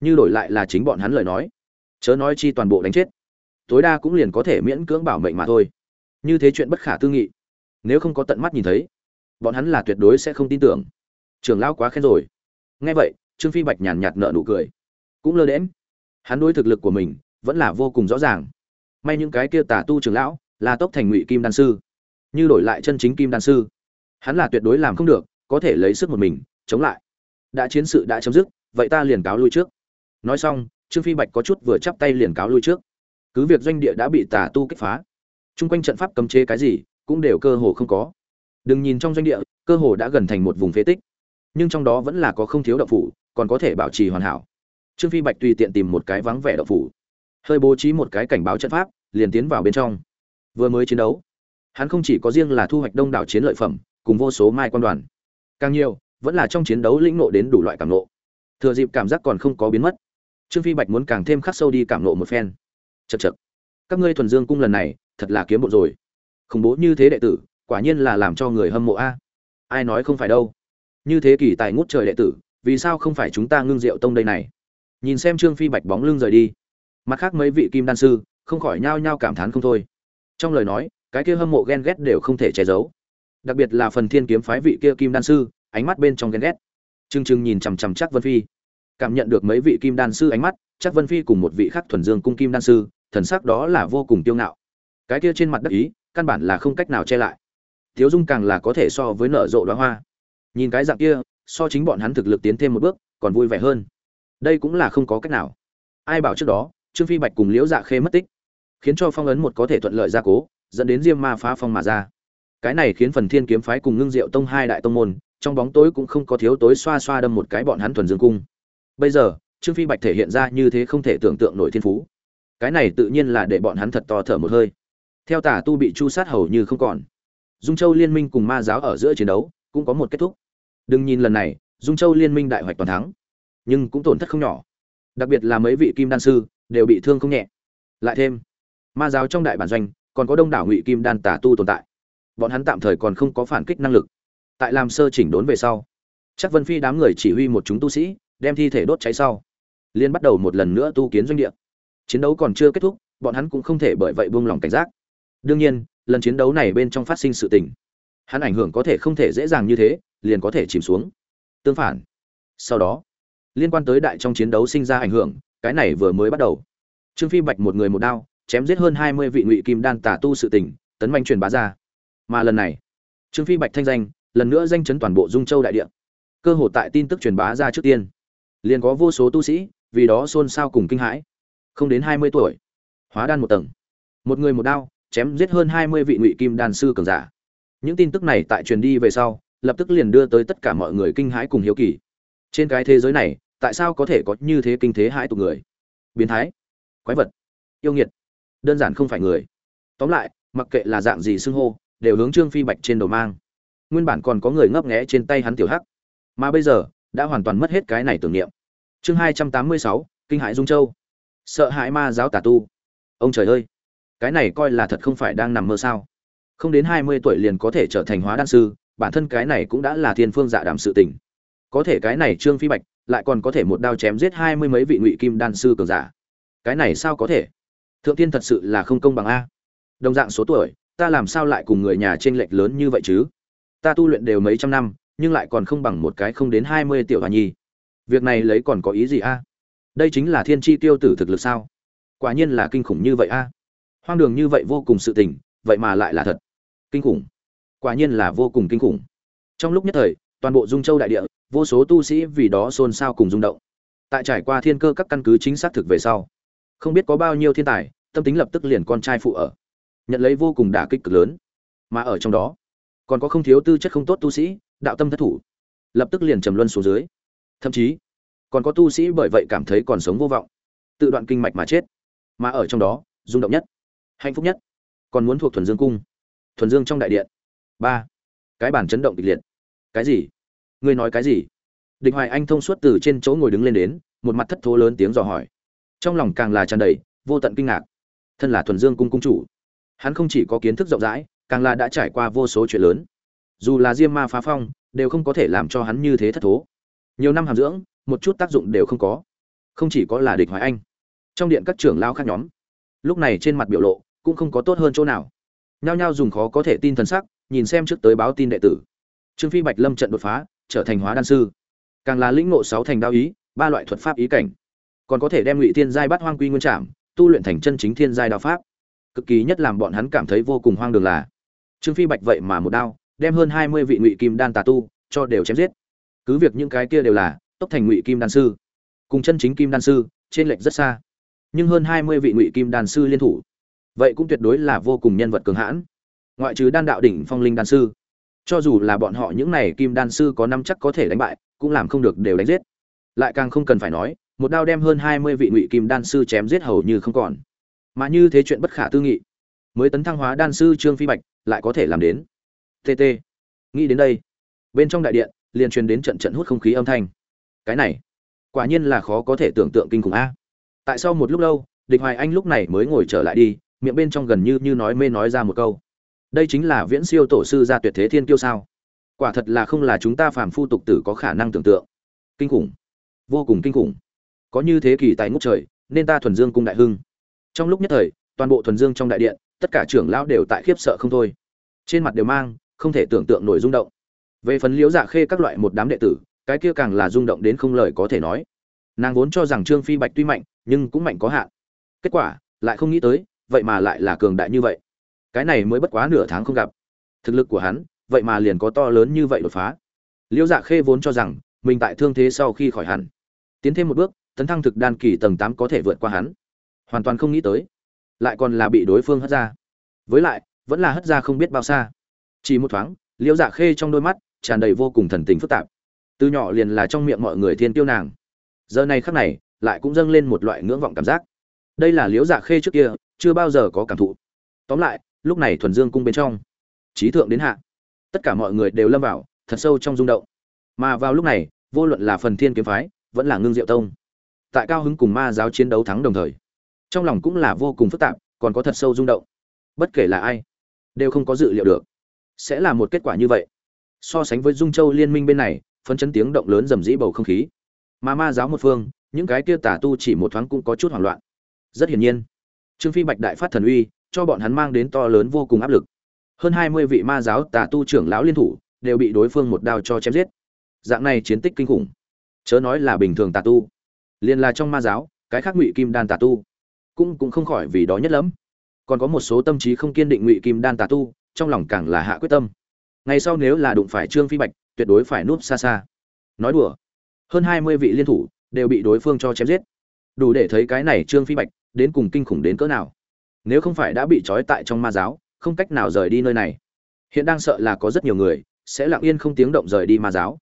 như đổi lại là chính bọn hắn lời nói. Chớ nói chi toàn bộ đánh chết. Tối đa cũng liền có thể miễn cưỡng bảo mệnh mà thôi. Như thế chuyện bất khả tư nghị. Nếu không có tận mắt nhìn thấy, bọn hắn là tuyệt đối sẽ không tin tưởng. Trưởng lão quá khen rồi. Nghe vậy, trương phi bạch nhàn nhạt nợ nụ cười. Cũng lơ đễm hắn đối thực lực của mình vẫn là vô cùng rõ ràng. May những cái kia tà tu trưởng lão là tốc thành ngụy kim đan sư, như đổi lại chân chính kim đan sư, hắn là tuyệt đối làm không được, có thể lấy sức một mình, chống lại. Đã chiến sự đã chấm dứt, vậy ta liền cáo lui trước nói xong, trương phi bạch có chút vừa chắp tay liền cáo lui trước. Cứ việc doanh địa đã bị tà tu kích phá, chung quanh trận pháp cấm chế cái gì cũng đều cơ hồ không có. Đừng nhìn trong doanh địa, cơ hồ đã gần thành một vùng phế tích, nhưng trong đó vẫn là có không thiếu đậu phủ, còn có thể bảo trì hoàn hảo. Trương phi bạch tùy tiện tìm một cái vắng vẻ đậu phủ, hơi bố trí một cái cảnh báo trận pháp, liền tiến vào bên trong. Vừa mới chiến đấu, hắn không chỉ có riêng là thu hoạch đông đảo chiến lợi phẩm, cùng vô số mai quan đoàn. Càng nhiều, vẫn là trong chiến đấu lĩnh nộ đến đủ loại cảm nộ thừa dịp cảm giác còn không có biến mất trương phi bạch muốn càng thêm khắc sâu đi cảm nộ một phen. Chật chật các ngươi thuần dương cung lần này, thật là kiếm bộ rồi. Khủng bố như thế đệ tử, quả nhiên là làm cho người hâm mộ a. Ai nói không phải đâu. Như thế kỳ tài ngút trời đệ tử, vì sao không phải chúng ta ngưng rượu tông đây này? Nhìn xem trương phi bạch bóng lưng rời đi. Mặt khác mấy vị kim đan sư, không khỏi nhao nhao cảm thán không thôi. Trong lời nói, cái kia hâm mộ ghen ghét đều không thể che giấu. Đặc biệt là phần thiên kiếm phái vị kia kim đan sư, ánh mắt bên trong ghen ghét. Trừng trừng nhìn chằm chằm chắc vân phi cảm nhận được mấy vị kim đan sư ánh mắt, chắc vân phi cùng một vị khác thuần dương cung kim đan sư, thần sắc đó là vô cùng tiêu ngạo. Cái kia trên mặt đất ý, căn bản là không cách nào che lại. Thiếu dung càng là có thể so với nở rộ đoá hoa. Nhìn cái dạng kia, so chính bọn hắn thực lực tiến thêm một bước, còn vui vẻ hơn. Đây cũng là không có cách nào. Ai bảo trước đó, trương phi bạch cùng liễu dạ khê mất tích, khiến cho phong ấn một có thể thuận lợi gia cố, dẫn đến diêm ma phá phong mà ra. Cái này khiến phần thiên kiếm phái cùng ngưng diệu tông hai đại tông môn, trong bóng tối cũng không có thiếu tối xoa xoa đâm một cái bọn hắn thuần dương cung bây giờ, trương phi bạch thể hiện ra như thế không thể tưởng tượng nổi thiên phú. Cái này tự nhiên là để bọn hắn thật to thở một hơi. Theo tả tu bị chu sát hầu như không còn. Dung châu liên minh cùng ma giáo ở giữa chiến đấu cũng có một kết thúc. Đừng nhìn lần này, dung châu liên minh đại hoạch toàn thắng, nhưng cũng tổn thất không nhỏ. Đặc biệt là mấy vị kim đan sư đều bị thương không nhẹ. Lại thêm, ma giáo trong đại bản doanh còn có đông đảo ngụy kim đan tả tu tồn tại. Bọn hắn tạm thời còn không có phản kích năng lực. Tại làm sơ chỉnh đốn về sau, chắc vân phi đám người chỉ huy một chúng tu sĩ đem thi thể đốt cháy sau. Liên bắt đầu một lần nữa tu kiến doanh địa. Chiến đấu còn chưa kết thúc, bọn hắn cũng không thể bởi vậy buông lỏng cảnh giác. Đương nhiên, lần chiến đấu này bên trong phát sinh sự tình, hắn ảnh hưởng có thể không thể dễ dàng như thế, liền có thể chìm xuống. Tương phản, sau đó, liên quan tới đại trong chiến đấu sinh ra ảnh hưởng, cái này vừa mới bắt đầu. Trương phi bạch một người một đao, chém giết hơn hai mươi vị ngụy kim đan tả tu sự tình, tấn manh truyền bá ra. Mà lần này, trương phi bạch thanh danh, lần nữa danh chấn toàn bộ dung châu đại địa. Cơ hội tại tin tức truyền bá ra trước tiên liền có vô số tu sĩ, vì đó xôn xao cùng kinh hãi. Không đến hai mươi tuổi, hóa đan một tầng. Một người một đao, chém giết hơn hai mươi vị ngụy kim đan sư cường giả. Những tin tức này tại truyền đi về sau, lập tức liền đưa tới tất cả mọi người kinh hãi cùng hiếu kỳ. Trên cái thế giới này, tại sao có thể có như thế kinh thế hãi tục người? Biến thái, quái vật, yêu nghiệt, đơn giản không phải người. Tóm lại, mặc kệ là dạng gì xưng hô, đều hướng trương phi bạch trên đầu mang. Nguyên bản còn có người ngấp nghẽ trên tay hắn tiểu hắc. Mà bây giờ đã hoàn toàn mất hết cái này tưởng niệm. Chương hai trăm tám mươi sáu, kinh hãi dung châu. Sợ hãi ma giáo tà tu. Ông trời ơi, cái này coi là thật không phải đang nằm mơ sao? Không đến hai mươi tuổi liền có thể trở thành hóa đan sư, bản thân cái này cũng đã là thiên phương dạ đảm sự tình. Có thể cái này trương phi bạch lại còn có thể một đao chém giết hai mươi mấy vị ngụy kim đan sư cường giả. Cái này sao có thể? Thượng tiên thật sự là không công bằng a. Đồng dạng số tuổi, ta làm sao lại cùng người nhà t r ê n lệch lớn như vậy chứ? Ta tu luyện đều mấy trăm năm nhưng lại còn không bằng một cái không đến hai mươi tiểu hòa nhi. Việc này lấy còn có ý gì a? Đây chính là thiên tri tiêu tử thực lực sao? Quả nhiên là kinh khủng như vậy a. Hoang đường như vậy vô cùng sự tình, vậy mà lại là thật. Kinh khủng. Quả nhiên là vô cùng kinh khủng. Trong lúc nhất thời, toàn bộ dung châu đại địa, vô số tu sĩ vì đó xôn xao cùng rung động. Tại trải qua thiên cơ các căn cứ chính xác thực về sau, không biết có bao nhiêu thiên tài, tâm tính lập tức liền con trai phụ ở. Nhận lấy vô cùng đả kích cực lớn. Mà ở trong đó, còn có không thiếu tư chất không tốt tu sĩ đạo tâm thất thủ. Lập tức liền trầm luân xuống dưới. Thậm chí, còn có tu sĩ bởi vậy cảm thấy còn sống vô vọng. Tự đoạn kinh mạch mà chết. Mà ở trong đó, rung động nhất, hạnh phúc nhất, còn muốn thuộc thuần dương cung. Thuần dương trong đại điện. Ba. Cái bản chấn động kịch liệt. Cái gì? Ngươi nói cái gì? Địch hoài anh thông suốt từ trên chỗ ngồi đứng lên đến, một mặt thất thố lớn tiếng dò hỏi. Trong lòng càng là tràn đầy, vô tận kinh ngạc. Thân là thuần dương cung cung chủ. Hắn không chỉ có kiến thức rộng rãi, càng là đã trải qua vô số chuyện lớn dù là diêm ma phá phong, đều không có thể làm cho hắn như thế thất thố. Nhiều năm hàm dưỡng, một chút tác dụng đều không có. Không chỉ có là địch hoài anh, trong điện các trưởng lao khác nhóm, lúc này trên mặt biểu lộ cũng không có tốt hơn chỗ nào. Nhao nhao dùng khó có thể tin thần sắc, nhìn xem trước tới báo tin đệ tử. Trương phi bạch lâm trận đột phá, trở thành hóa đan sư. Càng là lĩnh ngộ sáu thành đao ý, ba loại thuật pháp ý cảnh. Còn có thể đem ngụy thiên giai bắt hoang quy nguyên trảm, tu luyện thành chân chính thiên giai đao pháp. Cực kỳ nhất làm bọn hắn cảm thấy vô cùng hoang đường là. Trương phi bạch vậy mà một đao đem hơn hai mươi vị ngụy kim đan tà tu cho đều chém giết. Cứ việc những cái kia đều là tốc thành ngụy kim đan sư, cùng chân chính kim đan sư, trên lệch rất xa. Nhưng hơn hai mươi vị ngụy kim đan sư liên thủ, vậy cũng tuyệt đối là vô cùng nhân vật cường hãn. Ngoại trừ đan đạo đỉnh phong linh đan sư, cho dù là bọn họ những này kim đan sư có năm chắc có thể đánh bại, cũng làm không được đều đánh giết. Lại càng không cần phải nói, một đao đem hơn hai mươi vị ngụy kim đan sư chém giết hầu như không còn. Mà như thế chuyện bất khả tư nghị, mới tấn thăng hóa đan sư trương phi bạch lại có thể làm đến tt nghĩ đến đây, bên trong đại điện liền truyền đến trận trận hút không khí âm thanh. Cái này, quả nhiên là khó có thể tưởng tượng kinh khủng a. Tại sau một lúc lâu, địch hoài anh lúc này mới ngồi trở lại đi, miệng bên trong gần như như nói mê nói ra một câu. Đây chính là viễn siêu tổ sư gia tuyệt thế thiên kiêu sao? Quả thật là không là chúng ta phàm phu tục tử có khả năng tưởng tượng. Kinh khủng. Vô cùng kinh khủng. Có như thế kỷ tại ngút trời, nên ta thuần dương cung đại hưng. Trong lúc nhất thời, toàn bộ thuần dương trong đại điện, tất cả trưởng lão đều tại khiếp sợ không thôi. Trên mặt đều mang không thể tưởng tượng nổi rung động. Về phần liễu dạ khê các loại một đám đệ tử, cái kia càng là rung động đến không lời có thể nói. Nàng vốn cho rằng trương phi bạch tuy mạnh, nhưng cũng mạnh có hạn. Kết quả, lại không nghĩ tới, vậy mà lại là cường đại như vậy. Cái này mới bất quá nửa tháng không gặp. Thực lực của hắn, vậy mà liền có to lớn như vậy đột phá. Liễu dạ khê vốn cho rằng, mình tại thương thế sau khi khỏi hẳn. Tiến thêm một bước, tấn thăng thực đan kỳ tầng tám có thể vượt qua hắn. Hoàn toàn không nghĩ tới. Lại còn là bị đối phương hất ra. Với lại, vẫn là hất ra không biết bao xa chỉ một thoáng, liễu dạ khê trong đôi mắt tràn đầy vô cùng thần tình phức tạp. Từ nhỏ liền là trong miệng mọi người thiên tiêu nàng. Giờ này khắc này, lại cũng dâng lên một loại ngưỡng vọng cảm giác. Đây là liễu dạ khê trước kia, chưa bao giờ có cảm thụ. Tóm lại, lúc này thuần dương cung bên trong, trí thượng đến hạ, tất cả mọi người đều lâm vào thật sâu trong rung động. Mà vào lúc này, vô luận là phần thiên kiếm phái, vẫn là ngưng diệu tông, tại cao hứng cùng ma giáo chiến đấu thắng đồng thời, trong lòng cũng là vô cùng phức tạp, còn có thật sâu rung động. Bất kể là ai, đều không có dự liệu được sẽ là một kết quả như vậy. So sánh với dung châu liên minh bên này, phấn chấn tiếng động lớn rầm rĩ bầu không khí. Mà ma giáo một phương, những cái kia tà tu chỉ một thoáng cũng có chút hoảng loạn. Rất hiển nhiên, trương phi bạch đại phát thần uy, cho bọn hắn mang đến to lớn vô cùng áp lực. Hơn hai mươi vị ma giáo tà tu trưởng lão liên thủ, đều bị đối phương một đao cho chém giết. Dạng này chiến tích kinh khủng. Chớ nói là bình thường tà tu, liền là trong ma giáo, cái khác ngụy kim đan tà tu cũng cũng không khỏi vì đó nhất lắm. Còn có một số tâm trí không kiên định ngụy kim đan tà tu trong lòng càng là hạ quyết tâm. Ngày sau nếu là đụng phải trương phi bạch, tuyệt đối phải núp xa xa. Nói đùa, hơn hai mươi vị liên thủ đều bị đối phương cho chém giết. Đủ để thấy cái này trương phi bạch đến cùng kinh khủng đến cỡ nào. Nếu không phải đã bị trói tại trong ma giáo, không cách nào rời đi nơi này. Hiện đang sợ là có rất nhiều người sẽ lặng yên không tiếng động rời đi ma giáo.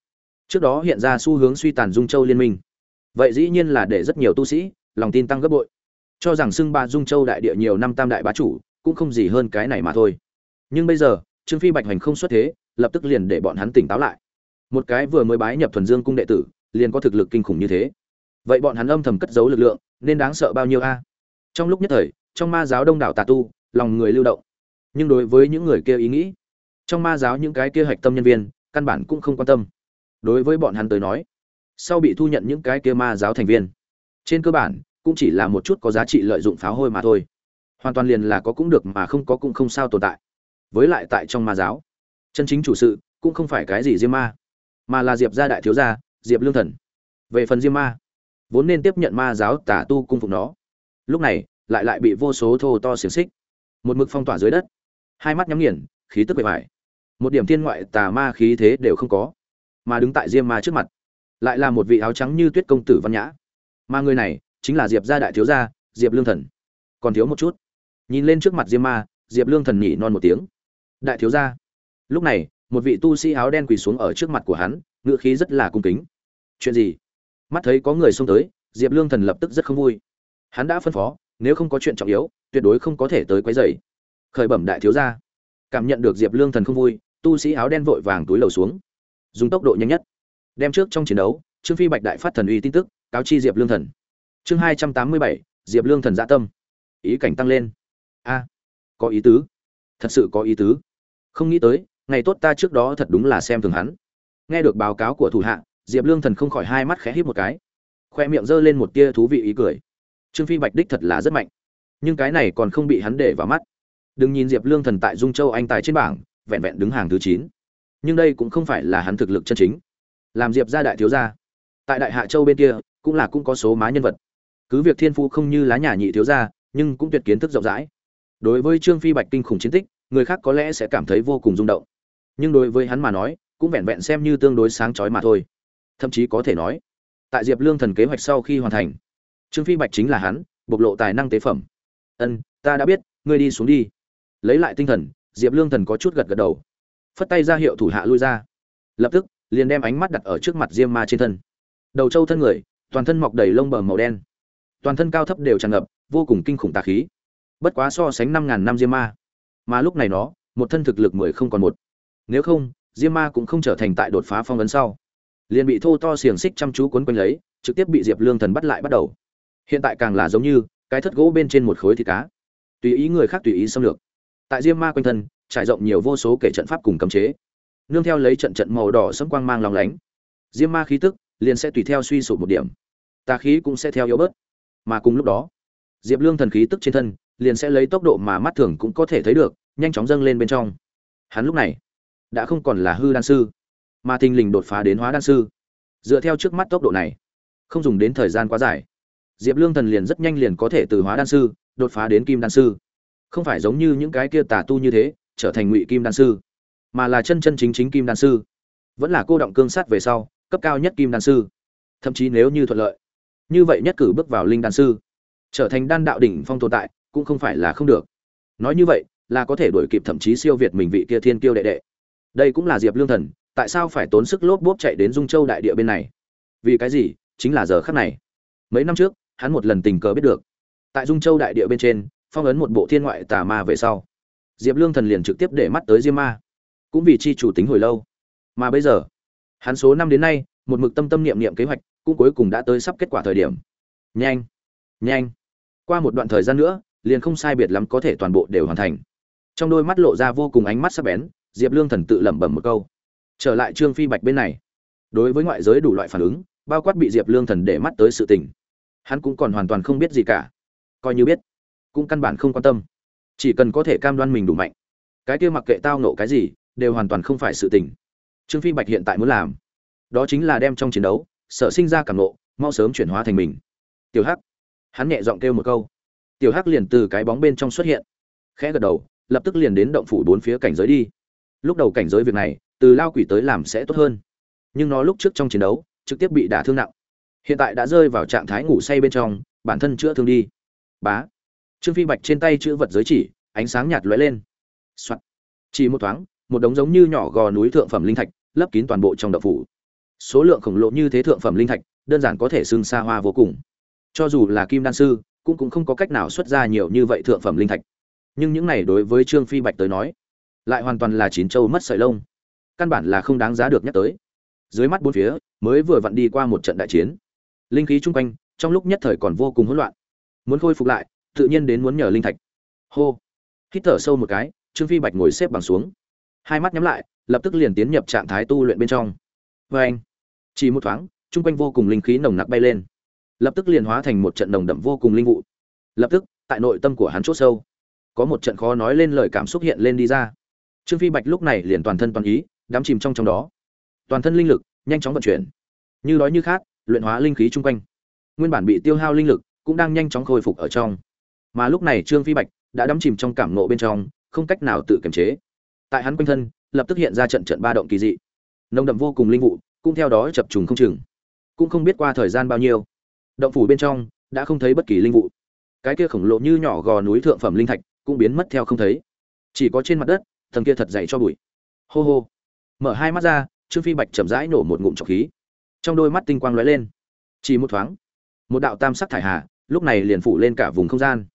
Trước đó hiện ra xu hướng suy tàn dung châu liên minh. Vậy dĩ nhiên là để rất nhiều tu sĩ lòng tin tăng gấp bội. Cho rằng xưng ba dung châu đại địa nhiều năm tam đại bá chủ cũng không gì hơn cái này mà thôi nhưng bây giờ, trương phi bạch hành không xuất thế, lập tức liền để bọn hắn tỉnh táo lại. Một cái vừa mới bái nhập thuần dương cung đệ tử, liền có thực lực kinh khủng như thế. Vậy bọn hắn âm thầm cất giấu lực lượng, nên đáng sợ bao nhiêu a? Trong lúc nhất thời, trong ma giáo đông đảo tà tu, lòng người lưu động. Nhưng đối với những người kia ý nghĩ, trong ma giáo những cái kia hạch tâm nhân viên, căn bản cũng không quan tâm. Đối với bọn hắn tới nói, sau bị thu nhận những cái kia ma giáo thành viên, trên cơ bản, cũng chỉ là một chút có giá trị lợi dụng pháo hôi mà thôi. Hoàn toàn liền là có cũng được mà không có cũng không sao tồn tại với lại tại trong ma giáo. Chân chính chủ sự cũng không phải cái gì diêm ma, mà là diệp gia đại thiếu gia, diệp lương thần. Về phần diêm ma, vốn nên tiếp nhận ma giáo tả tu cung phục nó. Lúc này, lại lại bị vô số thô to xiềng xích, một mực phong tỏa dưới đất. Hai mắt nhắm nghiền, khí tức bề bài một điểm thiên ngoại tà ma khí thế đều không có, mà đứng tại diêm ma trước mặt, lại là một vị áo trắng như tuyết công tử văn nhã. Mà người này chính là diệp gia đại thiếu gia, diệp lương thần. Còn thiếu một chút. Nhìn lên trước mặt diêm ma, diệp lương thần nhỉ non một tiếng đại thiếu gia. Lúc này, một vị tu sĩ áo đen quỳ xuống ở trước mặt của hắn ngựa khí rất là cung kính. Chuyện gì? Mắt thấy có người xông tới, diệp lương thần lập tức rất không vui. Hắn đã phân phó, nếu không có chuyện trọng yếu, tuyệt đối không có thể tới quấy rầy. Khởi bẩm đại thiếu gia. Cảm nhận được diệp lương thần không vui, tu sĩ áo đen vội vàng túi lầu xuống. Dùng tốc độ nhanh nhất. Đem trước trong chiến đấu, trương phi bạch đại phát thần uy tin tức, cáo chi diệp lương thần. Chương hai trăm tám mươi bảy, diệp lương thần dạ tâm. Ý cảnh tăng lên. A, có ý tứ. Thật sự có ý tứ không nghĩ tới, ngày tốt ta trước đó thật đúng là xem thường hắn. Nghe được báo cáo của thủ hạ, diệp lương thần không khỏi hai mắt khẽ hít một cái. Khoe miệng giơ lên một tia thú vị ý cười. Trương phi bạch đích thật là rất mạnh. Nhưng cái này còn không bị hắn để vào mắt. Đừng nhìn diệp lương thần tại dung châu anh tài trên bảng, vẹn vẹn đứng hàng thứ chín. Nhưng đây cũng không phải là hắn thực lực chân chính. Làm diệp gia đại thiếu gia. Tại đại hạ châu bên kia, cũng là cũng có số má nhân vật. Cứ việc thiên Phu không như lá nhà nhị thiếu gia, nhưng cũng tuyệt kiến thức rộng rãi. Đối với trương phi bạch kinh khủng chiến tích người khác có lẽ sẽ cảm thấy vô cùng rung động. Nhưng đối với hắn mà nói, cũng vẹn vẹn xem như tương đối sáng chói mà thôi. Thậm chí có thể nói, tại diệp lương thần kế hoạch sau khi hoàn thành, trương phi bạch chính là hắn, bộc lộ tài năng tế phẩm. Ân, ta đã biết, ngươi đi xuống đi. Lấy lại tinh thần, diệp lương thần có chút gật gật đầu. Phất tay ra hiệu thủ hạ lui ra. Lập tức, liền đem ánh mắt đặt ở trước mặt diêm ma trên thân. Đầu trâu thân người, toàn thân mọc đầy lông bờ màu đen. Toàn thân cao thấp đều tràn ngập, vô cùng kinh khủng tà khí. Bất quá so sánh năm ngàn năm diêm ma mà lúc này nó, một thân thực lực mười không còn một. Nếu không, diêm ma cũng không trở thành tại đột phá phong ấn sau. Liền bị thô to xiềng xích chăm chú quấn quanh lấy, trực tiếp bị diệp lương thần bắt lại bắt đầu. Hiện tại càng là giống như, cái thất gỗ bên trên một khối thịt cá. Tùy ý người khác tùy ý xâm lược. Tại diêm ma quanh thân, trải rộng nhiều vô số kể trận pháp cùng cấm chế. Nương theo lấy trận trận màu đỏ sẫm quang mang lòng lánh, diêm ma khí tức liền sẽ tùy theo suy sụp một điểm. Tà khí cũng sẽ theo yếu bớt. Mà cùng lúc đó, diệp lương thần khí tức trên thân liền sẽ lấy tốc độ mà mắt thường cũng có thể thấy được, nhanh chóng dâng lên bên trong. Hắn lúc này đã không còn là hư đan sư, mà thình lình đột phá đến hóa đan sư. Dựa theo trước mắt tốc độ này, không dùng đến thời gian quá dài. Diệp lương thần liền rất nhanh liền có thể từ hóa đan sư đột phá đến kim đan sư. Không phải giống như những cái kia tà tu như thế, trở thành ngụy kim đan sư, mà là chân chân chính chính kim đan sư. Vẫn là cô động cương sát về sau, cấp cao nhất kim đan sư. Thậm chí nếu như thuận lợi, như vậy nhất cử bước vào linh đan sư, trở thành đan đạo đỉnh phong tồn tại cũng không phải là không được. Nói như vậy, là có thể đuổi kịp thậm chí siêu việt mình vị kia thiên kiêu đệ đệ. Đây cũng là diệp lương thần, tại sao phải tốn sức lốp bốp chạy đến dung châu đại địa bên này? Vì cái gì? Chính là giờ khắc này. Mấy năm trước, hắn một lần tình cờ biết được. Tại dung châu đại địa bên trên, phong ấn một bộ thiên ngoại tà ma về sau, diệp lương thần liền trực tiếp để mắt tới diêm ma. Cũng vì chi chủ tính hồi lâu. Mà bây giờ, hắn số năm đến nay, một mực tâm tâm niệm niệm kế hoạch, cũng cuối cùng đã tới sắp kết quả thời điểm. Nhanh! Nhanh! Qua một đoạn thời gian nữa liền không sai biệt lắm có thể toàn bộ đều hoàn thành. Trong đôi mắt lộ ra vô cùng ánh mắt sắc bén, diệp lương thần tự lẩm bẩm một câu. Trở lại trương phi bạch bên này. Đối với ngoại giới đủ loại phản ứng, bao quát bị diệp lương thần để mắt tới sự tình, hắn cũng còn hoàn toàn không biết gì cả. Coi như biết, cũng căn bản không quan tâm. Chỉ cần có thể cam đoan mình đủ mạnh, cái kia mặc kệ tao nộ cái gì, đều hoàn toàn không phải sự tình. Trương phi bạch hiện tại muốn làm, đó chính là đem trong chiến đấu sợ sinh ra cảm nộ mau sớm chuyển hóa thành mình. Tiểu hắc, hắn nhẹ giọng kêu một câu tiểu hắc liền từ cái bóng bên trong xuất hiện khẽ gật đầu lập tức liền đến động phủ bốn phía cảnh giới đi. Lúc đầu cảnh giới việc này từ lao quỷ tới làm sẽ tốt hơn. Nhưng nó lúc trước trong chiến đấu trực tiếp bị đả thương nặng. Hiện tại đã rơi vào trạng thái ngủ say bên trong bản thân chữa thương đi. Bá. Trương phi bạch trên tay chữ vật giới chỉ ánh sáng nhạt lóe lên, lên、Soạn. chỉ một thoáng một đống giống như nhỏ gò núi thượng phẩm linh thạch lấp kín toàn bộ trong động phủ. Số lượng khổng lồ như thế thượng phẩm linh thạch đơn giản có thể xưng xa hoa vô cùng. Cho dù là kim đan sư cũng cũng không có cách nào xuất ra nhiều như vậy thượng phẩm linh thạch. Nhưng những này đối với trương phi bạch tới nói, lại hoàn toàn là chín châu mất sợi lông. Căn bản là không đáng giá được nhắc tới. Dưới mắt bốn phía, mới vừa vặn đi qua một trận đại chiến. Linh khí chung quanh, trong lúc nhất thời còn vô cùng hỗn loạn. Muốn khôi phục lại, tự nhiên đến muốn nhờ linh thạch. Hô! Hít thở sâu một cái, trương phi bạch ngồi xếp bằng xuống. Hai mắt nhắm lại, lập tức liền tiến nhập trạng thái tu luyện bên trong. Vê anh chỉ một thoáng, chung quanh vô cùng linh khí nồng nặc bay lên lập tức liền hóa thành một trận nồng đậm vô cùng linh vụ. Lập tức, tại nội tâm của hắn chốt sâu, có một trận khó nói lên lời cảm xúc hiện lên đi ra. Trương phi bạch lúc này liền toàn thân toàn ý, đắm chìm trong trong đó. Toàn thân linh lực nhanh chóng vận chuyển. Như đói như khát luyện hóa linh khí chung quanh. Nguyên bản bị tiêu hao linh lực cũng đang nhanh chóng khôi phục ở trong. Mà lúc này trương phi bạch đã đắm chìm trong cảm nộ bên trong, không cách nào tự kiềm chế. Tại hắn quanh thân, lập tức hiện ra trận trận ba động kỳ dị. Nồng đậm vô cùng linh vụ cũng theo đó chập trùng không chừng. Cũng không biết qua thời gian bao nhiêu động phủ bên trong, đã không thấy bất kỳ linh vụ. Cái kia khổng lồ như nhỏ gò núi thượng phẩm linh thạch cũng biến mất theo không thấy. Chỉ có trên mặt đất thần kia thật dày cho bụi. Hô hô. Mở hai mắt ra, trương phi bạch chậm rãi nổ một ngụm trọc khí. Trong đôi mắt tinh quang lóe lên. Chỉ một thoáng, một đạo tam sắc thải hà, lúc này liền phủ lên cả vùng không gian.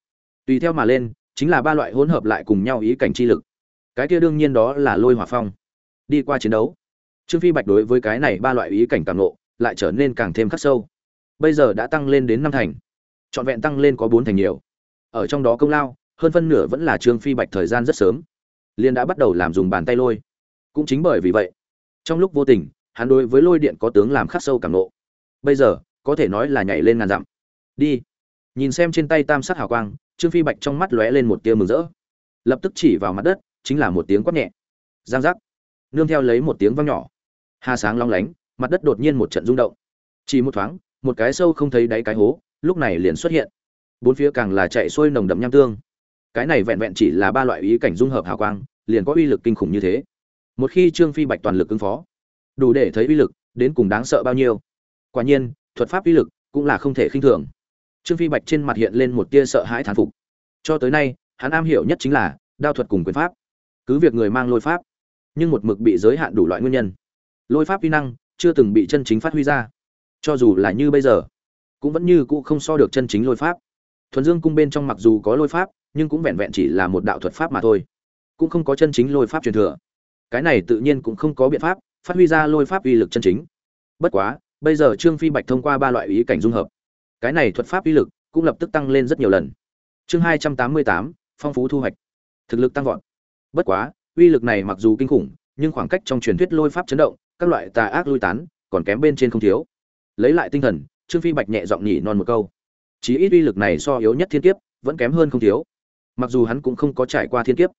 Tùy theo mà lên, chính là ba loại hỗn hợp lại cùng nhau ý cảnh chi lực. Cái kia đương nhiên đó là lôi hỏa phong. Đi qua chiến đấu, trương phi bạch đối với cái này ba loại ý cảnh càng lộ lại trở nên càng thêm khắc sâu bây giờ đã tăng lên đến năm thành. Trọn vẹn tăng lên có bốn thành nhiều. Ở trong đó công lao, hơn phân nửa vẫn là trương phi bạch thời gian rất sớm. Liên đã bắt đầu làm dùng bàn tay lôi. Cũng chính bởi vì vậy, trong lúc vô tình, hắn đối với lôi điện có tướng làm khắc sâu càng nộ. Bây giờ, có thể nói là nhảy lên ngàn dặm. Đi. Nhìn xem trên tay tam sát hào quang, trương phi bạch trong mắt lóe lên một tia mừng rỡ. Lập tức chỉ vào mặt đất, chính là một tiếng quát nhẹ. Giang giác. Nương theo lấy một tiếng vang nhỏ. Hà sáng long lánh, mặt đất đột nhiên một trận rung động. Chỉ một thoáng một cái sâu không thấy đáy cái hố, lúc này liền xuất hiện. Bốn phía càng là chạy xuôi nồng đậm nham tương. Cái này vẹn vẹn chỉ là ba loại ý cảnh dung hợp hào quang, liền có uy lực kinh khủng như thế. Một khi trương phi bạch toàn lực ứng phó, đủ để thấy uy lực đến cùng đáng sợ bao nhiêu. Quả nhiên, thuật pháp uy lực cũng là không thể khinh thường. Trương phi bạch trên mặt hiện lên một tia sợ hãi thán phục. Cho tới nay, hắn am hiểu nhất chính là đao thuật cùng quyền pháp. Cứ việc người mang lôi pháp, nhưng một mực bị giới hạn đủ loại nguyên nhân. Lôi pháp uy năng chưa từng bị chân chính phát huy ra cho dù là như bây giờ, cũng vẫn như cũ không so được chân chính lôi pháp. Thuần dương cung bên trong mặc dù có lôi pháp, nhưng cũng vẹn vẹn chỉ là một đạo thuật pháp mà thôi, cũng không có chân chính lôi pháp truyền thừa. Cái này tự nhiên cũng không có biện pháp phát huy ra lôi pháp uy lực chân chính. Bất quá, bây giờ trương phi bạch thông qua ba loại ý cảnh dung hợp, cái này thuật pháp uy lực cũng lập tức tăng lên rất nhiều lần. Chương hai trăm tám mươi tám, phong phú thu hoạch. Thực lực tăng vọt. Bất quá, uy lực này mặc dù kinh khủng, nhưng khoảng cách trong truyền thuyết lôi pháp chấn động, các loại tà ác lui tán còn kém bên trên không thiếu lấy lại tinh thần, trương phi bạch nhẹ giọng nhỉ non một câu. Chí ít uy lực này so yếu nhất thiên kiếp, vẫn kém hơn không thiếu. Mặc dù hắn cũng không có trải qua thiên kiếp,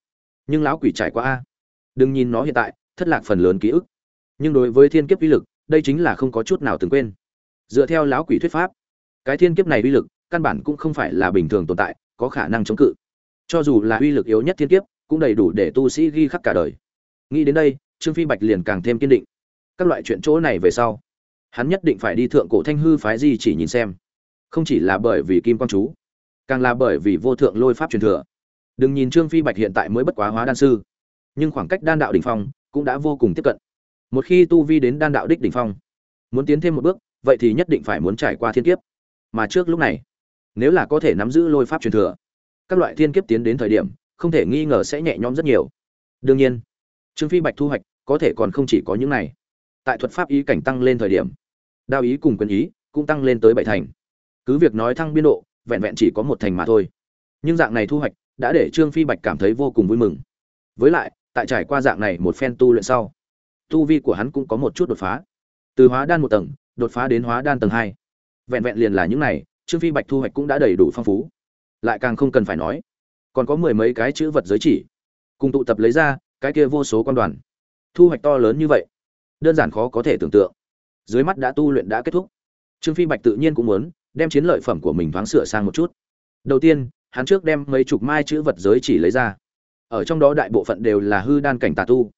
nhưng lão quỷ trải qua a. Đừng nhìn nó hiện tại, thất lạc phần lớn ký ức. Nhưng đối với thiên kiếp uy lực, đây chính là không có chút nào từng quên. Dựa theo lão quỷ thuyết pháp, cái thiên kiếp này uy lực, căn bản cũng không phải là bình thường tồn tại, có khả năng chống cự. Cho dù là uy lực yếu nhất thiên kiếp, cũng đầy đủ để tu sĩ ghi khắc cả đời. Nghĩ đến đây, trương phi bạch liền càng thêm kiên định. Các loại chuyện chỗ này về sau hắn nhất định phải đi thượng cổ thanh hư phái di chỉ nhìn xem. Không chỉ là bởi vì kim quang chú, càng là bởi vì vô thượng lôi pháp truyền thừa. Đừng nhìn trương phi bạch hiện tại mới bất quá hóa đan sư, nhưng khoảng cách đan đạo đỉnh phong cũng đã vô cùng tiếp cận. Một khi tu vi đến đan đạo đích đỉnh phong, muốn tiến thêm một bước, vậy thì nhất định phải muốn trải qua thiên kiếp. Mà trước lúc này, nếu là có thể nắm giữ lôi pháp truyền thừa, các loại thiên kiếp tiến đến thời điểm, không thể nghi ngờ sẽ nhẹ nhõm rất nhiều. Đương nhiên, trương phi bạch thu hoạch có thể còn không chỉ có những này. Tại thuật pháp ý cảnh tăng lên thời điểm đao ý cùng quân ý cũng tăng lên tới bảy thành. Cứ việc nói thăng biên độ, vẹn vẹn chỉ có một thành mà thôi. Nhưng dạng này thu hoạch đã để trương phi bạch cảm thấy vô cùng vui mừng. Với lại, tại trải qua dạng này một phen tu luyện sau, tu vi của hắn cũng có một chút đột phá. Từ hóa đan một tầng, đột phá đến hóa đan tầng hai. Vẹn vẹn liền là những này, trương phi bạch thu hoạch cũng đã đầy đủ phong phú. Lại càng không cần phải nói, còn có mười mấy cái chữ vật giới chỉ. Cùng tụ tập lấy ra, cái kia vô số quan đoàn. Thu hoạch to lớn như vậy, đơn giản khó có thể tưởng tượng dưới mắt đã tu luyện đã kết thúc. Trương phi bạch tự nhiên cũng muốn đem chiến lợi phẩm của mình thoáng sửa sang một chút. Đầu tiên, hắn trước đem mấy chục mai chữ vật giới chỉ lấy ra. Ở trong đó đại bộ phận đều là hư đan cảnh tà tu.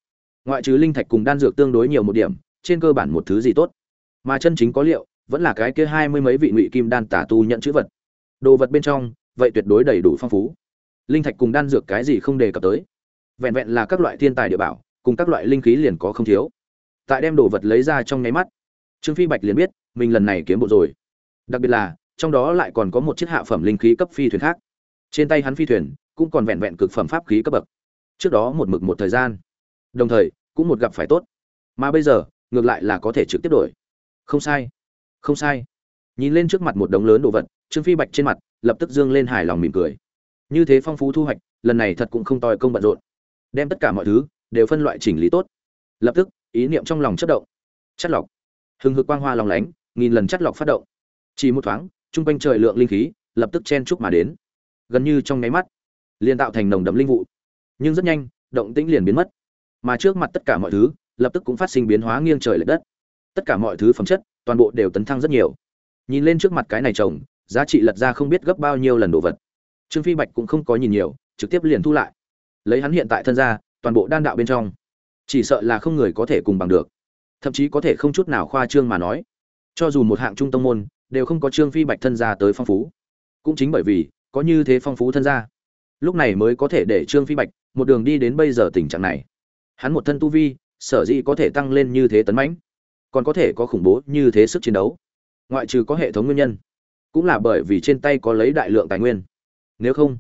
Ngoại trừ linh thạch cùng đan dược tương đối nhiều một điểm, trên cơ bản một thứ gì tốt. Mà chân chính có liệu, vẫn là cái kia hai mươi mấy vị ngụy kim đan tà tu nhận chữ vật. Đồ vật bên trong, vậy tuyệt đối đầy đủ phong phú. Linh thạch cùng đan dược cái gì không đề cập tới. Vẹn vẹn là các loại thiên tài địa bảo, cùng các loại linh khí liền có không thiếu. Tại đem đồ vật lấy ra trong nháy mắt trương phi bạch liền biết, mình lần này kiếm bộ rồi. Đặc biệt là, trong đó lại còn có một chiếc hạ phẩm linh khí cấp phi thuyền khác. Trên tay hắn phi thuyền cũng còn vẹn vẹn cực phẩm pháp khí cấp bậc. Trước đó một mực một thời gian. Đồng thời, cũng một gặp phải tốt. Mà bây giờ, ngược lại là có thể trực tiếp đổi. Không sai. Không sai. Nhìn lên trước mặt một đống lớn đồ vật, trương phi bạch trên mặt lập tức dương lên hài lòng mỉm cười. Như thế phong phú thu hoạch, lần này thật cũng không tòi công bận rộn. Đem tất cả mọi thứ đều phân loại chỉnh lý tốt. Lập tức, ý niệm trong lòng chất động. Chất lọc hừng hực quang hoa lòng lánh, nghìn lần chất lọc phát động. Chỉ một thoáng trung quanh trời lượng linh khí lập tức chen chúc mà đến. Gần như trong nháy mắt, liền tạo thành nồng đậm linh vụ. Nhưng rất nhanh, động tĩnh liền biến mất. Mà trước mặt tất cả mọi thứ, lập tức cũng phát sinh biến hóa nghiêng trời lệch đất. Tất cả mọi thứ phẩm chất, toàn bộ đều tấn thăng rất nhiều. Nhìn lên trước mặt cái này trồng giá trị lật ra không biết gấp bao nhiêu lần đồ vật. Trương phi bạch cũng không có nhìn nhiều, trực tiếp liền thu lại. Lấy hắn hiện tại thân ra, toàn bộ đan đạo bên trong. Chỉ sợ là không người có thể cùng bằng được thậm chí có thể không chút nào khoa trương mà nói. Cho dù một hạng trung tông môn, đều không có trương phi bạch thân gia tới phong phú. Cũng chính bởi vì, có như thế phong phú thân gia, lúc này mới có thể để trương phi bạch một đường đi đến bây giờ tình trạng này. Hắn một thân tu vi, sở dĩ có thể tăng lên như thế tấn mãnh, còn có thể có khủng bố như thế sức chiến đấu. Ngoại trừ có hệ thống nguyên nhân, cũng là bởi vì trên tay có lấy đại lượng tài nguyên. Nếu không,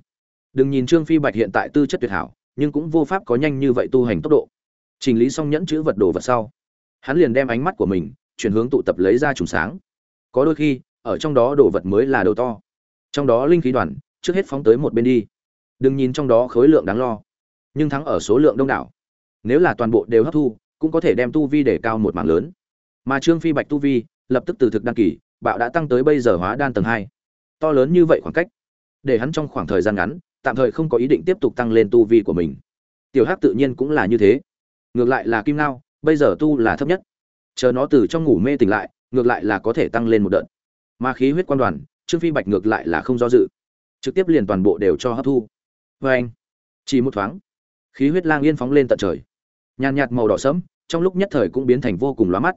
đừng nhìn trương phi bạch hiện tại tư chất tuyệt hảo, nhưng cũng vô pháp có nhanh như vậy tu hành tốc độ. Chỉnh lý xong nhẫn chữ vật đồ vật sau hắn liền đem ánh mắt của mình chuyển hướng tụ tập lấy ra trùng sáng. Có đôi khi, ở trong đó đồ vật mới là đầu to. Trong đó linh khí đoàn, trước hết phóng tới một bên đi. Đừng nhìn trong đó khối lượng đáng lo, nhưng thắng ở số lượng đông đảo. Nếu là toàn bộ đều hấp thu, cũng có thể đem tu vi để cao một mảng lớn. Mà trương phi bạch tu vi, lập tức từ thực đăng kỳ, bạo đã tăng tới bây giờ hóa đan tầng hai. To lớn như vậy khoảng cách, để hắn trong khoảng thời gian ngắn, tạm thời không có ý định tiếp tục tăng lên tu vi của mình. Tiểu hắc tự nhiên cũng là như thế. Ngược lại là kim lao bây giờ tu là thấp nhất. Chờ nó từ trong ngủ mê tỉnh lại, ngược lại là có thể tăng lên một đợt. Mà khí huyết quan đoàn, trương phi bạch ngược lại là không do dự. Trực tiếp liền toàn bộ đều cho hấp thu. Vê anh, chỉ một thoáng, khí huyết lang yên phóng lên tận trời. Nhàn nhạt màu đỏ sẫm, trong lúc nhất thời cũng biến thành vô cùng lóa mắt.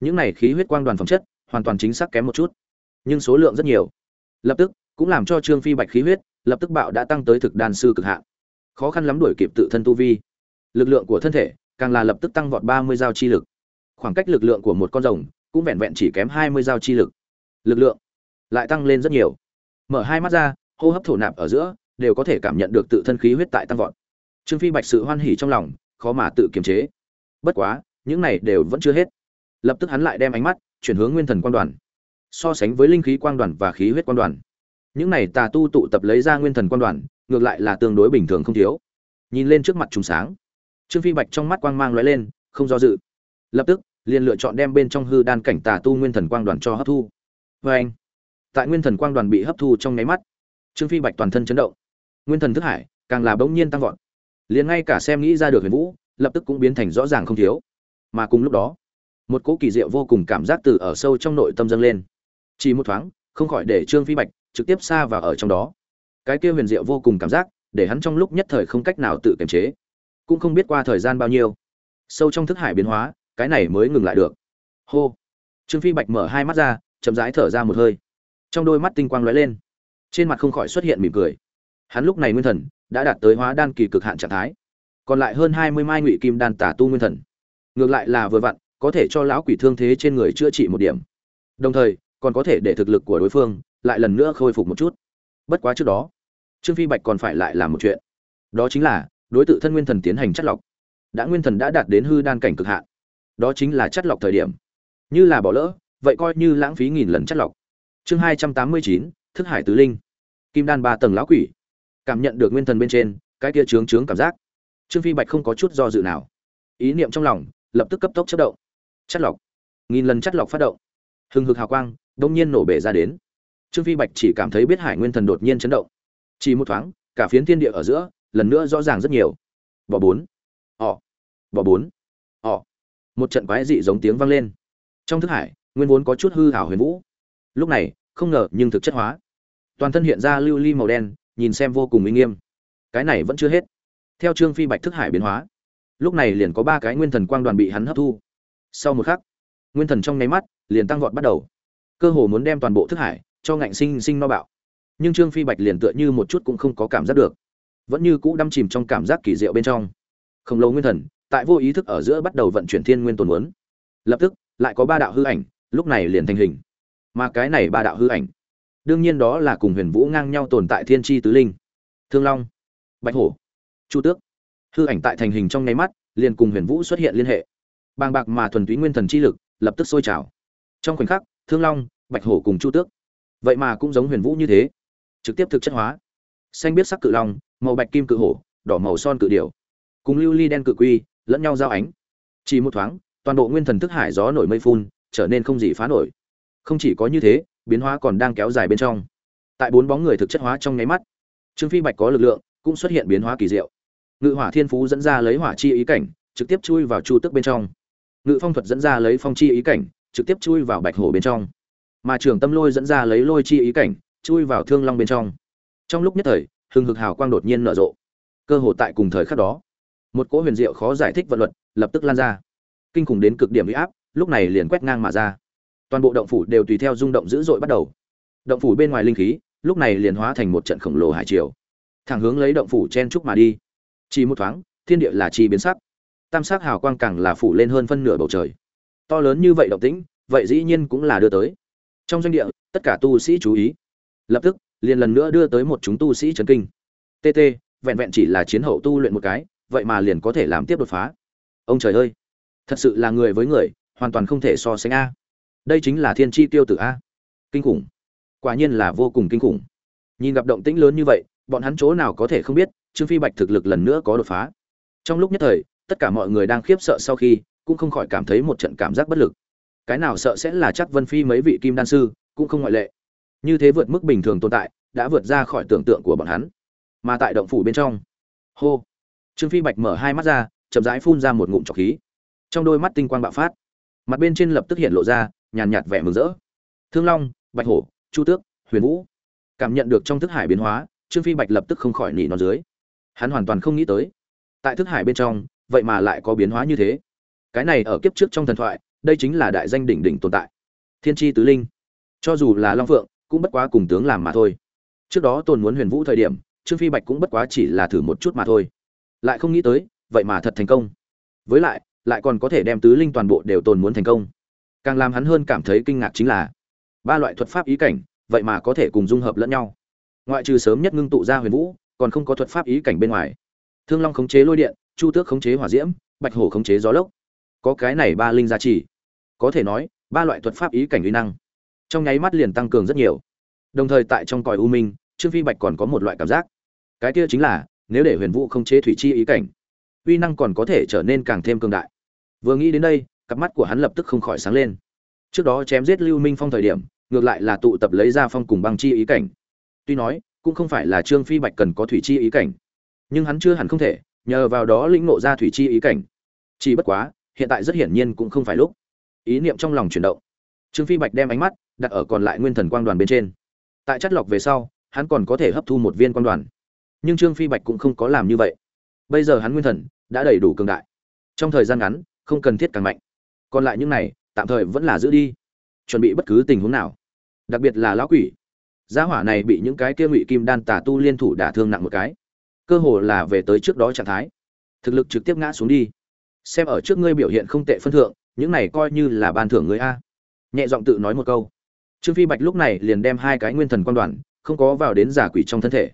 Những này khí huyết quang đoàn phẩm chất, hoàn toàn chính xác kém một chút, nhưng số lượng rất nhiều. Lập tức, cũng làm cho trương phi bạch khí huyết, lập tức bạo đã tăng tới thực đan sư cực hạn. Khó khăn lắm đuổi kịp tự thân tu vi. Lực lượng của thân thể càng là lập tức tăng vọt ba mươi giao chi lực. Khoảng cách lực lượng của một con rồng cũng vẹn vẹn chỉ kém hai mươi giao chi lực. Lực lượng lại tăng lên rất nhiều. Mở hai mắt ra, hô hấp thổ nạp ở giữa đều có thể cảm nhận được tự thân khí huyết tại tăng vọt. Trương phi bạch sự hoan hỉ trong lòng, khó mà tự kiềm chế. Bất quá, những này đều vẫn chưa hết. Lập tức hắn lại đem ánh mắt chuyển hướng nguyên thần quan đoàn. So sánh với linh khí quang đoàn và khí huyết quan đoàn. Những này tà tu tụ tập lấy ra nguyên thần quan đoàn, ngược lại là tương đối bình thường không thiếu. Nhìn lên trước mặt trùng sáng trương phi bạch trong mắt quang mang lóe lên, không do dự. Lập tức, liền lựa chọn đem bên trong hư đan cảnh tà tu nguyên thần quang đoàn cho hấp thu. Vê anh, tại nguyên thần quang đoàn bị hấp thu trong nháy mắt, trương phi bạch toàn thân chấn động. Nguyên thần thức hải càng là bỗng nhiên tăng vọt. Liền ngay cả xem nghĩ ra được huyền vũ, lập tức cũng biến thành rõ ràng không thiếu. Mà cùng lúc đó, một cỗ kỳ diệu vô cùng cảm giác từ ở sâu trong nội tâm dâng lên. Chỉ một thoáng, không khỏi để trương phi bạch trực tiếp xa vào ở trong đó. Cái kia huyền diệu vô cùng cảm giác, để hắn trong lúc nhất thời không cách nào tự kiềm chế cũng không biết qua thời gian bao nhiêu. Sâu trong thức hải biến hóa, cái này mới ngừng lại được. Hô. Trương phi bạch mở hai mắt ra, chậm rãi thở ra một hơi. Trong đôi mắt tinh quang lóe lên. Trên mặt không khỏi xuất hiện mỉm cười. Hắn lúc này nguyên thần đã đạt tới hóa đan kỳ cực hạn trạng thái. Còn lại hơn hai mươi mai ngụy kim đan tả tu nguyên thần. Ngược lại là vừa vặn, có thể cho lão quỷ thương thế trên người chữa trị một điểm. Đồng thời, còn có thể để thực lực của đối phương lại lần nữa khôi phục một chút. Bất quá trước đó, trương phi bạch còn phải lại làm một chuyện. Đó chính là đối tượng thân nguyên thần tiến hành chất lọc. Đã nguyên thần đã đạt đến hư đan cảnh cực hạn. Đó chính là chất lọc thời điểm. Như là bỏ lỡ, vậy coi như lãng phí nghìn lần chất lọc. Chương hai trăm tám mươi chín, thức hải tứ linh. Kim đan ba tầng lão quỷ. Cảm nhận được nguyên thần bên trên, cái kia trướng trướng cảm giác. Trương phi bạch không có chút do dự nào. Ý niệm trong lòng, lập tức cấp tốc chất động. Chất lọc. Nghìn lần chất lọc phát động. Hừng hực hào quang, đông nhiên nổ bể ra đến. Trương phi bạch chỉ cảm thấy biết hải nguyên thần đột nhiên chấn động. Chỉ một thoáng, cả phiến thiên địa ở giữa lần nữa rõ ràng rất nhiều. Bỏ bốn. Họ bỏ bốn. Họ một trận quái dị giống tiếng vang lên. Trong thức hải, nguyên vốn có chút hư hảo huyền vũ. Lúc này, không ngờ nhưng thực chất hóa. Toàn thân hiện ra lưu ly màu đen, nhìn xem vô cùng uy nghiêm. Cái này vẫn chưa hết. Theo trương phi bạch thức hải biến hóa, lúc này liền có ba cái nguyên thần quang đoàn bị hắn hấp thu. Sau một khắc, nguyên thần trong nháy mắt liền tăng vọt bắt đầu. Cơ hồ muốn đem toàn bộ thức hải cho ngạnh sinh sinh no bạo. Nhưng trương phi bạch liền tựa như một chút cũng không có cảm giác được vẫn như cũ đâm chìm trong cảm giác kỳ diệu bên trong. Khổng lồ nguyên thần, tại vô ý thức ở giữa bắt đầu vận chuyển thiên nguyên tồn muốn. Lập tức, lại có ba đạo hư ảnh, lúc này liền thành hình. Mà cái này ba đạo hư ảnh, đương nhiên đó là cùng huyền vũ ngang nhau tồn tại thiên tri tứ linh. Thương long, bạch hổ, chu tước. Hư ảnh tại thành hình trong nháy mắt, liền cùng huyền vũ xuất hiện liên hệ. Bàng bạc mà thuần túy nguyên thần chi lực, lập tức sôi trào. Trong khoảnh khắc, thương long, bạch hổ cùng chu tước. Vậy mà cũng giống huyền vũ như thế, trực tiếp thực chất hóa. Xanh biết sắc cự long màu bạch kim cự hổ, đỏ màu son cự điểu. Cùng lưu ly đen cự quy, lẫn nhau giao ánh. Chỉ một thoáng, toàn bộ nguyên thần thức hải gió nổi mây phun, trở nên không gì phá nổi. Không chỉ có như thế, biến hóa còn đang kéo dài bên trong. Tại bốn bóng người thực chất hóa trong nháy mắt, trương phi bạch có lực lượng, cũng xuất hiện biến hóa kỳ diệu. Ngự hỏa thiên phú dẫn ra lấy hỏa chi ý cảnh, trực tiếp chui vào chu tức bên trong. Ngự phong thuật dẫn ra lấy phong chi ý cảnh, trực tiếp chui vào bạch hổ bên trong. Mà trường tâm lôi dẫn ra lấy lôi chi ý cảnh, chui vào thương long bên trong. Trong lúc nhất thời hừng hực hào quang đột nhiên nở rộ. Cơ hồ tại cùng thời khắc đó, một cỗ huyền diệu khó giải thích vận luật lập tức lan ra. Kinh khủng đến cực điểm uy áp, lúc này liền quét ngang mà ra. Toàn bộ động phủ đều tùy theo rung động dữ dội bắt đầu. Động phủ bên ngoài linh khí, lúc này liền hóa thành một trận khổng lồ hải triều. Thẳng hướng lấy động phủ chen trúc mà đi. Chỉ một thoáng, thiên địa là chi biến sắc. Tam sắc hào quang càng là phủ lên hơn phân nửa bầu trời. To lớn như vậy động tĩnh, vậy dĩ nhiên cũng là đưa tới. Trong doanh địa, tất cả tu sĩ chú ý. Lập tức liền lần nữa đưa tới một chúng tu sĩ chấn kinh. Tt vẹn vẹn chỉ là chiến hậu tu luyện một cái, vậy mà liền có thể làm tiếp đột phá. Ông trời ơi, thật sự là người với người, hoàn toàn không thể so sánh a. Đây chính là thiên chi tiêu tử a. Kinh khủng. Quả nhiên là vô cùng kinh khủng. Nhìn gặp động tĩnh lớn như vậy, bọn hắn chỗ nào có thể không biết, trương phi bạch thực lực lần nữa có đột phá. Trong lúc nhất thời, tất cả mọi người đang khiếp sợ sau khi, cũng không khỏi cảm thấy một trận cảm giác bất lực. Cái nào sợ sẽ là chắc vân phi mấy vị kim đan sư, cũng không ngoại lệ như thế vượt mức bình thường tồn tại, đã vượt ra khỏi tưởng tượng của bọn hắn. Mà tại động phủ bên trong, hô, trương phi bạch mở hai mắt ra, chậm rãi phun ra một ngụm trọc khí. Trong đôi mắt tinh quang bạo phát, mặt bên trên lập tức hiện lộ ra nhàn nhạt vẻ mừng rỡ. Thương long, bạch hổ, chu tước, huyền vũ. Cảm nhận được trong thức hải biến hóa, trương phi bạch lập tức không khỏi nỉ nó dưới. Hắn hoàn toàn không nghĩ tới, tại thức hải bên trong, vậy mà lại có biến hóa như thế. Cái này ở kiếp trước trong thần thoại, đây chính là đại danh đỉnh đỉnh tồn tại. Thiên tri tứ linh. Cho dù là long phượng cũng bất quá cùng tướng làm mà thôi. Trước đó tồn muốn huyền vũ thời điểm, trương phi bạch cũng bất quá chỉ là thử một chút mà thôi. Lại không nghĩ tới, vậy mà thật thành công. Với lại lại còn có thể đem tứ linh toàn bộ đều tồn muốn thành công. Càng làm hắn hơn cảm thấy kinh ngạc chính là, ba loại thuật pháp ý cảnh, vậy mà có thể cùng dung hợp lẫn nhau. Ngoại trừ sớm nhất ngưng tụ ra huyền vũ, còn không có thuật pháp ý cảnh bên ngoài. Thương long khống chế lôi điện, chu tước khống chế hỏa diễm, bạch hổ khống chế gió lốc. Có cái này ba linh gia trì. Có thể nói, ba loại thuật pháp ý cảnh uy năng trong nháy mắt liền tăng cường rất nhiều. Đồng thời tại trong còi u minh, trương phi bạch còn có một loại cảm giác. Cái kia chính là, nếu để huyền vũ không chế thủy chi ý cảnh, uy năng còn có thể trở nên càng thêm cường đại. Vừa nghĩ đến đây, cặp mắt của hắn lập tức không khỏi sáng lên. Trước đó chém giết lưu minh phong thời điểm, ngược lại là tụ tập lấy ra phong cùng băng chi ý cảnh. Tuy nói, cũng không phải là trương phi bạch cần có thủy chi ý cảnh. Nhưng hắn chưa hẳn không thể, nhờ vào đó lĩnh ngộ ra thủy chi ý cảnh. Chỉ bất quá, hiện tại rất hiển nhiên cũng không phải lúc. Ý niệm trong lòng chuyển động trương phi bạch đem ánh mắt đặt ở còn lại nguyên thần quang đoàn bên trên. Tại chất lọc về sau, hắn còn có thể hấp thu một viên quang đoàn. Nhưng trương phi bạch cũng không có làm như vậy. Bây giờ hắn nguyên thần đã đầy đủ cường đại. Trong thời gian ngắn, không cần thiết càng mạnh. Còn lại những này, tạm thời vẫn là giữ đi. Chuẩn bị bất cứ tình huống nào. Đặc biệt là lão quỷ. Gia hỏa này bị những cái kia ngụy kim đan tà tu liên thủ đả thương nặng một cái. Cơ hồ là về tới trước đó trạng thái. Thực lực trực tiếp ngã xuống đi. Xem ở trước ngươi biểu hiện không tệ phân thượng, những này coi như là ban thưởng ngươi a nhẹ giọng tự nói một câu. Trương phi bạch lúc này liền đem hai cái nguyên thần quan đoàn, không có vào đến giả quỷ trong thân thể.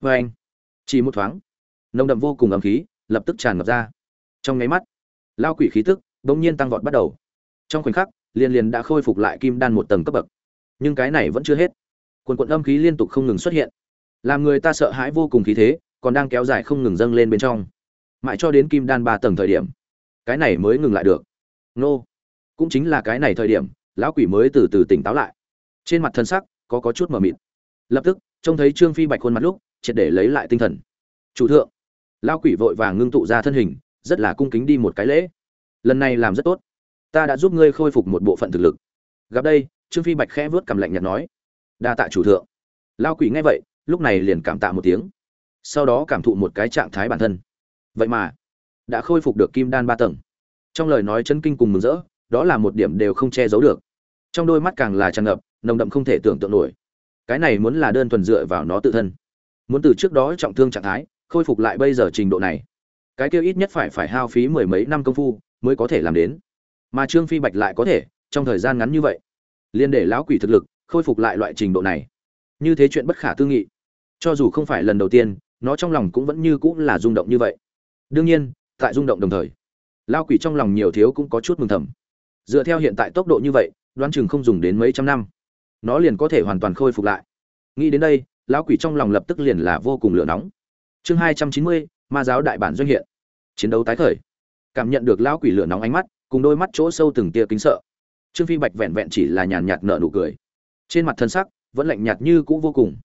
Vê anh, chỉ một thoáng, nồng đậm vô cùng ấm khí lập tức tràn ngập ra. Trong nháy mắt, lao quỷ khí tức bỗng nhiên tăng vọt bắt đầu. Trong khoảnh khắc, liền liền đã khôi phục lại kim đan một tầng cấp bậc. Nhưng cái này vẫn chưa hết. Quần quận âm khí liên tục không ngừng xuất hiện. Làm người ta sợ hãi vô cùng khí thế, còn đang kéo dài không ngừng dâng lên bên trong. Mãi cho đến kim đan ba tầng thời điểm, cái này mới ngừng lại được. Nô, cũng chính là cái này thời điểm lão quỷ mới từ từ tỉnh táo lại. Trên mặt thân sắc có có chút mờ mịt. Lập tức, trông thấy trương phi bạch khuôn mặt lúc, triệt để lấy lại tinh thần. Chủ thượng. Lão quỷ vội vàng ngưng tụ ra thân hình, rất là cung kính đi một cái lễ. Lần này làm rất tốt. Ta đã giúp ngươi khôi phục một bộ phận thực lực. Gặp đây, trương phi bạch khẽ vớt cầm lạnh nhạt nói, đa tạ chủ thượng. Lão quỷ nghe vậy, lúc này liền cảm tạ một tiếng. Sau đó cảm thụ một cái trạng thái bản thân. Vậy mà, đã khôi phục được kim đan ba tầng. Trong lời nói chân kinh cùng mừng rỡ đó là một điểm đều không che giấu được. Trong đôi mắt càng là tràn ngập, nồng đậm không thể tưởng tượng nổi. Cái này muốn là đơn thuần dựa vào nó tự thân. Muốn từ trước đó trọng thương trạng thái, khôi phục lại bây giờ trình độ này. Cái kia ít nhất phải phải hao phí mười mấy năm công phu mới có thể làm đến. Mà trương phi bạch lại có thể, trong thời gian ngắn như vậy, liên để lão quỷ thực lực khôi phục lại loại trình độ này. Như thế chuyện bất khả tư nghị. Cho dù không phải lần đầu tiên, nó trong lòng cũng vẫn như cũng là rung động như vậy. Đương nhiên, tại rung động đồng thời lao quỷ trong lòng nhiều thiếu cũng có chút mừng thầm dựa theo hiện tại tốc độ như vậy, đoán chừng không dùng đến mấy trăm năm. Nó liền có thể hoàn toàn khôi phục lại. Nghĩ đến đây, lão quỷ trong lòng lập tức liền là vô cùng lửa nóng. Chương hai trăm chín mươi, ma giáo đại bản doanh hiện. Chiến đấu tái khởi. Cảm nhận được lão quỷ lửa nóng ánh mắt, cùng đôi mắt chỗ sâu từng tia kính sợ. Trương phi bạch vẹn vẹn chỉ là nhàn nhạt nợ nụ cười. Trên mặt thân sắc, vẫn lạnh nhạt như cũ vô cùng.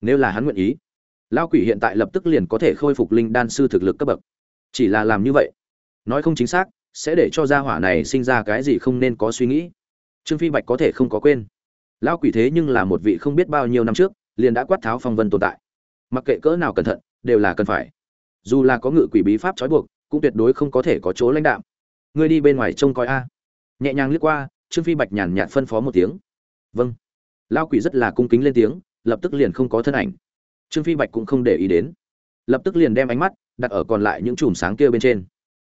Nếu là hắn nguyện ý, lão quỷ hiện tại lập tức liền có thể khôi phục linh đan sư thực lực cấp bậc. Chỉ là làm như vậy, nói không chính xác sẽ để cho gia hỏa này sinh ra cái gì không nên có suy nghĩ. Trương phi bạch có thể không có quên. Lão quỷ thế nhưng là một vị không biết bao nhiêu năm trước, liền đã quát tháo phong vân tồn tại. Mặc kệ cỡ nào cẩn thận, đều là cần phải. Dù là có ngự quỷ bí pháp trói buộc, cũng tuyệt đối không có thể có chỗ lãnh đạm. Ngươi đi bên ngoài trông coi a. Nhẹ nhàng lướt qua, trương phi bạch nhàn nhạt phân phó một tiếng. Vâng. Lão quỷ rất là cung kính lên tiếng, lập tức liền không có thân ảnh. Trương phi bạch cũng không để ý đến. Lập tức liền đem ánh mắt đặt ở còn lại những chùm sáng kia bên trên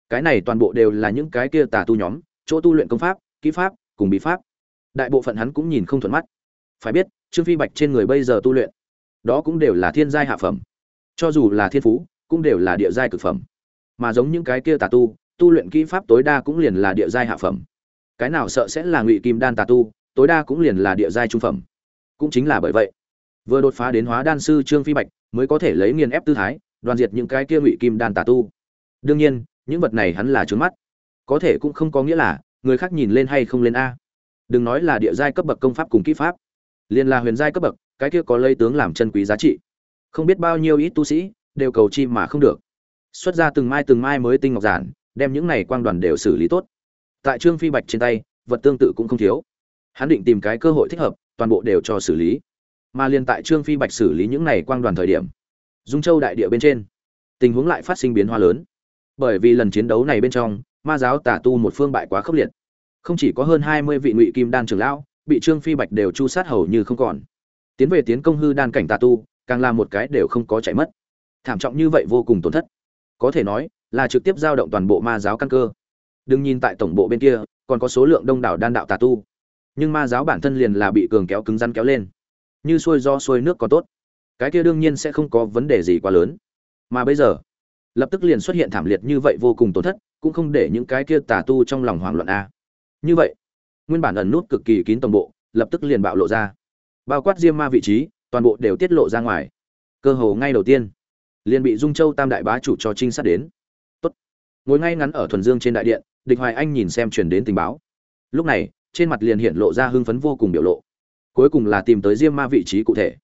cái này toàn bộ đều là những cái kia tà tu nhóm, chỗ tu luyện công pháp, kỹ pháp, cùng bí pháp. Đại bộ phận hắn cũng nhìn không thuận mắt. Phải biết, trương phi bạch trên người bây giờ tu luyện, đó cũng đều là thiên giai hạ phẩm. Cho dù là thiên phú, cũng đều là địa giai cực phẩm. Mà giống những cái kia tà tu tu luyện kỹ pháp tối đa cũng liền là địa giai hạ phẩm. Cái nào sợ sẽ là ngụy kim đan tà tu, tối đa cũng liền là địa giai trung phẩm. Cũng chính là bởi vậy, vừa đột phá đến hóa đan sư trương phi bạch, mới có thể lấy nghiền ép tư thái, đoàn diệt những cái kia ngụy kim đan tà tu. Đương nhiên những vật này hắn là trướng mắt. Có thể cũng không có nghĩa là người khác nhìn lên hay không lên a. Đừng nói là địa giai cấp bậc công pháp cùng kỹ pháp. Liền là huyền giai cấp bậc, cái kia có lây tướng làm chân quý giá trị. Không biết bao nhiêu ít tu sĩ đều cầu chi mà không được. Xuất ra từng mai từng mai mới tinh ngọc giản, đem những này quang đoàn đều xử lý tốt. Tại trương phi bạch trên tay, vật tương tự cũng không thiếu. Hắn định tìm cái cơ hội thích hợp, toàn bộ đều cho xử lý. Mà liền tại trương phi bạch xử lý những này quang đoàn thời điểm, dung châu đại địa bên trên, tình huống lại phát sinh biến hóa lớn bởi vì lần chiến đấu này bên trong, ma giáo tà tu một phương bại quá khốc liệt. Không chỉ có hơn hai mươi vị ngụy kim đan trưởng lão, bị trương phi bạch đều chu sát hầu như không còn. Tiến về tiến công hư đan cảnh tà tu, càng làm một cái đều không có chạy mất. Thảm trọng như vậy vô cùng tổn thất. Có thể nói, là trực tiếp giao động toàn bộ ma giáo căn cơ. Đừng nhìn tại tổng bộ bên kia, còn có số lượng đông đảo đan đạo tà tu. Nhưng ma giáo bản thân liền là bị cường kéo cứng rắn kéo lên. Như xuôi do xuôi nước còn tốt. Cái kia đương nhiên sẽ không có vấn đề gì quá lớn. Mà bây giờ lập tức liền xuất hiện thảm liệt như vậy vô cùng tổn thất, cũng không để những cái kia tà tu trong lòng hoảng loạn a. Như vậy, nguyên bản ẩn nút cực kỳ kín tổng bộ, lập tức liền bạo lộ ra. Bao quát diêm ma vị trí, toàn bộ đều tiết lộ ra ngoài. Cơ hồ ngay đầu tiên, liền bị dung châu tam đại bá chủ cho trinh sát đến. Tốt. ngồi ngay ngắn ở thuần dương trên đại điện, địch hoài anh nhìn xem truyền đến tình báo. Lúc này, trên mặt liền hiện lộ ra hưng phấn vô cùng biểu lộ. Cuối cùng là tìm tới diêm ma vị trí cụ thể.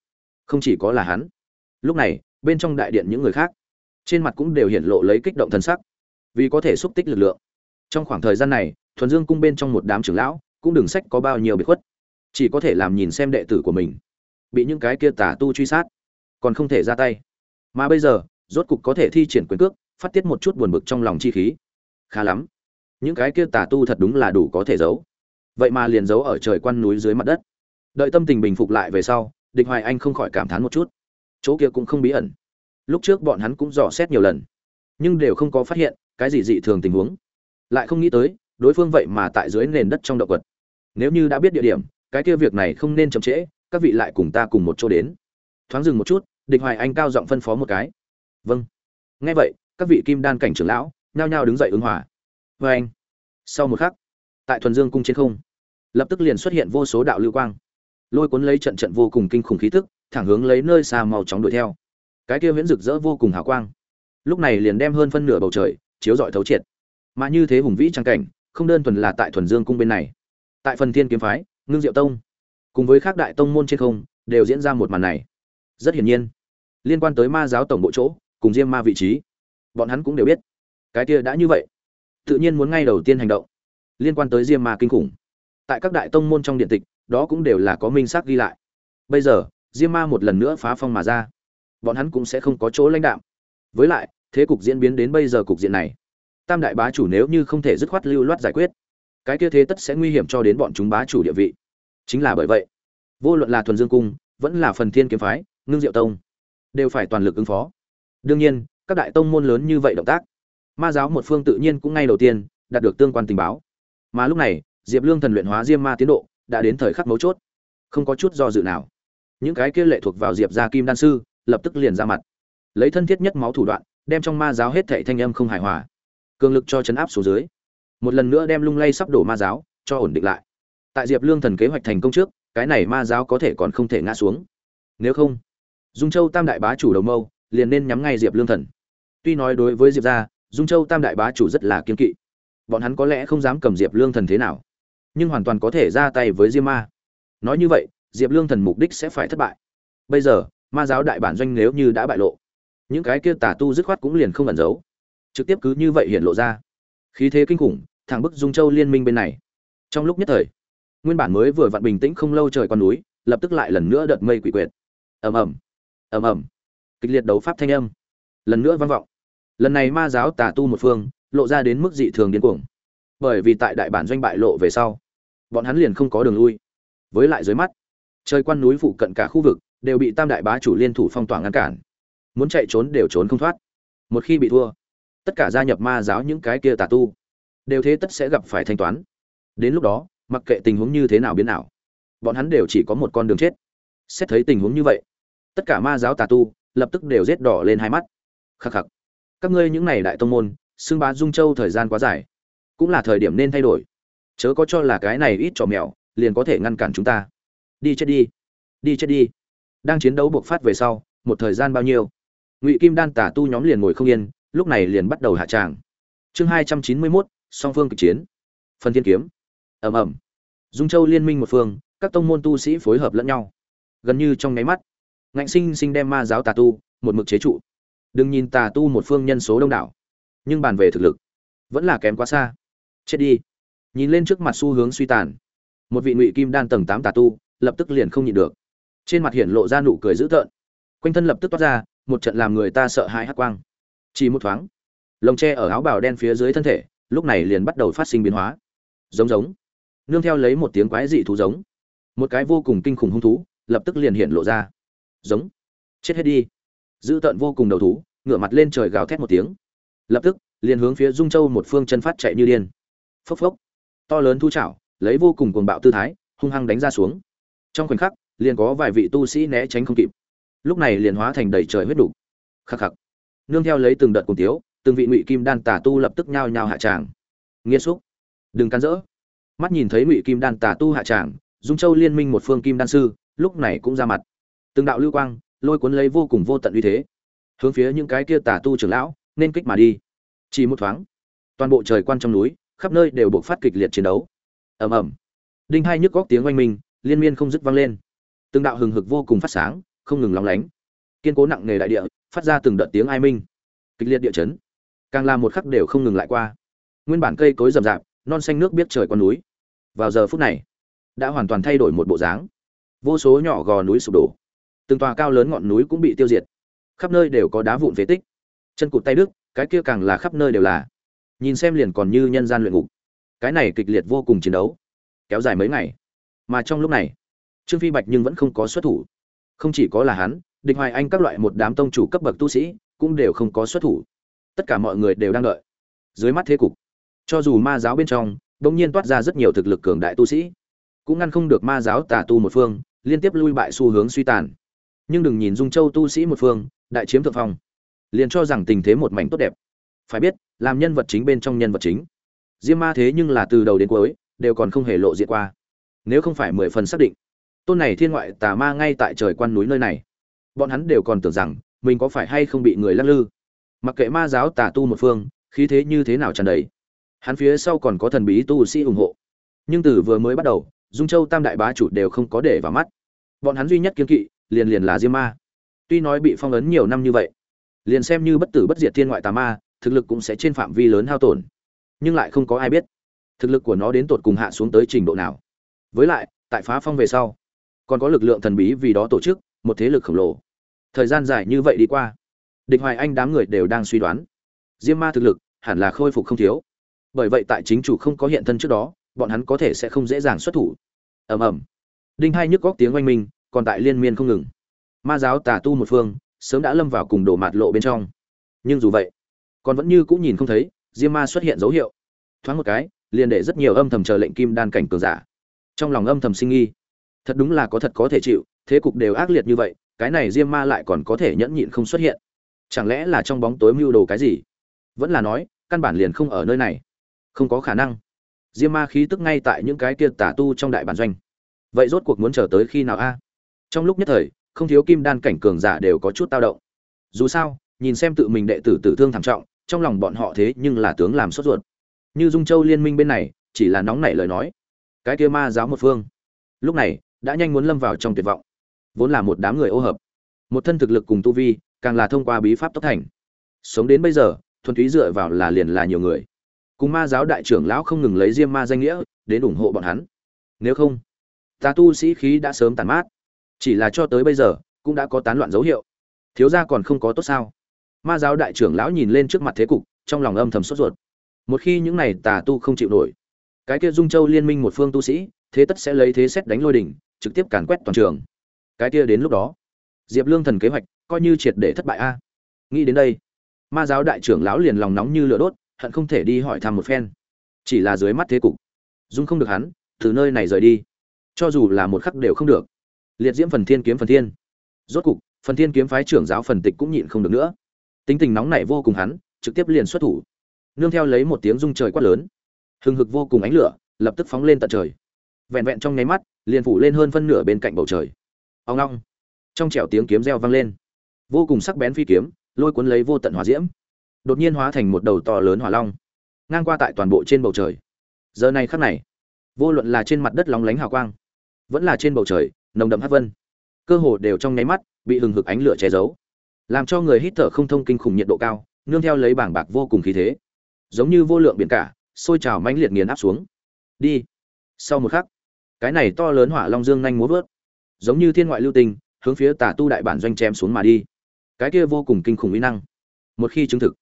Không chỉ có là hắn. Lúc này, bên trong đại điện những người khác trên mặt cũng đều hiện lộ lấy kích động thần sắc, vì có thể xúc tích lực lượng. Trong khoảng thời gian này, thuần dương cung bên trong một đám trưởng lão cũng đừng sách có bao nhiêu biệt khuất, chỉ có thể làm nhìn xem đệ tử của mình, bị những cái kia tà tu truy sát, còn không thể ra tay. Mà bây giờ, rốt cục có thể thi triển quyền cước, phát tiết một chút buồn bực trong lòng chi khí. Khá lắm. Những cái kia tà tu thật đúng là đủ có thể giấu. Vậy mà liền giấu ở trời quan núi dưới mặt đất. Đợi tâm tình bình phục lại về sau, địch hoài anh không khỏi cảm thán một chút. Chỗ kia cũng không bí ẩn lúc trước bọn hắn cũng dò xét nhiều lần, nhưng đều không có phát hiện cái gì dị thường tình huống. Lại không nghĩ tới, đối phương vậy mà tại dưới nền đất trong động vật. Nếu như đã biết địa điểm, cái kia việc này không nên chậm trễ, các vị lại cùng ta cùng một chỗ đến. Thoáng dừng một chút, địch hoài anh cao giọng phân phó một cái. Vâng. Nghe vậy, các vị kim đan cảnh trưởng lão nhao nhao đứng dậy ứng hòa. Vê anh. Sau một khắc, tại thuần dương cung trên không, lập tức liền xuất hiện vô số đạo lưu quang. Lôi cuốn lấy trận trận vô cùng kinh khủng khí tức, thẳng hướng lấy nơi xa màu chóng đuổi theo cái kia viễn rực rỡ vô cùng hào quang. Lúc này liền đem hơn phân nửa bầu trời chiếu rọi thấu triệt. Mà như thế hùng vĩ trang cảnh, không đơn thuần là tại thuần dương cung bên này. Tại phần thiên kiếm phái, ngưng diệu tông, cùng với các đại tông môn trên không, đều diễn ra một màn này. Rất hiển nhiên, liên quan tới ma giáo tổng bộ chỗ, cùng diêm ma vị trí, bọn hắn cũng đều biết. Cái kia đã như vậy, tự nhiên muốn ngay đầu tiên hành động. Liên quan tới diêm ma kinh khủng, tại các đại tông môn trong điện tịch, đó cũng đều là có minh xác ghi lại. Bây giờ, diêm ma một lần nữa phá phong mà ra bọn hắn cũng sẽ không có chỗ lãnh đạm. với lại, thế cục diễn biến đến bây giờ cục diện này, tam đại bá chủ nếu như không thể dứt khoát lưu loát giải quyết, cái kia thế tất sẽ nguy hiểm cho đến bọn chúng bá chủ địa vị. Chính là bởi vậy, vô luận là thuần dương cung, vẫn là phần thiên kiếm phái, ngưng diệu tông, đều phải toàn lực ứng phó. Đương nhiên, các đại tông môn lớn như vậy động tác, ma giáo một phương tự nhiên cũng ngay đầu tiên đạt được tương quan tình báo. Mà lúc này, diệp lương thần luyện hóa diêm ma tiến độ đã đến thời khắc mấu chốt, không có chút do dự nào. Những cái kia lệ thuộc vào diệp gia kim đan sư lập tức liền ra mặt. Lấy thân thiết nhất máu thủ đoạn, đem trong ma giáo hết thảy thanh âm không hài hòa. Cường lực cho chấn áp số dưới. Một lần nữa đem lung lay sắp đổ ma giáo, cho ổn định lại. Tại diệp lương thần kế hoạch thành công trước, cái này ma giáo có thể còn không thể ngã xuống. Nếu không, dung châu tam đại bá chủ đầu mâu, liền nên nhắm ngay diệp lương thần. Tuy nói đối với diệp gia, dung châu tam đại bá chủ rất là kiên kỵ. Bọn hắn có lẽ không dám cầm diệp lương thần thế nào, nhưng hoàn toàn có thể ra tay với diêm ma. Nói như vậy, diệp lương thần mục đích sẽ phải thất bại. Bây giờ ma giáo đại bản doanh nếu như đã bại lộ, những cái kia tà tu dứt khoát cũng liền không ẩn giấu. Trực tiếp cứ như vậy hiện lộ ra. Khí thế kinh khủng, thẳng bức dung châu liên minh bên này. Trong lúc nhất thời, nguyên bản mới vừa vặn bình tĩnh không lâu trời con núi, lập tức lại lần nữa đợt mây quỷ quyệt. Ầm ầm ầm ầm. Kịch liệt đấu pháp thanh âm. Lần nữa vang vọng. Lần này ma giáo tà tu một phương, lộ ra đến mức dị thường điên cuồng. Bởi vì tại đại bản doanh bại lộ về sau, bọn hắn liền không có đường lui. Với lại dưới mắt, trời quan núi phụ cận cả khu vực đều bị tam đại bá chủ liên thủ phong tỏa ngăn cản. Muốn chạy trốn đều trốn không thoát. Một khi bị thua, tất cả gia nhập ma giáo những cái kia tà tu, đều thế tất sẽ gặp phải thanh toán. Đến lúc đó, mặc kệ tình huống như thế nào biến nào bọn hắn đều chỉ có một con đường chết. Xét thấy tình huống như vậy, tất cả ma giáo tà tu lập tức đều rết đỏ lên hai mắt. Khắc khắc, các ngươi những này đại tông môn, xưng bá dung châu thời gian quá dài, cũng là thời điểm nên thay đổi. Chớ có cho là cái này ít trò mèo liền có thể ngăn cản chúng ta. Đi chết đi đi chết đi đang chiến đấu buộc phát về sau, một thời gian bao nhiêu? Ngụy kim đan tả tu nhóm liền ngồi không yên, lúc này liền bắt đầu hạ tràng. Chương hai trăm chín mươi mốt, song phương kịch chiến. Phần thiên kiếm. Ầm ầm. Dung châu liên minh một phương, các tông môn tu sĩ phối hợp lẫn nhau. Gần như trong nháy mắt, ngạnh sinh sinh đem ma giáo tà tu, một mực chế trụ. Đừng nhìn tà tu một phương nhân số đông đảo, nhưng bàn về thực lực, vẫn là kém quá xa. Chết đi. Nhìn lên trước mặt xu hướng suy tàn, một vị ngụy kim đan tầng tám tà tu, lập tức liền không nhịn được trên mặt hiện lộ ra nụ cười dữ tợn. Quanh thân lập tức toát ra một trận làm người ta sợ hãi hắc quang. Chỉ một thoáng, lồng tre ở áo bào đen phía dưới thân thể, lúc này liền bắt đầu phát sinh biến hóa. Giống giống, nương theo lấy một tiếng quái dị thú giống, một cái vô cùng kinh khủng hung thú lập tức liền hiện lộ ra. Giống, chết hết đi. Dữ tợn vô cùng đầu thú, ngửa mặt lên trời gào thét một tiếng. Lập tức, liền hướng phía dung châu một phương chân phát chạy như điên. Phốc phốc, to lớn thu chảo, lấy vô cùng cuồng bạo tư thái, hung hăng đánh ra xuống. Trong khoảnh khắc liền có vài vị tu sĩ né tránh không kịp. Lúc này liền hóa thành đầy trời huyết đủ. Khắc khắc. Nương theo lấy từng đợt cùng tiếu, từng vị ngụy kim đan tà tu lập tức nhao nhao hạ tràng. Nghiêm xúc. Đừng can rỡ mắt nhìn thấy ngụy kim đan tà tu hạ tràng, dung châu liên minh một phương kim đan sư, lúc này cũng ra mặt. Từng đạo lưu quang, lôi cuốn lấy vô cùng vô tận uy thế. Hướng phía những cái kia tà tu trưởng lão, nên kích mà đi. Chỉ một thoáng, toàn bộ trời quan trong núi, khắp nơi đều buộc phát kịch liệt chiến đấu. Ầm ầm. Đinh hai nhức góc tiếng oanh minh, liên miên không dứt vang lên từng đạo hừng hực vô cùng phát sáng, không ngừng lóng lánh. Kiên cố nặng nề đại địa, phát ra từng đợt tiếng ai minh. Kịch liệt địa chấn. Càng làm một khắc đều không ngừng lại qua. Nguyên bản cây cối rậm rạp, non xanh nước biết trời con núi. Vào giờ phút này, đã hoàn toàn thay đổi một bộ dáng. Vô số nhỏ gò núi sụp đổ. Từng tòa cao lớn ngọn núi cũng bị tiêu diệt. Khắp nơi đều có đá vụn phế tích. Chân cụt tay đức cái kia càng là khắp nơi đều là. Nhìn xem liền còn như nhân gian luyện ngục. Cái này kịch liệt vô cùng chiến đấu. Kéo dài mấy ngày. Mà trong lúc này trương phi bạch nhưng vẫn không có xuất thủ. Không chỉ có là hắn, địch hoài anh các loại một đám tông chủ cấp bậc tu sĩ cũng đều không có xuất thủ. Tất cả mọi người đều đang đợi. Dưới mắt thế cục, cho dù ma giáo bên trong đ ỗ n g nhiên toát ra rất nhiều thực lực cường đại tu sĩ, cũng ngăn không được ma giáo tà tu một phương, liên tiếp lui bại xu hướng suy tàn. Nhưng đừng nhìn dung châu tu sĩ một phương, đại chiếm thượng phong, liền cho rằng tình thế một mảnh tốt đẹp. Phải biết, làm nhân vật chính bên trong nhân vật chính, diêm ma thế nhưng là từ đầu đến cuối, đều còn không hề lộ diện qua. Nếu không phải mười phần xác định tôn này thiên ngoại tà ma ngay tại trời quan núi nơi này. Bọn hắn đều còn tưởng rằng mình có phải hay không bị người lắc lư. Mặc kệ ma giáo tà tu một phương, khí thế như thế nào tràn đầy, hắn phía sau còn có thần bí tu sĩ ủng hộ. Nhưng từ vừa mới bắt đầu, dung châu tam đại bá chủ đều không có để vào mắt. Bọn hắn duy nhất kiên kỵ, liền liền là diêm ma. Tuy nói bị phong ấn nhiều năm như vậy, liền xem như bất tử bất diệt thiên ngoại tà ma, thực lực cũng sẽ trên phạm vi lớn hao tổn. Nhưng lại không có ai biết, thực lực của nó đến tột cùng hạ xuống tới trình độ nào. Với lại, tại phá phong về sau còn có lực lượng thần bí vì đó tổ chức, một thế lực khổng lồ. Thời gian dài như vậy đi qua, địch hoài anh đám người đều đang suy đoán. Diêm ma thực lực hẳn là khôi phục không thiếu. Bởi vậy tại chính chủ không có hiện thân trước đó, bọn hắn có thể sẽ không dễ dàng xuất thủ. Ầm ầm. Đinh hai nhức góc tiếng oanh minh, còn tại liên miên không ngừng. Ma giáo tà tu một phương, sớm đã lâm vào cùng đổ mạt lộ bên trong. Nhưng dù vậy, còn vẫn như cũng nhìn không thấy, diêm ma xuất hiện dấu hiệu. Thoáng một cái, liền để rất nhiều âm thầm chờ lệnh kim đan cảnh cường giả. Trong lòng âm thầm sinh nghi thật đúng là có thật có thể chịu, thế cục đều ác liệt như vậy, cái này diêm ma lại còn có thể nhẫn nhịn không xuất hiện. Chẳng lẽ là trong bóng tối mưu đồ cái gì? Vẫn là nói, căn bản liền không ở nơi này. Không có khả năng. Diêm ma khí tức ngay tại những cái kia tả tu trong đại bản doanh. Vậy rốt cuộc muốn chờ tới khi nào a? Trong lúc nhất thời, không thiếu kim đan cảnh cường giả đều có chút tao động. Dù sao, nhìn xem tự mình đệ tử tử thương thảm trọng, trong lòng bọn họ thế nhưng là tướng làm sốt ruột. Như dung châu liên minh bên này, chỉ là nóng nảy lời nói. Cái kia ma giáo một phương. Lúc này đã nhanh muốn lâm vào trong tuyệt vọng. Vốn là một đám người ô hợp, một thân thực lực cùng tu vi, càng là thông qua bí pháp tốc thành. Sống đến bây giờ, thuần túy dựa vào là liền là nhiều người. Cùng ma giáo đại trưởng lão không ngừng lấy diêm ma danh nghĩa, đến ủng hộ bọn hắn. Nếu không, tà tu sĩ khí đã sớm tàn mát. Chỉ là cho tới bây giờ, cũng đã có tán loạn dấu hiệu. Thiếu gia còn không có tốt sao? Ma giáo đại trưởng lão nhìn lên trước mặt thế cục, trong lòng âm thầm sốt ruột. Một khi những này tà tu không chịu nổi, cái kia dung châu liên minh một phương tu sĩ, thế tất sẽ lấy thế xét đánh lôi đỉnh trực tiếp càn quét toàn trường. Cái kia đến lúc đó, diệp lương thần kế hoạch coi như triệt để thất bại a. Nghĩ đến đây, ma giáo đại trưởng lão liền lòng nóng như lửa đốt, hận không thể đi hỏi thăm một phen. Chỉ là dưới mắt thế cục, dung không được hắn, từ nơi này rời đi. Cho dù là một khắc đều không được. Liệt diễm phần thiên kiếm phần thiên. Rốt cục, phần thiên kiếm phái trưởng giáo phần tịch cũng nhịn không được nữa. Tính tình nóng nảy vô cùng hắn, trực tiếp liền xuất thủ. Nương theo lấy một tiếng rung trời quát lớn. Hừng hực vô cùng ánh lửa, lập tức phóng lên tận trời vẹn vẹn trong nháy mắt, liền phủ lên hơn phân nửa bên cạnh bầu trời. Ông long trong trẻo tiếng kiếm reo vang lên. Vô cùng sắc bén phi kiếm, lôi cuốn lấy vô tận hỏa diễm. Đột nhiên hóa thành một đầu to lớn hỏa long, ngang qua tại toàn bộ trên bầu trời. Giờ này khắc này, vô luận là trên mặt đất lóng lánh hào quang, vẫn là trên bầu trời, nồng đậm hát vân, cơ hồ đều trong nháy mắt bị hừng hực ánh lửa che giấu, làm cho người hít thở không thông kinh khủng nhiệt độ cao, nương theo lấy bảng bạc vô cùng khí thế, giống như vô lượng biển cả, sôi trào mãnh liệt nghiền áp xuống. Đi. Sau một khắc cái này to lớn hỏa long dương nhanh múa vớt, giống như thiên ngoại lưu tình hướng phía tà tu đại bản doanh chém xuống mà đi. Cái kia vô cùng kinh khủng uy năng, một khi chứng thực,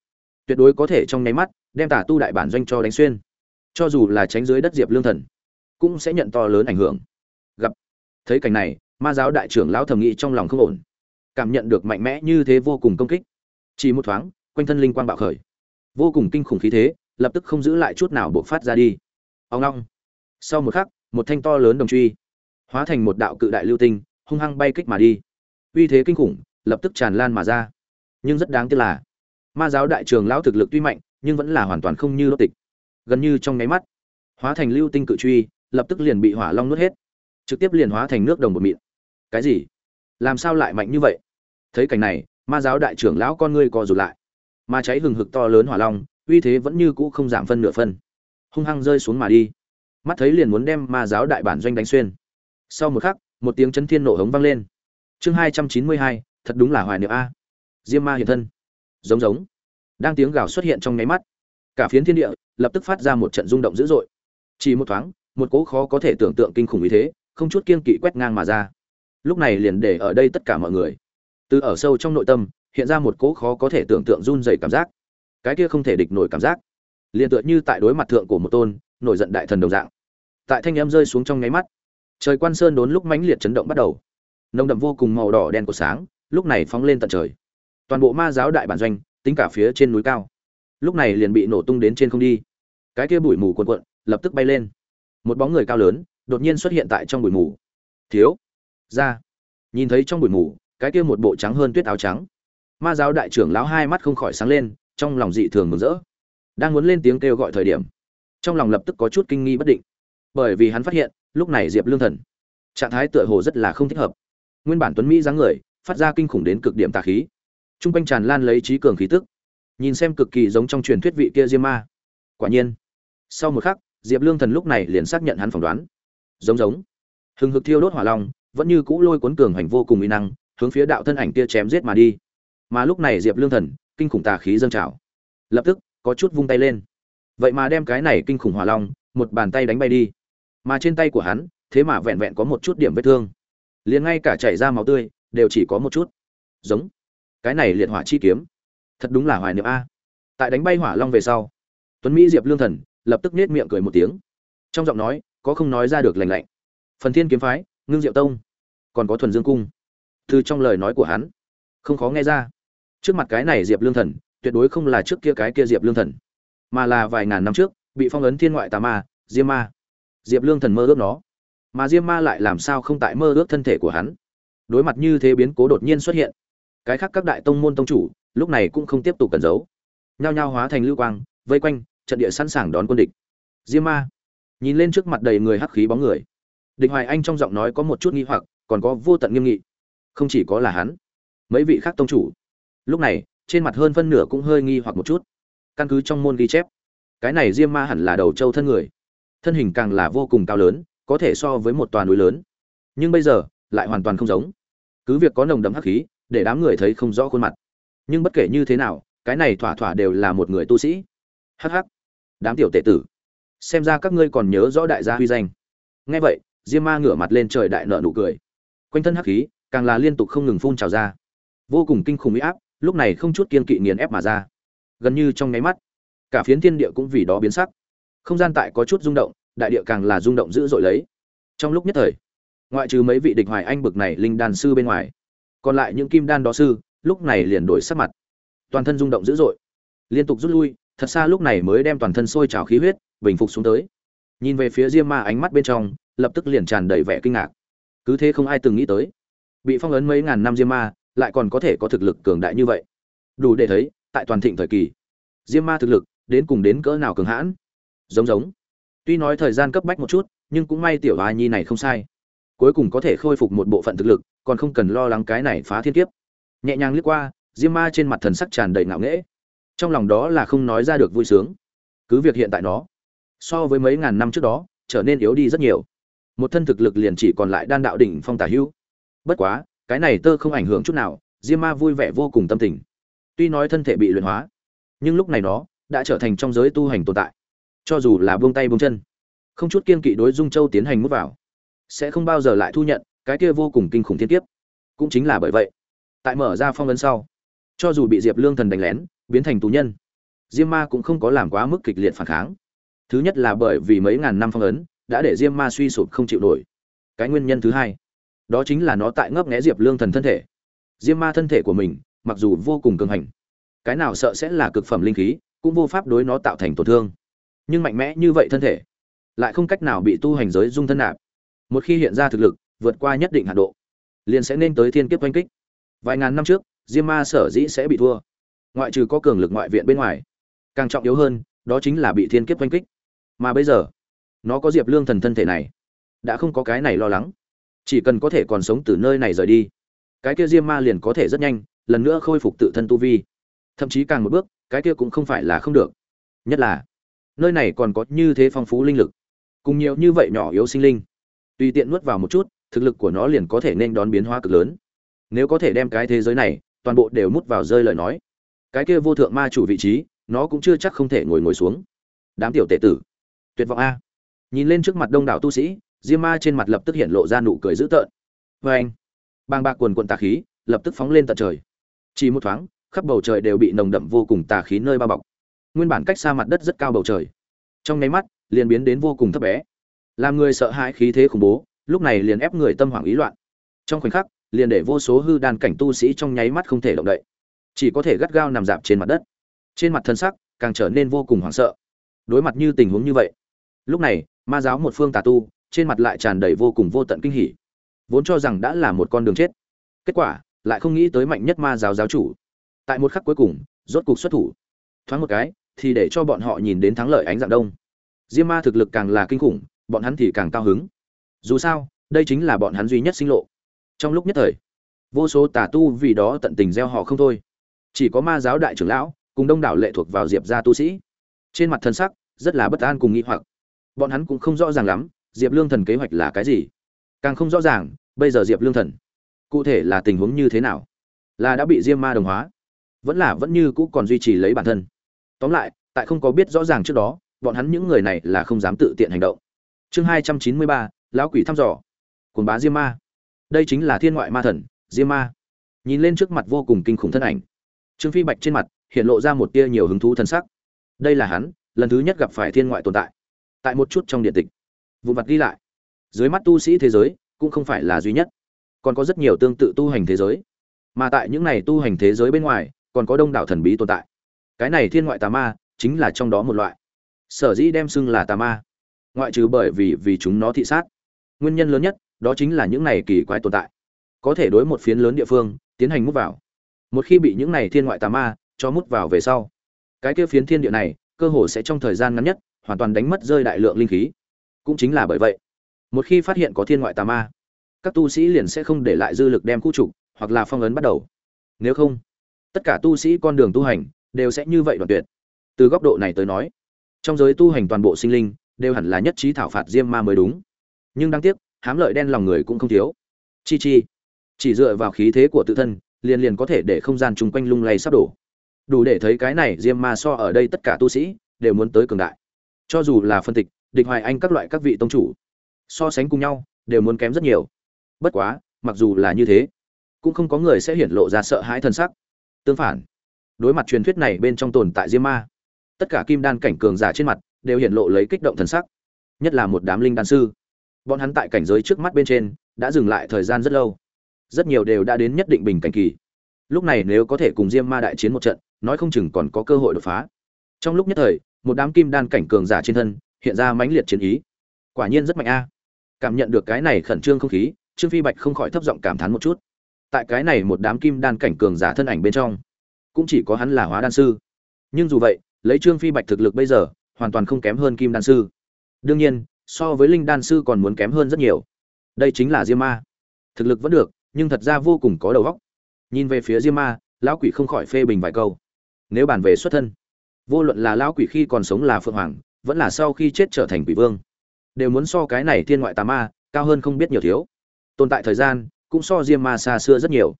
tuyệt đối có thể trong nháy mắt đem tà tu đại bản doanh cho đánh xuyên. Cho dù là tránh dưới đất diệp lương thần, cũng sẽ nhận to lớn ảnh hưởng. Gặp, thấy cảnh này, ma giáo đại trưởng lão thầm nghĩ trong lòng không ổn, cảm nhận được mạnh mẽ như thế vô cùng công kích. Chỉ một thoáng, quanh thân linh quang bạo khởi. Vô cùng kinh khủng khí thế, lập tức không giữ lại chút nào bộc phát ra đi. Ông long. Sau một khắc một thanh to lớn đồng truy, hóa thành một đạo cự đại lưu tinh, hung hăng bay kích mà đi. Uy thế kinh khủng, lập tức tràn lan mà ra. Nhưng rất đáng tiếc là, ma giáo đại trường lão thực lực tuy mạnh, nhưng vẫn là hoàn toàn không như đốt tịch. Gần như trong nháy mắt, hóa thành lưu tinh cự truy, lập tức liền bị hỏa long nuốt hết, trực tiếp liền hóa thành nước đồng bột mịn. Cái gì? Làm sao lại mạnh như vậy? Thấy cảnh này, ma giáo đại trưởng lão con ngươi co rụt lại. Ma cháy hừng hực to lớn hỏa long, uy thế vẫn như cũ không giảm phân nửa phân. Hung hăng rơi xuống mà đi mắt thấy liền muốn đem ma giáo đại bản doanh đánh xuyên. Sau một khắc, một tiếng chấn thiên nổ hống vang lên. Chương hai trăm chín mươi hai, thật đúng là hoài niệm a. Diêm ma hiện thân. Giống giống. Đang tiếng gào xuất hiện trong nháy mắt. Cả phiến thiên địa lập tức phát ra một trận rung động dữ dội. Chỉ một thoáng, một cỗ khó có thể tưởng tượng kinh khủng ý thế, không chút kiên kỵ quét ngang mà ra. Lúc này liền để ở đây tất cả mọi người. Từ ở sâu trong nội tâm, hiện ra một cỗ khó có thể tưởng tượng run dày cảm giác. Cái kia không thể địch nổi cảm giác. Liền tựa như tại đối mặt thượng của một tôn, nổi giận đại thần đồng dạng tại thanh em rơi xuống trong nháy mắt. Trời quan sơn đốn lúc mãnh liệt chấn động bắt đầu. Nồng đậm vô cùng màu đỏ đen của sáng, lúc này phóng lên tận trời. Toàn bộ ma giáo đại bản doanh, tính cả phía trên núi cao, lúc này liền bị nổ tung đến trên không đi. Cái kia bụi mù cuộn cuộn, lập tức bay lên. Một bóng người cao lớn, đột nhiên xuất hiện tại trong bụi mù. Thiếu, ra. Nhìn thấy trong bụi mù, cái kia một bộ trắng hơn tuyết áo trắng. Ma giáo đại trưởng lão hai mắt không khỏi sáng lên, trong lòng dị thường mừng rỡ. Đang muốn lên tiếng kêu gọi thời điểm, trong lòng lập tức có chút kinh nghi bất định bởi vì hắn phát hiện, lúc này diệp lương thần trạng thái tựa hồ rất là không thích hợp. Nguyên bản tuấn mỹ dáng người, phát ra kinh khủng đến cực điểm tà khí. T r u n g quanh tràn lan lấy trí cường khí tức. Nhìn xem cực kỳ giống trong truyền thuyết vị kia diêm ma. Quả nhiên, sau một khắc, diệp lương thần lúc này liền xác nhận hắn phỏng đoán. Giống giống. Hừng hực thiêu đốt hỏa long, vẫn như cũ lôi cuốn cường hành vô cùng uy năng, hướng phía đạo thân ảnh kia chém giết mà đi. Mà lúc này diệp lương thần, kinh khủng tà khí dâng trào. Lập tức, có chút vung tay lên. Vậy mà đem cái này kinh khủng hỏa long, một bàn tay đánh bay đi mà trên tay của hắn, thế mà vẹn vẹn có một chút điểm vết thương. Liền ngay cả chảy ra máu tươi, đều chỉ có một chút. Giống. Cái này liệt hỏa chi kiếm. Thật đúng là hoài niệm a. Tại đánh bay hỏa long về sau, tuấn mỹ diệp lương thần lập tức nết miệng cười một tiếng. Trong giọng nói, có không nói ra được lành lạnh. Phần thiên kiếm phái, ngưng diệu tông. Còn có thuần dương cung. Từ trong lời nói của hắn, không khó nghe ra. Trước mặt cái này diệp lương thần, tuyệt đối không là trước kia cái kia diệp lương thần, mà là vài ngàn năm trước, bị phong ấn thiên ngoại tà ma, diêm ma diệp lương thần mơ ước nó. Mà diêm ma lại làm sao không tại mơ ước thân thể của hắn? Đối mặt như thế biến cố đột nhiên xuất hiện, cái khác các đại tông môn tông chủ, lúc này cũng không tiếp tục cẩn giấu. Nhao nhao hóa thành lưu quang, vây quanh, trận địa sẵn sàng đón quân địch. Diêm ma nhìn lên trước mặt đầy người hắc khí bóng người. Địch hoài anh trong giọng nói có một chút nghi hoặc, còn có vô tận nghiêm nghị. Không chỉ có là hắn, mấy vị khác tông chủ. Lúc này, trên mặt hơn phân nửa cũng hơi nghi hoặc một chút. Căn cứ trong môn ghi chép, cái này diêm ma hẳn là đầu châu thân người thân hình càng là vô cùng cao lớn, có thể so với một toàn núi lớn. Nhưng bây giờ, lại hoàn toàn không giống. Cứ việc có nồng đậm hắc khí, để đám người thấy không rõ khuôn mặt. Nhưng bất kể như thế nào, cái này thỏa thỏa đều là một người tu sĩ. Hắc hắc. Đám tiểu tệ tử. Xem ra các ngươi còn nhớ rõ đại gia huy danh. Nghe vậy, diêm ma ngửa mặt lên trời đại nợ nụ cười. Quanh thân hắc khí, càng là liên tục không ngừng phun trào ra. Vô cùng kinh khủng huy áp, lúc này không chút kiên kỵ nghiền ép mà ra. Gần như trong nháy mắt, cả phiến thiên địa cũng vì đó biến sắc không gian tại có chút rung động, đại địa càng là rung động dữ dội lấy. Trong lúc nhất thời, ngoại trừ mấy vị địch hoài anh bực này linh đan sư bên ngoài, còn lại những kim đan đó sư, lúc này liền đổi sắc mặt. Toàn thân rung động dữ dội. Liên tục rút lui, thật xa lúc này mới đem toàn thân sôi trào khí huyết, bình phục xuống tới. Nhìn về phía diêm ma ánh mắt bên trong, lập tức liền tràn đầy vẻ kinh ngạc. Cứ thế không ai từng nghĩ tới, bị phong ấn mấy ngàn năm diêm ma, lại còn có thể có thực lực cường đại như vậy. Đủ để thấy, tại toàn thịnh thời kỳ, diêm ma thực lực đến cùng đến cỡ nào cường hãn giống giống. Tuy nói thời gian cấp bách một chút, nhưng cũng may tiểu a nhi này không sai. Cuối cùng có thể khôi phục một bộ phận thực lực, còn không cần lo lắng cái này phá thiên kiếp. Nhẹ nhàng liếc qua, diêm ma trên mặt thần sắc tràn đầy ngạo nghễ. Trong lòng đó là không nói ra được vui sướng. Cứ việc hiện tại nó, so với mấy ngàn năm trước đó, trở nên yếu đi rất nhiều. Một thân thực lực liền chỉ còn lại đan đạo đỉnh phong tả hữu bất quá, cái này tơ không ảnh hưởng chút nào, diêm ma vui vẻ vô cùng tâm tình. Tuy nói thân thể bị luyện hóa, nhưng lúc này nó đã trở thành trong giới tu hành tồn tại cho dù là buông tay buông chân, không chút kiên kỵ đối dung châu tiến hành mút vào, sẽ không bao giờ lại thu nhận, cái kia vô cùng kinh khủng thiên kiếp. Cũng chính là bởi vậy, tại mở ra phong ấn sau, cho dù bị diệp lương thần đánh lén, biến thành tù nhân, diêm ma cũng không có làm quá mức kịch liệt phản kháng. Thứ nhất là bởi vì mấy ngàn năm phong ấn đã để diêm ma suy sụp không chịu nổi. Cái nguyên nhân thứ hai, đó chính là nó tại ngấp nghé diệp lương thần thân thể. Diêm ma thân thể của mình, mặc dù vô cùng cường hành, cái nào sợ sẽ là cực phẩm linh khí, cũng vô pháp đối nó tạo thành tổn thương nhưng mạnh mẽ như vậy thân thể, lại không cách nào bị tu hành giới dung thân nạp. Một khi hiện ra thực lực, vượt qua nhất định hạn độ, liền sẽ nên tới thiên kiếp oanh kích. Vài ngàn năm trước, diêm ma sở dĩ sẽ bị thua. Ngoại trừ có cường lực ngoại viện bên ngoài, càng trọng yếu hơn, đó chính là bị thiên kiếp oanh kích. Mà bây giờ, nó có diệp lương thần thân thể này, đã không có cái này lo lắng. Chỉ cần có thể còn sống từ nơi này rời đi, cái kia diêm ma liền có thể rất nhanh, lần nữa khôi phục tự thân tu vi. Thậm chí càng một bước, cái kia cũng không phải là không được. Nhất là nơi này còn có như thế phong phú linh lực. Cùng nhiều như vậy nhỏ yếu sinh linh. Tùy tiện nuốt vào một chút, thực lực của nó liền có thể nên đón biến hóa cực lớn. Nếu có thể đem cái thế giới này, toàn bộ đều mút vào rơi lời nói. Cái kia vô thượng ma chủ vị trí, nó cũng chưa chắc không thể ngồi ngồi xuống. Đám tiểu tệ tử. Tuyệt vọng a. Nhìn lên trước mặt đông đảo tu sĩ, diêm ma trên mặt lập tức hiện lộ ra nụ cười dữ tợn. Vê anh. Bang bạc quần quần tà khí, lập tức phóng lên tận trời. Chỉ một thoáng, khắp bầu trời đều bị nồng đậm vô cùng tà khí nơi bao bọc nguyên bản cách xa mặt đất rất cao bầu trời. Trong nháy mắt, liền biến đến vô cùng thấp bé. Làm người sợ hãi khí thế khủng bố, lúc này liền ép người tâm hoảng ý loạn. Trong khoảnh khắc, liền để vô số hư đan cảnh tu sĩ trong nháy mắt không thể động đậy. Chỉ có thể gắt gao nằm dạp trên mặt đất. Trên mặt thân sắc càng trở nên vô cùng hoảng sợ. Đối mặt như tình huống như vậy, lúc này, ma giáo một phương tà tu, trên mặt lại tràn đầy vô cùng vô tận kinh hỉ. Vốn cho rằng đã là một con đường chết. Kết quả, lại không nghĩ tới mạnh nhất ma giáo giáo chủ. Tại một khắc cuối cùng, rốt cục xuất thủ. Thoáng một cái thì để cho bọn họ nhìn đến thắng lợi ánh dạng đông. Diêm ma thực lực càng là kinh khủng, bọn hắn thì càng cao hứng. Dù sao, đây chính là bọn hắn duy nhất sinh lộ. Trong lúc nhất thời, vô số tà tu vì đó tận tình gieo họ không thôi. Chỉ có ma giáo đại trưởng lão cùng đông đảo lệ thuộc vào diệp gia tu sĩ. Trên mặt thân sắc rất là bất an cùng nghĩ hoặc. Bọn hắn cũng không rõ ràng lắm, diệp lương thần kế hoạch là cái gì. Càng không rõ ràng, bây giờ diệp lương thần, cụ thể là tình huống như thế nào? Là đã bị diêm ma đồng hóa, vẫn là vẫn như cũ còn duy trì lấy bản thân? Tóm lại, tại không có biết rõ ràng trước đó, bọn hắn những người này là không dám tự tiện hành động. Chương hai trăm chín mươi ba, lão quỷ thăm dò. Cồn bá diêm ma. Đây chính là thiên ngoại ma thần, diêm ma. Nhìn lên trước mặt vô cùng kinh khủng thân ảnh. Trương phi bạch trên mặt hiện lộ ra một tia nhiều hứng thú thần sắc. Đây là hắn, lần thứ nhất gặp phải thiên ngoại tồn tại. Tại một chút trong điện tịch. Vụ mặt ghi lại. Dưới mắt tu sĩ thế giới cũng không phải là duy nhất. Còn có rất nhiều tương tự tu hành thế giới. Mà tại những này tu hành thế giới bên ngoài, còn có đông đảo thần bí tồn tại cái này thiên ngoại tà ma chính là trong đó một loại. Sở dĩ đem xưng là tà ma, ngoại trừ bởi vì vì chúng nó thị sát. Nguyên nhân lớn nhất, đó chính là những này kỳ quái tồn tại. Có thể đối một phiến lớn địa phương tiến hành mút vào. Một khi bị những này thiên ngoại tà ma cho mút vào về sau, cái kia phiến thiên địa này cơ hồ sẽ trong thời gian ngắn nhất hoàn toàn đánh mất rơi đại lượng linh khí. Cũng chính là bởi vậy, một khi phát hiện có thiên ngoại tà ma, các tu sĩ liền sẽ không để lại dư lực đem khu trục hoặc là phong ấn bắt đầu. Nếu không, tất cả tu sĩ con đường tu hành đều sẽ như vậy đoạn tuyệt. Từ góc độ này tới nói, trong giới tu hành toàn bộ sinh linh, đều hẳn là nhất trí thảo phạt diêm ma mới đúng. Nhưng đáng tiếc, hám lợi đen lòng người cũng không thiếu. Chi chi, chỉ dựa vào khí thế của tự thân, liền liền có thể để không gian chung quanh lung lay sắp đổ. Đủ để thấy cái này diêm ma so ở đây tất cả tu sĩ, đều muốn tới cường đại. Cho dù là phân tịch, địch hoài anh các loại các vị tông chủ, so sánh cùng nhau, đều muốn kém rất nhiều. Bất quá, mặc dù là như thế, cũng không có người sẽ hiển lộ ra sợ hãi thân sắc. Tương phản đối mặt truyền thuyết này bên trong tồn tại diêm ma. Tất cả kim đan cảnh cường giả trên mặt đều hiện lộ lấy kích động thần sắc, nhất là một đám linh đan sư. Bọn hắn tại cảnh giới trước mắt bên trên đã dừng lại thời gian rất lâu. Rất nhiều đều đã đến nhất định bình cảnh kỳ. Lúc này nếu có thể cùng diêm ma đại chiến một trận, nói không chừng còn có cơ hội đột phá. Trong lúc nhất thời, một đám kim đan cảnh cường giả trên thân hiện ra mãnh liệt chiến ý. Quả nhiên rất mạnh a. Cảm nhận được cái này khẩn trương không khí, trương phi bạch không khỏi thấp giọng cảm thán một chút. Tại cái này một đám kim đan cảnh cường giả thân ảnh bên trong cũng chỉ có hắn là hóa đan sư. Nhưng dù vậy, lấy trương phi bạch thực lực bây giờ, hoàn toàn không kém hơn kim đan sư. Đương nhiên, so với linh đan sư còn muốn kém hơn rất nhiều. Đây chính là diêm ma. Thực lực vẫn được, nhưng thật ra vô cùng có đầu óc. Nhìn về phía diêm ma, lão quỷ không khỏi phê bình vài câu. Nếu bàn về xuất thân, vô luận là lão quỷ khi còn sống là phượng hoàng, vẫn là sau khi chết trở thành quỷ vương, đều muốn so cái này thiên ngoại tà ma cao hơn không biết nhiều thiếu. Tồn tại thời gian, cũng so diêm ma xa xưa rất nhiều.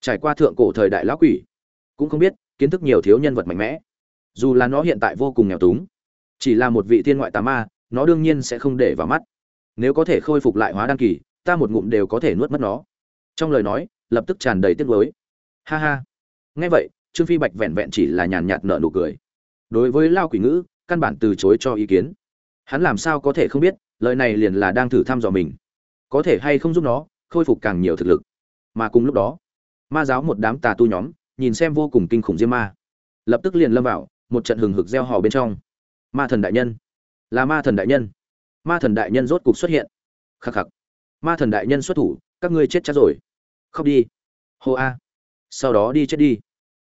Trải qua thượng cổ thời đại lão quỷ cũng không biết, kiến thức nhiều thiếu nhân vật mạnh mẽ. Dù là nó hiện tại vô cùng nghèo túng, chỉ là một vị thiên ngoại tà ma, nó đương nhiên sẽ không để vào mắt. Nếu có thể khôi phục lại hóa đăng kỳ, ta một ngụm đều có thể nuốt mất nó. Trong lời nói, lập tức tràn đầy tiếc nuối. Ha ha. Nghe vậy, trương phi bạch vẹn vẹn chỉ là nhàn nhạt nở nụ cười. Đối với lao quỷ ngữ, căn bản từ chối cho ý kiến. Hắn làm sao có thể không biết, lời này liền là đang thử thăm dò mình. Có thể hay không giúp nó khôi phục càng nhiều thực lực. Mà cùng lúc đó, ma giáo một đám tà tu nhóm nhìn xem vô cùng kinh khủng diêm ma. Lập tức liền lâm vào một trận hừng hực gieo hò bên trong. Ma thần đại nhân. Là ma thần đại nhân. Ma thần đại nhân rốt cục xuất hiện. Khắc khắc. Ma thần đại nhân xuất thủ, các ngươi chết chắc rồi. Khóc đi. Hô a. Sau đó đi chết đi.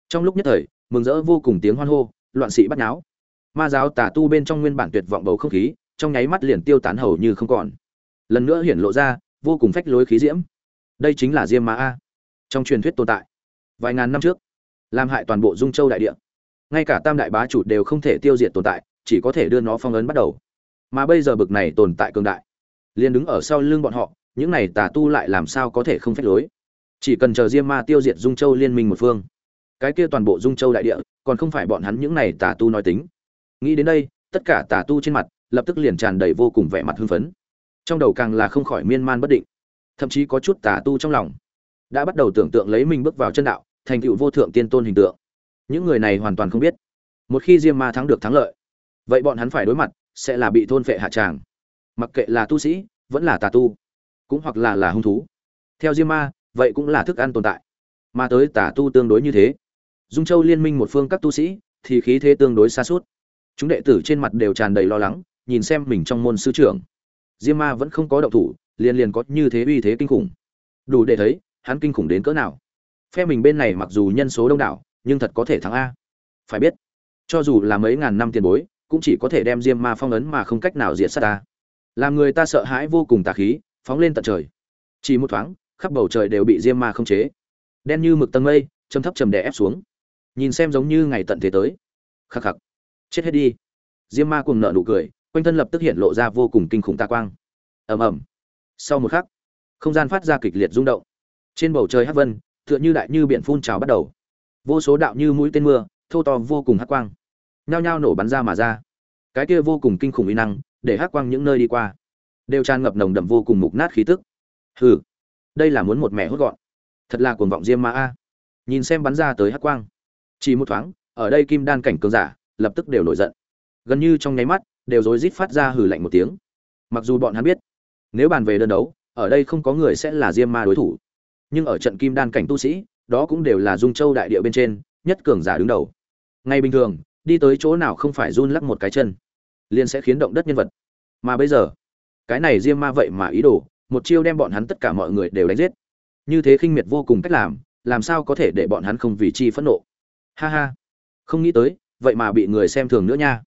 Trong lúc nhất thời, mừng rỡ vô cùng tiếng hoan hô, loạn sĩ bắt náo ma giáo tà tu bên trong nguyên bản tuyệt vọng bầu không khí, trong nháy mắt liền tiêu tán hầu như không còn. Lần nữa hiển lộ ra, vô cùng phách lối khí diễm. Đây chính là diêm ma a. Trong truyền thuyết tồn tại, vài ngàn năm trước làm hại toàn bộ dung châu đại địa. Ngay cả tam đại bá chủ đều không thể tiêu diệt tồn tại, chỉ có thể đưa nó phong ấn bắt đầu. Mà bây giờ bực này tồn tại cường đại, liền đứng ở sau lưng bọn họ, những này tà tu lại làm sao có thể không phép lối? Chỉ cần chờ diêm ma tiêu diệt dung châu liên minh một phương, cái kia toàn bộ dung châu đại địa, còn không phải bọn hắn những này tà tu nói tính. Nghĩ đến đây, tất cả tà tu trên mặt, lập tức liền tràn đầy vô cùng vẻ mặt hưng phấn. Trong đầu càng là không khỏi miên man bất định, thậm chí có chút tà tu trong lòng. Đã bắt đầu tưởng tượng lấy mình bước vào chân đạo thành tựu vô thượng tiên tôn hình tượng. Những người này hoàn toàn không biết. Một khi diêm ma thắng được thắng lợi, vậy bọn hắn phải đối mặt, sẽ là bị thôn phệ hạ tràng. Mặc kệ là tu sĩ, vẫn là tà tu, cũng hoặc là là hung thú. Theo diêm ma, vậy cũng là thức ăn tồn tại. Mà tới tà tu tương đối như thế. Dung châu liên minh một phương các tu sĩ, thì khí thế tương đối xa suốt. Chúng đệ tử trên mặt đều tràn đầy lo lắng, nhìn xem mình trong môn sư trưởng. Diêm ma vẫn không có động thủ, liền liền có như thế uy thế kinh khủng. Đủ để thấy, hắn kinh khủng đến cỡ nào phe mình bên này mặc dù nhân số đông đảo, nhưng thật có thể thắng a. Phải biết, cho dù là mấy ngàn năm tiền bối, cũng chỉ có thể đem diêm ma phong ấn mà không cách nào diệt sát ta làm người ta sợ hãi vô cùng tà khí, phóng lên tận trời. Chỉ một thoáng, khắp bầu trời đều bị diêm ma không chế. Đen như mực tầng mây, châm thấp trầm đè ép xuống. Nhìn xem giống như ngày tận thế tới. Khắc khắc. Chết hết đi. Diêm ma cùng nợ nụ cười, quanh thân lập tức hiện lộ ra vô cùng kinh khủng tà quang. Ầm ầm. Sau một khắc, không gian phát ra kịch liệt rung động. Trên bầu trời hắc vân tựa như đại như biển phun trào bắt đầu. Vô số đạo như mũi tên mưa, thô to vô cùng hắc quang, nhao nhao nổ bắn ra mà ra. Cái kia vô cùng kinh khủng uy năng, để hắc quang những nơi đi qua, đều tràn ngập nồng đậm vô cùng mục nát khí tức. Hừ, đây là muốn một mẹ hốt gọn. Thật là cuồng vọng diêm ma a. Nhìn xem bắn ra tới hắc quang, chỉ một thoáng, ở đây kim đan cảnh cường giả, lập tức đều nổi giận. Gần như trong nháy mắt, đều rối rít phát ra hừ lạnh một tiếng. Mặc dù bọn hắn biết, nếu bàn về đơn đấu, ở đây không có người sẽ là diêm ma đối thủ nhưng ở trận kim đan cảnh tu sĩ, đó cũng đều là dung châu đại địa bên trên, nhất cường giả đứng đầu. Ngay bình thường, đi tới chỗ nào không phải run lắc một cái chân, liền sẽ khiến động đất nhân vật. Mà bây giờ, cái này diêm ma vậy mà ý đồ, một chiêu đem bọn hắn tất cả mọi người đều đánh giết. Như thế khinh miệt vô cùng cách làm làm sao có thể để bọn hắn không vì chi phẫn nộ? Ha ha, không nghĩ tới, vậy mà bị người xem thường nữa nha.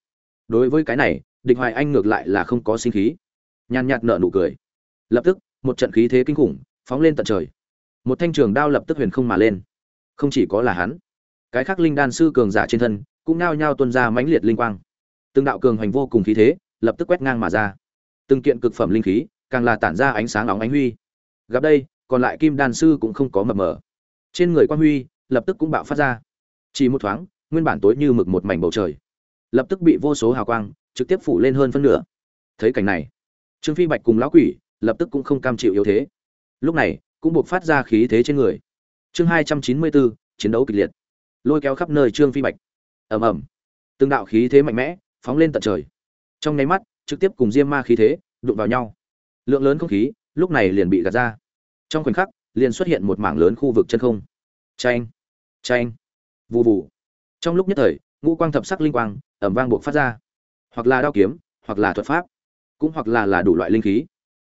Đối với cái này, địch hoài anh ngược lại là không có sinh khí. Nhàn nhạt nở nụ cười. Lập tức, một trận khí thế kinh khủng, phóng lên tận trời một thanh trường đao lập tức huyền không mà lên. Không chỉ có là hắn, cái khác linh đan sư cường giả trên thân cũng nao nhao tuân ra mãnh liệt linh quang. Từng đạo cường hoành vô cùng khí thế lập tức quét ngang mà ra. Từng kiện cực phẩm linh khí càng là tản ra ánh sáng óng ánh huy. Gặp đây, còn lại kim đan sư cũng không có mập mờ. Trên người quan huy lập tức cũng bạo phát ra. Chỉ một thoáng, nguyên bản tối như mực một mảnh bầu trời, lập tức bị vô số hào quang trực tiếp phủ lên hơn phân nửa. Thấy cảnh này, trương phi bạch cùng lão quỷ lập tức cũng không cam chịu yếu thế. Lúc này cũng buộc phát ra khí thế trên người. Chương hai trăm chín mươi bốn, chiến đấu kịch liệt. Lôi kéo khắp nơi trương phi bạch. Ầm ầm. Từng đạo khí thế mạnh mẽ phóng lên tận trời. Trong nháy mắt, trực tiếp cùng diêm ma khí thế đụng vào nhau. Lượng lớn không khí lúc này liền bị gạt ra. Trong khoảnh khắc, liền xuất hiện một mảng lớn khu vực chân không. Tranh tranh vù vù. Trong lúc nhất thời, ngũ quang thập sắc linh quang ẩm vang buộc phát ra. Hoặc là đao kiếm, hoặc là thuật pháp, cũng hoặc là là đủ loại linh khí.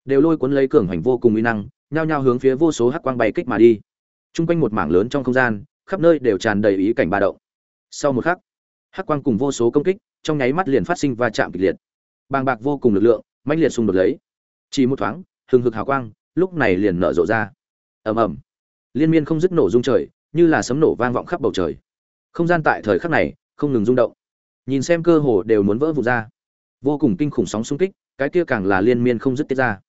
Đều lôi cuốn lấy cường hành vô cùng uy năng nhao nhao hướng phía vô số hắc quang bay kích mà đi. Trung quanh một mảng lớn trong không gian, khắp nơi đều tràn đầy ý cảnh ba động. Sau một khắc, hắc quang cùng vô số công kích trong nháy mắt liền phát sinh va chạm kịch liệt. Bàng bạc vô cùng lực lượng, mãnh liệt xung đột lấy. Chỉ một thoáng, hừng hực hào quang, lúc này liền nở rộ ra. Ầm ầm. Liên miên không dứt nổ rung trời, như là sấm nổ vang vọng khắp bầu trời. Không gian tại thời khắc này không ngừng rung động. Nhìn xem cơ hồ đều muốn vỡ vụn ra. Vô cùng kinh khủng sóng xung kích, cái kia càng là liên miên không dứt tiết ra.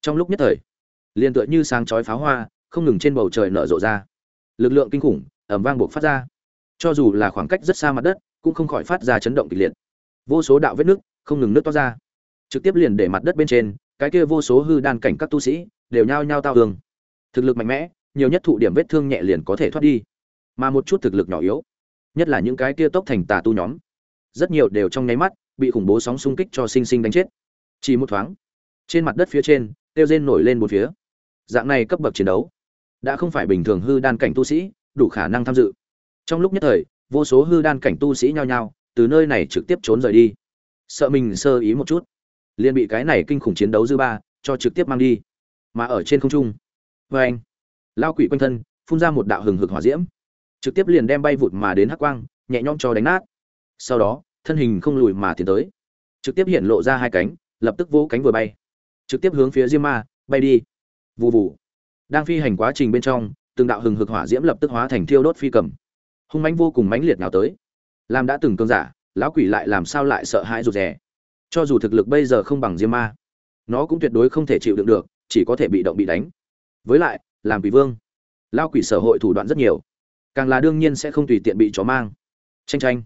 Trong lúc nhất thời liền tựa như sáng chói pháo hoa, không ngừng trên bầu trời nở rộ ra. Lực lượng kinh khủng ẩm vang buộc phát ra. Cho dù là khoảng cách rất xa mặt đất, cũng không khỏi phát ra chấn động kịch liệt. Vô số đạo vết nước không ngừng nước toát ra. Trực tiếp liền để mặt đất bên trên, cái kia vô số hư đan cảnh các tu sĩ, đều nhao nhao tao tường thực lực mạnh mẽ, nhiều nhất thụ điểm vết thương nhẹ liền có thể thoát đi. Mà một chút thực lực nhỏ yếu, nhất là những cái kia tốc thành tà tu nhóm, rất nhiều đều trong nháy mắt, bị khủng bố sóng xung kích cho sinh sinh đánh chết. Chỉ một thoáng, trên mặt đất phía trên, tiêu rên nổi lên một phía dạng này cấp bậc chiến đấu đã không phải bình thường hư đan cảnh tu sĩ đủ khả năng tham dự. Trong lúc nhất thời, vô số hư đan cảnh tu sĩ nhao nhao từ nơi này trực tiếp trốn rời đi. Sợ mình sơ ý một chút, liền bị cái này kinh khủng chiến đấu dư ba cho trực tiếp mang đi. Mà ở trên không trung vê anh, lao quỷ quanh thân phun ra một đạo hừng hực hỏa diễm, trực tiếp liền đem bay vụt mà đến hắc quang, nhẹ nhõm cho đánh nát. Sau đó, thân hình không lùi mà tiến tới, trực tiếp hiện lộ ra hai cánh, lập tức vỗ cánh vừa bay. Trực tiếp hướng phía diêm ma bay đi vù vù. Đang phi hành quá trình bên trong, từng đạo hừng hực hỏa diễm lập tức hóa thành thiêu đốt phi cầm. Hung mãnh vô cùng mãnh liệt nào tới. Làm đã từng cương giả, lão quỷ lại làm sao lại sợ hãi rụt rè? Cho dù thực lực bây giờ không bằng diêm ma, nó cũng tuyệt đối không thể chịu đựng được, chỉ có thể bị động bị đánh. Với lại, làm quỷ vương, lão quỷ sở hội thủ đoạn rất nhiều. Càng là đương nhiên sẽ không tùy tiện bị chó mang. Tranh tranh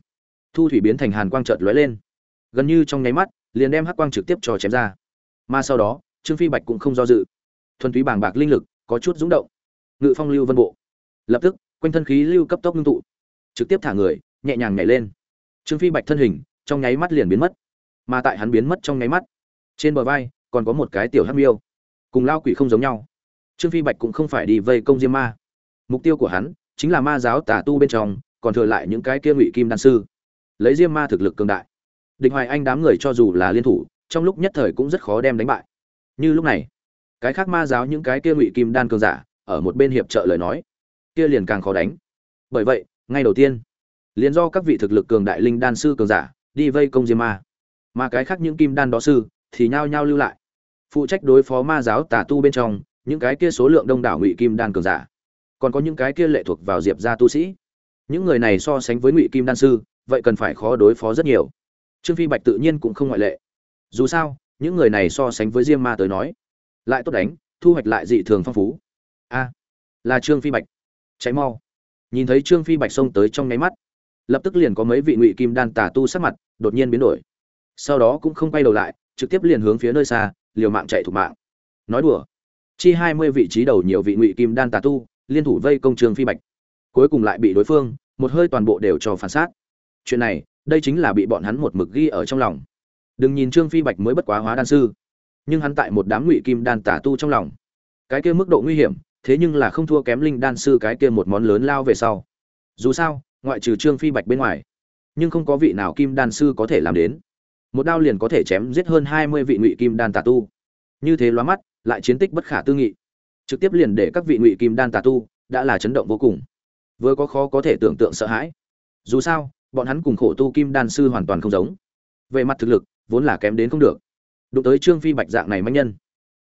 thu thủy biến thành hàn quang chợt lóe lên. Gần như trong nháy mắt, liền đem hắc quang trực tiếp cho chém ra. Mà sau đó, trương phi bạch cũng không do dự thuần túy bàng bạc linh lực, có chút rúng động. Ngự phong lưu vân bộ. Lập tức, quanh thân khí lưu cấp tốc ngưng tụ. Trực tiếp thả người, nhẹ nhàng nhảy lên. Trương phi bạch thân hình, trong nháy mắt liền biến mất. Mà tại hắn biến mất trong nháy mắt, trên bờ vai, còn có một cái tiểu hắc miêu. Cùng lao quỷ không giống nhau. Trương phi bạch cũng không phải đi vây công diêm ma. Mục tiêu của hắn, chính là ma giáo tà tu bên trong, còn thừa lại những cái kia ngụy kim đan sư. Lấy diêm ma thực lực cường đại. Địch hoài anh đám người cho dù là liên thủ, trong lúc nhất thời cũng rất khó đem đánh bại. Như lúc này cái khác ma giáo những cái kia ngụy kim đan cường giả, ở một bên hiệp trợ lời nói. Kia liền càng khó đánh. Bởi vậy, ngay đầu tiên, liền do các vị thực lực cường đại linh đan sư cường giả, đi vây công diêm ma. Mà cái khác những kim đan đó sư, thì nhao nhao lưu lại. Phụ trách đối phó ma giáo tà tu bên trong, những cái kia số lượng đông đảo ngụy kim đan cường giả. Còn có những cái kia lệ thuộc vào diệp gia tu sĩ. Những người này so sánh với ngụy kim đan sư, vậy cần phải khó đối phó rất nhiều. Trương phi bạch tự nhiên cũng không ngoại lệ. Dù sao, những người này so sánh với diêm ma tới nói lại tốt đánh, thu hoạch lại dị thường phong phú. A, là trương phi bạch. Cháy mau. Nhìn thấy trương phi bạch xông tới trong nháy mắt, lập tức liền có mấy vị ngụy kim đan tà tu sắc mặt đột nhiên biến đổi. Sau đó cũng không quay đầu lại, trực tiếp liền hướng phía nơi xa, liều mạng chạy thủ mạng. Nói đùa, chi hai mươi vị trí đầu nhiều vị ngụy kim đan tà tu, liên thủ vây công trương phi bạch. Cuối cùng lại bị đối phương, một hơi toàn bộ đều cho phản sát. Chuyện này, đây chính là bị bọn hắn một mực ghi ở trong lòng. Đừng nhìn trương phi bạch mới bất quá hóa đan sư nhưng hắn tại một đám ngụy kim đan tà tu trong lòng. Cái kia mức độ nguy hiểm, thế nhưng là không thua kém linh đan sư cái kia một món lớn lao về sau. Dù sao, ngoại trừ trương phi bạch bên ngoài, nhưng không có vị nào kim đan sư có thể làm đến. Một đao liền có thể chém giết hơn hai mươi vị ngụy kim đan tà tu. Như thế lóa mắt, lại chiến tích bất khả tư nghị. Trực tiếp liền để các vị ngụy kim đan tà tu đã là chấn động vô cùng. Vừa có khó có thể tưởng tượng sợ hãi. Dù sao, bọn hắn cùng khổ tu kim đan sư hoàn toàn không giống. Về mặt thực lực, vốn là kém đến không được đụng tới trương phi bạch dạng này manh nhân.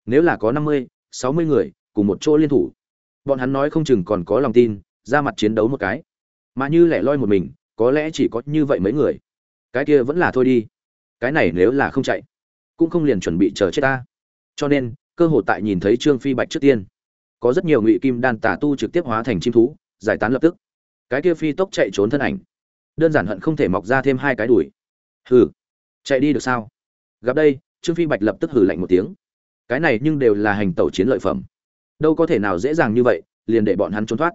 Nếu là có năm mươi, sáu mươi người cùng một chỗ liên thủ, bọn hắn nói không chừng còn có lòng tin, ra mặt chiến đấu một cái. Mà như lẻ loi một mình, có lẽ chỉ có như vậy mấy người. Cái kia vẫn là thôi đi. Cái này nếu là không chạy, cũng không liền chuẩn bị chờ chết ta. Cho nên, cơ hội tại nhìn thấy trương phi bạch trước tiên. Có rất nhiều ngụy kim đan tà tu trực tiếp hóa thành chim thú, giải tán lập tức. Cái kia phi tốc chạy trốn thân ảnh. Đơn giản hận không thể mọc ra thêm hai cái đùi. Hừ, chạy đi được sao? Gặp đây trương phi bạch lập tức hử lạnh một tiếng. Cái này nhưng đều là hành tẩu chiến lợi phẩm. Đâu có thể nào dễ dàng như vậy, liền để bọn hắn trốn thoát.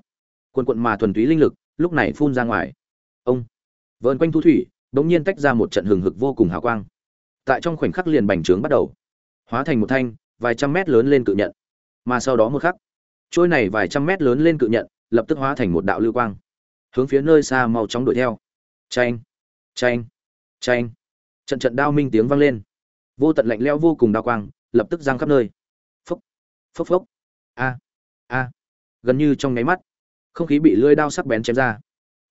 Quần quận mà thuần túy linh lực, lúc này phun ra ngoài. Ông! Vợn quanh thu thủy đ ỗ n g nhiên tách ra một trận hừng hực vô cùng hào quang. Tại trong khoảnh khắc liền bành trướng bắt đầu. Hóa thành một thanh, vài trăm mét lớn lên cự nhận. Mà sau đó một khắc, trôi này vài trăm mét lớn lên cự nhận, lập tức hóa thành một đạo lưu quang. Hướng phía nơi xa mau chóng đuổi theo. Tranh tranh tranh trận trận đao minh tiếng vang lên vô tận lạnh lẽo vô cùng đao quang, lập tức giang khắp nơi. Phốc phốc phốc. A a, gần như trong nháy mắt, không khí bị lưỡi đao sắc bén chém ra.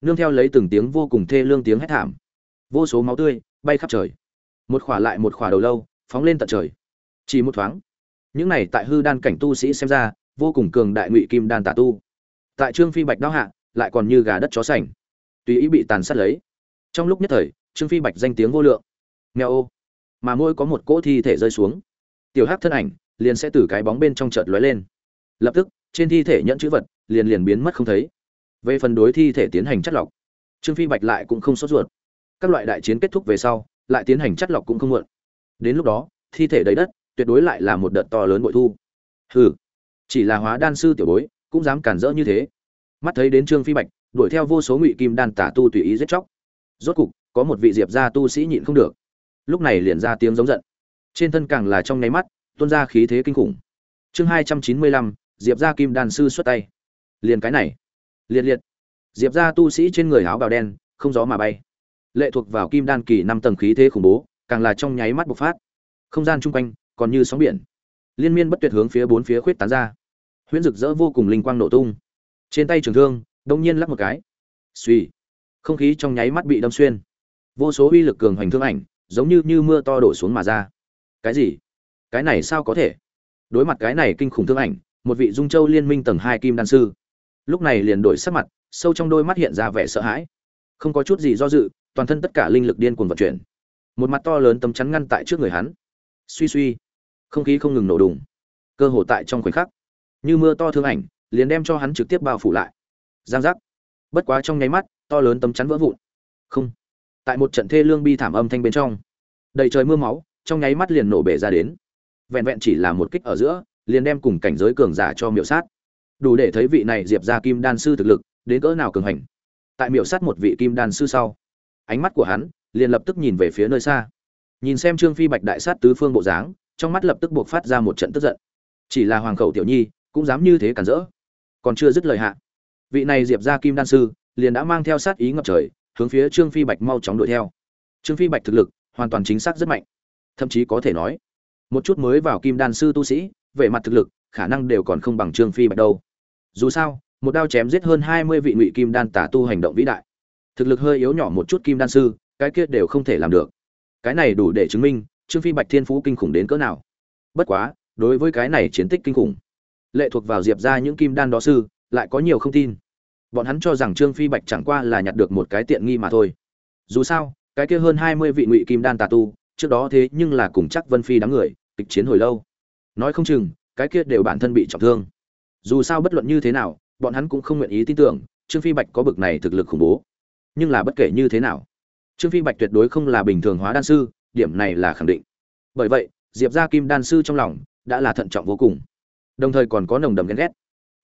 Nương theo lấy từng tiếng vô cùng thê lương tiếng hét thảm, vô số máu tươi bay khắp trời. Một khỏa lại một khỏa đầu lâu, phóng lên tận trời. Chỉ một thoáng, những này tại hư đan cảnh tu sĩ xem ra, vô cùng cường đại ngụy kim đan tà tu. Tại trương phi bạch đao hạ, lại còn như gà đất chó sành. Tùy ý bị tàn sát lấy. Trong lúc nhất thời, trương phi bạch danh tiếng vô lượng. Nghèo ô mà mỗi có một cỗ thi thể rơi xuống. Tiểu hắc thân ảnh liền sẽ từ cái bóng bên trong chợt lóe lên. Lập tức, trên thi thể nhận chữ vật liền liền biến mất không thấy. Về phần đối thi thể tiến hành chất lọc, trương phi bạch lại cũng không sốt ruột. Các loại đại chiến kết thúc về sau, lại tiến hành chất lọc cũng không muộn. Đến lúc đó, thi thể đầy đất tuyệt đối lại là một đợt to lớn bội thu. Hừ, chỉ là hóa đan sư tiểu bối cũng dám cản rỡ như thế. Mắt thấy đến trương phi bạch đuổi theo vô số ngụy kim đan tả tu tùy ý giết chóc. Rốt cục, có một vị diệp gia tu sĩ nhịn không được lúc này liền ra tiếng giống giận. Trên thân càng là trong nháy mắt, tuôn ra khí thế kinh khủng. Chương hai trăm chín mươi lăm, diệp gia kim đan sư xuất tay. Liền cái này. Liệt liệt. Diệp gia tu sĩ trên người áo bào đen, không gió mà bay. Lệ thuộc vào kim đan kỳ năm tầng khí thế khủng bố, càng là trong nháy mắt bộc phát. Không gian chung quanh, còn như sóng biển. Liên miên bất tuyệt hướng phía bốn phía khuyết tán ra. Huyễn rực rỡ vô cùng linh quang nổ tung. Trên tay trường thương, đông nhiên lắc một cái. Suy không khí trong nháy mắt bị đâm xuyên. Vô số uy lực cường hoành thương ảnh giống như như mưa to đổ xuống mà ra. Cái gì? Cái này sao có thể? Đối mặt cái này kinh khủng thương ảnh, một vị dung châu liên minh tầng hai kim đan sư. Lúc này liền đổi sắc mặt, sâu trong đôi mắt hiện ra vẻ sợ hãi. Không có chút gì do dự, toàn thân tất cả linh lực điên cuồng vận chuyển. Một mặt to lớn tấm chắn ngăn tại trước người hắn. Suy suy, không khí không ngừng nổ đùng. Cơ hồ tại trong khoảnh khắc, như mưa to thương ảnh, liền đem cho hắn trực tiếp bao phủ lại. Giang giác. Bất quá trong nháy mắt, to lớn tấm chắn vỡ vụn. Không tại một trận thê lương bi thảm âm thanh bên trong. Đầy trời mưa máu, trong nháy mắt liền nổ bể ra đến. Vẹn vẹn chỉ là một kích ở giữa, liền đem cùng cảnh giới cường giả cho miệu sát. Đủ để thấy vị này diệp ra kim đan sư thực lực, đến cỡ nào cường hành. Tại miệu sát một vị kim đan sư sau, ánh mắt của hắn liền lập tức nhìn về phía nơi xa. Nhìn xem trương phi bạch đại sát tứ phương bộ dáng, trong mắt lập tức buộc phát ra một trận tức giận. Chỉ là hoàng khẩu tiểu nhi cũng dám như thế cản rỡ. Còn chưa dứt lời hạ, vị này diệp ra kim đan sư liền đã mang theo sát ý ngập trời hướng phía trương phi bạch mau chóng đuổi theo. Trương phi bạch thực lực hoàn toàn chính xác rất mạnh. Thậm chí có thể nói, một chút mới vào kim đan sư tu sĩ về mặt thực lực, khả năng đều còn không bằng trương phi bạch đâu. Dù sao, một đao chém giết hơn hai mươi vị ngụy kim đan tả tu hành động vĩ đại. Thực lực hơi yếu nhỏ một chút kim đan sư, cái kia đều không thể làm được. Cái này đủ để chứng minh, trương phi bạch thiên phú kinh khủng đến cỡ nào. Bất quá, đối với cái này chiến tích kinh khủng, lệ thuộc vào diệp ra những kim đan đó sư, lại có nhiều không tin bọn hắn cho rằng trương phi bạch chẳng qua là nhặt được một cái tiện nghi mà thôi. Dù sao, cái kia hơn hai mươi vị ngụy kim đan tà tu, trước đó thế nhưng là cùng chắc vân phi đám người, kịch chiến hồi lâu. Nói không chừng, cái kia đều bản thân bị trọng thương. Dù sao bất luận như thế nào, bọn hắn cũng không nguyện ý tin tưởng, trương phi bạch có bực này thực lực khủng bố. Nhưng là bất kể như thế nào, trương phi bạch tuyệt đối không là bình thường hóa đan sư, điểm này là khẳng định. Bởi vậy, diệp gia kim đan sư trong lòng đã là thận trọng vô cùng. Đồng thời còn có nồng đầm ghen ghét.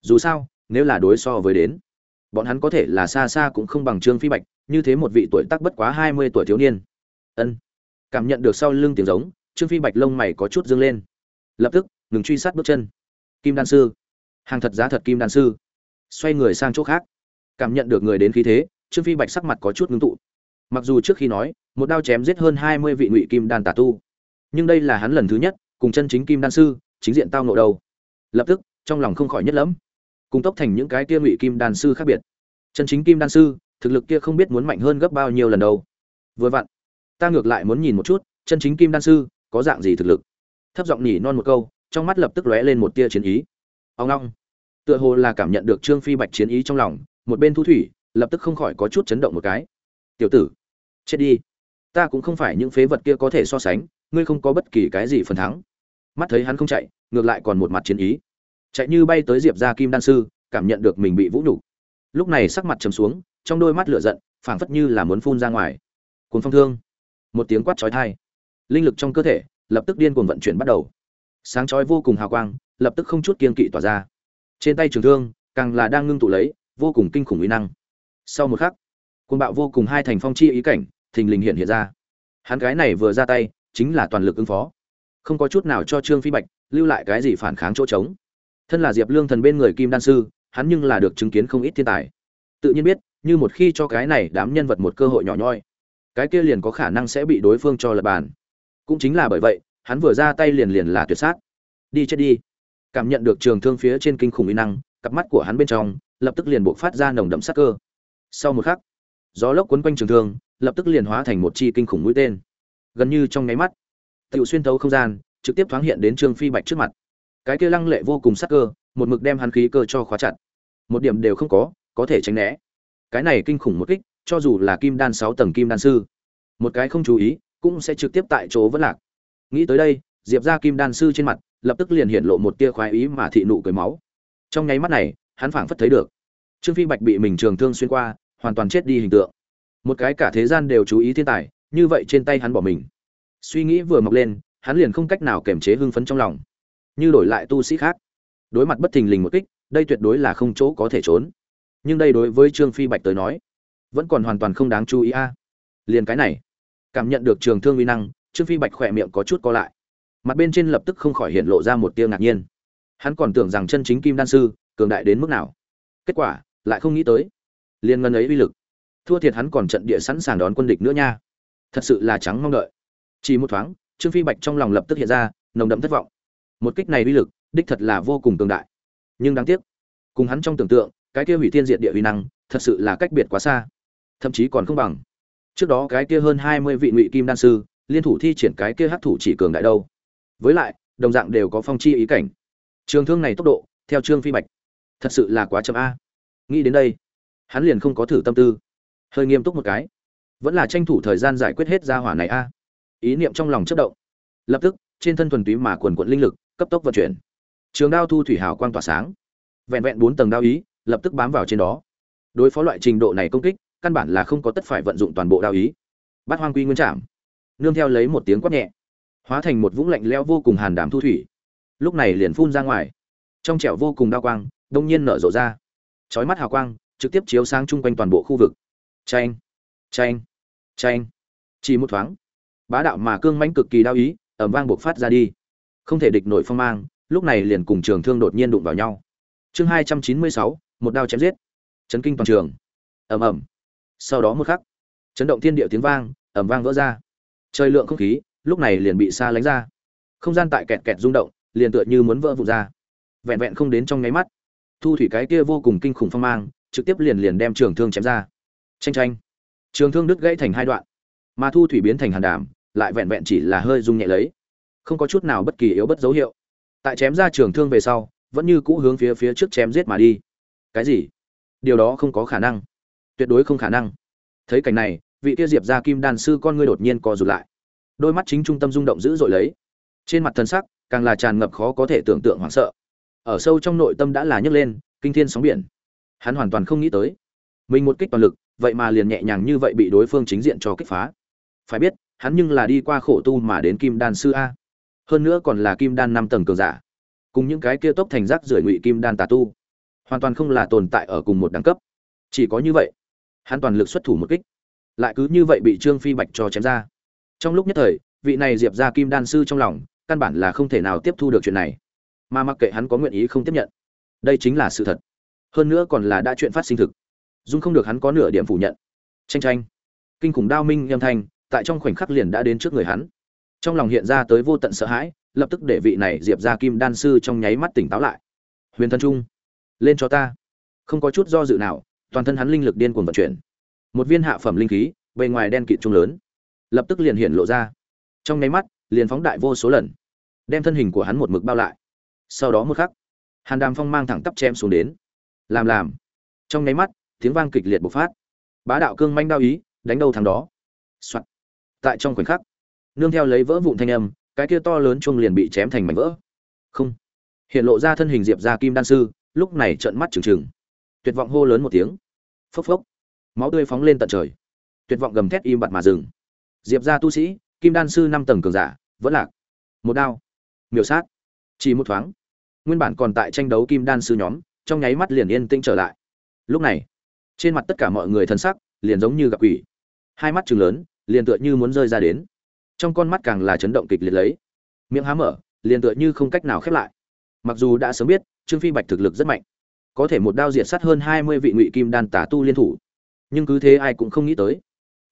Dù sao, nếu là đối so với đến bọn hắn có thể là xa xa cũng không bằng trương phi bạch, như thế một vị tuổi tác bất quá hai mươi tuổi thiếu niên. Ân. Cảm nhận được sau lưng tiếng giống, trương phi bạch lông mày có chút dâng lên. Lập tức, ngừng truy sát bước chân. Kim đan sư. Hàng thật giá thật kim đan sư. Xoay người sang chỗ khác. Cảm nhận được người đến khí thế, trương phi bạch sắc mặt có chút ngưng tụ. Mặc dù trước khi nói, một đao chém giết hơn hai mươi vị ngụy kim đan tà tu. Nhưng đây là hắn lần thứ nhất, cùng chân chính kim đan sư, chính diện tao nộ đầu lập tức, trong lòng không khỏi nhất lẫm cùng tốc thành những cái kia ngụy kim đan sư khác biệt. Chân chính kim đan sư, thực lực kia không biết muốn mạnh hơn gấp bao nhiêu lần đâu. Vừa vặn, ta ngược lại muốn nhìn một chút, chân chính kim đan sư, có dạng gì thực lực. Thấp giọng nhỉ non một câu, trong mắt lập tức lóe lên một tia chiến ý. Ông long tựa hồ là cảm nhận được trương phi bạch chiến ý trong lòng, một bên thu thủy, lập tức không khỏi có chút chấn động một cái. Tiểu tử, chết đi. Ta cũng không phải những phế vật kia có thể so sánh, ngươi không có bất kỳ cái gì phần thắng. Mắt thấy hắn không chạy, ngược lại còn một mặt chiến ý chạy như bay tới diệp gia kim đan sư, cảm nhận được mình bị vũ nhục. Lúc này sắc mặt trầm xuống, trong đôi mắt lửa giận, phảng phất như là muốn phun ra ngoài. Cuốn phong thương. Một tiếng quát chói tai. Linh lực trong cơ thể, lập tức điên cuồng vận chuyển bắt đầu. Sáng chói vô cùng hào quang, lập tức không chút kiên kỵ tỏa ra. Trên tay trường thương, càng là đang ngưng tụ lấy, vô cùng kinh khủng uy năng. Sau một khắc, cuồng bạo vô cùng hai thành phong chi ý cảnh, thình lình hiện hiện ra. Hắn cái này vừa ra tay, chính là toàn lực ứng phó. Không có chút nào cho trương phi bạch, lưu lại cái gì phản kháng chỗ trống thân là diệp lương thần bên người kim đan sư, hắn nhưng là được chứng kiến không ít thiên tài. Tự nhiên biết, như một khi cho cái này đám nhân vật một cơ hội nhỏ nhoi, cái kia liền có khả năng sẽ bị đối phương cho lật bàn. Cũng chính là bởi vậy, hắn vừa ra tay liền liền là tuyệt sát. Đi chết đi. Cảm nhận được trường thương phía trên kinh khủng y năng, cặp mắt của hắn bên trong, lập tức liền buộc phát ra nồng đậm sát cơ. Sau một khắc, gió lốc quấn quanh trường thương, lập tức liền hóa thành một chi kinh khủng mũi tên. Gần như trong nháy mắt tự xuyên thấu không gian, trực tiếp thoáng hiện đến trương phi bạch trước mặt cái kia lăng lệ vô cùng sắc cơ, một mực đem hắn khí cơ cho khóa chặt. Một điểm đều không có có thể tránh né. Cái này kinh khủng một kích, cho dù là kim đan sáu tầng kim đan sư, một cái không chú ý, cũng sẽ trực tiếp tại chỗ vẫn lạc. Nghĩ tới đây, diệp ra kim đan sư trên mặt, lập tức liền hiện lộ một tia khoái ý mà thị nụ cười máu. Trong nháy mắt này, hắn phảng phất thấy được. Trương phi bạch bị mình trường thương xuyên qua, hoàn toàn chết đi hình tượng. Một cái cả thế gian đều chú ý thiên tài, như vậy trên tay hắn bỏ mình. Suy nghĩ vừa mọc lên, hắn liền không cách nào kiềm chế hưng phấn trong lòng như đổi lại tu sĩ khác. Đối mặt bất thình lình một kích, đây tuyệt đối là không chỗ có thể trốn. Nhưng đây đối với trương phi bạch tới nói, vẫn còn hoàn toàn không đáng chú ý a. Liền cái này, cảm nhận được trường thương uy năng, trương phi bạch khỏe miệng có chút co lại. Mặt bên trên lập tức không khỏi hiện lộ ra một tia ngạc nhiên. Hắn còn tưởng rằng chân chính kim đan sư, cường đại đến mức nào. Kết quả, lại không nghĩ tới. Liền ngân ấy uy lực. Thua thiệt hắn còn trận địa sẵn sàng đón quân địch nữa nha. Thật sự là trắng mong đợi. Chỉ một thoáng, trương phi bạch trong lòng lập tức hiện ra, nồng đậm thất vọng một kích này uy lực, đích thật là vô cùng cường đại. Nhưng đáng tiếc, cùng hắn trong tưởng tượng, cái kia hủy thiên diệt địa uy năng, thật sự là cách biệt quá xa. Thậm chí còn không bằng. Trước đó cái kia hơn hai mươi vị ngụy kim đan sư, liên thủ thi triển cái kia hắc thủ chỉ cường đại đâu. Với lại, đồng dạng đều có phong chi ý cảnh. Trường thương này tốc độ, theo trương phi bạch, thật sự là quá chậm a. Nghĩ đến đây, hắn liền không có thử tâm tư. Hơi nghiêm túc một cái. Vẫn là tranh thủ thời gian giải quyết hết gia hỏa này a. Ý niệm trong lòng chất động. Lập tức, trên thân thuần túy mà quần quận linh lực cấp tốc vận chuyển. Trường đao thu thủy hào quang tỏa sáng. Vẹn vẹn bốn tầng đao ý, lập tức bám vào trên đó. Đối phó loại trình độ này công kích, căn bản là không có tất phải vận dụng toàn bộ đao ý. Bát hoang quy nguyên trảm. Nương theo lấy một tiếng quát nhẹ, hóa thành một vũng lạnh lẽo vô cùng hàn đảm thu thủy. Lúc này liền phun ra ngoài. Trong trẻo vô cùng đao quang, đông nhiên nở rộ ra. Chói mắt hào quang, trực tiếp chiếu sáng chung quanh toàn bộ khu vực. Tranh tranh tranh chỉ một thoáng, bá đạo mà cương mãnh cực kỳ đao ý ẩm vang buộc phát ra đi không thể địch nổi phong mang, lúc này liền cùng trường thương đột nhiên đụng vào nhau. Chương hai trăm chín mươi sáu, một đao chém giết. Chấn kinh toàn trường. Ầm ầm. Sau đó một khắc, chấn động thiên địa tiếng vang, ầm vang vỡ ra. Trời lượng không khí, lúc này liền bị xa lánh ra. Không gian tại kẹt kẹt rung động, liền tựa như muốn vỡ vụn ra. Vẹn vẹn không đến trong nháy mắt, thu thủy cái kia vô cùng kinh khủng phong mang, trực tiếp liền liền đem trường thương chém ra. Tranh tranh trường thương đứt gãy thành hai đoạn, mà thu thủy biến thành hàn đảm, lại vẹn vẹn chỉ là hơi rung nhẹ lấy không có chút nào bất kỳ yếu bất dấu hiệu. Tại chém ra trường thương về sau, vẫn như cũ hướng phía phía trước chém giết mà đi. Cái gì? Điều đó không có khả năng. Tuyệt đối không khả năng. Thấy cảnh này, vị kia diệp ra kim đan sư con ngươi đột nhiên co rụt lại. Đôi mắt chính trung tâm rung động dữ dội lấy. Trên mặt thân sắc, càng là tràn ngập khó có thể tưởng tượng hoảng sợ. Ở sâu trong nội tâm đã là nhấc lên, kinh thiên sóng biển. Hắn hoàn toàn không nghĩ tới. Mình một kích toàn lực, vậy mà liền nhẹ nhàng như vậy bị đối phương chính diện cho kích phá. Phải biết, hắn nhưng là đi qua khổ tu mà đến kim đan sư a hơn nữa còn là kim đan năm tầng cường giả. Cùng những cái kia tốc thành rác rưởi ngụy kim đan tà tu, hoàn toàn không là tồn tại ở cùng một đẳng cấp. Chỉ có như vậy, hắn toàn lực xuất thủ một kích. Lại cứ như vậy bị trương phi bạch cho chém ra. Trong lúc nhất thời, vị này diệp ra kim đan sư trong lòng, căn bản là không thể nào tiếp thu được chuyện này. Mà mặc kệ hắn có nguyện ý không tiếp nhận, đây chính là sự thật. Hơn nữa còn là đã chuyện phát sinh thực. Dung không được hắn có nửa điểm phủ nhận. Tranh tranh kinh khủng đao minh âm thanh, tại trong khoảnh khắc liền đã đến trước người hắn trong lòng hiện ra tới vô tận sợ hãi, lập tức để vị này diệp ra kim đan sư trong nháy mắt tỉnh táo lại. Huyền thân trung, lên cho ta. Không có chút do dự nào, toàn thân hắn linh lực điên cuồng vận chuyển. Một viên hạ phẩm linh khí, bề ngoài đen kịt trung lớn. Lập tức liền hiện lộ ra. Trong nháy mắt, liền phóng đại vô số lần, đem thân hình của hắn một mực bao lại. Sau đó một khắc, hàn đàm phong mang thẳng tắp chém xuống đến. Làm làm. Trong nháy mắt, tiếng vang kịch liệt bộc phát. Bá đạo cương manh đao ý, đánh đâu thằng đó、Soạn. tại trong khoảnh khắc nương theo lấy vỡ vụn thanh âm, cái kia to lớn chung liền bị chém thành mảnh vỡ. Không. Hiện lộ ra thân hình diệp gia kim đan sư, lúc này trợn mắt trừng trừng. Tuyệt vọng hô lớn một tiếng. Phốc phốc. Máu tươi phóng lên tận trời. Tuyệt vọng gầm thét im bặt mà dừng. Diệp gia tu sĩ, kim đan sư năm tầng cường giả, vẫn lạc. Một đao. Miểu sát. Chỉ một thoáng. Nguyên bản còn tại tranh đấu kim đan sư nhóm, trong nháy mắt liền yên tĩnh trở lại. Lúc này, trên mặt tất cả mọi người thần sắc liền giống như gặp quỷ. Hai mắt trừng lớn, liền tựa như muốn rơi ra đến trong con mắt càng là chấn động kịch liệt lấy. Miệng há mở, liền tựa như không cách nào khép lại. Mặc dù đã sớm biết, trương phi bạch thực lực rất mạnh. Có thể một đao diệt sát hơn hai mươi vị ngụy kim đan tả tu liên thủ. Nhưng cứ thế ai cũng không nghĩ tới.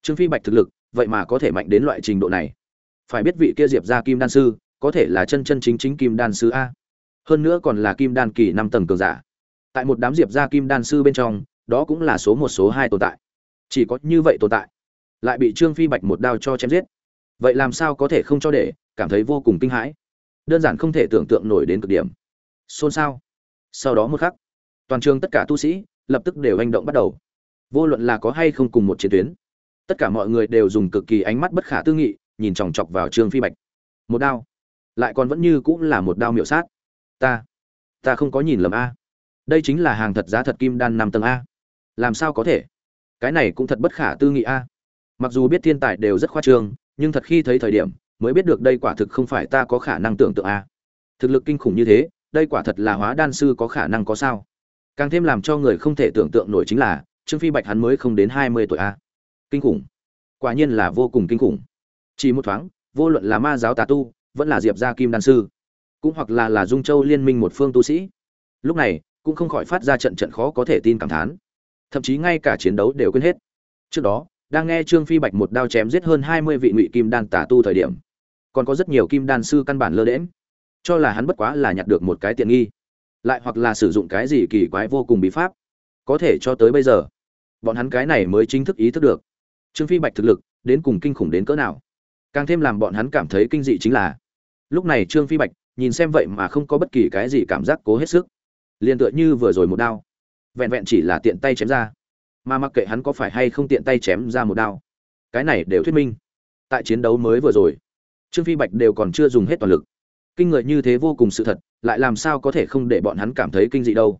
Trương phi bạch thực lực, vậy mà có thể mạnh đến loại trình độ này. Phải biết vị kia diệp ra kim đan sư, có thể là chân chân chính chính kim đan sư a. Hơn nữa còn là kim đan kỳ năm tầng cường giả. Tại một đám diệp ra kim đan sư bên trong, đó cũng là số một, số hai tồn tại. Chỉ có như vậy tồn tại, lại bị trương phi bạch một đao cho chém giết vậy làm sao có thể không cho để, cảm thấy vô cùng kinh hãi. Đơn giản không thể tưởng tượng nổi đến cực điểm. Xôn xao. Sau đó một khắc, toàn trường tất cả tu sĩ lập tức đều hành động bắt đầu. Vô luận là có hay không cùng một chiến tuyến, tất cả mọi người đều dùng cực kỳ ánh mắt bất khả tư nghị, nhìn chòng chọc vào trương phi bạch. Một đao. Lại còn vẫn như cũng là một đao miểu sát. Ta ta không có nhìn lầm a. Đây chính là hàng thật giá thật kim đan năm tầng a. Làm sao có thể? Cái này cũng thật bất khả tư nghị a. Mặc dù biết thiên tài đều rất khoa trương nhưng thật khi thấy thời điểm, mới biết được đây quả thực không phải ta có khả năng tưởng tượng a. Thực lực kinh khủng như thế, đây quả thật là hóa đan sư có khả năng có sao. Càng thêm làm cho người không thể tưởng tượng nổi chính là, trương phi bạch hắn mới không đến hai mươi tuổi a. Kinh khủng. Quả nhiên là vô cùng kinh khủng. Chỉ một thoáng, vô luận là ma giáo tà tu, vẫn là diệp gia kim đan sư, cũng hoặc là là dung châu liên minh một phương tu sĩ, lúc này, cũng không khỏi phát ra trận trận khó có thể tin cảm thán. Thậm chí ngay cả chiến đấu đều quên hết. Trước đó đang nghe trương phi bạch một đao chém giết hơn hai mươi vị ngụy kim đan tà tu thời điểm. Còn có rất nhiều kim đan sư căn bản lơ đễm cho là hắn bất quá là nhặt được một cái tiện nghi, lại hoặc là sử dụng cái gì kỳ quái vô cùng bí pháp, có thể cho tới bây giờ, bọn hắn cái này mới chính thức ý thức được. Trương phi bạch thực lực, đến cùng kinh khủng đến cỡ nào. Càng thêm làm bọn hắn cảm thấy kinh dị chính là, lúc này trương phi bạch, nhìn xem vậy mà không có bất kỳ cái gì cảm giác cố hết sức. Liền tựa như vừa rồi một đao, vẹn vẹn chỉ là tiện tay chém ra mà mặc kệ hắn có phải hay không tiện tay chém ra một đao, cái này đều thuyết minh. Tại chiến đấu mới vừa rồi, trương phi bạch đều còn chưa dùng hết toàn lực. Kinh người như thế vô cùng sự thật, lại làm sao có thể không để bọn hắn cảm thấy kinh dị đâu?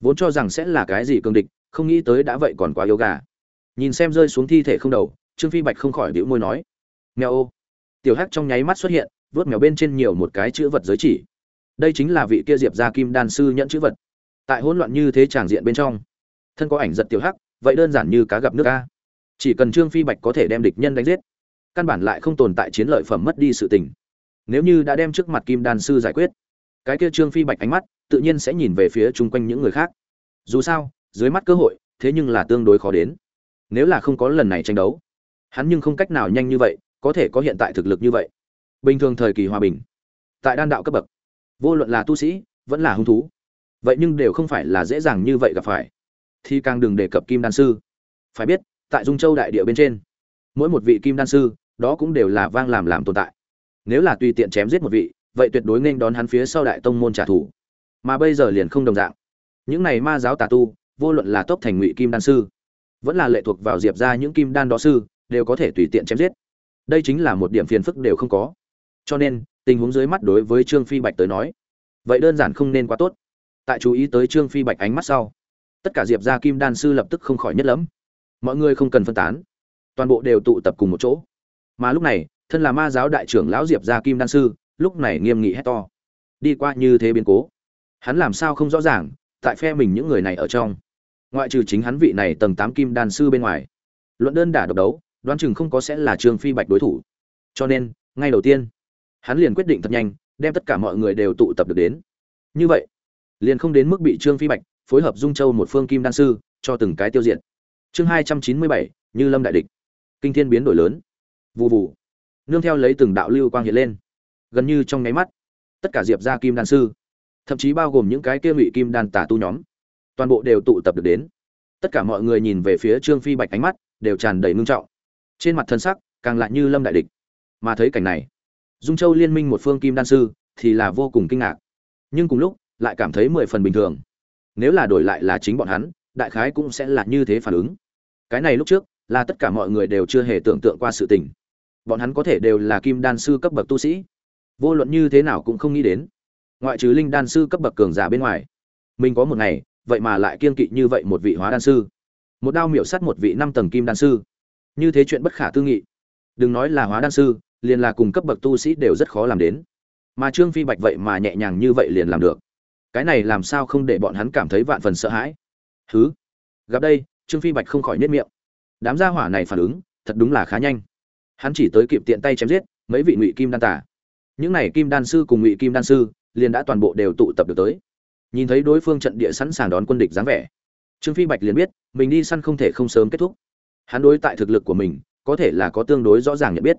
Vốn cho rằng sẽ là cái gì cương địch, không nghĩ tới đã vậy còn quá yếu gà. Nhìn xem rơi xuống thi thể không đầu, trương phi bạch không khỏi đĩu môi nói, mèo ô. Tiểu hắc trong nháy mắt xuất hiện, vớt mèo bên trên nhiều một cái chữ vật giới chỉ. Đây chính là vị kia diệp gia kim đan sư nhận chữ vật. Tại hỗn loạn như thế tràng diện bên trong, thân có ảnh giật tiểu hắc vậy đơn giản như cá gặp nước a. Chỉ cần trương phi bạch có thể đem địch nhân đánh giết, căn bản lại không tồn tại chiến lợi phẩm mất đi sự tình. Nếu như đã đem trước mặt kim đan sư giải quyết, cái kia trương phi bạch ánh mắt tự nhiên sẽ nhìn về phía chung quanh những người khác. Dù sao, dưới mắt cơ hội, thế nhưng là tương đối khó đến. Nếu là không có lần này tranh đấu, hắn nhưng không cách nào nhanh như vậy, có thể có hiện tại thực lực như vậy. Bình thường thời kỳ hòa bình, tại đan đạo cấp bậc, vô luận là tu sĩ, vẫn là hung thú, vậy nhưng đều không phải là dễ dàng như vậy gặp phải thì càng đừng đề cập kim đan sư. Phải biết, tại dung châu đại địa bên trên, mỗi một vị kim đan sư, đó cũng đều là vang làm làm tồn tại. Nếu là tùy tiện chém giết một vị, vậy tuyệt đối nên đón hắn phía sau đại tông môn trả thù. Mà bây giờ liền không đồng dạng. Những này ma giáo tà tu, vô luận là tốc thành ngụy kim đan sư, vẫn là lệ thuộc vào diệp ra những kim đan đó sư, đều có thể tùy tiện chém giết. Đây chính là một điểm phiền phức đều không có. Cho nên, tình huống dưới mắt đối với trương phi bạch tới nói, vậy đơn giản không nên quá tốt. Tại chú ý tới trương phi bạch ánh mắt sau tất cả diệp gia kim đan sư lập tức không khỏi nhất lẫm. Mọi người không cần phân tán, toàn bộ đều tụ tập cùng một chỗ. Mà lúc này, thân là ma giáo đại trưởng lão diệp gia kim đan sư, lúc này nghiêm nghị hét to. Đi qua như thế biến cố, hắn làm sao không rõ ràng, tại phe mình những người này ở trong. Ngoại trừ chính hắn vị này tầng tám kim đan sư bên ngoài, luận đơn đả độc đấu, đoán chừng không có sẽ là trương phi bạch đối thủ. Cho nên, ngay đầu tiên, hắn liền quyết định thật nhanh, đem tất cả mọi người đều tụ tập được đến. Như vậy, liền không đến mức bị trương phi bạch phối hợp dung châu một phương kim đan sư, cho từng cái tiêu diệt. Chương hai trăm chín mươi bảy, như lâm đại địch. Kinh thiên biến đổi lớn. Vụ vụ nương theo lấy từng đạo lưu quang hiện lên. Gần như trong nháy mắt, tất cả diệp gia kim đan sư, thậm chí bao gồm những cái kia ngụy kim đan tả tu nhóm, toàn bộ đều tụ tập được đến. Tất cả mọi người nhìn về phía trương phi bạch ánh mắt đều tràn đầy ngưng trọng. Trên mặt thân sắc càng lại như lâm đại địch. Mà thấy cảnh này, dung châu liên minh một phương kim đan sư thì là vô cùng kinh ngạc, nhưng cùng lúc lại cảm thấy mười phần bình thường nếu là đổi lại là chính bọn hắn, đại khái cũng sẽ là như thế phản ứng. Cái này lúc trước, là tất cả mọi người đều chưa hề tưởng tượng qua sự tình. Bọn hắn có thể đều là kim đan sư cấp bậc tu sĩ. Vô luận như thế nào cũng không nghĩ đến. Ngoại trừ linh đan sư cấp bậc cường giả bên ngoài, mình có một ngày, vậy mà lại kiên kỵ như vậy một vị hóa đan sư. Một đao miểu sắt một vị năm tầng kim đan sư. Như thế chuyện bất khả tư nghị. Đừng nói là hóa đan sư, liền là cùng cấp bậc tu sĩ đều rất khó làm đến. Mà trương phi bạch vậy mà nhẹ nhàng như vậy liền làm được cái này làm sao không để bọn hắn cảm thấy vạn phần sợ hãi? Thứ gặp đây, trương phi bạch không khỏi nết miệng. Đám gia hỏa này phản ứng, thật đúng là khá nhanh. Hắn chỉ tới kịp tiện tay chém giết, mấy vị ngụy kim đan tả những này kim đan sư cùng ngụy kim đan sư, liền đã toàn bộ đều tụ tập được tới. Nhìn thấy đối phương trận địa sẵn sàng đón quân địch dáng vẻ, trương phi bạch liền biết, mình đi săn không thể không sớm kết thúc. Hắn đối tại thực lực của mình, có thể là có tương đối rõ ràng nhận biết.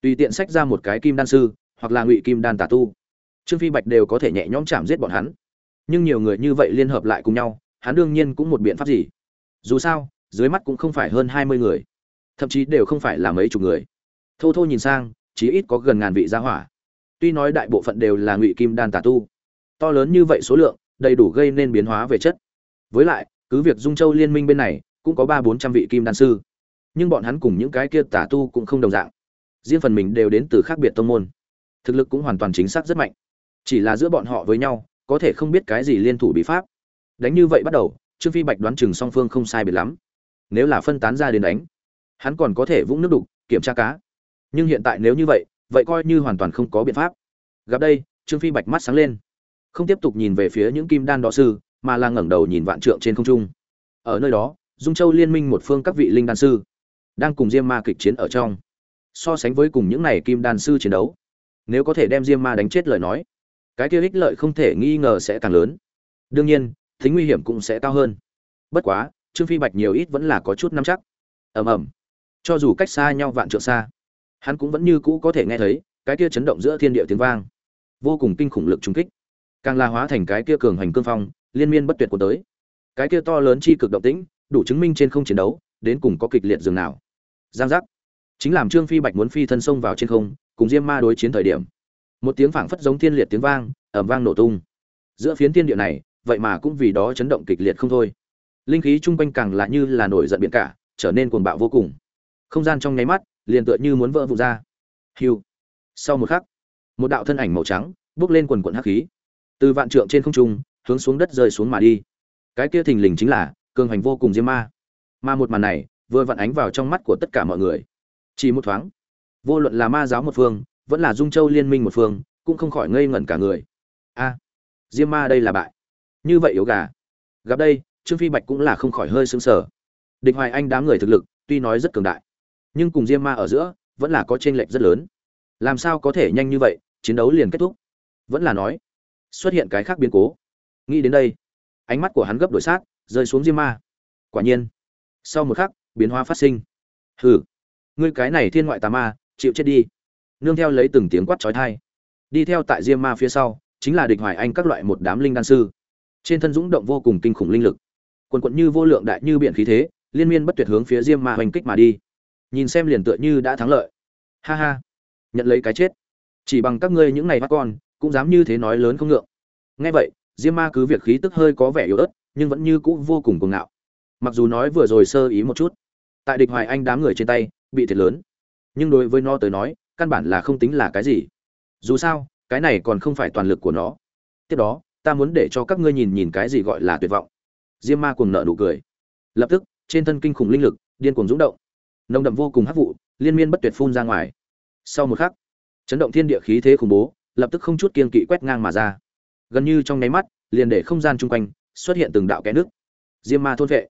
Tùy tiện sách ra một cái kim đan sư, hoặc là ngụy kim đan tà tu. Trương phi bạch đều có thể nhẹ nhõm chạm giết bọn hắn nhưng nhiều người như vậy liên hợp lại cùng nhau, hắn đương nhiên cũng một biện pháp gì. Dù sao, dưới mắt cũng không phải hơn hai mươi người, thậm chí đều không phải là mấy chục người. Thô thô nhìn sang, chí ít có gần ngàn vị gia hỏa. Tuy nói đại bộ phận đều là ngụy kim đan tà tu, to lớn như vậy số lượng, đầy đủ gây nên biến hóa về chất. Với lại, cứ việc dung châu liên minh bên này cũng có ba bốn trăm vị kim đan sư, nhưng bọn hắn cùng những cái kia tà tu cũng không đồng dạng. Riêng phần mình đều đến từ khác biệt tông môn. Thực lực cũng hoàn toàn chính xác rất mạnh. Chỉ là giữa bọn họ với nhau có thể không biết cái gì liên thủ bí pháp. Đánh như vậy bắt đầu, trương phi bạch đoán chừng song phương không sai biệt lắm. Nếu là phân tán ra đến đánh, hắn còn có thể vũng nước đục, kiểm tra cá. Nhưng hiện tại nếu như vậy vậy coi như hoàn toàn không có biện pháp. Gặp đây, trương phi bạch mắt sáng lên. Không tiếp tục nhìn về phía những kim đan đọ sư, mà là ngẩng đầu nhìn vạn trượng trên không trung. Ở nơi đó, dung châu liên minh một phương các vị linh đan sư đang cùng diêm ma kịch chiến ở trong. So sánh với cùng những này kim đan sư chiến đấu, nếu có thể đem diêm ma đánh chết lời nói cái kia ích lợi không thể nghi ngờ sẽ càng lớn. Đương nhiên, tính nguy hiểm cũng sẽ cao hơn. Bất quá, trương phi bạch nhiều ít vẫn là có chút nắm chắc. Ầm ầm. Cho dù cách xa nhau vạn trượng xa, hắn cũng vẫn như cũ có thể nghe thấy cái kia chấn động giữa thiên địa tiếng vang. Vô cùng kinh khủng lực trung kích. Càng la hóa thành cái kia cường hành cương phong, liên miên bất tuyệt của tới. Cái kia to lớn chi cực động tĩnh, đủ chứng minh trên không chiến đấu, đến cùng có kịch liệt dường nào. Giang giác. Chính làm trương phi bạch muốn phi thân sông vào trên không, cùng diêm ma đối chiến thời điểm một tiếng phảng phất giống thiên liệt tiếng vang ẩm vang nổ tung. Giữa phiến thiên địa này, vậy mà cũng vì đó chấn động kịch liệt không thôi. Linh khí chung quanh càng lạ như là nổi giận biển cả, trở nên cuồng bạo vô cùng. Không gian trong nháy mắt, liền tựa như muốn vỡ vụn ra. Hiu. Sau một khắc, một đạo thân ảnh màu trắng bước lên quần quận hắc khí, từ vạn trượng trên không trung, hướng xuống đất rơi xuống mà đi. Cái kia thình lình chính là cường hành vô cùng diêm ma. Mà một màn này, vừa vặn ánh vào trong mắt của tất cả mọi người. Chỉ một thoáng, vô luận là ma giáo một phương vẫn là dung châu liên minh một phương, cũng không khỏi ngây ngẩn cả người. A, diêm ma đây là bại. Như vậy yếu gà. Gặp đây, trương phi bạch cũng là không khỏi hơi sững sờ. Địch hoài anh đám người thực lực, tuy nói rất cường đại, nhưng cùng diêm ma ở giữa, vẫn là có chênh lệch rất lớn. Làm sao có thể nhanh như vậy, chiến đấu liền kết thúc? Vẫn là nói, xuất hiện cái khác biến cố. Nghĩ đến đây, ánh mắt của hắn gấp đổi sát, rơi xuống diêm ma. Quả nhiên, sau một khắc, biến hóa phát sinh. Hừ, ngươi cái này thiên ngoại tà ma, chịu chết đi nương theo lấy từng tiếng quát trói thai. Đi theo tại diêm ma phía sau, chính là địch hoài anh các loại một đám linh đan sư. Trên thân dũng động vô cùng kinh khủng linh lực. Quần quận như vô lượng đại như biển khí thế, liên miên bất tuyệt hướng phía diêm ma hoành kích mà đi. Nhìn xem liền tựa như đã thắng lợi. Ha ha. Nhận lấy cái chết. Chỉ bằng các ngươi những này bắt con, cũng dám như thế nói lớn không ngượng. Nghe vậy, diêm ma cứ việc khí tức hơi có vẻ yếu ớt, nhưng vẫn như cũ vô cùng cuồng ngạo. Mặc dù nói vừa rồi sơ ý một chút, tại địch hoài anh đám người trên tay, bị thiệt lớn. Nhưng đối với nó tới nói căn bản là không tính là cái gì. Dù sao, cái này còn không phải toàn lực của nó. Tiếp đó, ta muốn để cho các ngươi nhìn nhìn cái gì gọi là tuyệt vọng. Diêm ma cuồng nợ nụ cười. Lập tức, trên thân kinh khủng linh lực, điên cuồng dũng động. Nồng đậm vô cùng hắc vụ, liên miên bất tuyệt phun ra ngoài. Sau một khắc, chấn động thiên địa khí thế khủng bố, lập tức không chút kiên kỵ quét ngang mà ra. Gần như trong nháy mắt, liền để không gian chung quanh xuất hiện từng đạo kẽ nước. Diêm ma thôn vệ.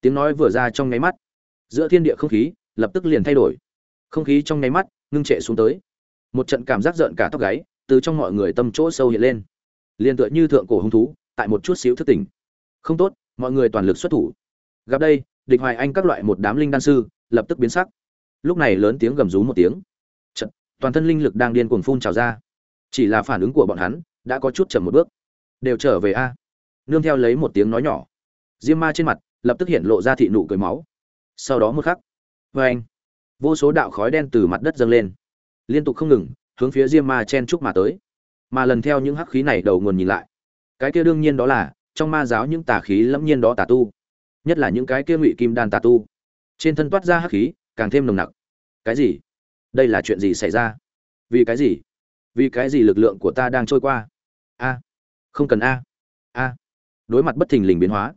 Tiếng nói vừa ra trong nháy mắt, giữa thiên địa không khí lập tức liền thay đổi. Không khí trong nháy mắt ngưng trệ xuống tới. Một trận cảm giác rợn cả tóc gáy từ trong mọi người tâm chỗ sâu hiện lên. Liền tựa như thượng cổ hung thú, tại một chút xíu thức tỉnh. Không tốt, mọi người toàn lực xuất thủ. Gặp đây, địch hoài anh các loại một đám linh đan sư lập tức biến sắc. Lúc này lớn tiếng gầm rú một tiếng. Trận toàn thân linh lực đang điên cuồng phun trào ra. Chỉ là phản ứng của bọn hắn đã có chút chậm một bước. Đều trở về a. Nương theo lấy một tiếng nói nhỏ. Diêm ma trên mặt lập tức hiện lộ ra thị nụ cười máu. Sau đó một khắc. Vê anh vô số đạo khói đen từ mặt đất dâng lên. Liên tục không ngừng, hướng phía diêm ma chen trúc mà tới. Mà lần theo những hắc khí này đầu nguồn nhìn lại, cái kia đương nhiên đó là, trong ma giáo những tà khí lẫm nhiên đó tà tu. Nhất là những cái kia ngụy kim đan tà tu. Trên thân toát ra hắc khí, càng thêm nồng nặc. Cái gì? Đây là chuyện gì xảy ra? Vì cái gì? Vì cái gì lực lượng của ta đang trôi qua? A. Không cần a. A. Đối mặt bất thình lình biến hóa,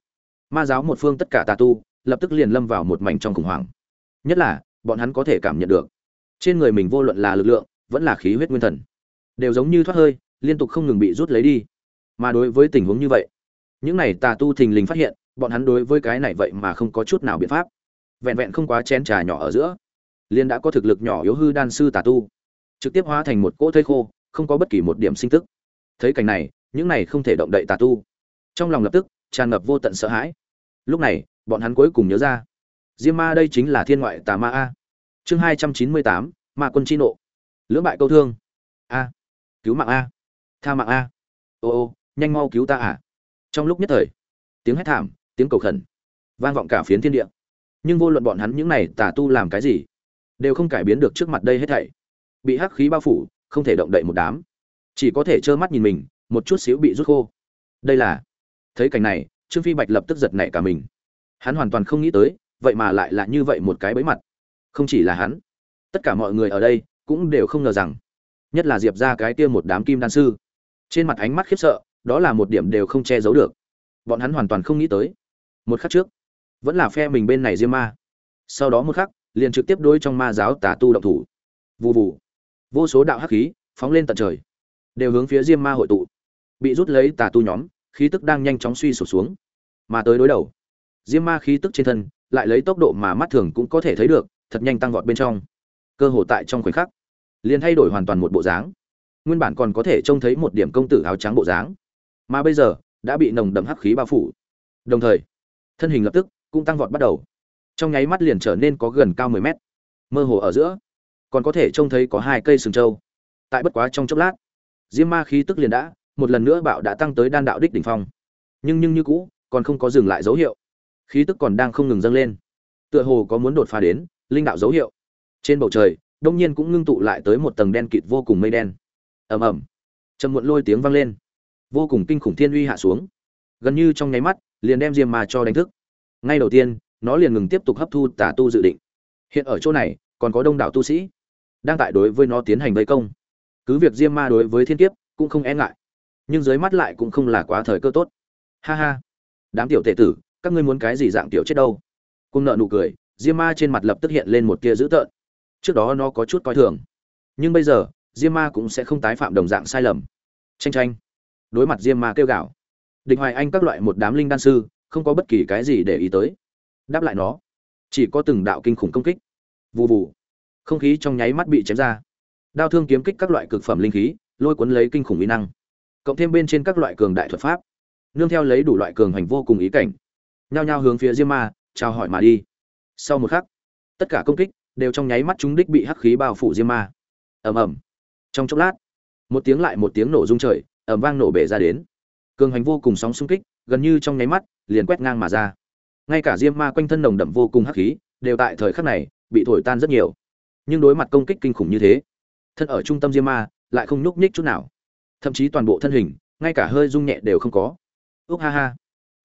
ma giáo một phương tất cả tà tu, lập tức liền lâm vào một mảnh trong khủng hoảng. Nhất là bọn hắn có thể cảm nhận được. Trên người mình vô luận là lực lượng, vẫn là khí huyết nguyên thần, đều giống như thoát hơi, liên tục không ngừng bị rút lấy đi. Mà đối với tình huống như vậy, những này tà tu thình lình phát hiện, bọn hắn đối với cái này vậy mà không có chút nào biện pháp. Vẹn vẹn không quá chén trà nhỏ ở giữa liên đã có thực lực nhỏ yếu hư đan sư tà tu, trực tiếp hóa thành một cỗ thây khô, không có bất kỳ một điểm sinh tức. Thấy cảnh này, những này không thể động đậy tà tu, trong lòng lập tức tràn ngập vô tận sợ hãi. Lúc này, bọn hắn cuối cùng nhớ ra diêm ma đây chính là thiên ngoại tà ma a. Chương hai trăm chín mươi tám, ma quân chi nộ. Lưỡng bại câu thương. A. Cứu mạng a. Tha mạng a. Ô ô, nhanh mau cứu ta à. Trong lúc nhất thời, tiếng hét thảm, tiếng cầu khẩn, vang vọng cả phiến thiên địa. Nhưng vô luận bọn hắn những này tà tu làm cái gì, đều không cải biến được trước mặt đây hết thảy. Bị hắc khí bao phủ, không thể động đậy một đám. Chỉ có thể trơ mắt nhìn mình, một chút xíu bị rút khô. Đây là, thấy cảnh này, trương phi bạch lập tức giật nảy cả mình. Hắn hoàn toàn không nghĩ tới vậy mà lại là như vậy một cái bẫy mặt. Không chỉ là hắn, tất cả mọi người ở đây cũng đều không ngờ rằng, nhất là diệp ra cái kia một đám kim đan sư, trên mặt ánh mắt khiếp sợ, đó là một điểm đều không che giấu được. Bọn hắn hoàn toàn không nghĩ tới, một khắc trước, vẫn là phe mình bên này diêm ma. Sau đó một khắc, liền trực tiếp đối trong ma giáo tà tu động thủ. Vụ vụ vô số đạo hắc khí phóng lên tận trời, đều hướng phía diêm ma hội tụ. Bị rút lấy tà tu nhóm, khí tức đang nhanh chóng suy sụp xuống, mà tới đối đầu diêm ma khí tức trên thân, lại lấy tốc độ mà mắt thường cũng có thể thấy được, thật nhanh tăng vọt bên trong. Cơ hồ tại trong khoảnh khắc, liền thay đổi hoàn toàn một bộ dáng. Nguyên bản còn có thể trông thấy một điểm công tử áo trắng bộ dáng, mà bây giờ đã bị nồng đậm hắc khí bao phủ. Đồng thời, thân hình lập tức cũng tăng vọt bắt đầu. Trong nháy mắt liền trở nên có gần cao mười mét. Mơ hồ ở giữa, còn có thể trông thấy có hai cây sừng trâu. Tại bất quá trong chốc lát, diêm ma khí tức liền đã, một lần nữa bạo đã tăng tới đan đạo đích đỉnh phong. Nhưng nhưng như cũ, còn không có dừng lại dấu hiệu khí tức còn đang không ngừng dâng lên. Tựa hồ có muốn đột phá đến linh đạo dấu hiệu. Trên bầu trời, đông nhiên cũng ngưng tụ lại tới một tầng đen kịt vô cùng mây đen. Ầm ầm. Trầm muộn lôi tiếng vang lên. Vô cùng kinh khủng thiên uy hạ xuống. Gần như trong nháy mắt, liền đem diêm ma cho đánh thức. Ngay đầu tiên, nó liền ngừng tiếp tục hấp thu tà tu dự định. Hiện ở chỗ này, còn có đông đảo tu sĩ đang tại đối với nó tiến hành vây công. Cứ việc diêm ma đối với thiên kiếp cũng không e ngại, nhưng dưới mắt lại cũng không là quá thời cơ tốt. Ha ha. Đám tiểu tệ tử các ngươi muốn cái gì dạng tiểu chết đâu? Cung nợ nụ cười, diêm ma trên mặt lập tức hiện lên một tia dữ tợn. Trước đó nó có chút coi thường, nhưng bây giờ, diêm ma cũng sẽ không tái phạm đồng dạng sai lầm. Tranh tranh đối mặt diêm ma kêu gào, địch hoài anh các loại một đám linh đan sư, không có bất kỳ cái gì để ý tới. Đáp lại nó, chỉ có từng đạo kinh khủng công kích. Vù vù. Không khí trong nháy mắt bị chém ra. Đao thương kiếm kích các loại cực phẩm linh khí, lôi cuốn lấy kinh khủng uy năng. Cộng thêm bên trên các loại cường đại thuật pháp, nương theo lấy đủ loại cường hành vô cùng ý cảnh nhao nhao hướng phía diêm ma, chào hỏi mà đi. Sau một khắc, tất cả công kích đều trong nháy mắt chúng đích bị hắc khí bao phủ diêm ma. Ầm ầm. Trong chốc lát, một tiếng lại một tiếng nổ rung trời, ầm vang nổ bể ra đến. Cường hành vô cùng sóng xung kích, gần như trong nháy mắt, liền quét ngang mà ra. Ngay cả diêm ma quanh thân nồng đậm vô cùng hắc khí, đều tại thời khắc này, bị thổi tan rất nhiều. Nhưng đối mặt công kích kinh khủng như thế, thân ở trung tâm diêm ma, lại không nhúc nhích chút nào. Thậm chí toàn bộ thân hình, ngay cả hơi rung nhẹ đều không có. Úc ha ha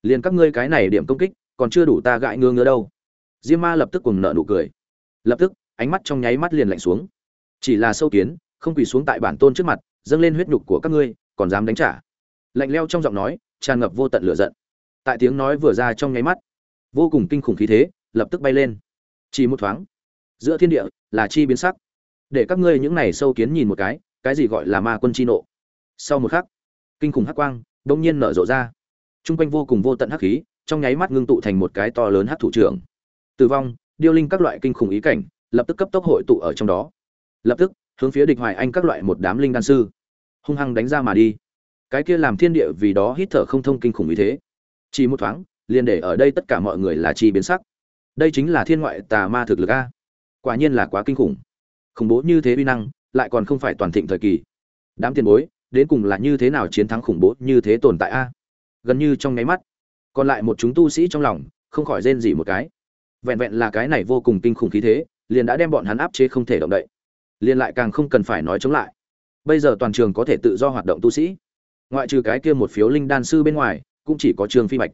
liền các ngươi cái này điểm công kích, còn chưa đủ ta gãi ngứa ngứa đâu. Diêm ma lập tức cùng nợ nụ cười. Lập tức, ánh mắt trong nháy mắt liền lạnh xuống. Chỉ là sâu kiến, không quỳ xuống tại bản tôn trước mặt, dâng lên huyết nhục của các ngươi, còn dám đánh trả. Lạnh leo trong giọng nói, tràn ngập vô tận lửa giận. Tại tiếng nói vừa ra trong nháy mắt, vô cùng kinh khủng khí thế lập tức bay lên. Chỉ một thoáng, giữa thiên địa là chi biến sắc. Để các ngươi những này sâu kiến nhìn một cái cái gì gọi là ma quân chi nộ? Sau một khắc, kinh khủng hắc quang đông nhiên nở rộ ra trung quanh vô cùng vô tận hắc khí, trong nháy mắt ngưng tụ thành một cái to lớn hắc thủ trưởng. Tử vong, điêu linh các loại kinh khủng ý cảnh, lập tức cấp tốc hội tụ ở trong đó. Lập tức, hướng phía địch hoài anh các loại một đám linh đan sư. Hung hăng đánh ra mà đi. Cái kia làm thiên địa vì đó hít thở không thông kinh khủng ý thế. Chỉ một thoáng, liền để ở đây tất cả mọi người là chi biến sắc. Đây chính là thiên ngoại tà ma thực lực a. Quả nhiên là quá kinh khủng. Khủng bố như thế uy năng, lại còn không phải toàn thịnh thời kỳ. Đám tiền bối, đến cùng là như thế nào chiến thắng khủng bố như thế tồn tại a? Gần như trong nháy mắt. Còn lại một chúng tu sĩ trong lòng, không khỏi rên gì một cái. Vẹn vẹn là cái này vô cùng kinh khủng khí thế, liền đã đem bọn hắn áp chế không thể động đậy. Liền lại càng không cần phải nói chống lại. Bây giờ toàn trường có thể tự do hoạt động tu sĩ. Ngoại trừ cái kia một phiếu linh đan sư bên ngoài, cũng chỉ có trường phi bạch.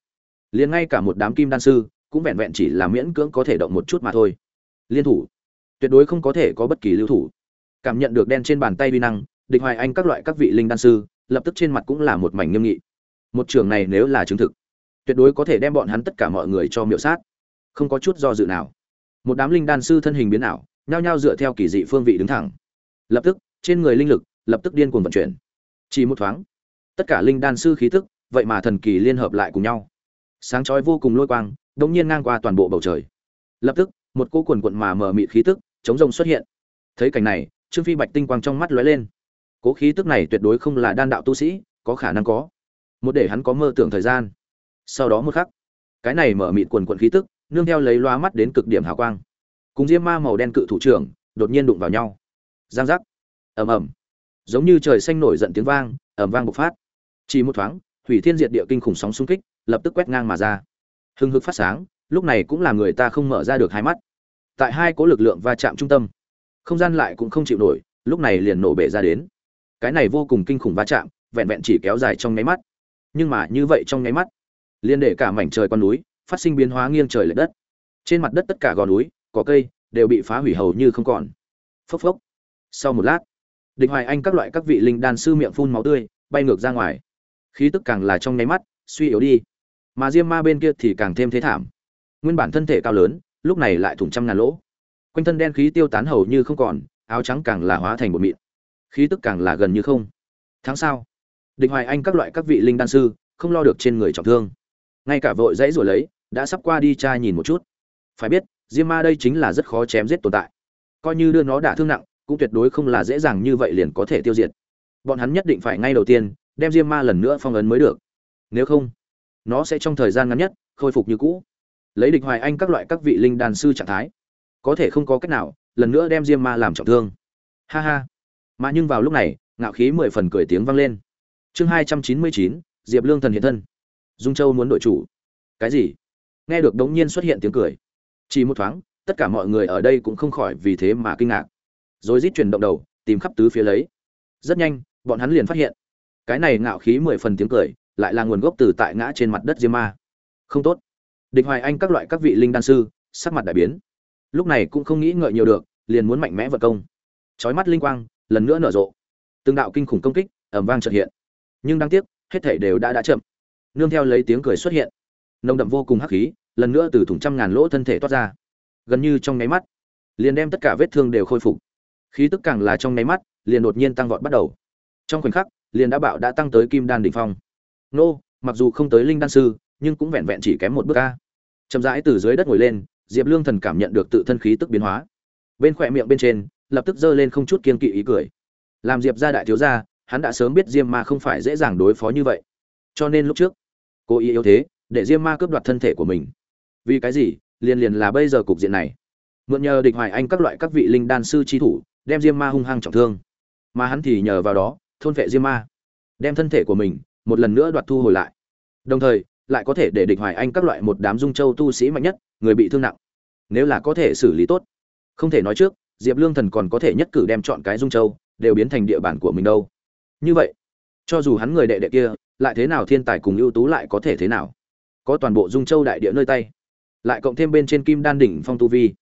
Liền ngay cả một đám kim đan sư, cũng vẹn vẹn chỉ là miễn cưỡng có thể động một chút mà thôi. Liên thủ. Tuyệt đối không có thể có bất kỳ lưu thủ. Cảm nhận được đen trên bàn tay vi năng, địch hoài anh các loại các vị linh đan sư, lập tức trên mặt cũng là một mảnh nghiêm nghị một trường này nếu là chứng thực, tuyệt đối có thể đem bọn hắn tất cả mọi người cho miệu sát. Không có chút do dự nào, một đám linh đan sư thân hình biến ảo, nhao nhao dựa theo kỳ dị phương vị đứng thẳng. Lập tức, trên người linh lực lập tức điên cuồng vận chuyển. Chỉ một thoáng, tất cả linh đan sư khí tức, vậy mà thần kỳ liên hợp lại cùng nhau. Sáng chói vô cùng lôi quang đống nhiên ngang qua toàn bộ bầu trời. Lập tức, một cô quần quận mà mờ mịt khí tức, chống rồng xuất hiện. Thấy cảnh này, trương phi bạch tinh quang trong mắt lóe lên. Cố khí tức này tuyệt đối không là đan đạo tu sĩ, có khả năng có một để hắn có mơ tưởng thời gian. Sau đó một khắc, cái này mở mịt quần quận khí tức, nương theo lấy loa mắt đến cực điểm hào quang. Cùng diêm ma màu đen cự thủ trưởng, đột nhiên đụng vào nhau. Giang giác. Ầm ầm. Giống như trời xanh nổi giận tiếng vang, ầm vang bộc phát. Chỉ một thoáng, hủy thiên diệt địa kinh khủng sóng xung kích, lập tức quét ngang mà ra. Hưng hực phát sáng, lúc này cũng là người ta không mở ra được hai mắt. Tại hai cố lực lượng va chạm trung tâm, không gian lại cũng không chịu nổi, lúc này liền nổ bể ra đến. Cái này vô cùng kinh khủng va chạm, vẹn vẹn chỉ kéo dài trong nháy mắt nhưng mà như vậy trong nháy mắt liên để cả mảnh trời con núi phát sinh biến hóa nghiêng trời lệch đất. Trên mặt đất tất cả gò núi, cỏ cây đều bị phá hủy hầu như không còn. Phốc phốc. Sau một lát, địch hoài anh các loại các vị linh đan sư miệng phun máu tươi, bay ngược ra ngoài. Khí tức càng là trong nháy mắt, suy yếu đi. Mà diêm ma bên kia thì càng thêm thế thảm. Nguyên bản thân thể cao lớn, lúc này lại thủng trăm ngàn lỗ. Quanh thân đen khí tiêu tán hầu như không còn, áo trắng càng là hóa thành bột mịn. Khí tức càng là gần như không. Tháng sau địch hoài anh các loại các vị linh đan sư, không lo được trên người trọng thương. Ngay cả vội dãy rồi lấy, đã sắp qua đi tra nhìn một chút. Phải biết, diêm ma đây chính là rất khó chém giết tồn tại. Coi như đưa nó đả thương nặng, cũng tuyệt đối không là dễ dàng như vậy liền có thể tiêu diệt. Bọn hắn nhất định phải ngay đầu tiên, đem diêm ma lần nữa phong ấn mới được. Nếu không, nó sẽ trong thời gian ngắn nhất, khôi phục như cũ. Lấy địch hoài anh các loại các vị linh đàn sư trạng thái, có thể không có cách nào, lần nữa đem diêm ma làm trọng thương. Ha ha. Mà nhưng vào lúc này, ngạo khí mười phần cười tiếng vang lên chương hai trăm chín mươi chín, diệp lương thần hiện thân. Dung châu muốn đội chủ. Cái gì? Nghe được đống nhiên xuất hiện tiếng cười. Chỉ một thoáng, tất cả mọi người ở đây cũng không khỏi vì thế mà kinh ngạc. Rồi rít chuyển động đầu, tìm khắp tứ phía lấy. Rất nhanh, bọn hắn liền phát hiện. Cái này ngạo khí mười phần tiếng cười, lại là nguồn gốc từ tại ngã trên mặt đất diêm ma. Không tốt. Địch hoài anh các loại các vị linh đan sư, sắc mặt đại biến. Lúc này cũng không nghĩ ngợi nhiều được, liền muốn mạnh mẽ vật công. Chói mắt linh quang, lần nữa nở rộ. Từng đạo kinh khủng công kích ẩm vang trật hiện nhưng đáng tiếc, hết thảy đều đã đã chậm. Nương theo lấy tiếng cười xuất hiện, nồng đậm vô cùng hắc khí, lần nữa từ thủng trăm ngàn lỗ thân thể toát ra. Gần như trong nháy mắt, liền đem tất cả vết thương đều khôi phục. Khí tức càng là trong nháy mắt, liền đột nhiên tăng vọt bắt đầu. Trong khoảnh khắc, liền đã bạo đã tăng tới kim đan đỉnh phong. Nô, mặc dù không tới linh đan sư, nhưng cũng vẹn vẹn chỉ kém một bước ca chậm rãi từ dưới đất ngồi lên, diệp lương thần cảm nhận được tự thân khí tức biến hóa. Bên khỏe miệng bên trên, lập tức giơ lên không chút kiên kỵ ý cười. Làm diệp ra đại thiếu gia hắn đã sớm biết diêm ma không phải dễ dàng đối phó như vậy. Cho nên lúc trước cố ý yếu thế, để diêm ma cướp đoạt thân thể của mình. Vì cái gì? Liền liền là bây giờ cục diện này. Mượn nhờ địch hoài anh các loại các vị linh đan sư chi thủ, đem diêm ma hung hăng trọng thương. Mà hắn thì nhờ vào đó, thôn vệ diêm ma. Đem thân thể của mình, một lần nữa đoạt thu hồi lại. Đồng thời, lại có thể để địch hoài anh các loại một đám dung châu tu sĩ mạnh nhất, người bị thương nặng. Nếu là có thể xử lý tốt. Không thể nói trước, diệp lương thần còn có thể nhất cử đem chọn cái dung châu, đều biến thành địa bàn của mình đâu như vậy, cho dù hắn người đệ đệ kia, lại thế nào thiên tài cùng ưu tú lại có thể thế nào? Có toàn bộ dung châu đại địa nơi tay, lại cộng thêm bên trên kim đan đỉnh phong tu vi.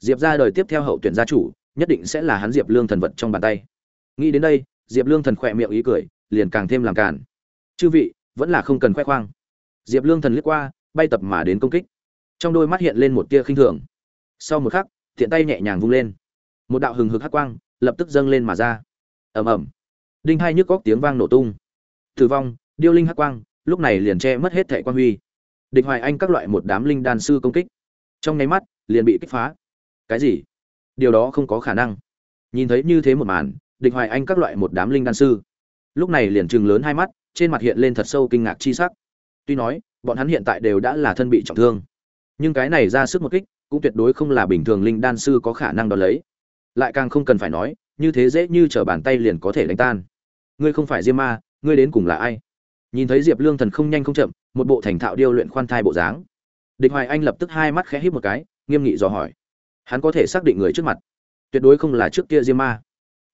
Diệp ra đời tiếp theo hậu tuyển gia chủ, nhất định sẽ là hắn diệp lương thần vật trong bàn tay. Nghĩ đến đây, diệp lương thần khỏe miệng ý cười, liền càng thêm làm cản chư vị, vẫn là không cần khoe khoang. Diệp lương thần liếc qua, bay tập mà đến công kích. Trong đôi mắt hiện lên một tia khinh thường. Sau một khắc thiện tay nhẹ nhàng vung lên. Một đạo hừng hực hắc quang lập tức dâng lên mà ra. Ầm ầm đinh hai nhức góc tiếng vang nổ tung. Tử vong, điêu linh hắc quang, lúc này liền che mất hết thẻ quan huy. Địch hoài anh các loại một đám linh đan sư công kích. Trong nháy mắt, liền bị kích phá. Cái gì? Điều đó không có khả năng. Nhìn thấy như thế một màn, địch hoài anh các loại một đám linh đan sư. Lúc này liền chừng lớn hai mắt, trên mặt hiện lên thật sâu kinh ngạc chi sắc. Tuy nói, bọn hắn hiện tại đều đã là thân bị trọng thương. Nhưng cái này ra sức một kích, cũng tuyệt đối không là bình thường linh đan sư có khả năng đo lấy. Lại càng không cần phải nói, như thế dễ như trở bàn tay liền có thể đánh tan ngươi không phải diêm ma, ngươi đến cùng là ai? Nhìn thấy diệp lương thần không nhanh không chậm, một bộ thành thạo điêu luyện khoan thai bộ dáng. Địch hoài anh lập tức hai mắt khẽ hít một cái, nghiêm nghị dò hỏi. Hắn có thể xác định người trước mặt. Tuyệt đối không là trước kia diêm ma.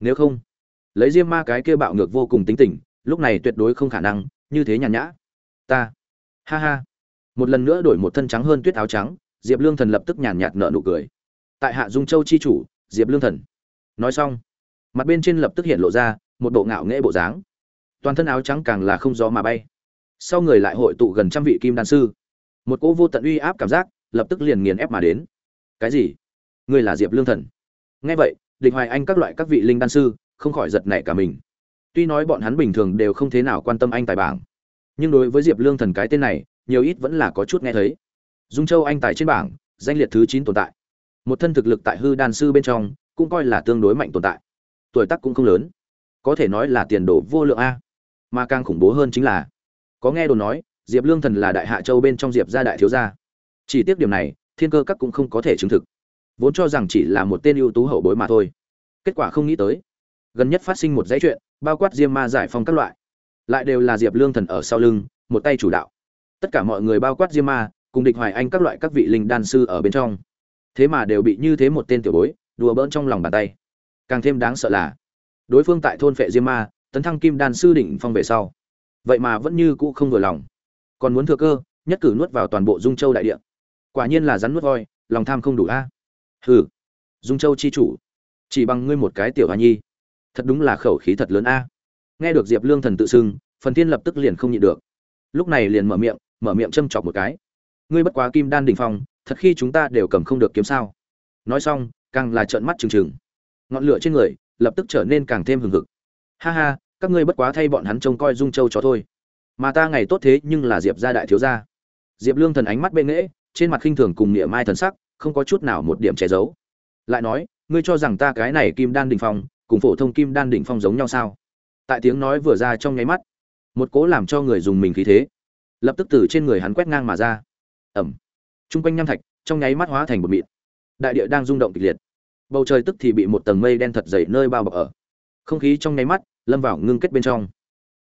Nếu không, lấy diêm ma cái kia bạo ngược vô cùng tính tình, lúc này tuyệt đối không khả năng, như thế nhàn nhã. Ta. Ha ha. Một lần nữa đổi một thân trắng hơn tuyết áo trắng, diệp lương thần lập tức nhàn nhạt nợ nụ cười. Tại hạ dung châu chi chủ, diệp lương thần. Nói xong, mặt bên trên lập tức hiện lộ ra một bộ ngạo nghễ bộ dáng. Toàn thân áo trắng càng là không gió mà bay. Sau người lại hội tụ gần trăm vị kim đan sư. Một cỗ vô tận uy áp cảm giác lập tức liền nghiền ép mà đến. Cái gì? Ngươi là diệp lương thần. Nghe vậy, địch hoài anh các loại các vị linh đan sư không khỏi giật nảy cả mình. Tuy nói bọn hắn bình thường đều không thế nào quan tâm anh tài bảng, nhưng đối với diệp lương thần cái tên này, nhiều ít vẫn là có chút nghe thấy. Dung châu anh tài trên bảng, danh liệt thứ chín tồn tại. Một thân thực lực tại hư đan sư bên trong cũng coi là tương đối mạnh tồn tại. Tuổi tác cũng không lớn có thể nói là tiền đồ vô lượng a. Mà càng khủng bố hơn chính là, có nghe đồn nói, diệp lương thần là đại hạ châu bên trong diệp gia đại thiếu gia. Chỉ tiếc điểm này, thiên cơ các cũng không có thể chứng thực. Vốn cho rằng chỉ là một tên ưu tú hậu bối mà thôi. Kết quả không nghĩ tới, gần nhất phát sinh một dãy chuyện, bao quát diêm ma giải phong các loại, lại đều là diệp lương thần ở sau lưng, một tay chủ đạo. Tất cả mọi người bao quát diêm ma, cùng địch hoài anh các loại các vị linh đan sư ở bên trong. Thế mà đều bị như thế một tên tiểu bối, đùa bỡn trong lòng bàn tay. Càng thêm đáng sợ là đối phương tại thôn phệ diêm ma, tấn thăng kim đan sư đỉnh phong về sau. Vậy mà vẫn như cũ không vừa lòng. Còn muốn thừa cơ, nhất cử nuốt vào toàn bộ dung châu đại địa. Quả nhiên là rắn nuốt voi, lòng tham không đủ a. Hừ. Dung châu chi chủ, chỉ bằng ngươi một cái tiểu hoa nhi, thật đúng là khẩu khí thật lớn a. Nghe được diệp lương thần tự xưng, phần thiên lập tức liền không nhịn được. Lúc này liền mở miệng mở miệng châm chọc một cái. Ngươi bất quá kim đan đỉnh phong, thật khi chúng ta đều cầm không được kiếm sao? Nói xong, càng là trợn mắt trừng trừng. Ngọn lửa trên người lập tức trở nên càng thêm hừng hực. Ha ha, các ngươi bất quá thay bọn hắn trông coi dung châu chó thôi. Mà ta ngày tốt thế nhưng là diệp gia đại thiếu gia. Diệp lương thần ánh mắt bên nghễ, trên mặt khinh thường cùng nghĩa mai thần sắc, không có chút nào một điểm che giấu. Lại nói, ngươi cho rằng ta cái này kim đan đỉnh phong, cùng phổ thông kim đan đỉnh phong giống nhau sao? Tại tiếng nói vừa ra trong nháy mắt, một cố làm cho người dùng mình khí thế, lập tức từ trên người hắn quét ngang mà ra. Ẩm. T r u n g quanh nham thạch, trong nháy mắt hóa thành một mịn. Đại địa đang rung động kịch liệt bầu trời tức thì bị một tầng mây đen thật dày nơi bao bọc ở. Không khí trong nháy mắt lâm vào ngưng kết bên trong,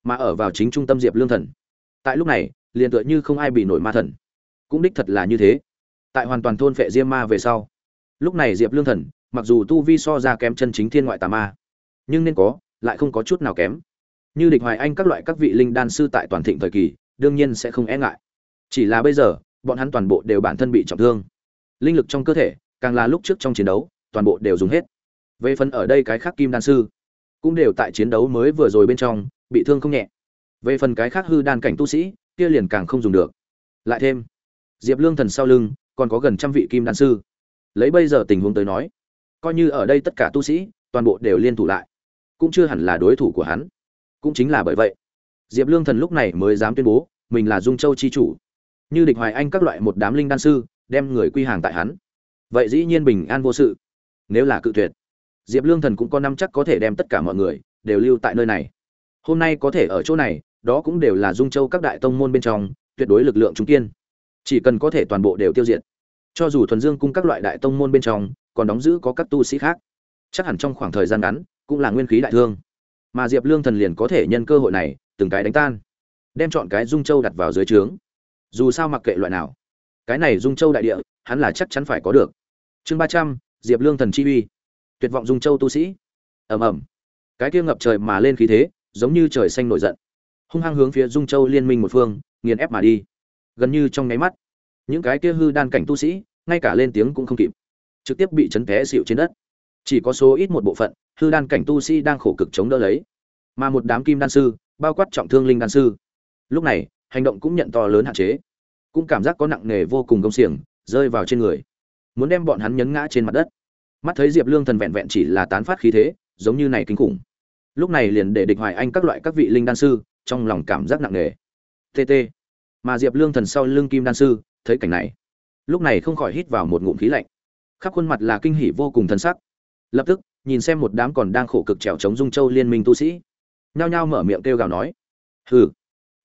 mà ở vào chính trung tâm diệp lương thần. Tại lúc này, liền tựa như không ai bị nổi ma thần. Cũng đích thật là như thế. Tại hoàn toàn thôn phệ diêm ma về sau, lúc này diệp lương thần, mặc dù tu vi so ra kém chân chính thiên ngoại tà ma, nhưng nên có, lại không có chút nào kém. Như địch hoài anh các loại các vị linh đan sư tại toàn thịnh thời kỳ, đương nhiên sẽ không e ngại. Chỉ là bây giờ, bọn hắn toàn bộ đều bản thân bị trọng thương. Linh lực trong cơ thể, càng là lúc trước trong chiến đấu toàn bộ đều dùng hết. Về phần ở đây cái khác kim đan sư, cũng đều tại chiến đấu mới vừa rồi bên trong, bị thương không nhẹ. Về phần cái khác hư đan cảnh tu sĩ, kia liền càng không dùng được. Lại thêm, diệp lương thần sau lưng, còn có gần trăm vị kim đan sư. Lấy bây giờ tình huống tới nói, coi như ở đây tất cả tu sĩ, toàn bộ đều liên thủ lại, cũng chưa hẳn là đối thủ của hắn. Cũng chính là bởi vậy, diệp lương thần lúc này mới dám tuyên bố, mình là dung châu chi chủ. Như địch hoài anh các loại một đám linh đan sư, đem người quy hàng tại hắn. Vậy dĩ nhiên bình an vô sự nếu là cự tuyệt. Diệp lương thần cũng có năm chắc có thể đem tất cả mọi người đều lưu tại nơi này. Hôm nay có thể ở chỗ này, đó cũng đều là dung châu các đại tông môn bên trong tuyệt đối lực lượng trung kiên. Chỉ cần có thể toàn bộ đều tiêu diệt. Cho dù thuần dương cung các loại đại tông môn bên trong còn đóng giữ có các tu sĩ khác, chắc hẳn trong khoảng thời gian ngắn cũng là nguyên khí đại thương. Mà diệp lương thần liền có thể nhân cơ hội này từng cái đánh tan, đem chọn cái dung châu đặt vào dưới trướng. Dù sao mặc kệ loại nào, cái này dung châu đại địa, hắn là chắc chắn phải có được. Chương ba trăm diệp lương thần chi uy. Tuyệt vọng dung châu tu sĩ. Ầm ầm. Cái kia ngập trời mà lên khí thế, giống như trời xanh nổi giận. Hung hăng hướng phía dung châu liên minh một phương, nghiền ép mà đi. Gần như trong nháy mắt, những cái kia hư đan cảnh tu sĩ, ngay cả lên tiếng cũng không kịp. Trực tiếp bị chấn té xịu trên đất. Chỉ có số ít một bộ phận, hư đan cảnh tu sĩ đang khổ cực chống đỡ lấy. Mà một đám kim đan sư, bao quát trọng thương linh đan sư. Lúc này, hành động cũng nhận to lớn hạn chế. Cũng cảm giác có nặng nề vô cùng công xiềng, rơi vào trên người muốn đem bọn hắn nhấn ngã trên mặt đất. Mắt thấy diệp lương thần vẹn vẹn chỉ là tán phát khí thế, giống như này kinh khủng. Lúc này liền để địch hoài anh các loại các vị linh đan sư, trong lòng cảm giác nặng nề. Tt mà diệp lương thần sau lưng kim đan sư, thấy cảnh này. Lúc này không khỏi hít vào một ngụm khí lạnh. Khắp khuôn mặt là kinh hỉ vô cùng thân sắc. Lập tức, nhìn xem một đám còn đang khổ cực trèo chống dung châu liên minh tu sĩ. Nhao nhao mở miệng kêu gào nói. Hừ,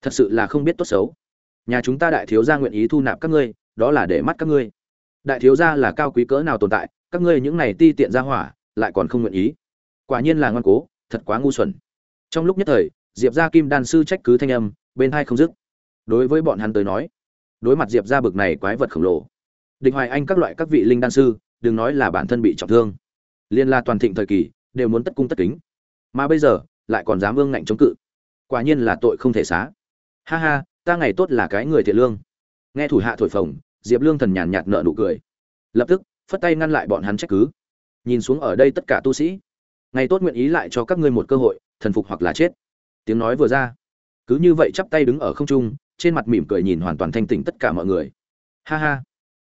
thật sự là không biết tốt xấu. Nhà chúng ta đại thiếu gia nguyện ý thu nạp các ngươi, đó là để mắt các ngươi đại thiếu gia là cao quý cỡ nào tồn tại, các ngươi những này ti tiện ra hỏa, lại còn không nguyện ý. Quả nhiên là ngoan cố, thật quá ngu xuẩn. Trong lúc nhất thời, diệp gia kim đan sư trách cứ thanh âm, bên hai không dứt. Đối với bọn hắn tới nói, đối mặt diệp gia bực này quái vật khổng lồ, địch hoài anh các loại các vị linh đan sư, đừng nói là bản thân bị trọng thương, liên la toàn thịnh thời kỳ, đều muốn tất cung tất kính. Mà bây giờ, lại còn dám vương ngạnh chống cự. Quả nhiên là tội không thể xá. Ha ha, ta ngày tốt là cái người thiện lương. Nghe thủ hạ thổi phồng diệp lương thần nhàn nhạt nợ nụ cười. Lập tức, phất tay ngăn lại bọn hắn trách cứ. Nhìn xuống ở đây tất cả tu sĩ. Ngày tốt nguyện ý lại cho các ngươi một cơ hội, thần phục hoặc là chết. Tiếng nói vừa ra. Cứ như vậy chắp tay đứng ở không trung, trên mặt mỉm cười nhìn hoàn toàn thanh tỉnh tất cả mọi người. Ha ha.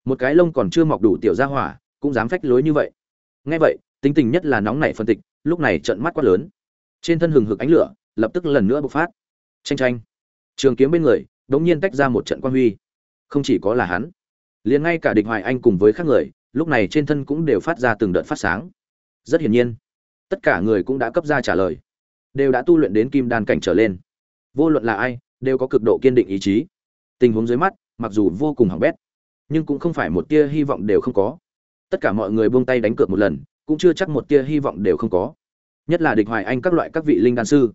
Một cái lông còn chưa mọc đủ tiểu ra hỏa, cũng dám phách lối như vậy. Nghe vậy, tính tình nhất là nóng nảy phân tịch, lúc này trận mắt quát lớn. Trên thân hừng hực ánh lửa, lập tức lần nữa bộc phát. Tranh tranh trường kiếm bên người, đống nhiên tách ra một trận quan huy. Không chỉ có là hắn liền ngay cả địch hoài anh cùng với các người, lúc này trên thân cũng đều phát ra từng đợt phát sáng. Rất hiển nhiên, tất cả người cũng đã cấp ra trả lời. Đều đã tu luyện đến kim đan cảnh trở lên. Vô luận là ai, đều có cực độ kiên định ý chí. Tình huống dưới mắt, mặc dù vô cùng hỏng bét, nhưng cũng không phải một tia hy vọng đều không có. Tất cả mọi người buông tay đánh cược một lần, cũng chưa chắc một tia hy vọng đều không có. Nhất là địch hoài anh các loại các vị linh đan sư,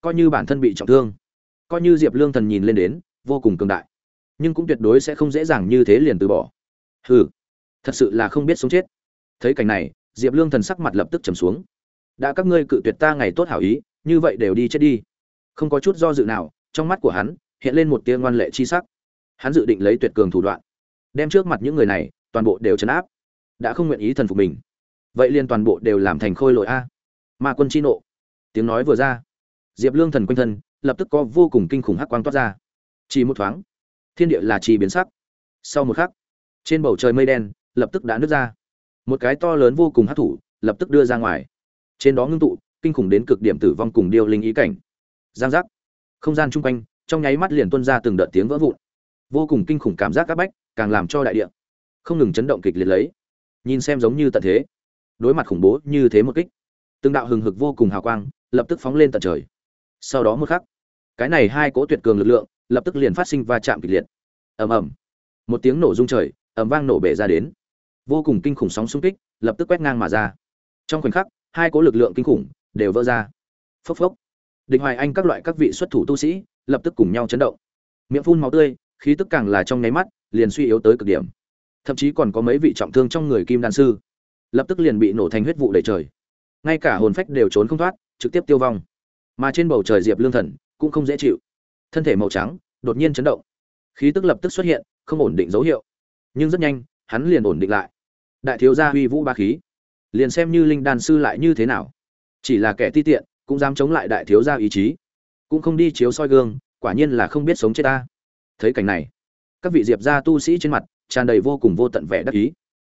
coi như bản thân bị trọng thương, coi như diệp lương thần nhìn lên đến, vô cùng cường đại nhưng cũng tuyệt đối sẽ không dễ dàng như thế liền từ bỏ. Hừ, thật sự là không biết sống chết. Thấy cảnh này, diệp lương thần sắc mặt lập tức trầm xuống. Đã các ngươi cự tuyệt ta ngày tốt hảo ý, như vậy đều đi chết đi. Không có chút do dự nào, trong mắt của hắn, hiện lên một tia ngoan lệ chi sắc. Hắn dự định lấy tuyệt cường thủ đoạn, đem trước mặt những người này, toàn bộ đều chấn áp. Đã không nguyện ý thần phục mình. Vậy liền toàn bộ đều làm thành khôi lội a. Ma quân chi nộ. Tiếng nói vừa ra, diệp lương thần quanh thân, lập tức có vô cùng kinh khủng hắc quang toát ra. Chỉ một thoáng thiên địa là trì biến sắc. Sau một khắc, trên bầu trời mây đen lập tức đã nứt ra. Một cái to lớn vô cùng hắc thủ lập tức đưa ra ngoài. Trên đó ngưng tụ, kinh khủng đến cực điểm tử vong cùng điêu linh ý cảnh. Giang giác. Không gian chung quanh, trong nháy mắt liền tuôn ra từng đợt tiếng vỡ vụn. Vô cùng kinh khủng cảm giác áp bách, càng làm cho đại địa không ngừng chấn động kịch liệt lấy. Nhìn xem giống như tận thế. Đối mặt khủng bố như thế một kích, từng đạo hừng hực vô cùng hào quang lập tức phóng lên tận trời. Sau đó một khắc, cái này hai cỗ tuyệt cường lực lượng lập tức liền phát sinh va chạm kịch liệt. Ầm ầm. Một tiếng nổ rung trời, ầm vang nổ bể ra đến. Vô cùng kinh khủng sóng xung kích lập tức quét ngang mà ra. Trong khoảnh khắc, hai cỗ lực lượng kinh khủng đều vỡ ra. Phốc phốc. Địch hoài anh các loại các vị xuất thủ tu sĩ lập tức cùng nhau chấn động. Miệng phun máu tươi, khí tức càng là trong nháy mắt liền suy yếu tới cực điểm. Thậm chí còn có mấy vị trọng thương trong người kim đan sư lập tức liền bị nổ thành huyết vụ đầy trời. Ngay cả hồn phách đều trốn không thoát, trực tiếp tiêu vong. Mà trên bầu trời diệp lương thần cũng không dễ chịu thân thể màu trắng đột nhiên chấn động. Khí tức lập tức xuất hiện, không ổn định dấu hiệu. Nhưng rất nhanh, hắn liền ổn định lại. Đại thiếu gia huy vũ ba khí. Liền xem như linh đan sư lại như thế nào. Chỉ là kẻ ti tiện, cũng dám chống lại đại thiếu gia ý chí. Cũng không đi chiếu soi gương, quả nhiên là không biết sống chết ta. Thấy cảnh này, các vị diệp gia tu sĩ trên mặt tràn đầy vô cùng vô tận vẻ đắc ý.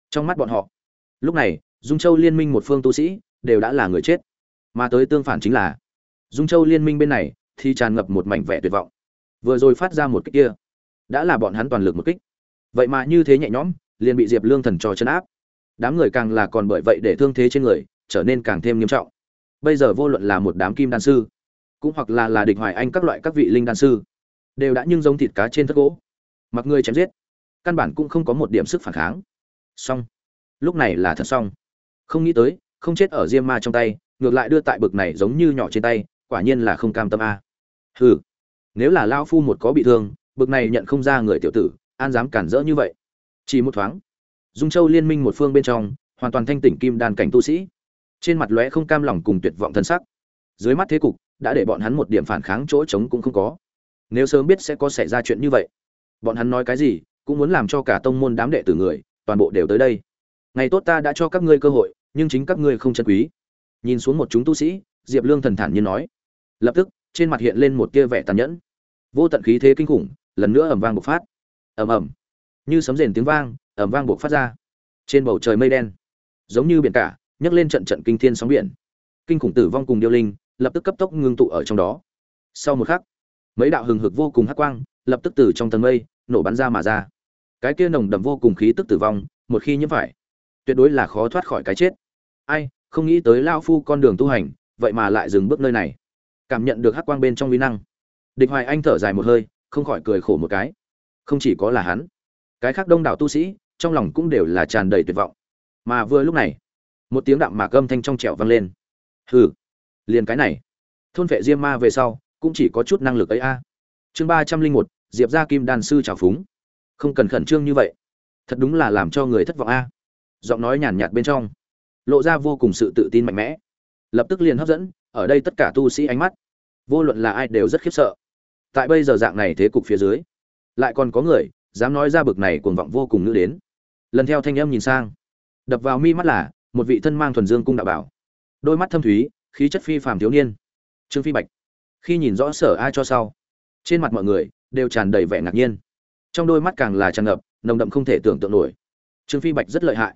Trong mắt bọn họ, lúc này, dung châu liên minh một phương tu sĩ đều đã là người chết. Mà tới tương phản chính là, dung châu liên minh bên này thì tràn ngập một mảnh vẻ tuyệt vọng. Vừa rồi phát ra một kích kia, đã là bọn hắn toàn lực một kích. Vậy mà như thế nhẹ nhõm, liền bị diệp lương thần trò chân áp. Đám người càng là còn bởi vậy để thương thế trên người, trở nên càng thêm nghiêm trọng. Bây giờ vô luận là một đám kim đan sư, cũng hoặc là là địch hoài anh các loại các vị linh đan sư, đều đã nhưng giống thịt cá trên thất gỗ. Mặc người chém giết, căn bản cũng không có một điểm sức phản kháng. Xong. Lúc này là thật xong. Không nghĩ tới, không chết ở diêm ma trong tay, ngược lại đưa tại bực này giống như nhỏ trên tay, quả nhiên là không cam tâm a hừ, nếu là lao phu một có bị thương, bực này nhận không ra người tiểu tử, an dám cản rỡ như vậy. Chỉ một thoáng, dung châu liên minh một phương bên trong, hoàn toàn thanh tỉnh kim đan cảnh tu sĩ. Trên mặt lóe không cam lòng cùng tuyệt vọng thân sắc. Dưới mắt thế cục, đã để bọn hắn một điểm phản kháng chỗ trống cũng không có. Nếu sớm biết sẽ có xảy ra chuyện như vậy, bọn hắn nói cái gì, cũng muốn làm cho cả tông môn đám đệ tử người, toàn bộ đều tới đây. Ngày tốt ta đã cho các ngươi cơ hội, nhưng chính các ngươi không chân quý. Nhìn xuống một chúng tu sĩ, diệp lương thần thản nhiên nói. Lập tức trên mặt hiện lên một tia vẻ tàn nhẫn. Vô tận khí thế kinh khủng, lần nữa ầm vang bộc phát. Ầm ầm. Như sấm rền tiếng vang, ầm vang bộc phát ra. Trên bầu trời mây đen, giống như biển cả, nhấc lên trận trận kinh thiên sóng biển. Kinh khủng tử vong cùng điêu linh, lập tức cấp tốc ngưng tụ ở trong đó. Sau một khắc, mấy đạo hừng hực vô cùng hắc quang, lập tức từ trong tầng mây, nổ bắn ra mà ra. Cái kia nồng đậm vô cùng khí tức tử vong, một khi nhiễm phải, tuyệt đối là khó thoát khỏi cái chết. Ai, không nghĩ tới lao phu con đường tu hành, vậy mà lại dừng bước nơi này cảm nhận được hắc quang bên trong uy năng. Địch hoài anh thở dài một hơi, không khỏi cười khổ một cái. Không chỉ có là hắn, cái khác đông đảo tu sĩ, trong lòng cũng đều là tràn đầy tuyệt vọng. Mà vừa lúc này, một tiếng đạm mạc âm thanh trong trẻo vang lên. Hừ, liền cái này. Thôn vệ diêm ma về sau, cũng chỉ có chút năng lực ấy a. Chương ba trăm linh một, diệp gia kim đan sư trào phúng. Không cần khẩn trương như vậy. Thật đúng là làm cho người thất vọng a. Giọng nói nhàn nhạt bên trong, lộ ra vô cùng sự tự tin mạnh mẽ. Lập tức liền hấp dẫn ở đây tất cả tu sĩ ánh mắt, vô luận là ai đều rất khiếp sợ. Tại bây giờ dạng này thế cục phía dưới, lại còn có người dám nói ra bực này cuồng vọng vô cùng nữ đến. Lần theo thanh âm nhìn sang, đập vào mi mắt là một vị thân mang thuần dương cung đạo bảo. Đôi mắt thâm thúy, khí chất phi phàm thiếu niên. Trương phi bạch, khi nhìn rõ sở ai cho sau, trên mặt mọi người đều tràn đầy vẻ ngạc nhiên. Trong đôi mắt càng là tràn ngập, nồng đậm không thể tưởng tượng nổi. Trương phi bạch rất lợi hại.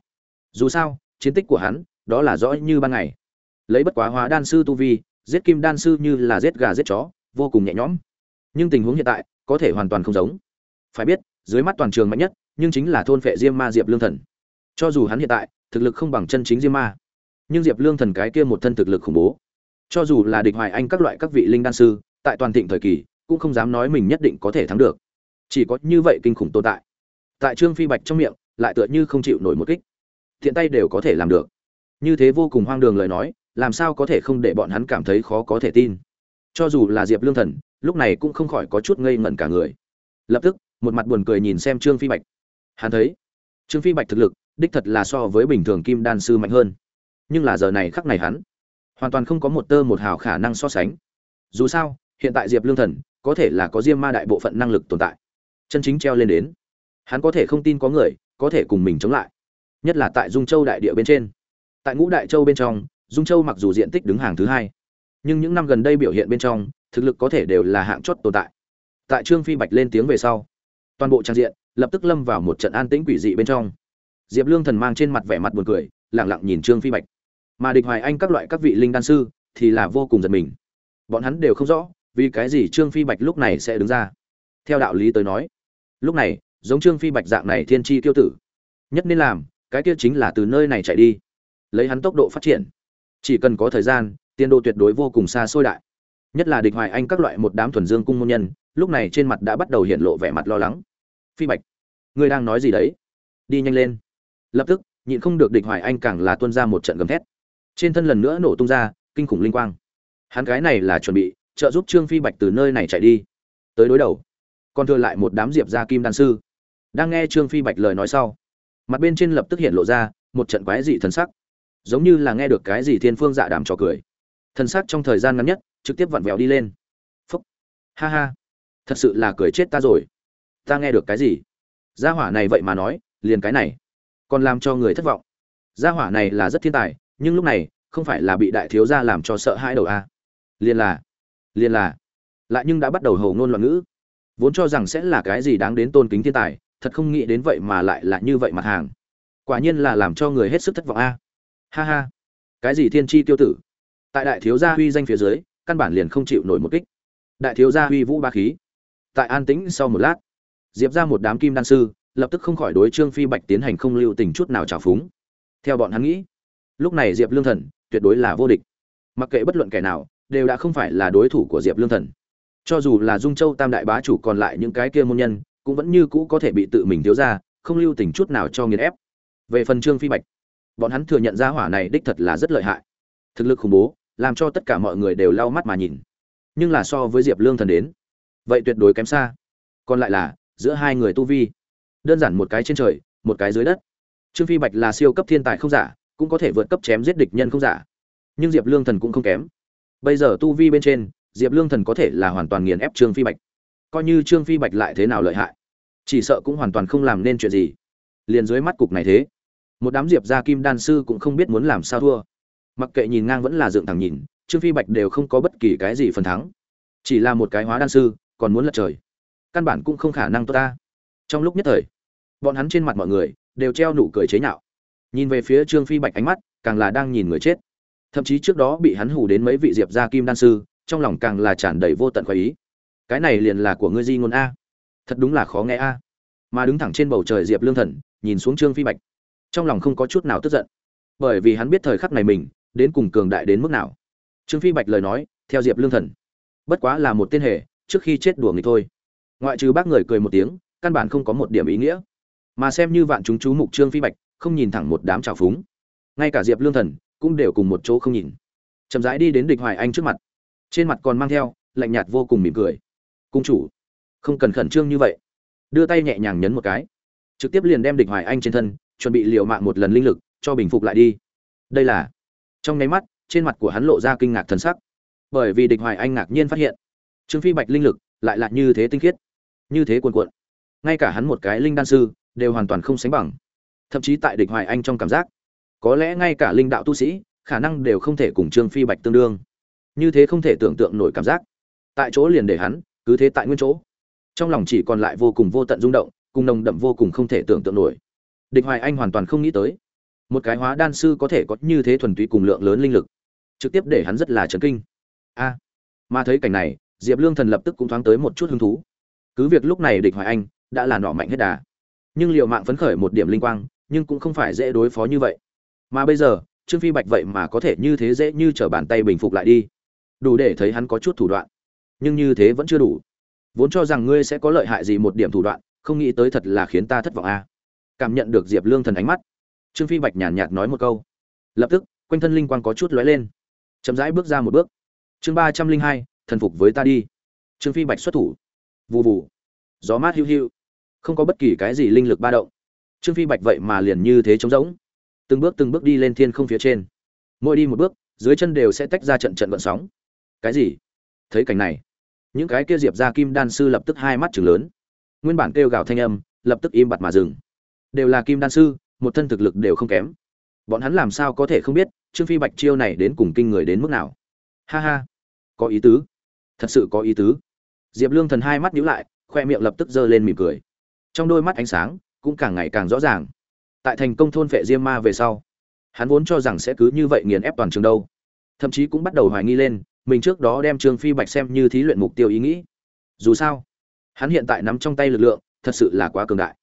Dù sao, chiến tích của hắn, đó là rõ như ban ngày lấy bất quá hóa đan sư tu vi, giết kim đan sư như là giết gà giết chó, vô cùng nhẹ nhõm. Nhưng tình huống hiện tại, có thể hoàn toàn không giống. Phải biết, dưới mắt toàn trường mạnh nhất, nhưng chính là thôn phệ diêm ma diệp lương thần. Cho dù hắn hiện tại, thực lực không bằng chân chính diêm ma. Nhưng diệp lương thần cái kia một thân thực lực khủng bố. Cho dù là địch hoài anh các loại các vị linh đan sư, tại toàn thịnh thời kỳ, cũng không dám nói mình nhất định có thể thắng được. Chỉ có như vậy kinh khủng tồn tại. Tại trương phi bạch trong miệng, lại tựa như không chịu nổi một kích. Thiện tay đều có thể làm được. Như thế vô cùng hoang đường lời nói làm sao có thể không để bọn hắn cảm thấy khó có thể tin? Cho dù là diệp lương thần, lúc này cũng không khỏi có chút ngây ngẩn cả người. Lập tức, một mặt buồn cười nhìn xem trương phi bạch. Hắn thấy, trương phi bạch thực lực, đích thật là so với bình thường kim đan sư mạnh hơn. Nhưng là giờ này khắc này hắn, hoàn toàn không có một tơ một hào khả năng so sánh. Dù sao, hiện tại diệp lương thần, có thể là có diêm ma đại bộ phận năng lực tồn tại. Chân chính treo lên đến. Hắn có thể không tin có người, có thể cùng mình chống lại. Nhất là tại dung châu đại địa bên trên. Tại ngũ đại châu bên trong dung châu mặc dù diện tích đứng hàng thứ hai, nhưng những năm gần đây biểu hiện bên trong, thực lực có thể đều là hạng chót tồn tại. Tại trương phi bạch lên tiếng về sau, toàn bộ trang diện lập tức lâm vào một trận an tĩnh quỷ dị bên trong. Diệp lương thần mang trên mặt vẻ mặt buồn cười, lặng lặng nhìn trương phi bạch. Mà địch hoài anh các loại các vị linh đan sư thì là vô cùng giật mình. Bọn hắn đều không rõ vì cái gì trương phi bạch lúc này sẽ đứng ra. Theo đạo lý tới nói, lúc này, giống trương phi bạch dạng này thiên chi tiêu tử, nhất nên làm, cái kia chính là từ nơi này chạy đi, lấy hắn tốc độ phát triển chỉ cần có thời gian, tiên độ tuyệt đối vô cùng xa xôi đại. Nhất là địch hoài anh các loại một đám thuần dương cung môn nhân, lúc này trên mặt đã bắt đầu hiện lộ vẻ mặt lo lắng. Phi bạch, ngươi đang nói gì đấy? Đi nhanh lên. Lập tức, nhịn không được địch hoài anh càng là tuôn ra một trận gầm thét. Trên thân lần nữa nổ tung ra, kinh khủng linh quang. Hắn cái này là chuẩn bị, trợ giúp trương phi bạch từ nơi này chạy đi. Tới đối đầu. Còn thừa lại một đám diệp gia kim đan sư. Đang nghe trương phi bạch lời nói sau, mặt bên trên lập tức hiện lộ ra một trận quái dị thần sắc giống như là nghe được cái gì thiên phương dạ đàm trò cười. Thần sắc trong thời gian ngắn nhất, trực tiếp vặn vẹo đi lên. Phúc. Ha ha. Thật sự là cười chết ta rồi. Ta nghe được cái gì? Gia hỏa này vậy mà nói, liền cái này, còn làm cho người thất vọng. Gia hỏa này là rất thiên tài, nhưng lúc này, không phải là bị đại thiếu gia làm cho sợ hãi đầu a. Liền là liền là, lại nhưng đã bắt đầu hầu ngôn loạn ngữ. Vốn cho rằng sẽ là cái gì đáng đến tôn kính thiên tài, thật không nghĩ đến vậy mà lại là như vậy mặt hàng. Quả nhiên là làm cho người hết sức thất vọng a ha ha. Cái gì thiên chi tiêu tử? Tại đại thiếu gia huy danh phía dưới, căn bản liền không chịu nổi một kích. Đại thiếu gia huy vũ ba khí. Tại an tĩnh sau một lát, diệp ra một đám kim đan sư, lập tức không khỏi đối trương phi bạch tiến hành không lưu tình chút nào trào phúng. Theo bọn hắn nghĩ, lúc này diệp lương thần tuyệt đối là vô địch. Mặc kệ bất luận kẻ nào, đều đã không phải là đối thủ của diệp lương thần. Cho dù là dung châu tam đại bá chủ còn lại những cái kia môn nhân, cũng vẫn như cũ có thể bị tự mình thiếu ra, không lưu tình chút nào cho nghiền ép. Về phần trương phi bạch bọn hắn thừa nhận ra hỏa này đích thật là rất lợi hại. Thực lực khủng bố, làm cho tất cả mọi người đều lau mắt mà nhìn. Nhưng là so với diệp lương thần đến, vậy tuyệt đối kém xa. Còn lại là, giữa hai người tu vi. Đơn giản một cái trên trời, một cái dưới đất. Trương phi bạch là siêu cấp thiên tài không giả, cũng có thể vượt cấp chém giết địch nhân không giả. Nhưng diệp lương thần cũng không kém. Bây giờ tu vi bên trên, diệp lương thần có thể là hoàn toàn nghiền ép trương phi bạch. Coi như trương phi bạch lại thế nào lợi hại? Chỉ sợ cũng hoàn toàn không làm nên chuyện gì. Liền dưới mắt cục này thế một đám diệp gia kim đan sư cũng không biết muốn làm sao thua. Mặc kệ nhìn ngang vẫn là dựng thẳng nhìn, trương phi bạch đều không có bất kỳ cái gì phần thắng. Chỉ là một cái hóa đan sư, còn muốn lật trời. Căn bản cũng không khả năng tốt ta. Trong lúc nhất thời, bọn hắn trên mặt mọi người đều treo nụ cười chế nhạo. Nhìn về phía trương phi bạch ánh mắt, càng là đang nhìn người chết. Thậm chí trước đó bị hắn hù đến mấy vị diệp gia kim đan sư, trong lòng càng là tràn đầy vô tận khoái ý. Cái này liền là của ngươi di ngôn a. Thật đúng là khó nghe a. Mà đứng thẳng trên bầu trời diệp lương thần, nhìn xuống trương phi bạch trong lòng không có chút nào tức giận. Bởi vì hắn biết thời khắc này mình đến cùng cường đại đến mức nào. Trương phi bạch lời nói, theo diệp lương thần. Bất quá là một tên hề, trước khi chết đùa người thôi. Ngoại trừ bác người cười một tiếng, căn bản không có một điểm ý nghĩa. Mà xem như vạn chúng chú mục trương phi bạch, không nhìn thẳng một đám trào phúng. Ngay cả diệp lương thần cũng đều cùng một chỗ không nhìn. Chậm rãi đi đến địch hoài anh trước mặt. Trên mặt còn mang theo lạnh nhạt vô cùng mỉm cười. Cung chủ, không cần khẩn trương như vậy. Đưa tay nhẹ nhàng nhấn một cái. Trực tiếp liền đem địch hoài anh trên thân chuẩn bị liều mạng một lần linh lực, cho bình phục lại đi. Đây là, trong nháy mắt, trên mặt của hắn lộ ra kinh ngạc thần sắc. Bởi vì địch hoài anh ngạc nhiên phát hiện, trương phi bạch linh lực lại là như thế tinh khiết, như thế cuồn cuộn. Ngay cả hắn một cái linh đan sư đều hoàn toàn không sánh bằng. Thậm chí tại địch hoài anh trong cảm giác, có lẽ ngay cả linh đạo tu sĩ khả năng đều không thể cùng trương phi bạch tương đương. Như thế không thể tưởng tượng nổi cảm giác. Tại chỗ liền để hắn cứ thế tại nguyên chỗ. Trong lòng chỉ còn lại vô cùng vô tận rung động, cùng nồng đậm vô cùng không thể tưởng tượng nổi địch hoài anh hoàn toàn không nghĩ tới. Một cái hóa đan sư có thể có như thế thuần túy cùng lượng lớn linh lực. Trực tiếp để hắn rất là chấn kinh. A. Mà thấy cảnh này, diệp lương thần lập tức cũng thoáng tới một chút hứng thú. Cứ việc lúc này địch hoài anh đã là nọ mạnh hết đà, nhưng liệu mạng phấn khởi một điểm linh quang, nhưng cũng không phải dễ đối phó như vậy. Mà bây giờ, trương phi bạch vậy mà có thể như thế dễ như t r ở bàn tay bình phục lại đi. Đủ để thấy hắn có chút thủ đoạn, nhưng như thế vẫn chưa đủ. Vốn cho rằng ngươi sẽ có lợi hại gì một điểm thủ đoạn, không nghĩ tới thật là khiến ta thất vọng a. à cảm nhận được diệp lương thần ánh mắt. Trương phi bạch nhàn nhạt nói một câu. Lập tức, quanh thân linh quang có chút lóe lên. Chậm rãi bước ra một bước. Chương ba trăm linh hai, thần phục với ta đi. Trương phi bạch xuất thủ. Vụ vụ gió mát hiu hiu. Không có bất kỳ cái gì linh lực ba động. Trương phi bạch vậy mà liền như thế trống rỗng. Từng bước từng bước đi lên thiên không phía trên. Mỗi đi một bước, dưới chân đều sẽ tách ra trận trận vận sóng. Cái gì? Thấy cảnh này, những cái kia diệp ra kim đan sư lập tức hai mắt chừng lớn. Nguyên bản kêu gào thanh âm, lập tức im bặt mà dừng đều là kim đan sư, một thân thực lực đều không kém. Bọn hắn làm sao có thể không biết, trương phi bạch chiêu này đến cùng kinh người đến mức nào? Ha ha, có ý tứ. Thật sự có ý tứ. Diệp lương thần hai mắt nhíu lại, khoe miệng lập tức giơ lên mỉm cười. Trong đôi mắt ánh sáng cũng càng ngày càng rõ ràng. Tại thành công thôn phệ diêm ma về sau, hắn vốn cho rằng sẽ cứ như vậy nghiền ép toàn trường đâu. Thậm chí cũng bắt đầu hoài nghi lên, mình trước đó đem trương phi bạch xem như thí luyện mục tiêu ý nghĩ. Dù sao, hắn hiện tại nắm trong tay lực lượng, thật sự là quá cường đại.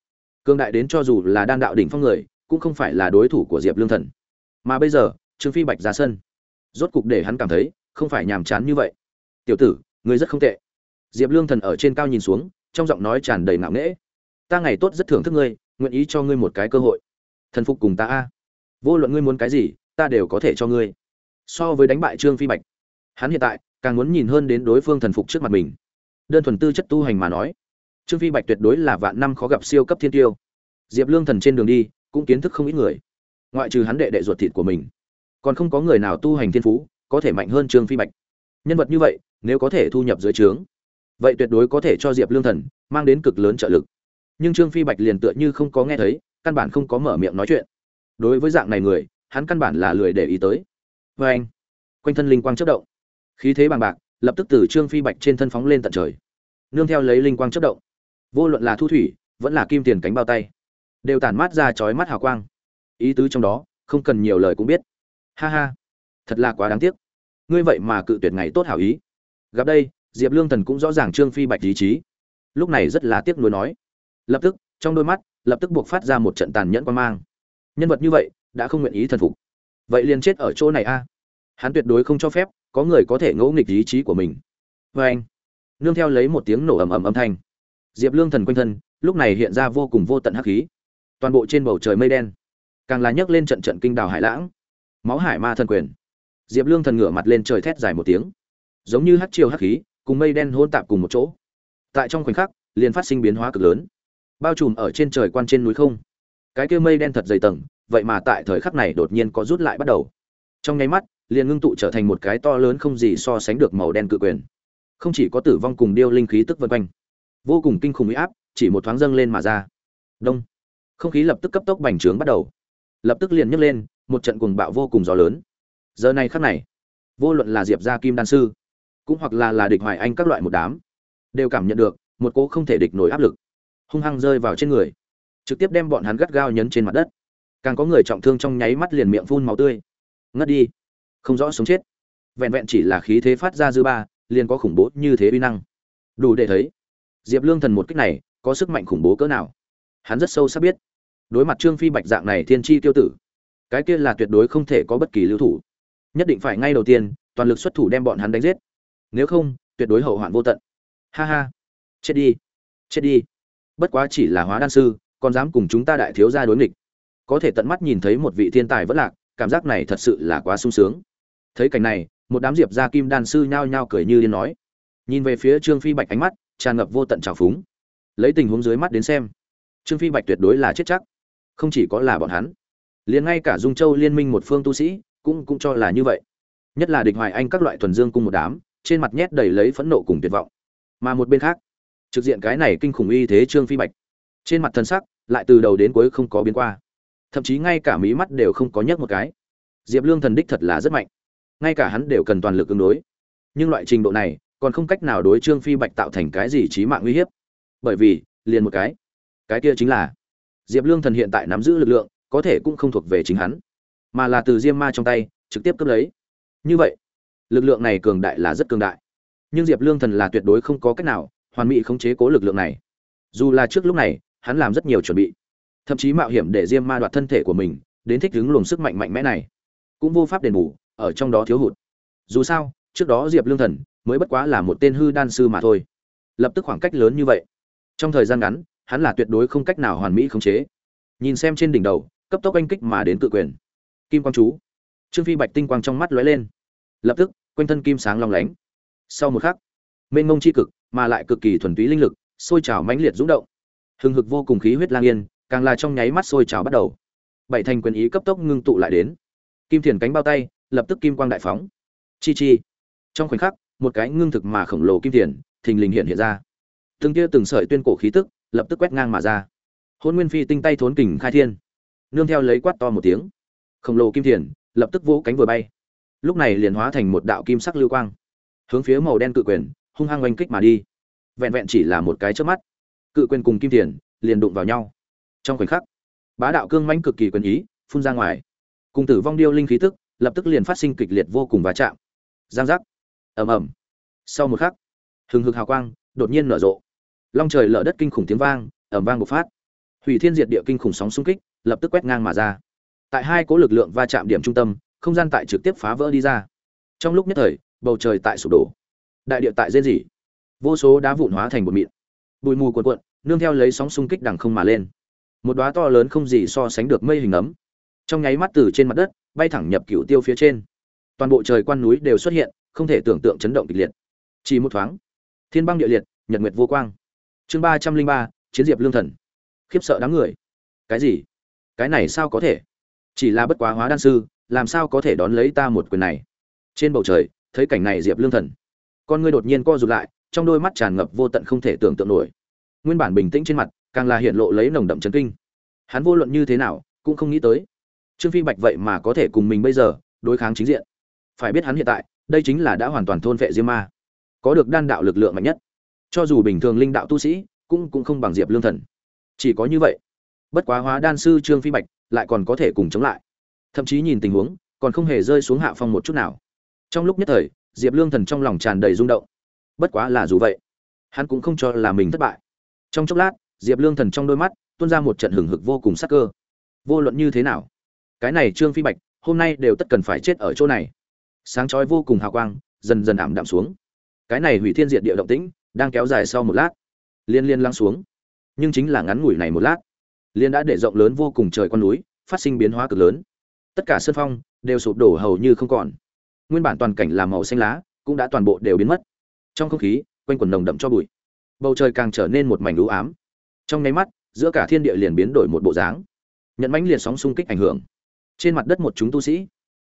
Cương đại đến cho dù là đan đạo đỉnh phong người, cũng không phải là đối thủ của diệp lương thần. Mà bây giờ, trương phi bạch ra sân. Rốt cục để hắn cảm thấy, không phải nhàm chán như vậy. Tiểu tử, ngươi rất không tệ. Diệp lương thần ở trên cao nhìn xuống, trong giọng nói tràn đầy ngạo nghễ. Ta ngày tốt rất thưởng thức ngươi, nguyện ý cho ngươi một cái cơ hội. Thần phục cùng ta a. Vô luận ngươi muốn cái gì, ta đều có thể cho ngươi. So với đánh bại trương phi bạch, hắn hiện tại càng muốn nhìn hơn đến đối phương thần phục trước mặt mình. Đơn thuần tư chất tu hành mà nói trương phi bạch tuyệt đối là vạn năm khó gặp siêu cấp thiên tiêu. Diệp lương thần trên đường đi, cũng kiến thức không ít người. Ngoại trừ hắn đệ đệ ruột thịt của mình. Còn không có người nào tu hành thiên phú, có thể mạnh hơn trương phi bạch. Nhân vật như vậy, nếu có thể thu nhập dưới trướng, vậy tuyệt đối có thể cho diệp lương thần mang đến cực lớn trợ lực. Nhưng trương phi bạch liền tựa như không có nghe thấy, căn bản không có mở miệng nói chuyện. Đối với dạng này người, hắn căn bản là lười để ý tới. Vê anh, quanh thân linh quang chất động. Khí thế bằng bạc, lập tức từ trương phi bạch trên thân phóng lên tận trời. Nương theo lấy linh quang chất động vô luận là thu thủy, vẫn là kim tiền cánh bao tay, đều tản mát ra chói mắt hào quang. Ý tứ trong đó, không cần nhiều lời cũng biết. Ha ha, thật là quá đáng tiếc. Ngươi vậy mà cự tuyệt ngày tốt hảo ý. Gặp đây, diệp lương thần cũng rõ ràng trương phi bạch ý chí. Lúc này rất là tiếc nuối nói. Lập tức, trong đôi mắt, lập tức buộc phát ra một trận tàn nhẫn quan mang. Nhân vật như vậy, đã không nguyện ý thần phục. Vậy liền chết ở chỗ này a. Hắn tuyệt đối không cho phép, có người có thể ngẫu nghịch ý chí của mình. Vê anh, nương theo lấy một tiếng nổ ầm ầm âm thanh diệp lương thần quanh thân, lúc này hiện ra vô cùng vô tận hắc khí. Toàn bộ trên bầu trời mây đen. Càng là nhấc lên trận trận kinh đào hải lãng. Máu hải ma thần quyền. Diệp lương thần ngửa mặt lên trời thét dài một tiếng. Giống như hắc chiều hắc khí, cùng mây đen hôn tạp cùng một chỗ. Tại trong khoảnh khắc, liền phát sinh biến hóa cực lớn. Bao trùm ở trên trời quan trên núi không. Cái kia mây đen thật dày tầng, vậy mà tại thời khắc này đột nhiên có rút lại bắt đầu. Trong nháy mắt, liền ngưng tụ trở thành một cái to lớn không gì so sánh được màu đen cự quyền. Không chỉ có tử vong cùng điêu linh khí tức vân quanh vô cùng kinh khủng uy áp, chỉ một thoáng dâng lên mà ra. Đông. Không khí lập tức cấp tốc bành trướng bắt đầu. Lập tức liền nhấc lên, một trận cuồng bạo vô cùng gió lớn. Giờ này khắc này, vô luận là diệp gia kim đan sư, cũng hoặc là là địch hoài anh các loại một đám, đều cảm nhận được một cỗ không thể địch nổi áp lực hung hăng rơi vào trên người, trực tiếp đem bọn hắn gắt gao nhấn trên mặt đất. Càng có người trọng thương trong nháy mắt liền miệng phun máu tươi. Ngất đi, không rõ sống chết. Vẹn vẹn chỉ là khí thế phát ra dư ba, liền có khủng bố như thế uy năng. Đủ để thấy diệp lương thần một cách này, có sức mạnh khủng bố cỡ nào? Hắn rất sâu sắc biết. Đối mặt trương phi bạch dạng này thiên tri tiêu tử, cái kia là tuyệt đối không thể có bất kỳ lưu thủ. Nhất định phải ngay đầu tiên, toàn lực xuất thủ đem bọn hắn đánh giết. Nếu không, tuyệt đối hậu hoạn vô tận. Ha ha. Chết đi. Chết đi. Bất quá chỉ là hóa đan sư, còn dám cùng chúng ta đại thiếu gia đối nghịch. Có thể tận mắt nhìn thấy một vị thiên tài vẫn lạc, cảm giác này thật sự là quá sung sướng. Thấy cảnh này, một đám diệp gia kim đan sư nhao nhao cười như điên nói. Nhìn về phía trương phi bạch ánh mắt tràn ngập vô tận trào phúng. Lấy tình huống dưới mắt đến xem, trương phi bạch tuyệt đối là chết chắc. Không chỉ có là bọn hắn, liền ngay cả dung châu liên minh một phương tu sĩ cũng cũng cho là như vậy. Nhất là địch hoài anh các loại thuần dương cung một đám, trên mặt nhét đầy lấy phẫn nộ cùng tuyệt vọng. Mà một bên khác, trực diện cái này kinh khủng y thế trương phi bạch, trên mặt thân sắc lại từ đầu đến cuối không có biến qua. Thậm chí ngay cả mí mắt đều không có nhấc một cái. Diệp lương thần đích thật là rất mạnh. Ngay cả hắn đều cần toàn lực ứng đối. Nhưng loại trình độ này còn không cách nào đối trương phi bạch tạo thành cái gì trí mạng nguy hiếp. Bởi vì, liền một cái. Cái kia chính là, diệp lương thần hiện tại nắm giữ lực lượng, có thể cũng không thuộc về chính hắn, mà là từ diêm ma trong tay, trực tiếp cướp lấy. Như vậy, lực lượng này cường đại là rất cường đại. Nhưng diệp lương thần là tuyệt đối không có cách nào hoàn mỹ khống chế cố lực lượng này. Dù là trước lúc này, hắn làm rất nhiều chuẩn bị. Thậm chí mạo hiểm để diêm ma đoạt thân thể của mình, đến thích ứng luồng sức mạnh mạnh mẽ này. Cũng vô pháp đền bù, ở trong đó thiếu hụt. Dù sao, trước đó diệp lương thần mới bất quá là một tên hư đan sư mà thôi. Lập tức khoảng cách lớn như vậy. Trong thời gian ngắn, hắn là tuyệt đối không cách nào hoàn mỹ khống chế. Nhìn xem trên đỉnh đầu, cấp tốc anh kích mà đến tự quyền. Kim quang chú. Trương phi bạch tinh quang trong mắt lóe lên. Lập tức, quanh thân kim sáng long lánh. Sau một khắc, mênh mông chi cực, mà lại cực kỳ thuần túy linh lực, sôi trào mãnh liệt rung động. Hừng hực vô cùng khí huyết lang yên, càng là trong nháy mắt sôi trào bắt đầu. Bảy thành quyền ý cấp tốc ngưng tụ lại đến. Kim thiền cánh bao tay, lập tức kim quang đại phóng. Chi chi. Trong khoảnh khắc một cái ngưng thực mà khổng lồ kim tiền, thình lình hiện hiện ra. Từng kia từng sợi tuyên cổ khí tức lập tức quét ngang mà ra. Hôn nguyên phi tinh tay thốn kình khai thiên, nương theo lấy quát to một tiếng. Khổng lồ kim tiền lập tức vỗ cánh vừa bay. Lúc này liền hóa thành một đạo kim sắc lưu quang, hướng phía màu đen cự quyền hung hăng oanh kích mà đi. Vẹn vẹn chỉ là một cái trước mắt, cự quyền cùng kim tiền liền đụng vào nhau. Trong khoảnh khắc, bá đạo cương mãnh cực kỳ quyền ý phun ra ngoài. Cùng tử vong điêu linh khí tức lập tức liền phát sinh kịch liệt vô cùng va chạm. Giang giác ầm ầm. Sau một khắc, hừng hực hào quang đột nhiên nở rộ. Long trời lở đất kinh khủng tiếng vang, ầm vang bộc phát. Hủy thiên diệt địa kinh khủng sóng xung kích lập tức quét ngang mà ra. Tại hai cố lực lượng va chạm điểm trung tâm, không gian tại trực tiếp phá vỡ đi ra. Trong lúc nhất thời, bầu trời tại sụp đổ. Đại địa tại rên rỉ. Vô số đá vụn hóa thành bột mịn. Bụi mù cuộn cuộn, nương theo lấy sóng xung kích đằng không mà lên. Một đóa to lớn không gì so sánh được mây hình ấm. Trong nháy mắt từ trên mặt đất, bay thẳng nhập cửu tiêu phía trên toàn bộ trời quan núi đều xuất hiện, không thể tưởng tượng chấn động kịch liệt. Chỉ một thoáng, thiên băng địa liệt, nhật nguyệt vô quang. Chương ba trăm linh ba, chiến diệp lương thần. Khiếp sợ đám người. Cái gì? Cái này sao có thể? Chỉ là bất quá hóa đan sư, làm sao có thể đón lấy ta một quyền này? Trên bầu trời, thấy cảnh này diệp lương thần. Con ngươi đột nhiên co rụt lại, trong đôi mắt tràn ngập vô tận không thể tưởng tượng nổi. Nguyên bản bình tĩnh trên mặt, càng là hiện lộ lấy nồng đậm chấn kinh. Hắn vô luận như thế nào, cũng không nghĩ tới. Trương phi bạch vậy mà có thể cùng mình bây giờ, đối kháng chính diện phải biết hắn hiện tại, đây chính là đã hoàn toàn thôn vệ diêm ma, có được đan đạo lực lượng mạnh nhất. Cho dù bình thường linh đạo tu sĩ, cũng cũng không bằng diệp lương thần. Chỉ có như vậy, bất quá hóa đan sư trương phi bạch lại còn có thể cùng chống lại. Thậm chí nhìn tình huống, còn không hề rơi xuống hạ phong một chút nào. Trong lúc nhất thời, diệp lương thần trong lòng tràn đầy rung động. Bất quá là dù vậy, hắn cũng không cho là mình thất bại. Trong chốc lát, diệp lương thần trong đôi mắt tuôn ra một trận hừng hực vô cùng sắc cơ. Vô luận như thế nào, cái này trương phi bạch, hôm nay đều tất cần phải chết ở chỗ này sáng chói vô cùng hào quang, dần dần ảm đạm xuống. Cái này hủy thiên diệt địa động tĩnh, đang kéo dài sau một lát, liên liên lăng xuống. Nhưng chính là ngắn ngủi này một lát liên đã để rộng lớn vô cùng trời con núi, phát sinh biến hóa cực lớn. Tất cả sân phong đều sụp đổ hầu như không còn. Nguyên bản toàn cảnh làm màu xanh lá, cũng đã toàn bộ đều biến mất. Trong không khí, quanh quần nồng đậm cho bụi. Bầu trời càng trở nên một mảnh lũ ám. Trong nháy mắt, giữa cả thiên địa liền biến đổi một bộ dáng. Nhận mãnh liệt sóng xung kích ảnh hưởng. Trên mặt đất một chúng tu sĩ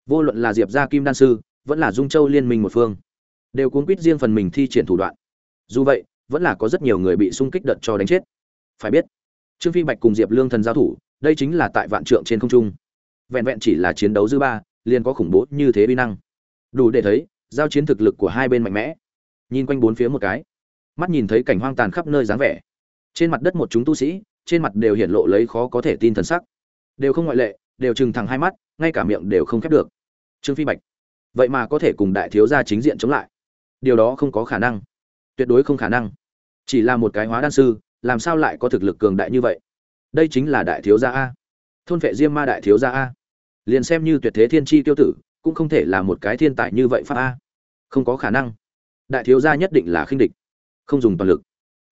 vô luận là diệp gia kim đan sư, vẫn là dung châu liên minh một phương, đều cuốn quýt riêng phần mình thi triển thủ đoạn. Dù vậy, vẫn là có rất nhiều người bị xung kích đợt cho đánh chết. Phải biết, trương phi bạch cùng diệp lương thần giao thủ, đây chính là tại vạn trượng trên không trung. Vẹn vẹn chỉ là chiến đấu dư ba, liền có khủng bố như thế bi năng. Đủ để thấy, giao chiến thực lực của hai bên mạnh mẽ. Nhìn quanh bốn phía một cái, mắt nhìn thấy cảnh hoang tàn khắp nơi dáng vẻ. Trên mặt đất một chúng tu sĩ, trên mặt đều hiện lộ lấy khó có thể tin thần sắc. Đều không ngoại lệ, đều trừng thẳng hai mắt, ngay cả miệng đều không khép được trương phi bạch. Vậy mà có thể cùng đại thiếu gia chính diện chống lại. Điều đó không có khả năng. Tuyệt đối không khả năng. Chỉ là một cái hóa đan sư, làm sao lại có thực lực cường đại như vậy? Đây chính là đại thiếu gia a. Thôn vệ diêm ma đại thiếu gia a. Liền xem như tuyệt thế thiên tri tiêu tử, cũng không thể là một cái thiên tài như vậy pháp a. Không có khả năng. Đại thiếu gia nhất định là khinh địch. Không dùng toàn lực.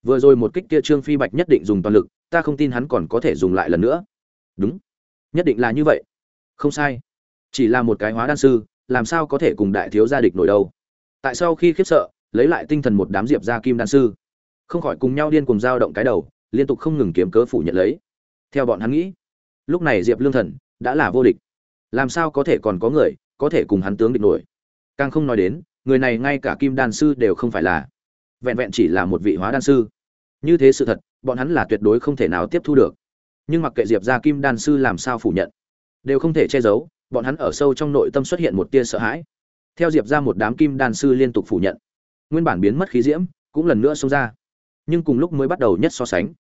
Vừa rồi một kích kia trương phi bạch nhất định dùng toàn lực, ta không tin hắn còn có thể dùng lại lần nữa. Đúng. Nhất định là như vậy. Không sai chỉ là một cái hóa đan sư, làm sao có thể cùng đại thiếu gia địch nổi đâu? Tại sau khi khiếp sợ, lấy lại tinh thần một đám diệp gia kim đan sư? Không khỏi cùng nhau điên cùng dao động cái đầu, liên tục không ngừng kiếm cớ phủ nhận lấy. Theo bọn hắn nghĩ, lúc này diệp lương thần đã là vô địch. Làm sao có thể còn có người có thể cùng hắn tướng địch nổi? Càng không nói đến, người này ngay cả kim đan sư đều không phải là. Vẹn vẹn chỉ là một vị hóa đan sư. Như thế sự thật, bọn hắn là tuyệt đối không thể nào tiếp thu được. Nhưng mặc kệ diệp gia kim đan sư làm sao phủ nhận, đều không thể che giấu bọn hắn ở sâu trong nội tâm xuất hiện một tia sợ hãi. Theo diệp ra một đám kim đan sư liên tục phủ nhận, nguyên bản biến mất khí diễm cũng lần nữa xông ra, nhưng cùng lúc mới bắt đầu nhất so sánh,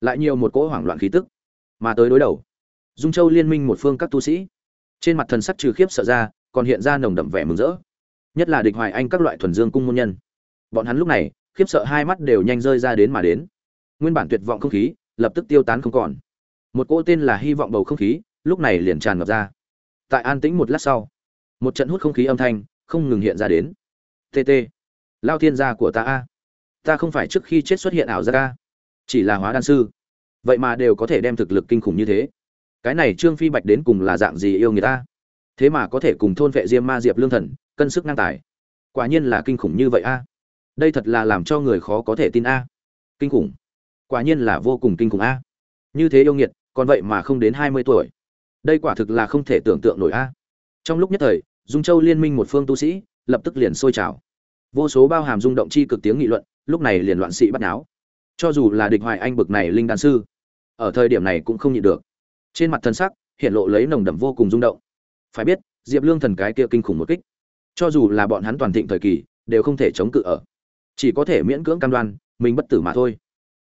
lại nhiều một cỗ hoảng loạn khí tức, mà tới đối đầu, dung châu liên minh một phương các tu sĩ, trên mặt thần sắc trừ khiếp sợ ra, còn hiện ra nồng đậm vẻ mừng rỡ, nhất là địch hoài anh các loại thuần dương cung môn nhân. Bọn hắn lúc này, khiếp sợ hai mắt đều nhanh rơi ra đến mà đến, nguyên bản tuyệt vọng không khí lập tức tiêu tán không còn. Một cỗ tên là hy vọng bầu không khí lúc này liền tràn ngập ra tại an tĩnh một lát sau, một trận hút không khí âm thanh không ngừng hiện ra đến. Tt lao thiên gia của ta a. Ta không phải trước khi chết xuất hiện ảo gia ca chỉ là hóa đan sư. Vậy mà đều có thể đem thực lực kinh khủng như thế. Cái này trương phi bạch đến cùng là dạng gì yêu người ta? Thế mà có thể cùng thôn vệ diêm ma diệp lương thần, cân sức ngang tài. Quả nhiên là kinh khủng như vậy a. Đây thật là làm cho người khó có thể tin a. Kinh khủng. Quả nhiên là vô cùng kinh khủng a. Như thế yêu nghiệt, còn vậy mà không đến hai mươi tuổi đây quả thực là không thể tưởng tượng nổi a. Trong lúc nhất thời, dung châu liên minh một phương tu sĩ lập tức liền sôi trào. Vô số bao hàm rung động chi cực tiếng nghị luận, lúc này liền loạn sĩ bắt náo cho dù là địch hoài anh bực này linh đan sư, ở thời điểm này cũng không nhịn được. Trên mặt thân sắc hiện lộ lấy nồng đậm vô cùng rung động. Phải biết, diệp lương thần cái kia kinh khủng một kích, cho dù là bọn hắn toàn thịnh thời kỳ, đều không thể chống cự ở. Chỉ có thể miễn cưỡng cam đoan, mình bất tử mà thôi.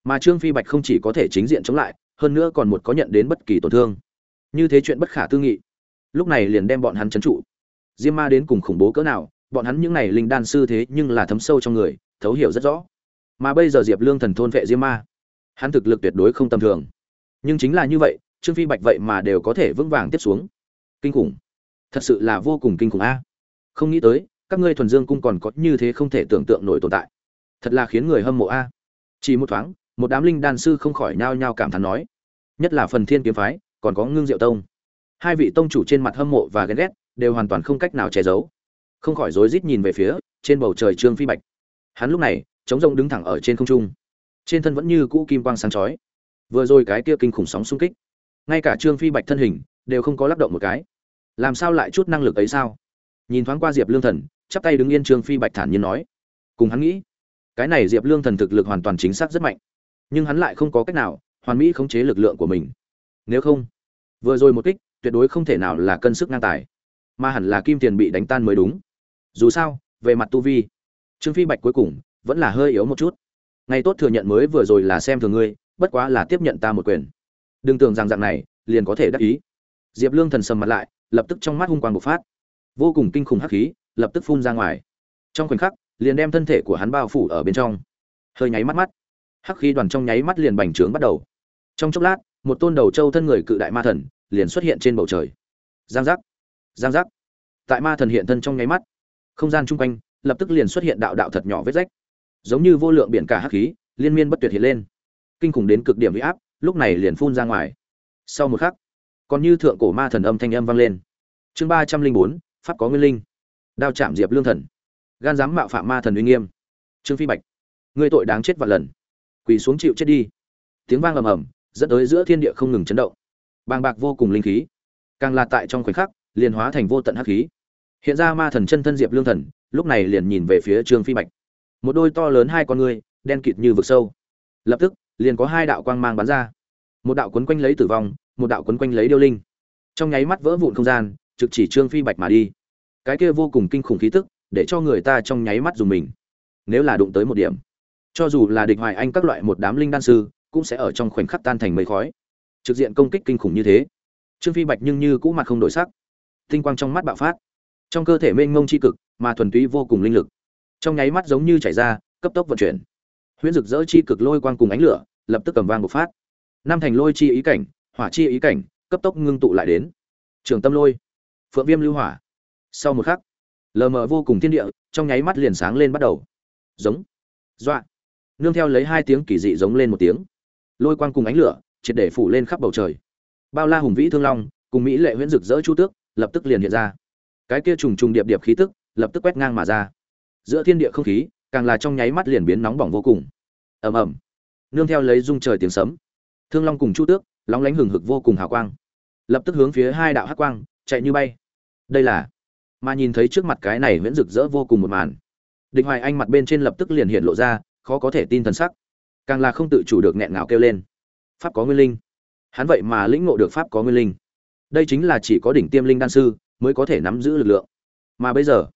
Mà trương phi bạch không chỉ có thể chính diện chống lại, hơn nữa còn một có nhận đến bất kỳ tổn thương như thế chuyện bất khả tư nghị. Lúc này liền đem bọn hắn trấn trụ. Diêm ma đến cùng khủng bố cỡ nào, bọn hắn những này linh đan sư thế nhưng là thấm sâu trong người, thấu hiểu rất rõ. Mà bây giờ diệp lương thần thôn vệ diêm ma, hắn thực lực tuyệt đối không tầm thường. Nhưng chính là như vậy, trương phi bạch vậy mà đều có thể vững vàng tiếp xuống. Kinh khủng. Thật sự là vô cùng kinh khủng a. Không nghĩ tới, các ngươi thuần dương cung còn có như thế không thể tưởng tượng nổi tồn tại. Thật là khiến người hâm mộ a. Chỉ một thoáng, một đám linh đan sư không khỏi nhao nhao cảm thán nói, nhất là phần thiên kiếm phái còn có ngưng diệu tông. Hai vị tông chủ trên mặt hâm mộ và ghen ghét đều hoàn toàn không cách nào che giấu. Không khỏi rối rít nhìn về phía trên bầu trời trương phi bạch. Hắn lúc này chống rông đứng thẳng ở trên không trung. Trên thân vẫn như cũ kim quang sáng chói. Vừa rồi cái kia kinh khủng sóng xung kích, ngay cả trương phi bạch thân hình đều không có lắc động một cái. Làm sao lại chút năng lực ấy sao? Nhìn thoáng qua diệp lương thần, chắp tay đứng yên trương phi bạch thản nhiên nói. Cùng hắn nghĩ, cái này diệp lương thần thực lực hoàn toàn chính xác rất mạnh. Nhưng hắn lại không có cách nào hoàn mỹ khống chế lực lượng của mình. Nếu không vừa rồi một kích, tuyệt đối không thể nào là cân sức ngang tài. Mà hẳn là kim tiền bị đánh tan mới đúng. Dù sao, về mặt tu vi, trương phi bạch cuối cùng vẫn là hơi yếu một chút. Ngày tốt thừa nhận mới vừa rồi là xem thường ngươi, bất quá là tiếp nhận ta một quyền. Đừng tưởng rằng dạng này, liền có thể đắc ý. Diệp lương thần sầm mặt lại, lập tức trong mắt hung quang bộc phát. Vô cùng kinh khủng hắc khí, lập tức phun ra ngoài. Trong khoảnh khắc, liền đem thân thể của hắn bao phủ ở bên trong. Hơi nháy mắt mắt. Hắc khí đoàn trong nháy mắt liền bành trướng bắt đầu. Trong chốc lát một tôn đầu trâu thân người cự đại ma thần liền xuất hiện trên bầu trời. Giang giác giang giác. Tại ma thần hiện thân trong nháy mắt, không gian chung quanh lập tức liền xuất hiện đạo đạo thật nhỏ vết rách. Giống như vô lượng biển cả hắc khí, liên miên bất tuyệt hiện lên. Kinh khủng đến cực điểm huy áp, lúc này liền phun ra ngoài. Sau một khắc, còn như thượng cổ ma thần âm thanh âm vang lên. Chương ba trăm linh bốn, pháp có nguyên linh. Đao chạm diệp lương thần. Gan dám mạo phạm ma thần uy nghiêm. Trương phi bạch người tội đáng chết vạn lần. Quỳ xuống chịu chết đi. Tiếng vang ầm ầm dẫn tới giữa thiên địa không ngừng chấn động. Bàng bạc vô cùng linh khí, càng là tại trong khoảnh khắc, liền hóa thành vô tận hắc khí. Hiện ra ma thần chân thân diệp lương thần, lúc này liền nhìn về phía trương phi bạch. Một đôi to lớn hai con ngươi, đen kịt như vực sâu. Lập tức, liền có hai đạo quang mang bắn ra. Một đạo quấn quanh lấy tử vong, một đạo quấn quanh lấy điêu linh. Trong nháy mắt vỡ vụn không gian, trực chỉ trương phi bạch mà đi. Cái kia vô cùng kinh khủng khí tức, để cho người ta trong nháy mắt dùng mình. Nếu là đụng tới một điểm, cho dù là địch hoài anh các loại một đám linh đan sư cũng sẽ ở trong khoảnh khắc tan thành mây khói. Trực diện công kích kinh khủng như thế. Trương phi bạch nhưng như cũ mặt không đổi sắc. Tinh quang trong mắt bạo phát. Trong cơ thể mênh mông chi cực, mà thuần túy vô cùng linh lực. Trong nháy mắt giống như chảy ra, cấp tốc vận chuyển. Huyễn rực rỡ chi cực lôi quang cùng ánh lửa, lập tức cầm vang bộc phát. Năm thành lôi chi ý cảnh, hỏa chi ý cảnh, cấp tốc ngưng tụ lại đến. Trường tâm lôi, phượng viêm lưu hỏa. Sau một khắc, lờ mờ vô cùng thiên địa, trong nháy mắt liền sáng lên bắt đầu. Giống dọa nương theo lấy hai tiếng kỳ dị giống lên một tiếng lôi quang cùng ánh lửa, triệt để phủ lên khắp bầu trời. Bao la hùng vĩ thương long, cùng mỹ lệ huyễn rực rỡ chu tước, lập tức liền hiện ra. Cái kia trùng trùng điệp điệp khí tức, lập tức quét ngang mà ra. Giữa thiên địa không khí, càng là trong nháy mắt liền biến nóng bỏng vô cùng. Ầm ầm. Nương theo lấy rung trời tiếng sấm, thương long cùng chu tước, lóng lánh hừng hực vô cùng hào quang. Lập tức hướng phía hai đạo hắc quang, chạy như bay. Đây là, mà nhìn thấy trước mặt cái này huyễn rực rỡ vô cùng một màn, địch hoài anh mặt bên trên lập tức liền hiện lộ ra, khó có thể tin thần sắc càng là không tự chủ được nghẹn ngào kêu lên. Pháp có nguyên linh. Hắn vậy mà lĩnh ngộ được pháp có nguyên linh. Đây chính là chỉ có đỉnh tiêm linh đan sư mới có thể nắm giữ lực lượng. Mà bây giờ,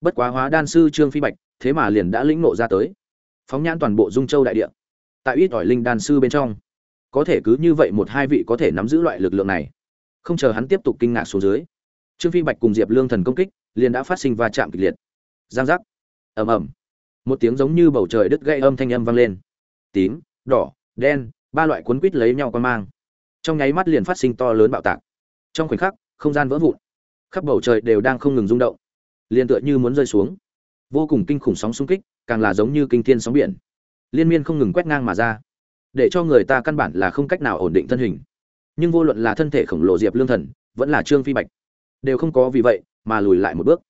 bất quá hóa đan sư trương phi bạch, thế mà liền đã lĩnh ngộ ra tới. Phóng nhãn toàn bộ dung châu đại địa, tại ít ỏi linh đan sư bên trong, có thể cứ như vậy một hai vị có thể nắm giữ loại lực lượng này. Không chờ hắn tiếp tục kinh ngạc xuống dưới, trương phi bạch cùng diệp lương thần công kích, liền đã phát sinh va chạm kịch liệt. Giang giác. Ầm ầm. Một tiếng giống như bầu trời đứt gây âm thanh âm vang lên tím, đỏ, đen, ba loại cuốn quít lấy nhau qua mang. Trong nháy mắt liền phát sinh to lớn bạo tạc. Trong khoảnh khắc, không gian vỡ vụn. Khắp bầu trời đều đang không ngừng rung động. Liền tựa như muốn rơi xuống. Vô cùng kinh khủng sóng xung kích, càng là giống như kinh thiên sóng biển. Liên miên không ngừng quét ngang mà ra. Để cho người ta căn bản là không cách nào ổn định thân hình. Nhưng vô luận là thân thể khổng lồ diệp lương thần, vẫn là trương phi bạch, đều không có vì vậy mà lùi lại một bước.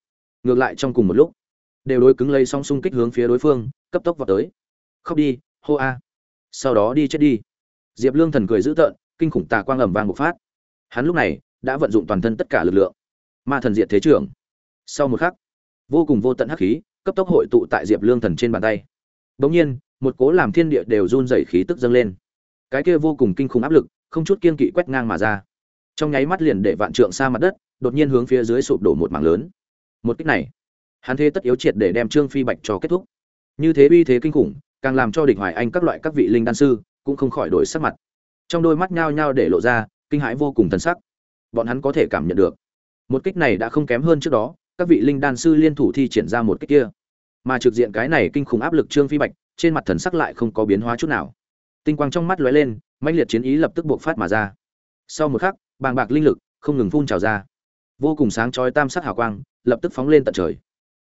Ngược lại trong cùng một lúc, đều đối cứng lấy song xung kích hướng phía đối phương, cấp tốc vào tới. Khóc đi hô a. Sau đó đi chết đi. Diệp lương thần cười dữ tợn, kinh khủng tà quang ẩm vang bộc phát. Hắn lúc này đã vận dụng toàn thân tất cả lực lượng. Ma thần diệt thế trưởng. Sau một khắc, vô cùng vô tận hắc khí cấp tốc hội tụ tại diệp lương thần trên bàn tay. Bỗng nhiên, một cố làm thiên địa đều run rẩy khí tức dâng lên. Cái kia vô cùng kinh khủng áp lực không chút kiên kỵ quét ngang mà ra. Trong nháy mắt liền để vạn trượng xa mặt đất đột nhiên hướng phía dưới sụp đổ một mảng lớn. Một cách này, hắn thế tất yếu triệt để đem trương phi bạch cho kết thúc. Như thế uy thế kinh khủng càng làm cho địch hoài anh các loại các vị linh đan sư cũng không khỏi đổi sắc mặt. Trong đôi mắt nhao nhao để lộ ra kinh hãi vô cùng thân sắc. Bọn hắn có thể cảm nhận được, một kích này đã không kém hơn trước đó, các vị linh đan sư liên thủ thi triển ra một kích kia. Mà trực diện cái này kinh khủng áp lực trương phi bạch, trên mặt thần sắc lại không có biến hóa chút nào. Tinh quang trong mắt lóe lên, mãnh liệt chiến ý lập tức buộc phát mà ra. Sau một khắc, bàng bạc linh lực không ngừng phun trào ra. Vô cùng sáng chói tam sắc hào quang lập tức phóng lên tận trời.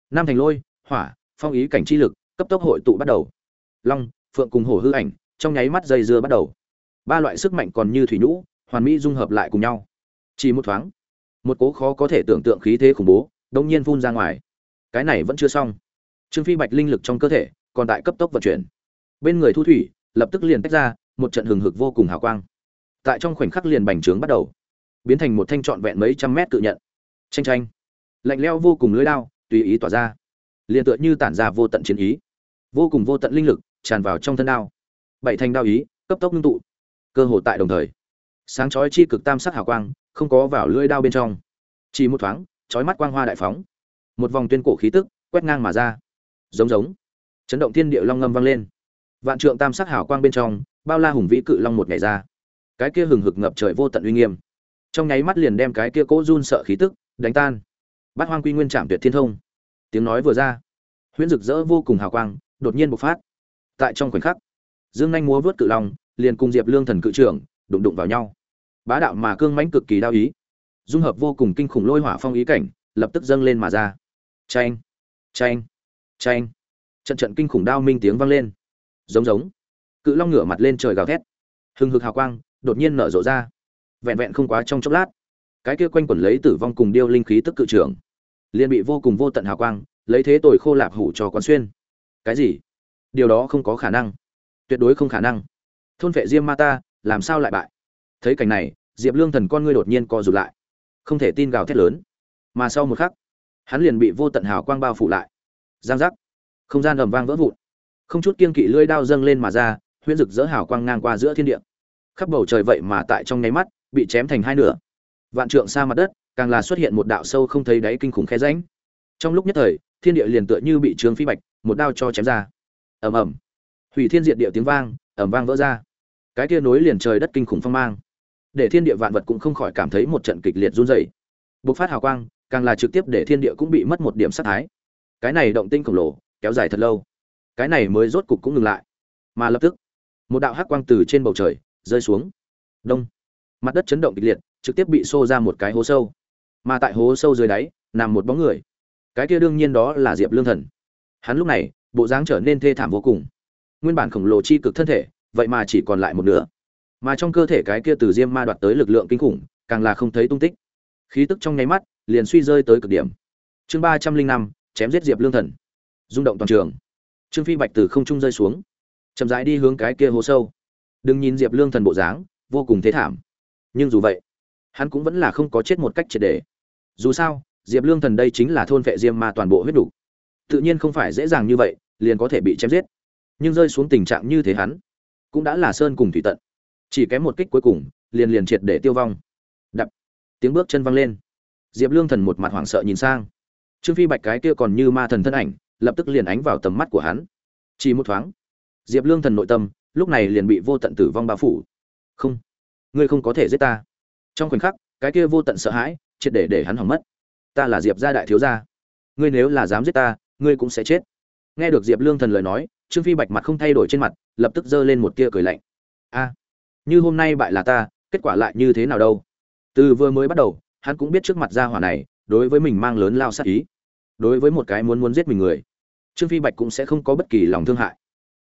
Nam thành lôi, hỏa, phong ý cảnh chi lực, cấp tốc hội tụ bắt đầu long, phượng cùng hổ hư ảnh, trong nháy mắt dây dưa bắt đầu. Ba loại sức mạnh còn như thủy nhũ, hoàn mỹ dung hợp lại cùng nhau. Chỉ một thoáng, một cố khó có thể tưởng tượng khí thế khủng bố đông nhiên phun ra ngoài. Cái này vẫn chưa xong. Trương phi bạch linh lực trong cơ thể còn tại cấp tốc vận chuyển. Bên người thu thủy, lập tức liền tách ra, một trận hừng hực vô cùng hào quang. Tại trong khoảnh khắc liền bành trướng bắt đầu, biến thành một thanh trọn vẹn mấy trăm mét tự nhận. Tranh tranh lạnh leo vô cùng lưới đao, tùy ý tỏa ra. Liền tựa như tản ra vô tận chiến ý. Vô cùng vô tận linh lực tràn vào trong thân đao. Bảy thanh đao ý, cấp tốc ngưng tụ. Cơ hội tại đồng thời. Sáng chói chi cực tam sắc hào quang, không có vào lưỡi đao bên trong. Chỉ một thoáng, chói mắt quang hoa đại phóng. Một vòng tuyên cổ khí tức, quét ngang mà ra. Giống giống. Chấn động thiên địa long ngâm vang lên. Vạn trượng tam sắc hào quang bên trong, bao la hùng vĩ cự long một ngày ra. Cái kia hừng hực ngập trời vô tận uy nghiêm. Trong nháy mắt liền đem cái kia cỗ run sợ khí tức, đánh tan. Bát hoang quy nguyên trạm tuyệt thiên thông. Tiếng nói vừa ra. Huyễn rực rỡ vô cùng hào quang, đột nhiên bộc phát tại trong khoảnh khắc, dương nhanh múa vớt cự long, liền cùng diệp lương thần cự trưởng, đụng đụng vào nhau. Bá đạo mà cương mãnh cực kỳ đao ý, dung hợp vô cùng kinh khủng lôi hỏa phong ý cảnh, lập tức dâng lên mà ra. Tranh tranh tranh trận trận kinh khủng đao minh tiếng vang lên. Giống giống. Cự long ngửa mặt lên trời gào thét. Hừng hực hào quang, đột nhiên nở rộ ra. Vẹn vẹn không quá trong chốc lát, cái kia quanh quẩn lấy tử vong cùng điêu linh khí tức cự trưởng, liền bị vô cùng vô tận hào quang, lấy thế tồi khô lạp hủ cho quán xuyên. Cái gì? Điều đó không có khả năng. Tuyệt đối không khả năng. Thôn vệ diêm ma ta, làm sao lại bại? Thấy cảnh này, diệp lương thần con ngươi đột nhiên co rụt lại. Không thể tin gào thét lớn. Mà sau một khắc, hắn liền bị vô tận hào quang bao phủ lại. Giang giác. Không gian ầm vang vỡ vụn. Không chút kiên kỵ lưỡi đao dâng lên mà ra, huyễn rực dỡ hào quang ngang qua giữa thiên địa. Khắp bầu trời vậy mà tại trong nháy mắt, bị chém thành hai nửa. Vạn trượng xa mặt đất, càng là xuất hiện một đạo sâu không thấy đáy kinh khủng khe rãnh. Trong lúc nhất thời, thiên địa liền tựa như bị trường phi bạch, một đao cho chém ra ầm ầm. Hủy thiên diệt địa tiếng vang, ầm vang vỡ ra. Cái kia nối liền trời đất kinh khủng phong mang, để thiên địa vạn vật cũng không khỏi cảm thấy một trận kịch liệt run rẩy. Bộc phát hào quang, càng là trực tiếp để thiên địa cũng bị mất một điểm sát thái. Cái này động tinh khổng lồ, kéo dài thật lâu. Cái này mới rốt cục cũng ngừng lại. Mà lập tức, một đạo hắc quang từ trên bầu trời rơi xuống. Đông. Mặt đất chấn động kịch liệt, trực tiếp bị xô ra một cái hố sâu. Mà tại hố sâu dưới đáy, nằm một bóng người. Cái kia đương nhiên đó là diệp lương thần. Hắn lúc này bộ dáng trở nên thê thảm vô cùng. Nguyên bản khổng lồ chi cực thân thể, vậy mà chỉ còn lại một nửa. Mà trong cơ thể cái kia từ diêm ma đoạt tới lực lượng kinh khủng, càng là không thấy tung tích. Khí tức trong nháy mắt, liền suy rơi tới cực điểm. Chương ba trăm linh năm, chém giết diệp lương thần. Rung động toàn trường. Trương phi bạch từ không trung rơi xuống. Chậm rãi đi hướng cái kia hố sâu. Đừng nhìn diệp lương thần bộ dáng, vô cùng thế thảm. Nhưng dù vậy, hắn cũng vẫn là không có chết một cách triệt để. Dù sao, diệp lương thần đây chính là thôn vệ diêm ma toàn bộ huyết đủ tự nhiên không phải dễ dàng như vậy, liền có thể bị chém giết. Nhưng rơi xuống tình trạng như thế hắn, cũng đã là sơn cùng thủy tận. Chỉ kém một kích cuối cùng, liền liền triệt để tiêu vong. Đập. Tiếng bước chân văng lên. Diệp lương thần một mặt hoảng sợ nhìn sang. Trương phi bạch cái kia còn như ma thần thân ảnh, lập tức liền ánh vào tầm mắt của hắn. Chỉ một thoáng, diệp lương thần nội tâm, lúc này liền bị vô tận tử vong bao phủ. Không, ngươi không có thể giết ta. Trong khoảnh khắc, cái kia vô tận sợ hãi, triệt để để hắn hỏng mất. Ta là diệp gia đại thiếu gia. Ngươi nếu là dám giết ta ngươi cũng sẽ chết. Nghe được diệp lương thần lời nói, trương phi bạch mặt không thay đổi trên mặt, lập tức giơ lên một tia cười lạnh. A, như hôm nay bại là ta, kết quả lại như thế nào đâu? Từ vừa mới bắt đầu, hắn cũng biết trước mặt gia hỏa này, đối với mình mang lớn lao sát ý. Đối với một cái muốn muốn giết mình người, trương phi bạch cũng sẽ không có bất kỳ lòng thương hại.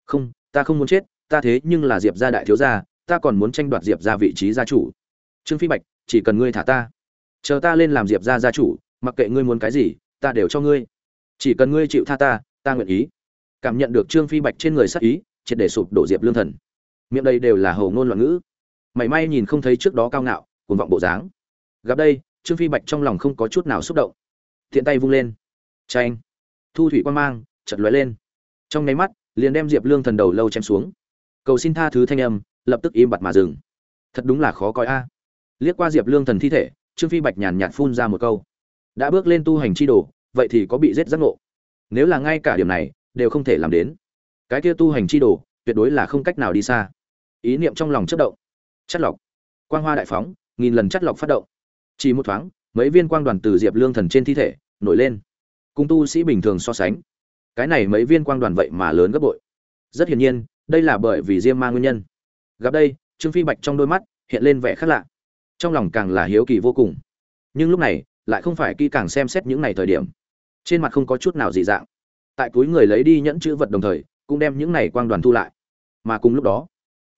Không, ta không muốn chết, ta thế nhưng là diệp gia đại thiếu gia, ta còn muốn tranh đoạt diệp gia vị trí gia chủ. Trương phi bạch, chỉ cần ngươi thả ta. Chờ ta lên làm diệp gia gia chủ, mặc kệ ngươi muốn cái gì, ta đều cho ngươi chỉ cần ngươi chịu tha ta ta nguyện ý. Cảm nhận được trương phi bạch trên người sắc ý, triệt để sụp đổ diệp lương thần. Miệng đây đều là hầu ngôn loạn ngữ. Mảy may nhìn không thấy trước đó cao ngạo, cuồng vọng bộ dáng. Gặp đây, trương phi bạch trong lòng không có chút nào xúc động. Thiện tay vung lên. Tranh thu thủy quan mang chật lóe lên. Trong nháy mắt, liền đem diệp lương thần đầu lâu chém xuống. Cầu xin tha thứ thanh âm, lập tức im bặt mà dừng. Thật đúng là khó coi a. Liếc qua diệp lương thần thi thể, trương phi bạch nhàn nhạt phun ra một câu. Đã bước lên tu hành chi đồ vậy thì có bị giết giác ngộ. Nếu là ngay cả điểm này, đều không thể làm đến. Cái kia tu hành chi đồ, tuyệt đối là không cách nào đi xa. Ý niệm trong lòng chất động. Chất lọc. Quang hoa đại phóng, nghìn lần chất lọc phát động. Chỉ một thoáng, mấy viên quang đoàn từ diệp lương thần trên thi thể, nổi lên. Cung tu sĩ bình thường so sánh, cái này mấy viên quang đoàn vậy mà lớn gấp bội. Rất hiển nhiên, đây là bởi vì diêm ma nguyên nhân. Gặp đây, trương phi bạch trong đôi mắt, hiện lên vẻ khác lạ. Trong lòng càng là hiếu kỳ vô cùng. Nhưng lúc này, lại không phải kỹ càng xem xét những này thời điểm trên mặt không có chút nào dị dạng. Tại túi người lấy đi nhẫn chữ vật đồng thời, cũng đem những này quang đoàn thu lại. Mà cùng lúc đó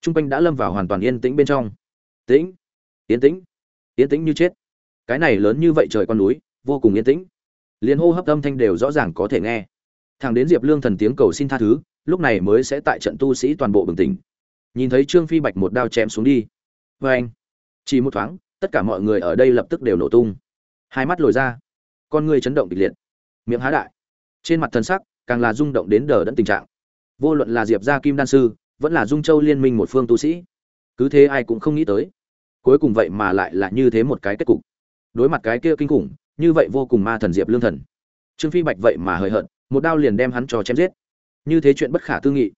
trung quanh đã lâm vào hoàn toàn yên tĩnh bên trong. Tĩnh, yên tĩnh yên tĩnh như chết. Cái này lớn như vậy trời con núi, vô cùng yên tĩnh. Liền hô hấp âm thanh đều rõ ràng có thể nghe. Thằng đến diệp lương thần tiếng cầu xin tha thứ, lúc này mới sẽ tại trận tu sĩ toàn bộ bừng tỉnh. Nhìn thấy trương phi bạch một đao chém xuống đi. Vê anh, chỉ một thoáng, tất cả mọi người ở đây lập tức đều nổ tung. Hai mắt lồi ra. Con người chấn động kịch liệt miệng há đại. Trên mặt thần sắc, càng là rung động đến đờ đẫn tình trạng. Vô luận là diệp gia kim đan sư, vẫn là dung châu liên minh một phương tu sĩ, cứ thế ai cũng không nghĩ tới, cuối cùng vậy mà lại là như thế một cái kết cục. Đối mặt cái kia kinh khủng, như vậy vô cùng ma thần diệp lương thần. Trương phi bạch vậy mà hời hợt, một đao liền đem hắn cho chém giết. Như thế chuyện bất khả tư nghị,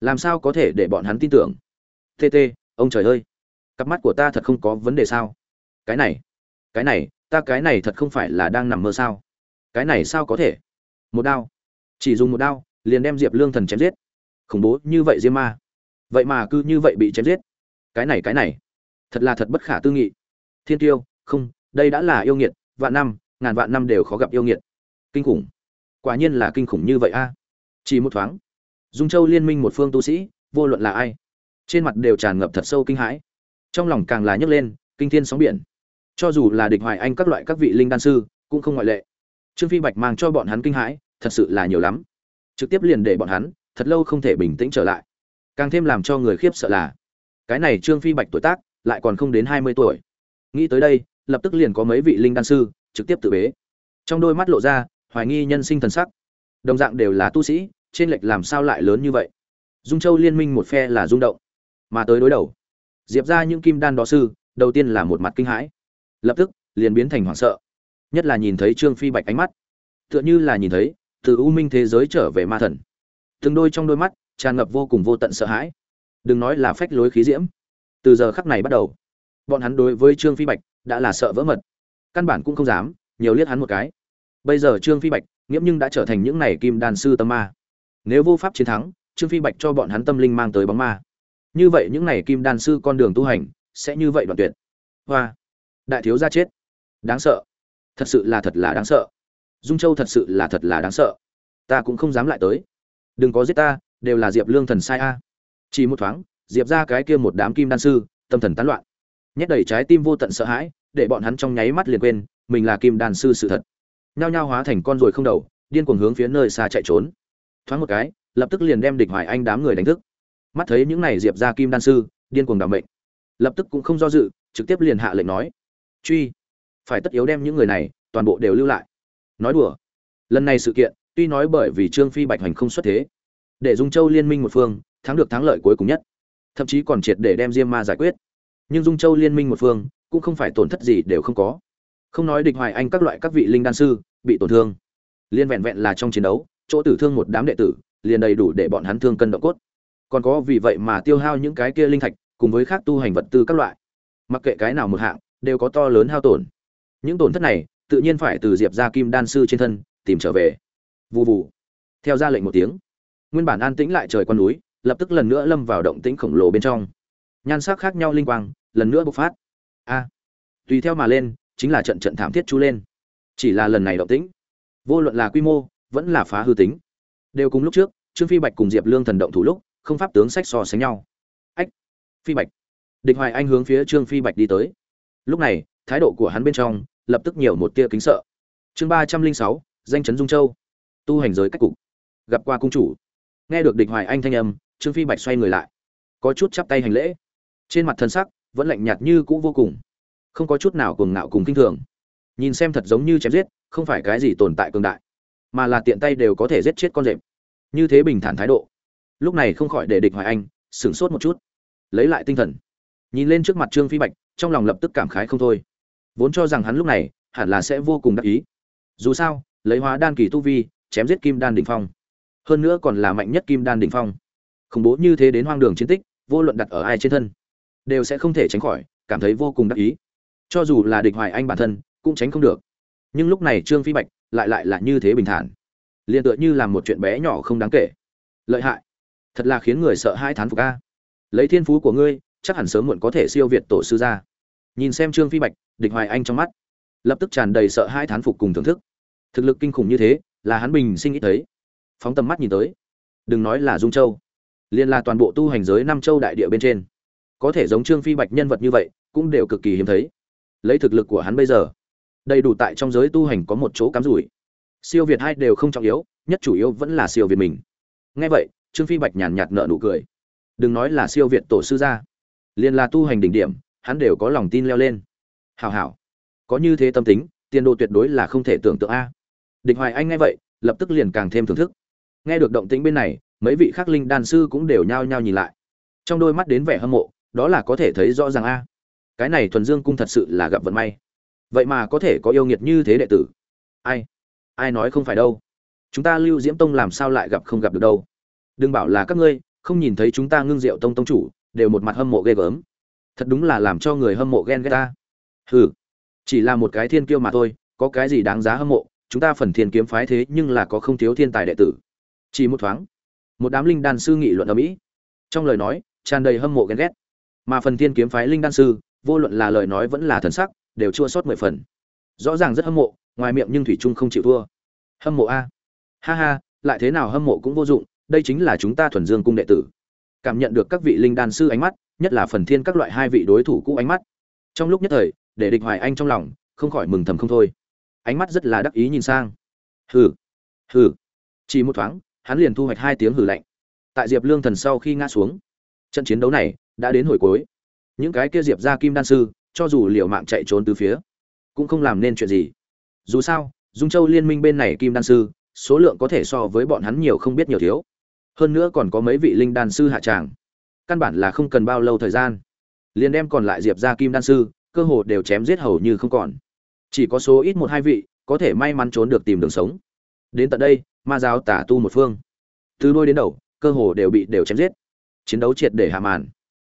làm sao có thể để bọn hắn tin tưởng? Tt ông trời ơi, cặp mắt của ta thật không có vấn đề sao? Cái này cái này, ta cái này thật không phải là đang nằm mơ sao? Cái này sao có thể? Một đao. Chỉ dùng một đao, liền đem diệp lương thần chém giết. Khủng bố như vậy diêm ma. Vậy mà cứ như vậy bị chém giết. Cái này cái này. Thật là thật bất khả tư nghị. Thiên tiêu, không, đây đã là yêu nghiệt, vạn năm, ngàn vạn năm đều khó gặp yêu nghiệt. Kinh khủng. Quả nhiên là kinh khủng như vậy a. Chỉ một thoáng. Dung châu liên minh một phương tu sĩ, vô luận là ai, trên mặt đều tràn ngập thật sâu kinh hãi. Trong lòng càng là nhấc lên, kinh thiên sóng biển. Cho dù là địch hoài anh các loại các vị linh đan sư, cũng không ngoại lệ trương phi bạch mang cho bọn hắn kinh hãi, thật sự là nhiều lắm. Trực tiếp liền để bọn hắn, thật lâu không thể bình tĩnh trở lại. Càng thêm làm cho người khiếp sợ là, cái này trương phi bạch tuổi tác, lại còn không đến hai mươi tuổi. Nghĩ tới đây, lập tức liền có mấy vị linh đan sư, trực tiếp tự bế. Trong đôi mắt lộ ra, hoài nghi nhân sinh thần sắc. Đồng dạng đều là tu sĩ, trên lệch làm sao lại lớn như vậy? Dung châu liên minh một phe là rung động. Mà tới đối đầu, diệp ra những kim đan đó sư, đầu tiên là một mặt kinh hãi. Lập tức, liền biến thành hoảng sợ nhất là nhìn thấy trương phi bạch ánh mắt. Tựa như là nhìn thấy, từ u minh thế giới trở về ma thần. Từng đôi trong đôi mắt, tràn ngập vô cùng vô tận sợ hãi. Đừng nói là phách lối khí diễm. Từ giờ khắc này bắt đầu, bọn hắn đối với trương phi bạch đã là sợ vỡ mật. Căn bản cũng không dám nhiều liếc hắn một cái. Bây giờ trương phi bạch, nghiễm nhưng đã trở thành những này kim đan sư tâm ma. Nếu vô pháp chiến thắng, trương phi bạch cho bọn hắn tâm linh mang tới bóng ma. Như vậy những này kim đan sư con đường tu hành sẽ như vậy đoạn tuyệt. Hoa. Đại thiếu gia chết. Đáng sợ thật sự là thật là đáng sợ. Dung châu thật sự là thật là đáng sợ. Ta cũng không dám lại tới. Đừng có giết ta, đều là diệp lương thần sai a. Chỉ một thoáng, diệp ra cái kia một đám kim đan sư, tâm thần tán loạn. Nhét đầy trái tim vô tận sợ hãi, để bọn hắn trong nháy mắt liền quên, mình là kim đan sư sự thật. Nhao nhao hóa thành con ruồi không đầu, điên cuồng hướng phía nơi xa chạy trốn. Thoáng một cái, lập tức liền đem địch hoài anh đám người đánh thức. Mắt thấy những này diệp ra kim đan sư, điên cuồng đảm mệnh. Lập tức cũng không do dự, trực tiếp liền hạ lệnh nói. Truy phải tất yếu đem những người này, toàn bộ đều lưu lại. Nói đùa. Lần này sự kiện, tuy nói bởi vì trương phi bạch hoành không xuất thế, để dung châu liên minh một phương, thắng được thắng lợi cuối cùng nhất, thậm chí còn triệt để đem diêm ma giải quyết. Nhưng dung châu liên minh một phương, cũng không phải tổn thất gì đều không có. Không nói địch hoài anh các loại các vị linh đan sư, bị tổn thương. Liên vẹn vẹn là trong chiến đấu, chỗ tử thương một đám đệ tử, liền đầy đủ để bọn hắn thương cân động cốt. Còn có vì vậy mà tiêu hao những cái kia linh thạch, cùng với khác tu hành vật tư các loại. Mặc kệ cái nào một hạng, đều có to lớn hao tổn những tổn thất này, tự nhiên phải từ diệp ra kim đan sư trên thân, tìm trở về. Vụ vụ theo ra lệnh một tiếng, nguyên bản an tĩnh lại trời con núi, lập tức lần nữa lâm vào động tĩnh khổng lồ bên trong. Nhan sắc khác nhau linh quang, lần nữa bộc phát. A. Tùy theo mà lên, chính là trận trận thảm thiết chú lên. Chỉ là lần này động tĩnh, vô luận là quy mô, vẫn là phá hư tính. Đều cùng lúc trước, trương phi bạch cùng diệp lương thần động thủ lúc, không pháp tướng sách so sánh nhau. Ách. Phi bạch. Địch hoài anh hướng phía trương phi bạch đi tới. Lúc này, thái độ của hắn bên trong lập tức nhiều một tia kính sợ. Chương ba trăm linh sáu, danh chấn dung châu. Tu hành giới cách cục. Gặp qua cung chủ. Nghe được địch hoài anh thanh âm, trương phi bạch xoay người lại. Có chút chắp tay hành lễ. Trên mặt thân sắc vẫn lạnh nhạt như cũ vô cùng. Không có chút nào cuồng ngạo cùng kinh thường. Nhìn xem thật giống như chém giết, không phải cái gì tồn tại cường đại, mà là tiện tay đều có thể giết chết con rệp. Như thế bình thản thái độ. Lúc này không khỏi để địch hoài anh sửng sốt một chút. Lấy lại tinh thần. Nhìn lên trước mặt trương phi bạch, trong lòng lập tức cảm khái không thôi vốn cho rằng hắn lúc này hẳn là sẽ vô cùng đắc ý. Dù sao, lấy hóa đan kỳ tu vi, chém giết kim đan đỉnh phong. Hơn nữa còn là mạnh nhất kim đan đỉnh phong. Khủng bố như thế đến hoang đường chiến tích, vô luận đặt ở ai trên thân, đều sẽ không thể tránh khỏi, cảm thấy vô cùng đắc ý. Cho dù là địch hoài anh bản thân, cũng tránh không được. Nhưng lúc này trương phi bạch lại lại là như thế bình thản. Liền tựa như làm một chuyện bé nhỏ không đáng kể. Lợi hại. Thật là khiến người sợ hai thán phục a. Lấy thiên phú của ngươi, chắc hẳn sớm muộn có thể siêu việt tổ sư gia nhìn xem trương phi bạch, địch hoài anh trong mắt, lập tức tràn đầy sợ hai thán phục cùng thưởng thức. Thực lực kinh khủng như thế, là hắn bình sinh nghĩ thấy. Phóng tầm mắt nhìn tới, đừng nói là dung châu liên là toàn bộ tu hành giới năm châu đại địa bên trên, có thể giống trương phi bạch nhân vật như vậy, cũng đều cực kỳ hiếm thấy. Lấy thực lực của hắn bây giờ, đầy đủ tại trong giới tu hành có một chỗ cắm rủi. Siêu việt hai đều không trọng yếu, nhất chủ yếu vẫn là siêu việt mình. Nghe vậy, trương phi bạch nhàn nhạt nợ nụ cười. Đừng nói là siêu việt tổ sư gia, liền là tu hành đỉnh điểm hắn đều có lòng tin leo lên. Hào hảo. Có như thế tâm tính, tiền đồ tuyệt đối là không thể tưởng tượng a. Địch hoài anh nghe vậy, lập tức liền càng thêm thưởng thức. Nghe được động tĩnh bên này, mấy vị khắc linh đan sư cũng đều nhao nhao nhìn lại. Trong đôi mắt đến vẻ hâm mộ, đó là có thể thấy rõ ràng a. Cái này thuần dương cung thật sự là gặp vận may. Vậy mà có thể có yêu nghiệt như thế đệ tử. Ai? Ai nói không phải đâu? Chúng ta lưu diễm tông làm sao lại gặp không gặp được đâu? Đừng bảo là các ngươi, không nhìn thấy chúng ta ngưng diệu tông tông chủ, đều một mặt hâm mộ ghê gớm thật đúng là làm cho người hâm mộ ghen ghét ta. Hừ, chỉ là một cái thiên kiêu mà thôi, có cái gì đáng giá hâm mộ, chúng ta phần thiên kiếm phái thế nhưng là có không thiếu thiên tài đệ tử. Chỉ một thoáng, một đám linh đan sư nghị luận ở mỹ. Trong lời nói, tràn đầy hâm mộ ghen ghét. Mà phần thiên kiếm phái linh đan sư, vô luận là lời nói vẫn là thần sắc, đều chua sót mười phần. Rõ ràng rất hâm mộ, ngoài miệng nhưng thủy trung không chịu thua. Hâm mộ a. Ha ha, lại thế nào hâm mộ cũng vô dụng, đây chính là chúng ta thuần dương cung đệ tử. Cảm nhận được các vị linh đan sư ánh mắt nhất là phần thiên các loại hai vị đối thủ cũ ánh mắt. Trong lúc nhất thời, để địch hoài anh trong lòng không khỏi mừng thầm không thôi. Ánh mắt rất là đắc ý nhìn sang. Hừ hừ. Chỉ một thoáng, hắn liền thu hoạch hai tiếng hừ lạnh. Tại diệp lương thần sau khi ngã xuống, trận chiến đấu này đã đến hồi cuối. Những cái kia diệp ra kim đan sư, cho dù liều mạng chạy trốn từ phía, cũng không làm nên chuyện gì. Dù sao, dung châu liên minh bên này kim đan sư, số lượng có thể so với bọn hắn nhiều không biết nhiều thiếu. Hơn nữa còn có mấy vị linh đan sư hạ tràng căn bản là không cần bao lâu thời gian. Liền đem còn lại diệp ra kim đan sư, cơ hồ đều chém giết hầu như không còn. Chỉ có số ít một hai vị, có thể may mắn trốn được tìm đường sống. Đến tận đây, ma giáo tả tu một phương. Từ đôi đến đầu, cơ hồ đều bị đều chém giết. Chiến đấu triệt để hạ màn.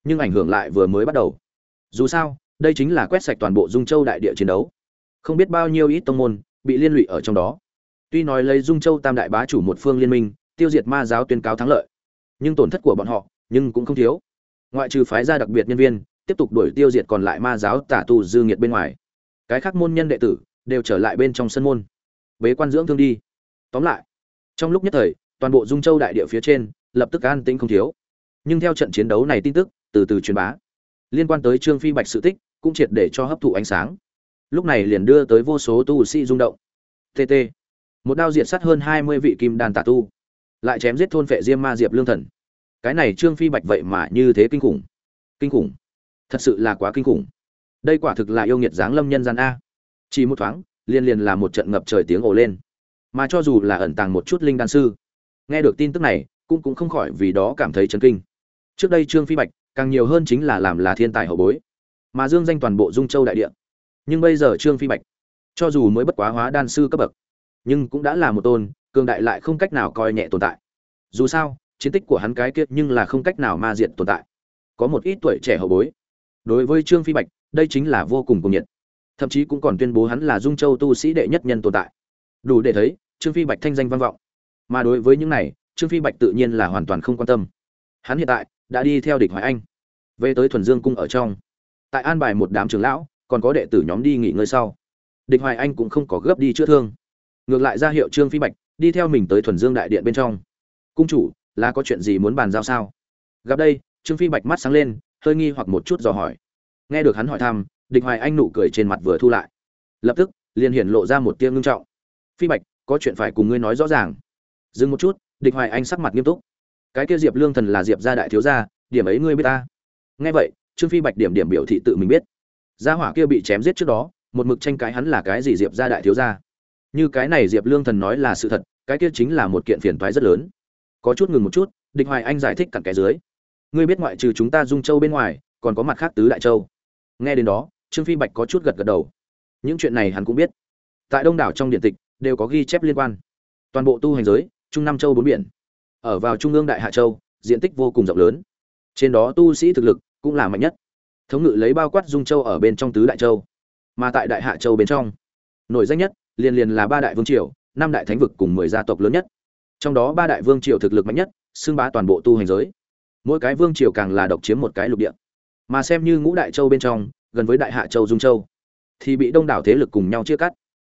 Nhưng ảnh hưởng lại vừa mới bắt đầu. Dù sao, đây chính là quét sạch toàn bộ dung châu đại địa chiến đấu. Không biết bao nhiêu ít tông môn bị liên lụy ở trong đó. Tuy nói lấy dung châu tam đại bá chủ một phương liên minh, tiêu diệt ma giáo tuyên cáo thắng lợi, nhưng tổn thất của bọn họ nhưng cũng không thiếu. Ngoại trừ phái gia đặc biệt nhân viên, tiếp tục đuổi tiêu diệt còn lại ma giáo tả tu dư nghiệt bên ngoài. Cái khác môn nhân đệ tử đều trở lại bên trong sân môn. Bế quan dưỡng thương đi. Tóm lại, trong lúc nhất thời, toàn bộ dung châu đại địa phía trên lập tức an tĩnh không thiếu. Nhưng theo trận chiến đấu này tin tức từ từ truyền bá, liên quan tới trương phi bạch sự tích cũng triệt để cho hấp thụ ánh sáng. Lúc này liền đưa tới vô số tu sĩ rung động. Tt một đao diệt sát hơn hai mươi vị kim đàn tà tu, lại chém giết thôn phệ diêm ma diệp lương thần cái này trương phi bạch vậy mà như thế kinh khủng. Kinh khủng? Thật sự là quá kinh khủng. Đây quả thực là yêu nghiệt giáng lâm nhân gian a. Chỉ một thoáng liên liền là một trận ngập trời tiếng ồ lên. Mà cho dù là ẩn tàng một chút linh đan sư, nghe được tin tức này, cũng cũng không khỏi vì đó cảm thấy chấn kinh. Trước đây trương phi bạch càng nhiều hơn chính là làm là thiên tài hậu bối, mà dương danh toàn bộ dung châu đại địa. Nhưng bây giờ trương phi bạch, cho dù mới bất quá hóa đan sư cấp bậc, nhưng cũng đã là một tôn, cường đại lại không cách nào coi nhẹ tồn tại. Dù sao chiến tích của hắn cái kiệt nhưng là không cách nào ma diện tồn tại. Có một ít tuổi trẻ hậu bối. Đối với trương phi bạch, đây chính là vô cùng cuồng nhiệt. Thậm chí cũng còn tuyên bố hắn là dung châu tu sĩ đệ nhất nhân tồn tại. Đủ để thấy, trương phi bạch thanh danh vang vọng. Mà đối với những này, trương phi bạch tự nhiên là hoàn toàn không quan tâm. Hắn hiện tại đã đi theo địch hoài anh, về tới thuần dương cung ở trong. Tại an bài một đám trưởng lão, còn có đệ tử nhóm đi nghỉ ngơi sau. Địch hoài anh cũng không có gấp đi chữa thương. Ngược lại ra hiệu trương phi bạch, đi theo mình tới thuần dương đại điện bên trong. Cung chủ là có chuyện gì muốn bàn giao sao? Gặp đây, trương phi bạch mắt sáng lên, hơi nghi hoặc một chút dò hỏi. Nghe được hắn hỏi thăm, địch hoài anh nụ cười trên mặt vừa thu lại. Lập tức, liền hiển lộ ra một tia ngưng trọng. Phi bạch, có chuyện phải cùng ngươi nói rõ ràng. Dừng một chút, địch hoài anh sắc mặt nghiêm túc. Cái kia diệp lương thần là diệp gia đại thiếu gia, điểm ấy ngươi biết ta. Nghe vậy, trương phi bạch điểm điểm biểu thị tự mình biết. Gia hỏa kia bị chém giết trước đó, một mực tranh cãi hắn là cái gì diệp gia đại thiếu gia. Như cái này diệp lương thần nói là sự thật, cái kia chính là một kiện phiền toái rất lớn có chút ngừng một chút, địch hoài anh giải thích cặn kẽ dưới. Ngươi biết ngoại trừ chúng ta dung châu bên ngoài, còn có mặt khác tứ đại châu. Nghe đến đó, trương phi bạch có chút gật gật đầu. Những chuyện này hắn cũng biết. Tại đông đảo trong điện tịch, đều có ghi chép liên quan. Toàn bộ tu hành giới, trung nam châu bốn biển. Ở vào trung ương đại hạ châu, diện tích vô cùng rộng lớn. Trên đó tu sĩ thực lực cũng là mạnh nhất. Thống ngự lấy bao quát dung châu ở bên trong tứ đại châu. Mà tại đại hạ châu bên trong, nổi danh nhất, liền liền là ba đại vương triều, năm đại thánh vực cùng mười gia tộc lớn nhất trong đó ba đại vương triều thực lực mạnh nhất, xưng bá toàn bộ tu hành giới. Mỗi cái vương triều càng là độc chiếm một cái lục địa. Mà xem như ngũ đại châu bên trong, gần với đại hạ châu dung châu, thì bị đông đảo thế lực cùng nhau chia cắt.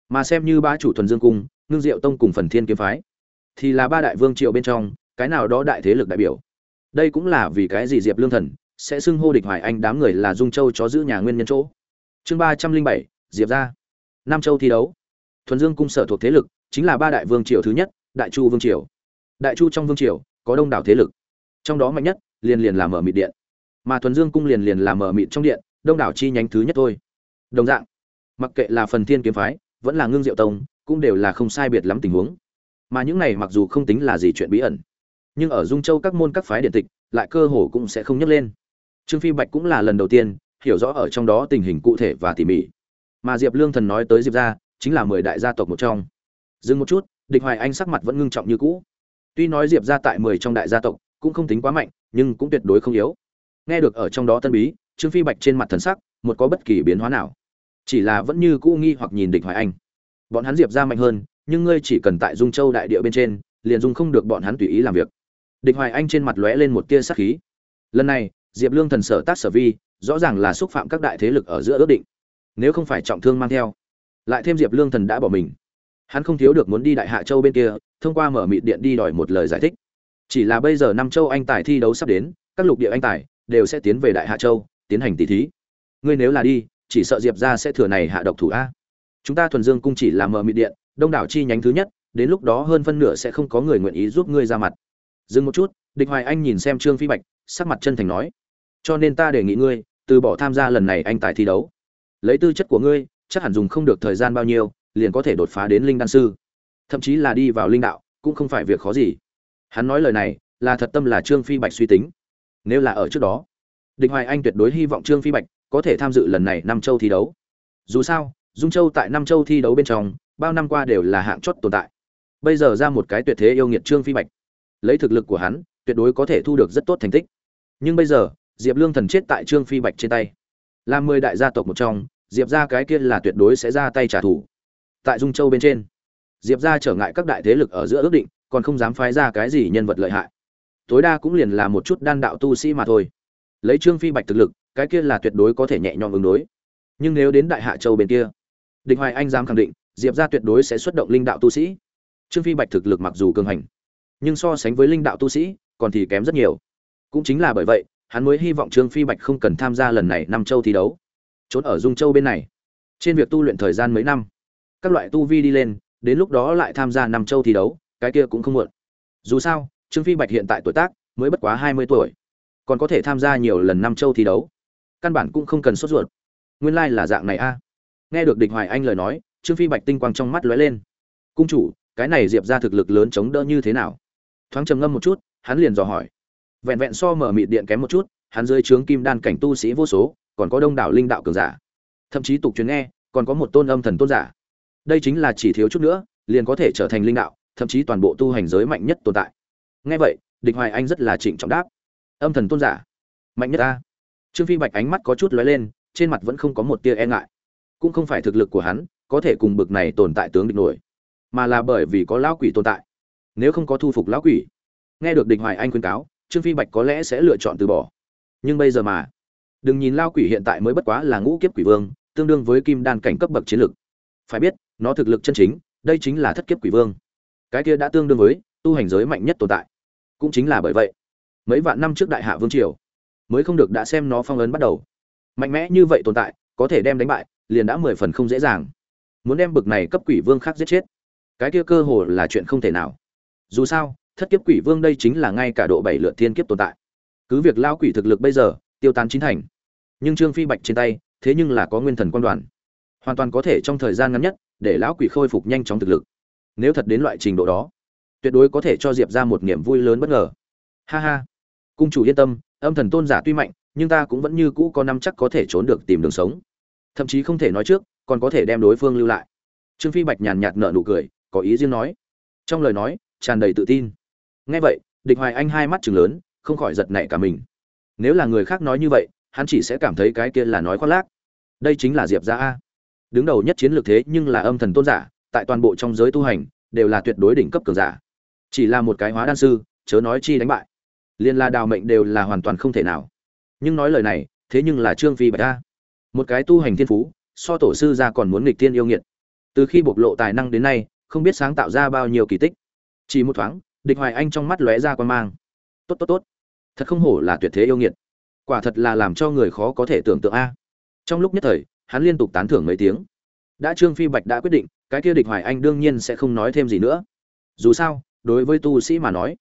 Mà xem như ba chủ thuần dương cung, ngưng diệu tông cùng phần thiên kiếm phái, thì là ba đại vương triều bên trong, cái nào đó đại thế lực đại biểu. Đây cũng là vì cái gì diệp lương thần sẽ xưng hô địch hoài anh đám người là dung châu chó giữ nhà nguyên nhân chỗ. Chương ba trăm linh bảy, diệp ra nam châu thi đấu. Thuần dương cung sở thuộc thế lực chính là ba đại vương triều thứ nhất đại chu vương triều. Đại chu trong vương triều, có đông đảo thế lực. Trong đó mạnh nhất, liền liền là mở mịt điện. Mà thuần dương cung liền liền là mở mịt trong điện, đông đảo chi nhánh thứ nhất thôi. Đồng dạng, mặc kệ là phần thiên kiếm phái, vẫn là ngưng diệu tông, cũng đều là không sai biệt lắm tình huống. Mà những này mặc dù không tính là gì chuyện bí ẩn, nhưng ở dung châu các môn các phái điện tịch, lại cơ hồ cũng sẽ không nhắc lên. Trương phi bạch cũng là lần đầu tiên hiểu rõ ở trong đó tình hình cụ thể và tỉ mỉ. Mà diệp lương thần nói tới diệp gia, chính là mười đại gia tộc một trong. Dừng một chút địch hoài anh sắc mặt vẫn ngưng trọng như cũ. Tuy nói diệp gia tại mười trong đại gia tộc cũng không tính quá mạnh, nhưng cũng tuyệt đối không yếu. Nghe được ở trong đó tân bí, trương phi bạch trên mặt thần sắc, một có bất kỳ biến hóa nào. Chỉ là vẫn như cũ nghi hoặc nhìn địch hoài anh. Bọn hắn diệp gia mạnh hơn, nhưng ngươi chỉ cần tại dung châu đại địa bên trên, liền dung không được bọn hắn tùy ý làm việc. Địch hoài anh trên mặt lóe lên một tia sắc khí. Lần này, diệp lương thần sở tác sở vi, rõ ràng là xúc phạm các đại thế lực ở giữa ước định. Nếu không phải trọng thương mang theo, lại thêm diệp lương thần đã bỏ mình hắn không thiếu được muốn đi đại hạ châu bên kia, thông qua mở mịt điện đi đòi một lời giải thích. Chỉ là bây giờ năm châu anh tài thi đấu sắp đến, các lục địa anh tài đều sẽ tiến về đại hạ châu, tiến hành tỷ thí. Ngươi nếu là đi, chỉ sợ diệp ra sẽ thừa này hạ độc thủ a. Chúng ta thuần dương cung chỉ là mở mịt điện, đông đảo chi nhánh thứ nhất, đến lúc đó hơn phân nửa sẽ không có người nguyện ý giúp ngươi ra mặt. Dừng một chút, địch hoài anh nhìn xem trương phi bạch, sắc mặt chân thành nói, cho nên ta đề nghị ngươi, từ bỏ tham gia lần này anh tài thi đấu. Lấy tư chất của ngươi, chắc hẳn dùng không được thời gian bao nhiêu liền có thể đột phá đến linh đan sư. Thậm chí là đi vào linh đạo, cũng không phải việc khó gì. Hắn nói lời này, là thật tâm là trương phi bạch suy tính. Nếu là ở trước đó, địch hoài anh tuyệt đối hy vọng trương phi bạch có thể tham dự lần này năm châu thi đấu. Dù sao, dung châu tại năm châu thi đấu bên trong, bao năm qua đều là hạng chót tồn tại. Bây giờ ra một cái tuyệt thế yêu nghiệt trương phi bạch. Lấy thực lực của hắn, tuyệt đối có thể thu được rất tốt thành tích. Nhưng bây giờ, diệp lương thần chết tại trương phi bạch trên tay. Là mười đại gia tộc một trong, diệp ra cái kia là tuyệt đối sẽ ra tay trả thù tại dung châu bên trên. Diệp ra trở ngại các đại thế lực ở giữa ước định, còn không dám phái ra cái gì nhân vật lợi hại. Tối đa cũng liền là một chút đan đạo tu sĩ mà thôi. Lấy trương phi bạch thực lực, cái kia là tuyệt đối có thể nhẹ nhõm ứng đối. Nhưng nếu đến đại hạ châu bên kia, địch hoài anh dám khẳng định, diệp ra tuyệt đối sẽ xuất động linh đạo tu sĩ. Trương phi bạch thực lực mặc dù cường hành, nhưng so sánh với linh đạo tu sĩ, còn thì kém rất nhiều. Cũng chính là bởi vậy, hắn mới hy vọng trương phi bạch không cần tham gia lần này năm châu thi đấu. Trốn ở dung châu bên này. Trên việc tu luyện thời gian mấy năm các loại tu vi đi lên, đến lúc đó lại tham gia năm châu thi đấu, cái kia cũng không muộn. Dù sao, trương phi bạch hiện tại tuổi tác mới bất quá hai mươi tuổi, còn có thể tham gia nhiều lần năm châu thi đấu. Căn bản cũng không cần sốt ruột. Nguyên lai、like、là dạng này a. Nghe được địch hoài anh lời nói, trương phi bạch tinh quang trong mắt lóe lên. Cung chủ, cái này diệp ra thực lực lớn chống đỡ như thế nào? Thoáng trầm ngâm một chút, hắn liền dò hỏi. Vẹn vẹn so mở mịt điện kém một chút, hắn dưới trướng kim đan cảnh tu sĩ vô số, còn có đông đảo linh đạo cường giả. Thậm chí tục truyền nghe, còn có một tôn âm thần tôn giả đây chính là chỉ thiếu chút nữa, liền có thể trở thành linh đạo, thậm chí toàn bộ tu hành giới mạnh nhất tồn tại. Nghe vậy, địch hoài anh rất là trịnh trọng đáp. Âm thần tôn giả, mạnh nhất ta. Trương phi bạch ánh mắt có chút lóe lên, trên mặt vẫn không có một tia e ngại. Cũng không phải thực lực của hắn có thể cùng bực này tồn tại tướng địch nổi, mà là bởi vì có lão quỷ tồn tại. Nếu không có thu phục lão quỷ, nghe được địch hoài anh khuyên cáo, trương phi bạch có lẽ sẽ lựa chọn từ bỏ. Nhưng bây giờ mà, đừng nhìn lao quỷ hiện tại mới bất quá là ngũ kiếp quỷ vương, tương đương với kim đan cảnh cấp bậc chiến lực. Phải biết nó thực lực chân chính, đây chính là thất kiếp quỷ vương. Cái kia đã tương đương với tu hành giới mạnh nhất tồn tại. Cũng chính là bởi vậy, mấy vạn năm trước đại hạ vương triều mới không được đã xem nó phong ấn bắt đầu. Mạnh mẽ như vậy tồn tại, có thể đem đánh bại, liền đã mười phần không dễ dàng. Muốn đem bực này cấp quỷ vương khác giết chết, cái kia cơ hồ là chuyện không thể nào. Dù sao, thất kiếp quỷ vương đây chính là ngay cả độ bảy lượt thiên kiếp tồn tại. Cứ việc lao quỷ thực lực bây giờ, tiêu tán chín thành, nhưng trương phi bạch trên tay, thế nhưng là có nguyên thần quan đoàn. Hoàn toàn có thể trong thời gian ngắn nhất để lão quỷ khôi phục nhanh chóng thực lực. Nếu thật đến loại trình độ đó, tuyệt đối có thể cho diệp ra một niềm vui lớn bất ngờ. Ha ha. Cung chủ yên tâm, âm thần tôn giả tuy mạnh, nhưng ta cũng vẫn như cũ có năm chắc có thể trốn được tìm đường sống. Thậm chí không thể nói trước, còn có thể đem đối phương lưu lại. Trương phi bạch nhàn nhạt nở nụ cười, có ý riêng nói. Trong lời nói, tràn đầy tự tin. Nghe vậy, địch hoài anh hai mắt chừng lớn, không khỏi giật nảy cả mình. Nếu là người khác nói như vậy, hắn chỉ sẽ cảm thấy cái kia là nói khoác lác. Đây chính là diệp gia a đứng đầu nhất chiến lược thế nhưng là âm thần tôn giả, tại toàn bộ trong giới tu hành, đều là tuyệt đối đỉnh cấp cường giả. Chỉ là một cái hóa đan sư, chớ nói chi đánh bại. Liên la đào mệnh đều là hoàn toàn không thể nào. Nhưng nói lời này, thế nhưng là trương phi bạch a. Một cái tu hành thiên phú, so tổ sư ra còn muốn nghịch thiên yêu nghiệt. Từ khi bộc lộ tài năng đến nay, không biết sáng tạo ra bao nhiêu kỳ tích. Chỉ một thoáng, địch hoài anh trong mắt lóe ra quan mang. Tốt tốt tốt. Thật không hổ là tuyệt thế yêu nghiệt. Quả thật là làm cho người khó có thể tưởng tượng a. Trong lúc nhất thời hắn liên tục tán thưởng mấy tiếng. Đã trương phi bạch đã quyết định, cái kia địch hoài anh đương nhiên sẽ không nói thêm gì nữa. Dù sao, đối với tu sĩ mà nói,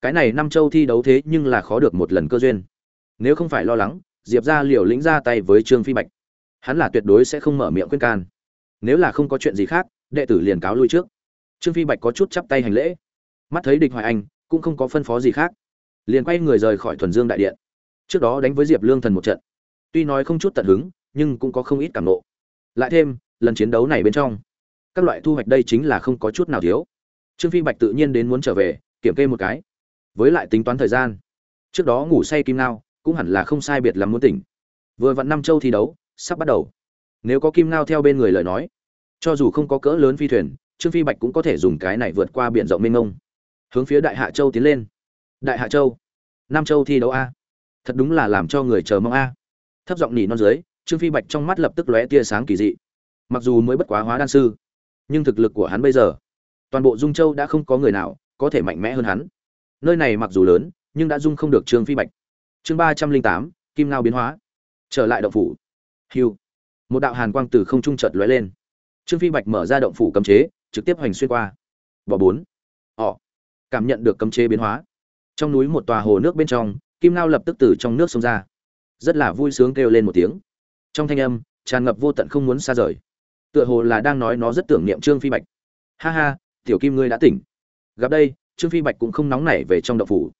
cái này năm châu thi đấu thế nhưng là khó được một lần cơ duyên. Nếu không phải lo lắng, diệp ra liều lĩnh ra tay với trương phi bạch, hắn là tuyệt đối sẽ không mở miệng khuyên can. Nếu là không có chuyện gì khác, đệ tử liền cáo lui trước. Trương phi bạch có chút chắp tay hành lễ. Mắt thấy địch hoài anh, cũng không có phân phó gì khác. Liền quay người rời khỏi thuần dương đại điện. Trước đó đánh với diệp lương thần một trận. Tuy nói không chút tận hứng nhưng cũng có không ít cảm nộ. Lại thêm, lần chiến đấu này bên trong, các loại thu hoạch đây chính là không có chút nào thiếu. Trương phi bạch tự nhiên đến muốn trở về, kiểm kê một cái. Với lại tính toán thời gian, trước đó ngủ say kim ngao cũng hẳn là không sai biệt lắm muốn tỉnh. Vừa vặn năm châu thi đấu, sắp bắt đầu. Nếu có kim ngao theo bên người lời nói, cho dù không có cỡ lớn phi thuyền, trương phi bạch cũng có thể dùng cái này vượt qua biển rộng mênh mông. Hướng phía đại hạ châu tiến lên. Đại hạ châu, nam châu thi đấu a. Thật đúng là làm cho người chờ mong a. Thấp giọng nỉ non dưới trương phi bạch trong mắt lập tức lóe tia sáng kỳ dị. Mặc dù mới bất quá hóa đan sư, nhưng thực lực của hắn bây giờ, toàn bộ dung châu đã không có người nào có thể mạnh mẽ hơn hắn. Nơi này mặc dù lớn, nhưng đã dung không được trương phi bạch. Chương ba trăm linh tám, kim ngao biến hóa. Trở lại động phủ. Hiu một đạo hàn quang từ không trung chợt lóe lên. Trương phi bạch mở ra động phủ cấm chế, trực tiếp hoành xuyên qua. Bỏ bốn. Ỏ cảm nhận được cấm chế biến hóa. Trong núi một tòa hồ nước bên trong, kim ngao lập tức từ trong nước xông ra. Rất là vui sướng kêu lên một tiếng trong thanh âm, tràn ngập vô tận không muốn xa rời. Tựa hồ là đang nói nó rất tưởng niệm trương phi bạch. Ha ha, tiểu kim ngươi đã tỉnh. Gặp đây, trương phi bạch cũng không nóng nảy về trong đậu phủ.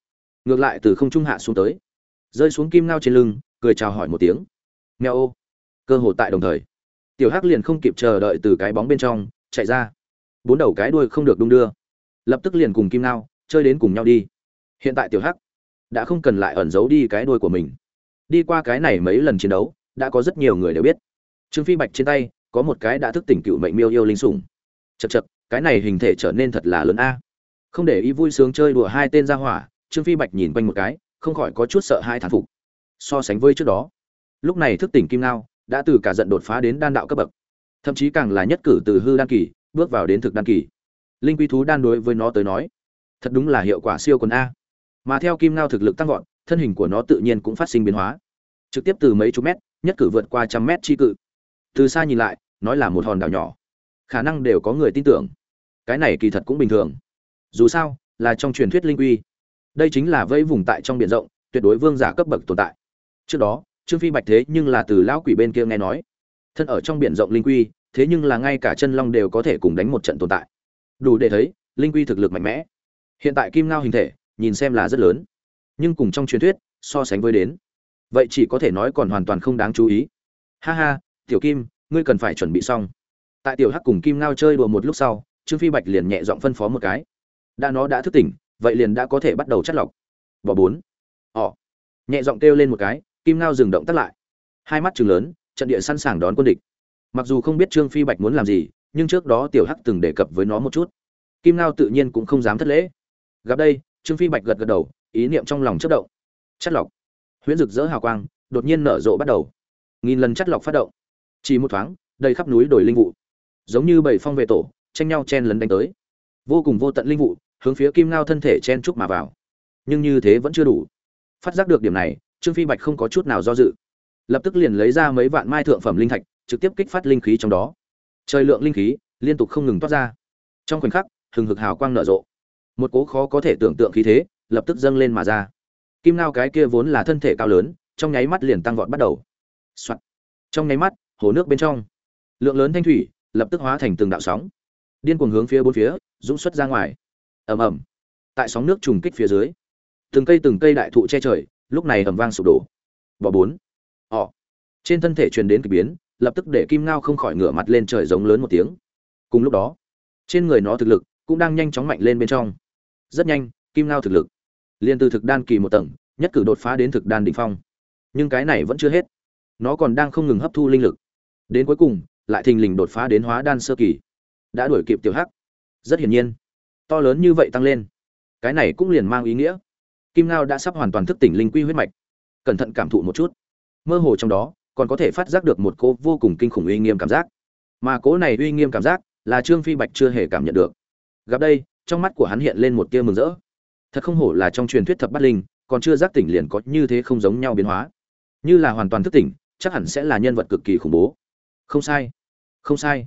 Ngược lại từ không trung hạ xuống tới. Rơi xuống kim ngao trên lưng, cười chào hỏi một tiếng. Nghèo ô. Cơ hồ tại đồng thời. Tiểu hắc liền không kịp chờ đợi từ cái bóng bên trong, chạy ra. Bốn đầu cái đuôi không được đung đưa. Lập tức liền cùng kim ngao, chơi đến cùng nhau đi. Hiện tại tiểu hắc đã không cần lại ẩn giấu đi cái đuôi của mình. Đi qua cái này mấy lần chiến đấu đã có rất nhiều người đều biết. Trương phi bạch trên tay, có một cái đã thức tỉnh cựu mệnh miêu yêu linh sủng. Chật chật cái này hình thể trở nên thật là lớn a. Không để ý vui sướng chơi đùa hai tên ra hỏa, trương phi bạch nhìn quanh một cái, không khỏi có chút sợ hai thản phục. So sánh với trước đó, lúc này thức tỉnh kim ngao đã từ cả giận đột phá đến đan đạo cấp bậc, thậm chí càng là nhất cử từ hư đan kỳ, bước vào đến thực đan kỳ. Linh quy thú đan đối với nó tới nói, thật đúng là hiệu quả siêu quần a. Mà theo kim ngao thực lực tăng vọt, thân hình của nó tự nhiên cũng phát sinh biến hóa. Trực tiếp từ mấy chục mét nhất cử vượt qua trăm mét chi cự. Từ xa nhìn lại, nói là một hòn đảo nhỏ. Khả năng đều có người tin tưởng. Cái này kỳ thật cũng bình thường. Dù sao, là trong truyền thuyết linh quy đây chính là vây vùng tại trong biển rộng, tuyệt đối vương giả cấp bậc tồn tại. Trước đó, trương phi bạch thế nhưng là từ lão quỷ bên kia nghe nói. Thân ở trong biển rộng linh quy thế nhưng là ngay cả chân long đều có thể cùng đánh một trận tồn tại. Đủ để thấy, linh quy thực lực mạnh mẽ. Hiện tại kim ngao hình thể, nhìn xem là rất lớn. Nhưng cùng trong truyền thuyết, so sánh với đến vậy chỉ có thể nói còn hoàn toàn không đáng chú ý. Ha ha, tiểu kim, ngươi cần phải chuẩn bị xong. Tại tiểu hắc cùng kim ngao chơi đùa một lúc sau, trương phi bạch liền nhẹ giọng phân phó một cái. Đã nó đã thức tỉnh, vậy liền đã có thể bắt đầu chất lọc. Bỏ bốn. Ỏ nhẹ giọng kêu lên một cái, kim ngao dừng động tắt lại. Hai mắt chừng lớn, trận địa sẵn sàng đón quân địch. Mặc dù không biết trương phi bạch muốn làm gì, nhưng trước đó tiểu hắc từng đề cập với nó một chút. Kim ngao tự nhiên cũng không dám thất lễ. Gặp đây, trương phi bạch gật gật đầu, ý niệm trong lòng chất động. Chất lọc huyễn rực rỡ hào quang, đột nhiên nở rộ bắt đầu. Nghìn lần chất lọc phát động. Chỉ một thoáng, đầy khắp núi đổi linh vụ. Giống như bảy phong về tổ, tranh nhau chen lấn đánh tới. Vô cùng vô tận linh vụ, hướng phía kim ngao thân thể chen trúc mà vào. Nhưng như thế vẫn chưa đủ. Phát giác được điểm này, trương phi bạch không có chút nào do dự. Lập tức liền lấy ra mấy vạn mai thượng phẩm linh thạch, trực tiếp kích phát linh khí trong đó. Trời lượng linh khí liên tục không ngừng toát ra. Trong khoảnh khắc, hừng hực hào quang nở rộ. Một cố khó có thể tưởng tượng khí thế, lập tức dâng lên mà ra kim ngao cái kia vốn là thân thể cao lớn, trong nháy mắt liền tăng vọt bắt đầu. Soạn. trong nháy mắt, hồ nước bên trong. Lượng lớn thanh thủy lập tức hóa thành từng đạo sóng. Điên cuồng hướng phía bốn phía, dũng xuất ra ngoài. Ầm ầm. Tại sóng nước trùng kích phía dưới, từng cây từng cây đại thụ che trời, lúc này ầm vang sụp đổ. Bỏ bốn. Họ trên thân thể truyền đến kỳ biến, lập tức để kim ngao không khỏi ngửa mặt lên trời giống lớn một tiếng. Cùng lúc đó, trên người nó thực lực cũng đang nhanh chóng mạnh lên bên trong. Rất nhanh, kim ngao thực lực liên từ thực đan kỳ một tầng, nhất cử đột phá đến thực đan đỉnh phong. Nhưng cái này vẫn chưa hết. Nó còn đang không ngừng hấp thu linh lực. Đến cuối cùng, lại thình lình đột phá đến hóa đan sơ kỳ. Đã đuổi kịp tiểu hắc. Rất hiển nhiên, to lớn như vậy tăng lên. Cái này cũng liền mang ý nghĩa. Kim ngao đã sắp hoàn toàn thức tỉnh linh quy huyết mạch. Cẩn thận cảm thụ một chút. Mơ hồ trong đó, còn có thể phát giác được một cô vô cùng kinh khủng uy nghiêm cảm giác. Mà cố này uy nghiêm cảm giác là trương phi bạch chưa hề cảm nhận được. Gặp đây, trong mắt của hắn hiện lên một tia mừng rỡ thật không hổ là trong truyền thuyết thập bát linh, còn chưa giác tỉnh liền có như thế không giống nhau biến hóa. Như là hoàn toàn thức tỉnh, chắc hẳn sẽ là nhân vật cực kỳ khủng bố. Không sai. Không sai.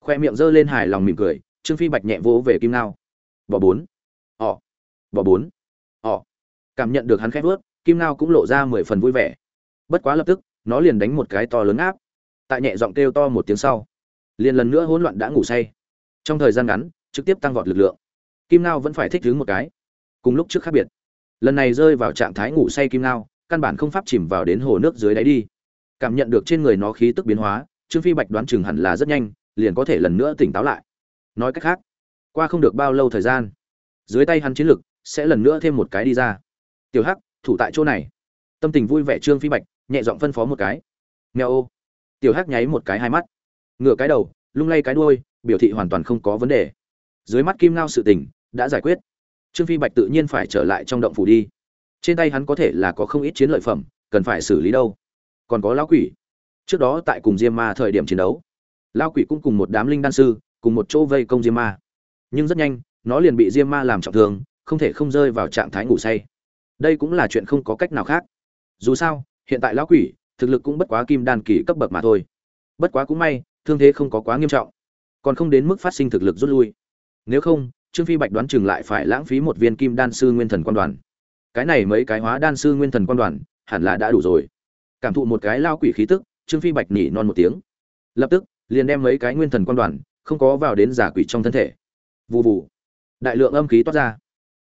Khoe miệng g ơ lên hài lòng mỉm cười, trương phi bạch nhẹ vỗ về kim nao bỏ bốn. Ỏ bỏ bốn. Ỏ cảm nhận được hắn khép vớt kim nao cũng lộ ra mười phần vui vẻ. Bất quá lập tức, nó liền đánh một cái to lớn áp. Tại nhẹ giọng kêu to một tiếng sau, liền lần nữa hỗn loạn đã ngủ say. Trong thời gian ngắn, trực tiếp tăng vọt lực lượng. Kim nao vẫn phải thích đứng một cái cùng lúc trước khác biệt. Lần này rơi vào trạng thái ngủ say kim ngao, căn bản không pháp chìm vào đến hồ nước dưới đáy đi. Cảm nhận được trên người nó khí tức biến hóa trương phi bạch đoán chừng hẳn là rất nhanh liền có thể lần nữa tỉnh táo lại. Nói cách khác qua không được bao lâu thời gian dưới tay hắn chiến lực sẽ lần nữa thêm một cái đi ra. Tiểu hắc thủ tại chỗ này. Tâm tình vui vẻ trương phi bạch nhẹ giọng phân phó một cái. Nghe ô. Tiểu hắc nháy một cái hai mắt. Ngựa cái đầu lung lay cái đuôi biểu thị hoàn toàn không có vấn đề. Dưới mắt kim ngao sự tình đã giải quyết trương phi bạch tự nhiên phải trở lại trong động phủ đi. Trên tay hắn có thể là có không ít chiến lợi phẩm, cần phải xử lý đâu. Còn có lão quỷ. Trước đó tại cùng diêm ma thời điểm chiến đấu, lão quỷ cũng cùng một đám linh đan sư, cùng một chỗ vây công diêm ma. Nhưng rất nhanh, nó liền bị diêm ma làm trọng thương, không thể không rơi vào trạng thái ngủ say. Đây cũng là chuyện không có cách nào khác. Dù sao, hiện tại lão quỷ, thực lực cũng bất quá kim đan kỳ cấp bậc mà thôi. Bất quá cũng may, thương thế không có quá nghiêm trọng. Còn không đến mức phát sinh thực lực rút lui. Nếu không trương phi bạch đoán chừng lại phải lãng phí một viên kim đan sư nguyên thần quan đoàn. Cái này mấy cái hóa đan sư nguyên thần quan đoàn, hẳn là đã đủ rồi. Cảm thụ một cái lao quỷ khí tức, trương phi bạch nhỉ non một tiếng. Lập tức, liền đem mấy cái nguyên thần quan đoàn, không có vào đến giả quỷ trong thân thể. Vụ vụ đại lượng âm khí toát ra.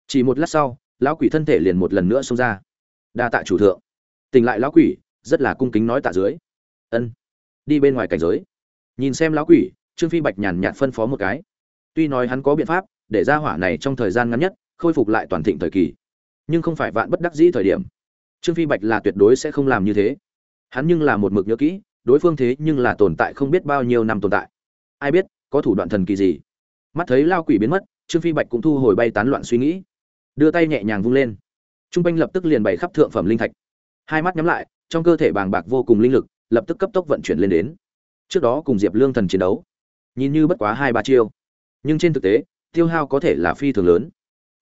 Chỉ một lát sau, lão quỷ thân thể liền một lần nữa xông ra. Đa tạ chủ thượng. Tỉnh lại lão quỷ, rất là cung kính nói tạ dưới. Ân. Đi bên ngoài cảnh giới. Nhìn xem lão quỷ, trương phi bạch nhàn nhạt phân phó một cái tuy nói hắn có biện pháp, để ra hỏa này trong thời gian ngắn nhất, khôi phục lại toàn thịnh thời kỳ, nhưng không phải vạn bất đắc dĩ thời điểm. Trương phi bạch là tuyệt đối sẽ không làm như thế. Hắn nhưng là một mực nhớ kỹ, đối phương thế nhưng là tồn tại không biết bao nhiêu năm tồn tại. Ai biết, có thủ đoạn thần kỳ gì? Mắt thấy lao quỷ biến mất, trương phi bạch cũng thu hồi bay tán loạn suy nghĩ. Đưa tay nhẹ nhàng vung lên. T r u n g quanh lập tức liền bày khắp thượng phẩm linh thạch. Hai mắt nhắm lại, trong cơ thể bàng bạc vô cùng linh lực, lập tức cấp tốc vận chuyển lên đến. Trước đó cùng diệp lương thần chiến đấu, nhìn như bất quá hai ba chiêu nhưng trên thực tế, tiêu hao có thể là phi thường lớn.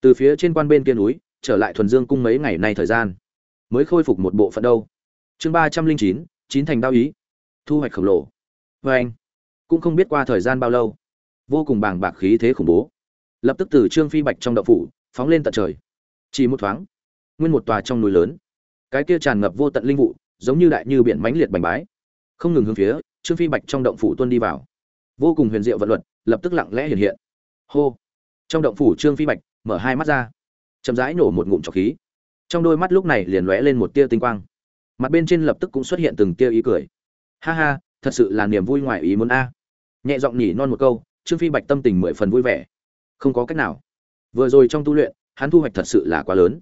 Từ phía trên quan bên kia núi, trở lại thuần dương cung mấy ngày nay thời gian, mới khôi phục một bộ phận đâu. Chương ba trăm linh chín chín thành đao ý. Thu hoạch khổng lồ. Vê anh, cũng không biết qua thời gian bao lâu, vô cùng bàng bạc khí thế khủng bố. Lập tức từ trương phi bạch trong đậu phủ, phóng lên tận trời. Chỉ một thoáng, nguyên một tòa trong núi lớn. Cái kia tràn ngập vô tận linh vụ, giống như đại như biển mãnh liệt bành bái. Không ngừng hướng phía trương phi bạch trong động phủ tuân đi vào vô cùng huyền diệu vận luật, lập tức lặng lẽ hiện hiện. Hô! Trong động phủ trương phi bạch mở hai mắt ra, chậm rãi nổ một ngụm trọc khí. Trong đôi mắt lúc này liền lóe lên một tia tinh quang. Mặt bên trên lập tức cũng xuất hiện từng tia ý cười. Ha ha, thật sự là niềm vui ngoài ý muốn a. Nhẹ giọng nhỉ non một câu, trương phi bạch tâm tình mười phần vui vẻ. Không có cách nào. Vừa rồi trong tu luyện, hắn thu hoạch thật sự là quá lớn.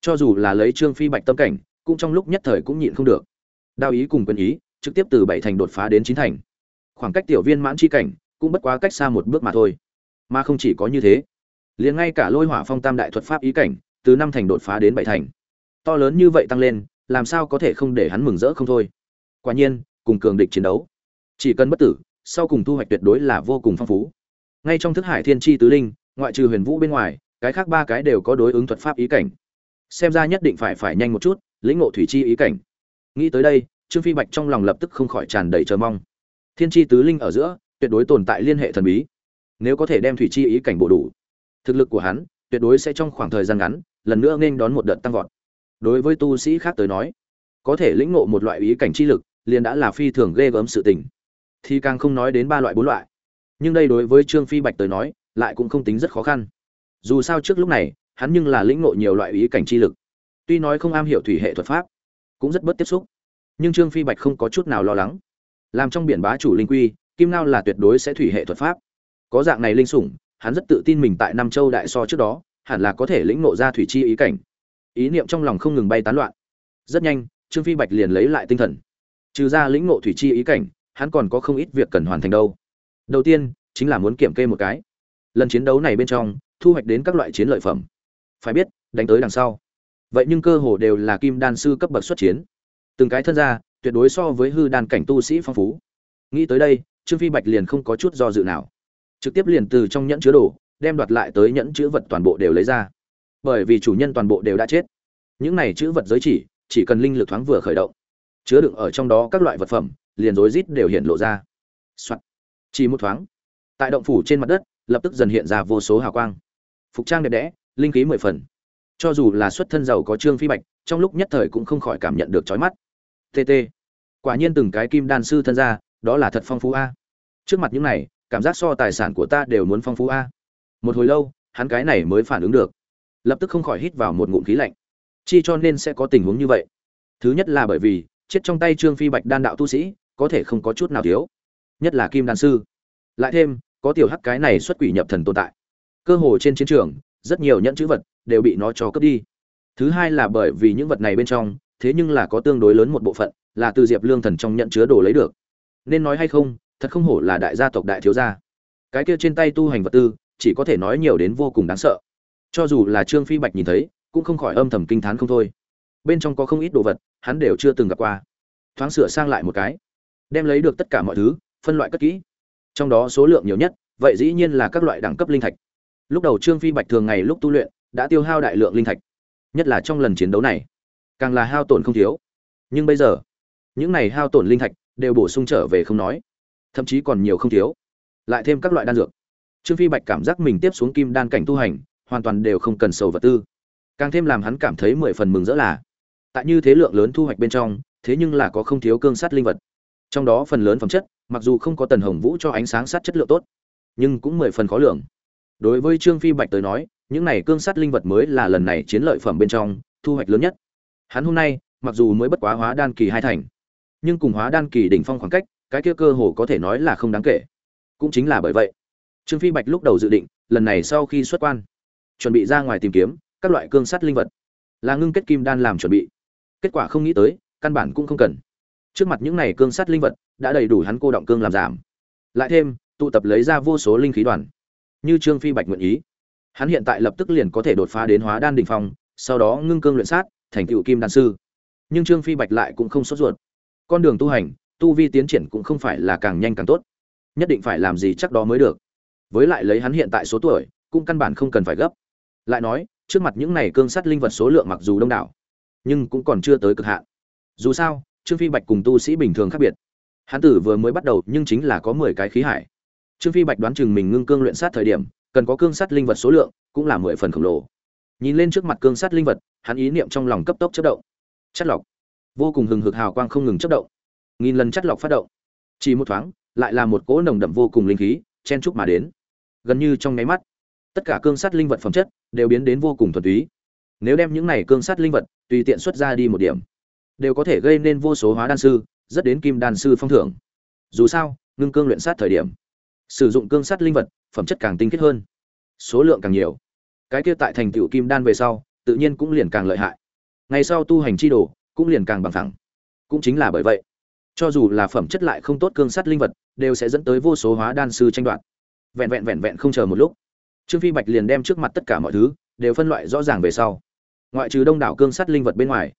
Cho dù là lấy trương phi bạch tâm cảnh, cũng trong lúc nhất thời cũng nhịn không được. Đao ý cùng quân ý, trực tiếp từ bảy thành đột phá đến chín thành khoảng cách tiểu viên mãn chi cảnh cũng bất quá cách xa một bước mà thôi. Mà không chỉ có như thế, liền ngay cả lôi hỏa phong tam đại thuật pháp ý cảnh từ năm thành đột phá đến bảy thành. To lớn như vậy tăng lên, làm sao có thể không để hắn mừng rỡ không thôi? Quả nhiên, cùng cường địch chiến đấu, chỉ cần bất tử, sau cùng thu hoạch tuyệt đối là vô cùng phong phú. Ngay trong thức hải thiên tri tứ linh, ngoại trừ huyền vũ bên ngoài, cái khác ba cái đều có đối ứng thuật pháp ý cảnh. Xem ra nhất định phải phải nhanh một chút, lĩnh ngộ thủy chi ý cảnh. Nghĩ tới đây, trương phi bạch trong lòng lập tức không khỏi tràn đầy chờ mong thiên tri tứ linh ở giữa, tuyệt đối tồn tại liên hệ thần bí. Nếu có thể đem thủy chi ý cảnh bổ đủ, thực lực của hắn tuyệt đối sẽ trong khoảng thời gian ngắn, lần nữa nên đón một đợt tăng vọt. Đối với tu sĩ khác tới nói, có thể lĩnh ngộ một loại ý cảnh chi lực, liền đã là phi thường ghê gớm sự tình. Thì càng không nói đến ba loại bốn loại. Nhưng đây đối với trương phi bạch tới nói, lại cũng không tính rất khó khăn. Dù sao trước lúc này, hắn nhưng là lĩnh ngộ nhiều loại ý cảnh chi lực. Tuy nói không am hiểu thủy hệ thuật pháp, cũng rất bất tiếp xúc. Nhưng trương phi bạch không có chút nào lo lắng làm trong biển bá chủ linh quy, kim ngao là tuyệt đối sẽ thủy hệ thuật pháp. Có dạng này linh sủng, hắn rất tự tin mình tại nam châu đại so trước đó, hẳn là có thể lĩnh ngộ ra thủy chi ý cảnh. Ý niệm trong lòng không ngừng bay tán loạn. Rất nhanh, trương phi bạch liền lấy lại tinh thần. Trừ ra lĩnh ngộ thủy chi ý cảnh, hắn còn có không ít việc cần hoàn thành đâu. Đầu tiên, chính là muốn kiểm kê một cái. Lần chiến đấu này bên trong, thu hoạch đến các loại chiến lợi phẩm. Phải biết, đánh tới đằng sau. Vậy nhưng cơ hồ đều là kim đan sư cấp bậc xuất chiến. Từng cái thân ra tuyệt đối so với hư đan cảnh tu sĩ phong phú. Nghĩ tới đây, trương phi bạch liền không có chút do dự nào. Trực tiếp liền từ trong nhẫn chứa đồ, đem đoạt lại tới nhẫn chứa vật toàn bộ đều lấy ra. Bởi vì chủ nhân toàn bộ đều đã chết. Những này chữ vật giới chỉ chỉ cần linh lực thoáng vừa khởi động, chứa đựng ở trong đó các loại vật phẩm, liền rối rít đều hiện lộ ra、Soạn. chỉ một thoáng, tại động phủ trên mặt đất, lập tức dần hiện ra vô số hào quang. Phục trang đẹp đẽ, linh khí mười phần. Cho dù là xuất thân giàu có trương phi bạch, trong lúc nhất thời cũng không khỏi cảm nhận được chói mắt. Tt quả nhiên từng cái kim đan sư thân ra đó là thật phong phú a. Trước mặt những này, cảm giác so tài sản của ta đều muốn phong phú a. Một hồi lâu, hắn cái này mới phản ứng được. Lập tức không khỏi hít vào một ngụm khí lạnh. Chi cho nên sẽ có tình huống như vậy. Thứ nhất là bởi vì, chết trong tay trương phi bạch đan đạo tu sĩ, có thể không có chút nào thiếu. Nhất là kim đan sư. Lại thêm, có tiểu hắc cái này xuất quỷ nhập thần tồn tại. Cơ hồ trên chiến trường, rất nhiều nhẫn chữ vật đều bị nó cho cướp đi. Thứ hai là bởi vì những vật này bên trong, thế nhưng là có tương đối lớn một bộ phận là từ diệp lương thần trong nhận chứa đồ lấy được. Nên nói hay không, thật không hổ là đại gia tộc đại thiếu gia. Cái kia trên tay tu hành vật tư, chỉ có thể nói nhiều đến vô cùng đáng sợ. Cho dù là trương phi bạch nhìn thấy, cũng không khỏi âm thầm kinh thán không thôi. Bên trong có không ít đồ vật, hắn đều chưa từng gặp qua. Thoáng sửa sang lại một cái. Đem lấy được tất cả mọi thứ, phân loại cất kỹ. Trong đó số lượng nhiều nhất, vậy dĩ nhiên là các loại đẳng cấp linh thạch. Lúc đầu trương phi bạch thường ngày lúc tu luyện, đã tiêu hao đại lượng linh thạch. Nhất là trong lần chiến đấu này, càng là hao tổn không thiếu. Nhưng bây giờ những này hao tổn linh thạch đều bổ sung trở về không nói, thậm chí còn nhiều không thiếu, lại thêm các loại đan dược. Trương phi bạch cảm giác mình tiếp xuống kim đan cảnh tu hành, hoàn toàn đều không cần sầu vật tư, càng thêm làm hắn cảm thấy mười phần mừng rỡ là, tại như thế lượng lớn thu hoạch bên trong, thế nhưng là có không thiếu cương sắt linh vật. Trong đó phần lớn phẩm chất, mặc dù không có tần hồng vũ cho ánh sáng sắt chất lượng tốt, nhưng cũng mười phần khó lường. Đối với trương phi bạch tới nói, những này cương sắt linh vật mới là lần này chiến lợi phẩm bên trong thu hoạch lớn nhất. Hắn hôm nay, mặc dù mới bất quá hóa đan kỳ hai thành nhưng cùng hóa đan kỳ đỉnh phong khoảng cách, cái kia cơ hồ có thể nói là không đáng kể. Cũng chính là bởi vậy, trương phi bạch lúc đầu dự định, lần này sau khi xuất quan, chuẩn bị ra ngoài tìm kiếm các loại cương sắt linh vật. Là ngưng kết kim đan làm chuẩn bị. Kết quả không nghĩ tới, căn bản cũng không cần. Trước mặt những này cương sắt linh vật, đã đầy đủ hắn cô động cương làm giảm. Lại thêm, tụ tập lấy ra vô số linh khí đoàn. Như trương phi bạch nguyện ý, hắn hiện tại lập tức liền có thể đột phá đến hóa đan đỉnh phong, sau đó ngưng cương luyện sát, thành tựu kim đan sư. Nhưng trương phi bạch lại cũng không sốt ruột con đường tu hành, tu vi tiến triển cũng không phải là càng nhanh càng tốt. Nhất định phải làm gì chắc đó mới được. Với lại lấy hắn hiện tại số tuổi, cũng căn bản không cần phải gấp. Lại nói, trước mặt những này cương sắt linh vật số lượng mặc dù đông đảo, nhưng cũng còn chưa tới cực hạn. Dù sao, trương phi bạch cùng tu sĩ bình thường khác biệt. Hắn tử vừa mới bắt đầu nhưng chính là có mười cái khí hải. Trương phi bạch đoán chừng mình ngưng cương luyện sát thời điểm, cần có cương sắt linh vật số lượng cũng là mười phần khổng lồ. Nhìn lên trước mặt cương sắt linh vật, hắn ý niệm trong lòng cấp tốc chất động. Chất lọc vô cùng hừng hực hào quang không ngừng chất động. Nghìn lần chất lọc phát động. Chỉ một thoáng, lại là một cỗ nồng đậm vô cùng linh khí, chen chúc mà đến. Gần như trong nháy mắt, tất cả cương sát linh vật phẩm chất đều biến đến vô cùng thuần túy. Nếu đem những này cương sát linh vật tùy tiện xuất ra đi một điểm, đều có thể gây nên vô số hóa đan sư, rất đến kim đan sư phong thưởng. Dù sao, ngưng cương luyện sát thời điểm, sử dụng cương sát linh vật, phẩm chất càng tinh khiết hơn. Số lượng càng nhiều. Cái kia tại thành tựu kim đan về sau, tự nhiên cũng liền càng lợi hại. Ngày sau tu hành chi đồ cũng liền càng bằng thẳng cũng chính là bởi vậy, cho dù là phẩm chất lại không tốt cương sắt linh vật, đều sẽ dẫn tới vô số hóa đan sư tranh đoạt. Vẹn vẹn vẹn vẹn không chờ một lúc, trương phi bạch liền đem trước mặt tất cả mọi thứ đều phân loại rõ ràng về sau. Ngoại trừ đông đảo cương sắt linh vật bên ngoài,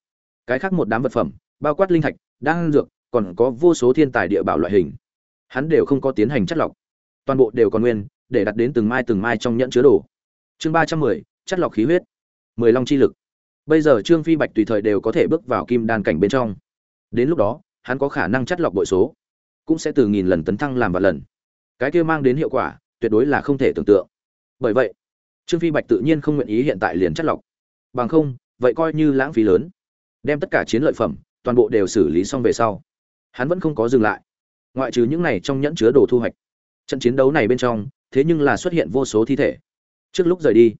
cái khác một đám vật phẩm, bao quát linh thạch, đan dược, còn có vô số thiên tài địa bảo loại hình, hắn đều không có tiến hành chất lọc. Toàn bộ đều còn nguyên, để đặt đến từng mai từng mai trong nhẫn chứa đồ. Chương ba trăm mười chất lọc khí huyết. mười long chi lực bây giờ trương phi bạch tùy thời đều có thể bước vào kim đan cảnh bên trong. Đến lúc đó, hắn có khả năng chất lọc bội số, cũng sẽ từ nghìn lần tấn thăng làm vài lần. Cái kia mang đến hiệu quả, tuyệt đối là không thể tưởng tượng. Bởi vậy, trương phi bạch tự nhiên không nguyện ý hiện tại liền chất lọc. Bằng không, vậy coi như lãng phí lớn. Đem tất cả chiến lợi phẩm, toàn bộ đều xử lý xong về sau, hắn vẫn không có dừng lại. Ngoại trừ những này trong nhẫn chứa đồ thu hoạch. Trận chiến đấu này bên trong, thế nhưng là xuất hiện vô số thi thể. Trước lúc rời đi,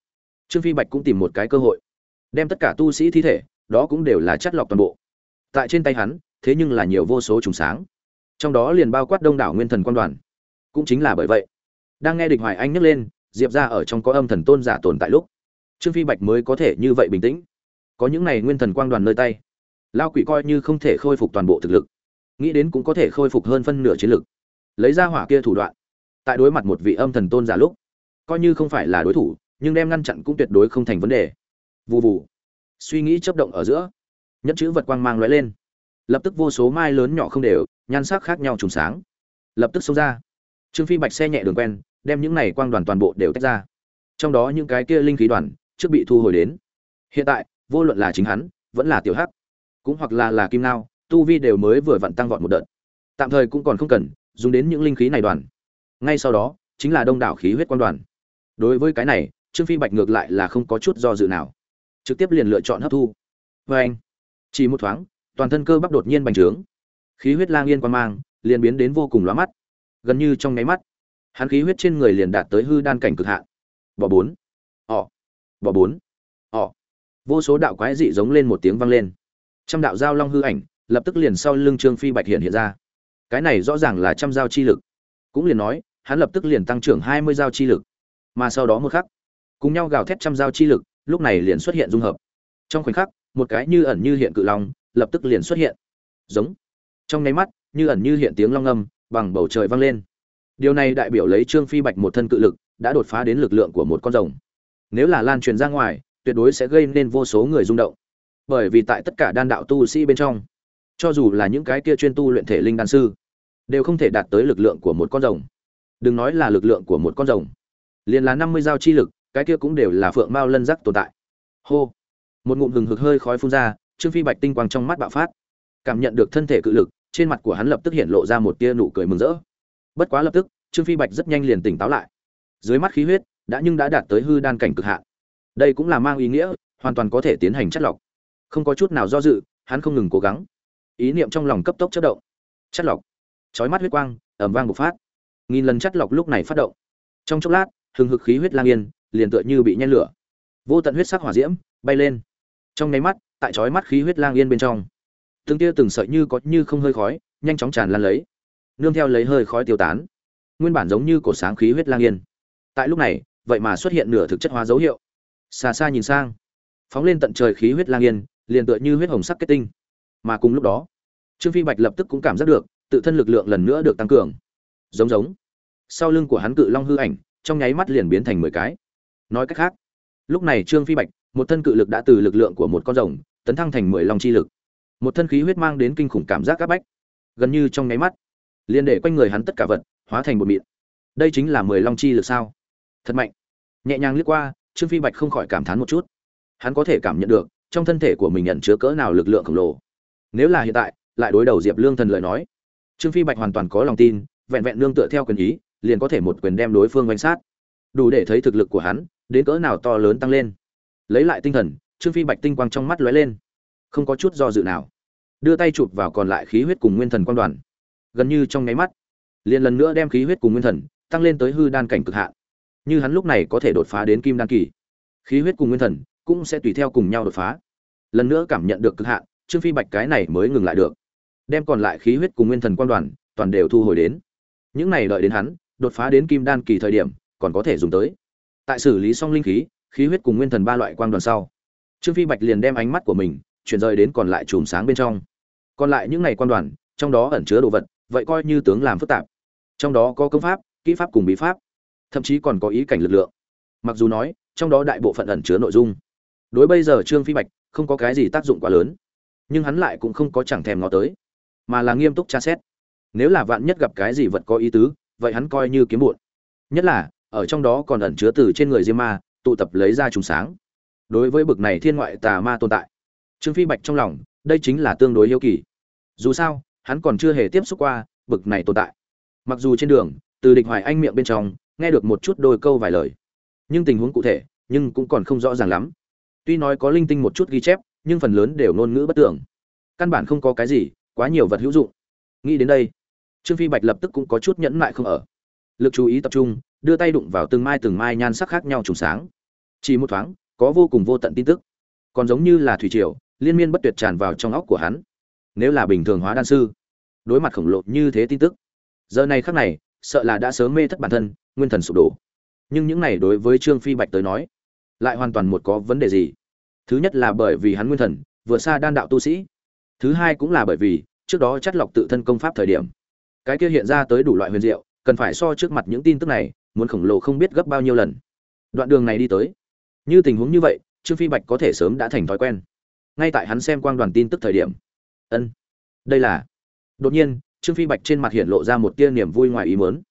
trương phi bạch cũng tìm một cái cơ hội đem tất cả tu sĩ thi thể, đó cũng đều là chất lọc toàn bộ. Tại trên tay hắn, thế nhưng là nhiều vô số trùng sáng. Trong đó liền bao quát đông đảo nguyên thần quan đoàn. Cũng chính là bởi vậy, đang nghe địch hoài anh nhắc lên, diệp ra ở trong có âm thần tôn giả tồn tại lúc, trương phi bạch mới có thể như vậy bình tĩnh. Có những này nguyên thần quang đoàn nơi tay, lao quỷ coi như không thể khôi phục toàn bộ thực lực, nghĩ đến cũng có thể khôi phục hơn phân nửa chiến lực. Lấy ra hỏa kia thủ đoạn, tại đối mặt một vị âm thần tôn giả lúc, coi như không phải là đối thủ, nhưng đem ngăn chặn cũng tuyệt đối không thành vấn đề vù vù, suy nghĩ chớp động ở giữa. Nhất chữ vật quang mang lóe lên. Lập tức vô số mai lớn nhỏ không đều nhan sắc khác nhau trùng sáng. Lập tức xông ra. Trương phi bạch xe nhẹ đường quen đem những này quang đoàn toàn bộ đều tách ra. Trong đó những cái kia linh khí đoàn trước bị thu hồi đến. Hiện tại vô luận là chính hắn vẫn là tiểu hắc cũng hoặc là là kim nao tu vi đều mới vừa vặn tăng vọt một đợt. Tạm thời cũng còn không cần dùng đến những linh khí này đoàn. Ngay sau đó chính là đông đảo khí huyết quang đoàn. Đối với cái này trương phi bạch ngược lại là không có chút do dự nào trực tiếp liền lựa chọn hấp thu. Vê anh, chỉ một thoáng, toàn thân cơ bắp đột nhiên bành trướng. Khí huyết lang yên quan mang, liền biến đến vô cùng lóa mắt. Gần như trong nháy mắt, hắn khí huyết trên người liền đạt tới hư đan cảnh cực hạn. Bỏ bốn ỏ bỏ bốn ỏ vô số đạo quái dị giống lên một tiếng vang lên. Trăm đạo giao long hư ảnh, lập tức liền sau lưng trương phi bạch hiện hiện ra. Cái này rõ ràng là trăm giao chi lực. Cũng liền nói, hắn lập tức liền tăng trưởng hai mươi giao chi lực. Mà sau đó một khắc, cùng nhau gào thét trăm giao chi lực lúc này liền xuất hiện dung hợp. Trong khoảnh khắc, một cái như ẩn như hiện cự long lập tức liền xuất hiện. Giống. Trong nháy mắt, như ẩn như hiện tiếng long âm bằng bầu trời vang lên. Điều này đại biểu lấy trương phi bạch một thân cự lực đã đột phá đến lực lượng của một con rồng. Nếu là lan truyền ra ngoài, tuyệt đối sẽ gây nên vô số người rung động. Bởi vì tại tất cả đan đạo tu sĩ bên trong, cho dù là những cái kia chuyên tu luyện thể linh đan sư, đều không thể đạt tới lực lượng của một con rồng. Đừng nói là lực lượng của một con rồng. Liền là năm mươi dao chi lực cái kia cũng đều là phượng mao lân giác tồn tại. Hô. Một ngụm hừng hực hơi khói phun ra, trương phi bạch tinh quang trong mắt bạo phát. Cảm nhận được thân thể cự lực, trên mặt của hắn lập tức hiện lộ ra một tia nụ cười mừng rỡ. Bất quá lập tức, trương phi bạch rất nhanh liền tỉnh táo lại. Dưới mắt khí huyết đã nhưng đã đạt tới hư đan cảnh cực hạn. Đây cũng là mang ý nghĩa, hoàn toàn có thể tiến hành chất lọc. Không có chút nào do dự, hắn không ngừng cố gắng. Ý niệm trong lòng cấp tốc chất động. Chất lọc. Chói mắt huyết quang ẩm vang bộc phát. Nghìn lần chất lọc lúc này phát động. Trong chốc lát, hừng hực khí huyết lang yên liền tựa như bị nhen lửa. Vô tận huyết sắc hỏa diễm bay lên. Trong nháy mắt, tại chói mắt khí huyết lang yên bên trong, từng tia từng sợi như có như không hơi khói nhanh chóng tràn lan lấy, nương theo lấy hơi khói tiêu tán. Nguyên bản giống như cổ sáng khí huyết lang yên. Tại lúc này, vậy mà xuất hiện nửa thực chất hóa dấu hiệu. Xa xa nhìn sang, phóng lên tận trời khí huyết lang yên, liền tựa như huyết hồng sắc kết tinh. Mà cùng lúc đó, trương phi bạch lập tức cũng cảm giác được, tự thân lực lượng lần nữa được tăng cường. Giống giống, sau lưng của hắn cự long hư ảnh, trong nháy mắt liền biến thành mười cái nói cách khác, lúc này trương phi bạch, một thân cự lực đã từ lực lượng của một con rồng, tấn thăng thành mười long chi lực. Một thân khí huyết mang đến kinh khủng cảm giác áp bách. Gần như trong nháy mắt, liền để quanh người hắn tất cả vật hóa thành bột mịn. Đây chính là mười long chi lực sao? Thật mạnh. Nhẹ nhàng lướt qua, trương phi bạch không khỏi cảm thán một chút. Hắn có thể cảm nhận được, trong thân thể của mình nhận chứa cỡ nào lực lượng khổng lồ. Nếu là hiện tại, lại đối đầu diệp lương thần lời nói, trương phi bạch hoàn toàn có lòng tin, vẹn vẹn nương tựa theo quyền ý, liền có thể một quyền đem đối phương bánh sát. Đủ để thấy thực lực của hắn đến cỡ nào to lớn tăng lên. Lấy lại tinh thần, trương phi bạch tinh quang trong mắt lóe lên. Không có chút do dự nào, đưa tay chụp vào còn lại khí huyết cùng nguyên thần quan đoàn. Gần như trong nháy mắt, liền lần nữa đem khí huyết cùng nguyên thần tăng lên tới hư đan cảnh cực hạn. Như hắn lúc này có thể đột phá đến kim đan kỳ, khí huyết cùng nguyên thần cũng sẽ tùy theo cùng nhau đột phá. Lần nữa cảm nhận được cực hạn, trương phi bạch cái này mới ngừng lại được. Đem còn lại khí huyết cùng nguyên thần quan đoàn toàn đều thu hồi đến. Những này đợi đến hắn đột phá đến kim đan kỳ thời điểm, còn có thể dùng tới tại xử lý xong linh khí khí huyết cùng nguyên thần ba loại quang đoàn sau, trương phi bạch liền đem ánh mắt của mình chuyển rời đến còn lại chùm sáng bên trong. Còn lại những ngày quan đoàn, trong đó ẩn chứa đồ vật, vậy coi như tướng làm phức tạp. Trong đó có công pháp, kỹ pháp cùng bí pháp, thậm chí còn có ý cảnh lực lượng. Mặc dù nói, trong đó đại bộ phận ẩn chứa nội dung. Đối bây giờ trương phi bạch, không có cái gì tác dụng quá lớn. Nhưng hắn lại cũng không có chẳng thèm ngó tới, mà là nghiêm túc tra xét. Nếu là vạn nhất gặp cái gì vật có ý tứ, vậy hắn coi như kiếm bụn nhất là ở trong đó còn ẩn chứa từ trên người diêm ma, tụ tập lấy ra trùng sáng. Đối với bực này thiên ngoại tà ma tồn tại, trương phi bạch trong lòng, đây chính là tương đối hiếu kỳ. Dù sao, hắn còn chưa hề tiếp xúc qua bực này tồn tại. Mặc dù trên đường, từ địch hoài anh miệng bên trong, nghe được một chút đôi câu vài lời. Nhưng tình huống cụ thể, nhưng cũng còn không rõ ràng lắm. Tuy nói có linh tinh một chút ghi chép, nhưng phần lớn đều ngôn ngữ bất tưởng căn bản không có cái gì, quá nhiều vật hữu dụng. Nghĩ đến đây, trương phi bạch lập tức cũng có chút nhẫn mại không ở lực chú ý tập trung, đưa tay đụng vào từng mai từng mai nhan sắc khác nhau trùng sáng. Chỉ một thoáng, có vô cùng vô tận tin tức. Còn giống như là thủy triều, liên miên bất tuyệt tràn vào trong óc của hắn. Nếu là bình thường hóa đan sư, đối mặt khổng lồ như thế tin tức, giờ này khắc này, sợ là đã sớm mê thất bản thân, nguyên thần sụp đổ. Nhưng những này đối với trương phi bạch tới nói, lại hoàn toàn một có vấn đề gì. Thứ nhất là bởi vì hắn nguyên thần, vượt xa đan đạo tu sĩ. Thứ hai cũng là bởi vì, trước đó chắt lọc tự thân công pháp thời điểm, cái kia hiện ra tới đủ loại huyền diệu cần phải so trước mặt những tin tức này, muốn khổng lồ không biết gấp bao nhiêu lần. Đoạn đường này đi tới. Như tình huống như vậy, trương phi bạch có thể sớm đã thành thói quen. Ngay tại hắn xem quang đoàn tin tức thời điểm. Ân. Đây là. Đột nhiên, trương phi bạch trên mặt hiện lộ ra một tia niềm vui ngoài ý muốn.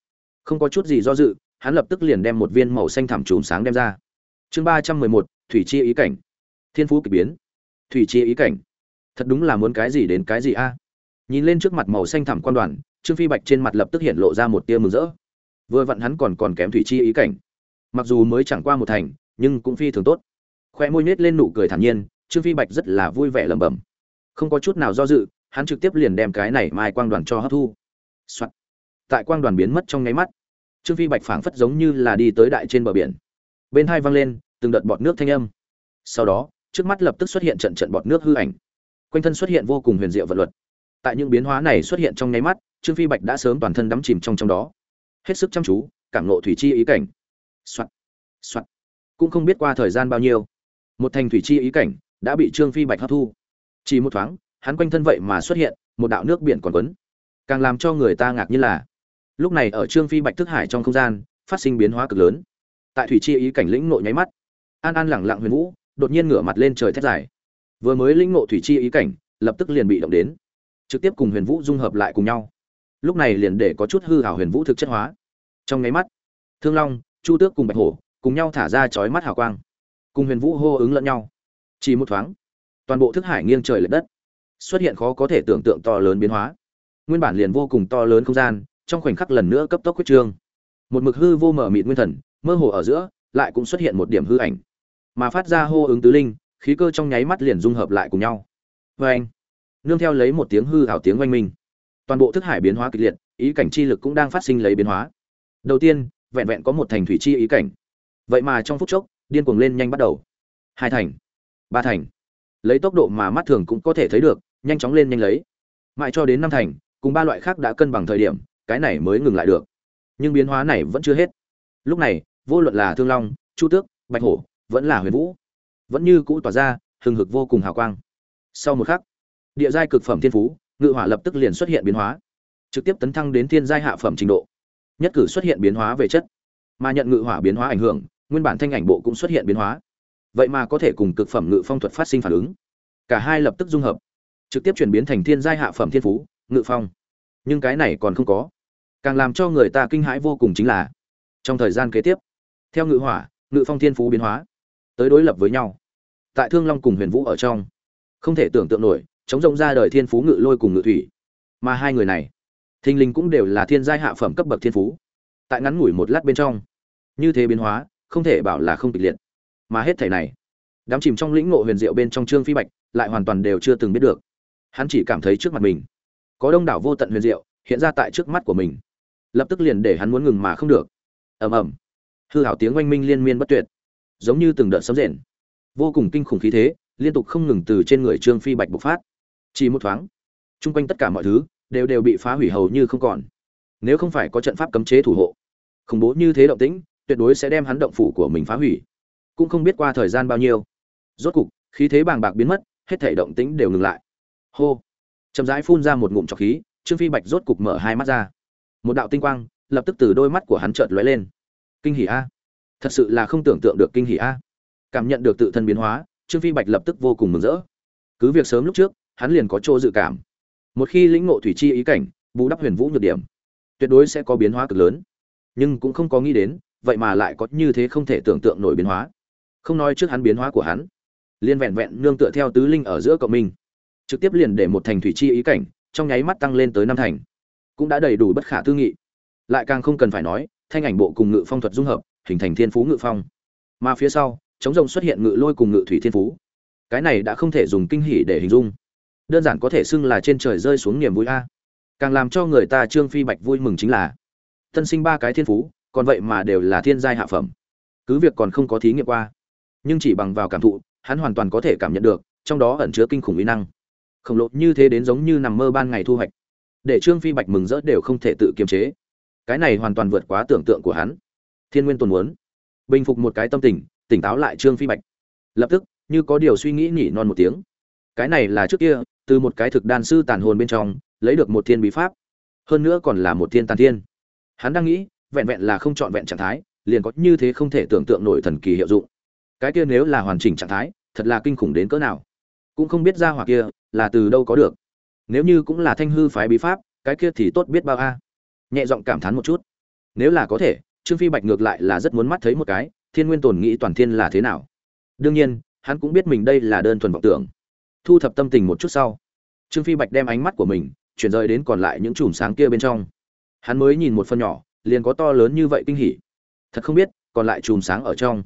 Không có chút gì do dự, hắn lập tức liền đem một viên màu xanh thảm chùm sáng đem ra. Chương ba trăm mười một, thủy chi ý cảnh. Thiên phú k ỳ biến. Thủy chi ý cảnh. Thật đúng là muốn cái gì đến cái gì a? Nhìn lên trước mặt màu xanh thảm quan đoàn trương phi bạch trên mặt lập tức hiện lộ ra một tia mừng rỡ. Vừa vặn hắn còn còn kém thủy chi ý cảnh. Mặc dù mới chẳng qua một thành, nhưng cũng phi thường tốt. Khoe môi nhếch lên nụ cười thản nhiên, trương phi bạch rất là vui vẻ lẩm bẩm. Không có chút nào do dự, hắn trực tiếp liền đem cái này mai quang đoàn cho hấp thu、Soạn. tại quang đoàn biến mất trong nháy mắt, trương phi bạch phảng phất giống như là đi tới đại trên bờ biển. Bên hai văng lên, từng đợt bọt nước thanh âm. Sau đó, trước mắt lập tức xuất hiện trận trận bọt nước hư ảnh. Quanh thân xuất hiện vô cùng huyền diệu vật luật. Tại những biến hóa này xuất hiện trong nháy mắt trương phi bạch đã sớm toàn thân đắm chìm trong trong đó. Hết sức chăm chú, cảm nộ thủy chi ý cảnh. Soạt soạt. Cũng không biết qua thời gian bao nhiêu. Một thành thủy chi ý cảnh đã bị trương phi bạch hấp thu. Chỉ một thoáng, hắn quanh thân vậy mà xuất hiện một đạo nước biển còn quấn. Càng làm cho người ta ngạc như là, lúc này ở trương phi bạch thức hải trong không gian, phát sinh biến hóa cực lớn. Tại thủy chi ý cảnh lĩnh nội nháy mắt, an an lẳng lặng huyền vũ, đột nhiên ngửa mặt lên trời thét dài. Vừa mới lĩnh ngộ thủy chi ý cảnh, lập tức liền bị động đến. Trực tiếp cùng huyền vũ dung hợp lại cùng nhau lúc này liền để có chút hư hảo huyền vũ thực chất hóa. Trong nháy mắt, thương long, chu tước cùng bạch hổ cùng nhau thả ra chói mắt hào quang, cùng huyền vũ hô ứng lẫn nhau. Chỉ một thoáng, toàn bộ thức hải nghiêng trời lệch đất, xuất hiện khó có thể tưởng tượng to lớn biến hóa. Nguyên bản liền vô cùng to lớn không gian, trong khoảnh khắc lần nữa cấp tốc quyết trương. Một mực hư vô mở mịt nguyên thần, mơ hồ ở giữa, lại cũng xuất hiện một điểm hư ảnh. Mà phát ra hô ứng tứ linh, khí cơ trong nháy mắt liền dung hợp lại cùng nhau. Vê anh nương theo lấy một tiếng hư hảo tiếng oanh minh toàn bộ thức hải biến hóa kịch liệt, ý cảnh chi lực cũng đang phát sinh lấy biến hóa. Đầu tiên, vẹn vẹn có một thành thủy chi ý cảnh. Vậy mà trong phút chốc, điên cuồng lên nhanh bắt đầu. Hai thành, ba thành. Lấy tốc độ mà mắt thường cũng có thể thấy được, nhanh chóng lên nhanh lấy. Mãi cho đến năm thành, cùng ba loại khác đã cân bằng thời điểm, cái này mới ngừng lại được. Nhưng biến hóa này vẫn chưa hết. Lúc này, vô luận là thương long, chu tước, bạch hổ, vẫn là huyền vũ, vẫn như cũ tỏa ra hừng hực vô cùng hào quang. Sau một khắc, địa giai cực phẩm thiên phú ngự hỏa lập tức liền xuất hiện biến hóa, trực tiếp tấn thăng đến thiên giai hạ phẩm trình độ. Nhất cử xuất hiện biến hóa về chất, mà nhận ngự hỏa biến hóa ảnh hưởng, nguyên bản thanh ảnh bộ cũng xuất hiện biến hóa. Vậy mà có thể cùng cực phẩm ngự phong thuật phát sinh phản ứng. Cả hai lập tức dung hợp, trực tiếp chuyển biến thành thiên giai hạ phẩm thiên phú, ngự phong. Nhưng cái này còn không có. Càng làm cho người ta kinh hãi vô cùng chính là, trong thời gian kế tiếp, theo ngự hỏa, ngự phong thiên phú biến hóa, tới đối lập với nhau. Tại thương long cùng huyền vũ ở trong, không thể tưởng tượng nổi chống rộng ra đời thiên phú ngự lôi cùng ngự thủy. Mà hai người này, thình linh cũng đều là thiên giai hạ phẩm cấp bậc thiên phú. Tại ngắn ngủi một lát bên trong, như thế biến hóa, không thể bảo là không kịch liệt. Mà hết thảy này, đám chìm trong lĩnh ngộ huyền diệu bên trong trương phi bạch lại hoàn toàn đều chưa từng biết được. Hắn chỉ cảm thấy trước mặt mình, có đông đảo vô tận huyền diệu hiện ra tại trước mắt của mình. Lập tức liền để hắn muốn ngừng mà không được. Ầm ầm. Hư hảo tiếng oanh minh liên miên bất tuyệt, giống như từng đợt sấm rền. Vô cùng kinh khủng khí thế, liên tục không ngừng từ trên người trương phi bạch bộc phát chỉ một thoáng, chung quanh tất cả mọi thứ đều đều bị phá hủy hầu như không còn. Nếu không phải có trận pháp cấm chế thủ hộ, khủng bố như thế động tĩnh, tuyệt đối sẽ đem hắn động phủ của mình phá hủy. Cũng không biết qua thời gian bao nhiêu. Rốt cục, khí thế bàng bạc biến mất, hết thể động tĩnh đều ngừng lại. Hô! Chậm rãi phun ra một ngụm trọc khí, trương phi bạch rốt cục mở hai mắt ra. Một đạo tinh quang lập tức từ đôi mắt của hắn chợt lóe lên. Kinh hỉ a! Thật sự là không tưởng tượng được kinh hỉ a! Cảm nhận được tự thân biến hóa, trương phi bạch lập tức vô cùng mừng rỡ. Cứ việc sớm lúc trước hắn liền có chỗ dự cảm. Một khi lĩnh ngộ thủy chi ý cảnh, bù đắp huyền vũ nhược điểm, tuyệt đối sẽ có biến hóa cực lớn. Nhưng cũng không có nghĩ đến, vậy mà lại có như thế không thể tưởng tượng nổi biến hóa. Không nói trước hắn biến hóa của hắn liên vẹn vẹn nương tựa theo tứ linh ở giữa cộng minh, trực tiếp liền để một thành thủy chi ý cảnh trong nháy mắt tăng lên tới năm thành, cũng đã đầy đủ bất khả tư nghị. Lại càng không cần phải nói, thanh ảnh bộ cùng ngự phong thuật dung hợp, hình thành thiên phú ngự phong. Mà phía sau, chống rồng xuất hiện ngự lôi cùng ngự thủy thiên phú. Cái này đã không thể dùng kinh hỉ để hình dung đơn giản có thể xưng là trên trời rơi xuống niềm vui a. Càng làm cho người ta trương phi bạch vui mừng chính là tân sinh ba cái thiên phú, còn vậy mà đều là thiên giai hạ phẩm. Cứ việc còn không có thí nghiệm qua, nhưng chỉ bằng vào cảm thụ, hắn hoàn toàn có thể cảm nhận được, trong đó ẩn chứa kinh khủng uy năng. Khổng lồ như thế đến giống như nằm mơ ban ngày thu hoạch, để trương phi bạch mừng rỡ đều không thể tự kiềm chế. Cái này hoàn toàn vượt quá tưởng tượng của hắn. Thiên nguyên tồn muốn, bình phục một cái tâm tình, tỉnh táo lại trương phi bạch. Lập tức, như có điều suy nghĩ nhỉ non một tiếng. Cái này là trước kia từ một cái thực đan sư tàn hồn bên trong, lấy được một thiên bí pháp. Hơn nữa còn là một thiên tàn thiên. Hắn đang nghĩ, vẹn vẹn là không trọn vẹn trạng thái, liền có như thế không thể tưởng tượng nổi thần kỳ hiệu dụng. Cái kia nếu là hoàn chỉnh trạng thái, thật là kinh khủng đến cỡ nào. Cũng không biết ra hỏa kia là từ đâu có được. Nếu như cũng là thanh hư phái bí pháp, cái kia thì tốt biết bao a. Nhẹ giọng cảm thán một chút. Nếu là có thể, trương phi bạch ngược lại là rất muốn mắt thấy một cái, thiên nguyên tồn nghĩ toàn thiên là thế nào. Đương nhiên, hắn cũng biết mình đây là đơn thuần vọng tưởng thu thập tâm tình một chút sau. Trương phi bạch đem ánh mắt của mình chuyển rời đến còn lại những chùm sáng kia bên trong. Hắn mới nhìn một phần nhỏ, liền có to lớn như vậy kinh hỉ. Thật không biết, còn lại chùm sáng ở trong.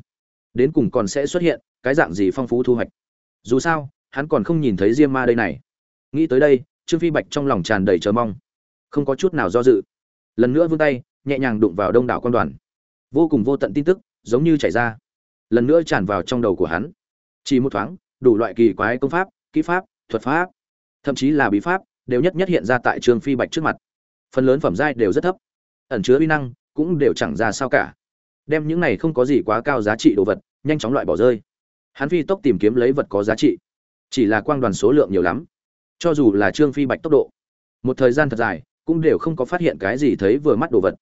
Đến cùng còn sẽ xuất hiện cái dạng gì phong phú thu hoạch. Dù sao, hắn còn không nhìn thấy diêm ma đây này. Nghĩ tới đây, trương phi bạch trong lòng tràn đầy chờ mong. Không có chút nào do dự. Lần nữa vươn tay, nhẹ nhàng đụng vào đông đảo quan đoàn. Vô cùng vô tận tin tức, giống như chảy ra. Lần nữa tràn vào trong đầu của hắn. Chỉ một thoáng, đủ loại kỳ quái công pháp kỹ pháp, thuật pháp, thậm chí là bí pháp, đều nhất nhất hiện ra tại trương phi bạch trước mặt. Phần lớn phẩm giai đều rất thấp, ẩn chứa uy năng cũng đều chẳng ra sao cả. Đem những này không có gì quá cao giá trị đồ vật, nhanh chóng loại bỏ rơi. Hắn phi tốc tìm kiếm lấy vật có giá trị, chỉ là quang đoàn số lượng nhiều lắm. Cho dù là trương phi bạch tốc độ, một thời gian thật dài, cũng đều không có phát hiện cái gì thấy vừa mắt đồ vật.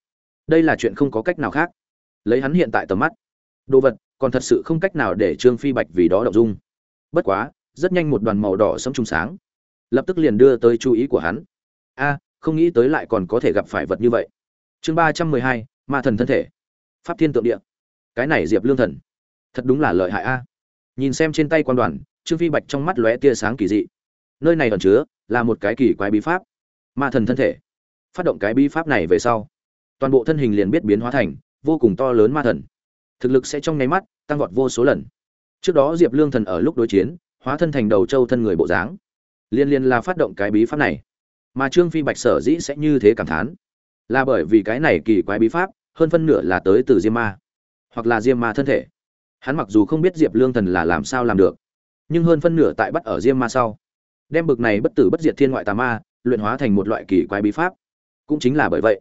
Đây là chuyện không có cách nào khác. Lấy hắn hiện tại tầm mắt, đồ vật còn thật sự không cách nào để trương phi bạch vì đó đậu dung. Bất quá rất nhanh một đoàn màu đỏ sẫm trùng sáng. Lập tức liền đưa tới chú ý của hắn. A, không nghĩ tới lại còn có thể gặp phải vật như vậy. Chương ba trăm mười hai, ma thần thân thể. Pháp thiên tượng địa. Cái này diệp lương thần. Thật đúng là lợi hại a. Nhìn xem trên tay quan đoàn, trương phi bạch trong mắt lóe tia sáng kỳ dị. Nơi này ẩn chứa là một cái kỳ quái bí pháp. Ma thần thân thể. Phát động cái bí pháp này về sau, toàn bộ thân hình liền biết biến hóa thành vô cùng to lớn ma thần. Thực lực sẽ trong nháy mắt tăng vọt vô số lần. Trước đó diệp lương thần ở lúc đối chiến hóa thân thành đầu châu thân người bộ dáng. Liên liên là phát động cái bí pháp này. Mà trương phi bạch sở dĩ sẽ như thế cảm thán, là bởi vì cái này kỳ quái bí pháp, hơn phân nửa là tới từ diêm ma, hoặc là diêm ma thân thể. Hắn mặc dù không biết diệp lương thần là làm sao làm được, nhưng hơn phân nửa tại bắt ở diêm ma sau. Đem bực này bất tử bất diệt thiên ngoại tà ma, luyện hóa thành một loại kỳ quái bí pháp. Cũng chính là bởi vậy,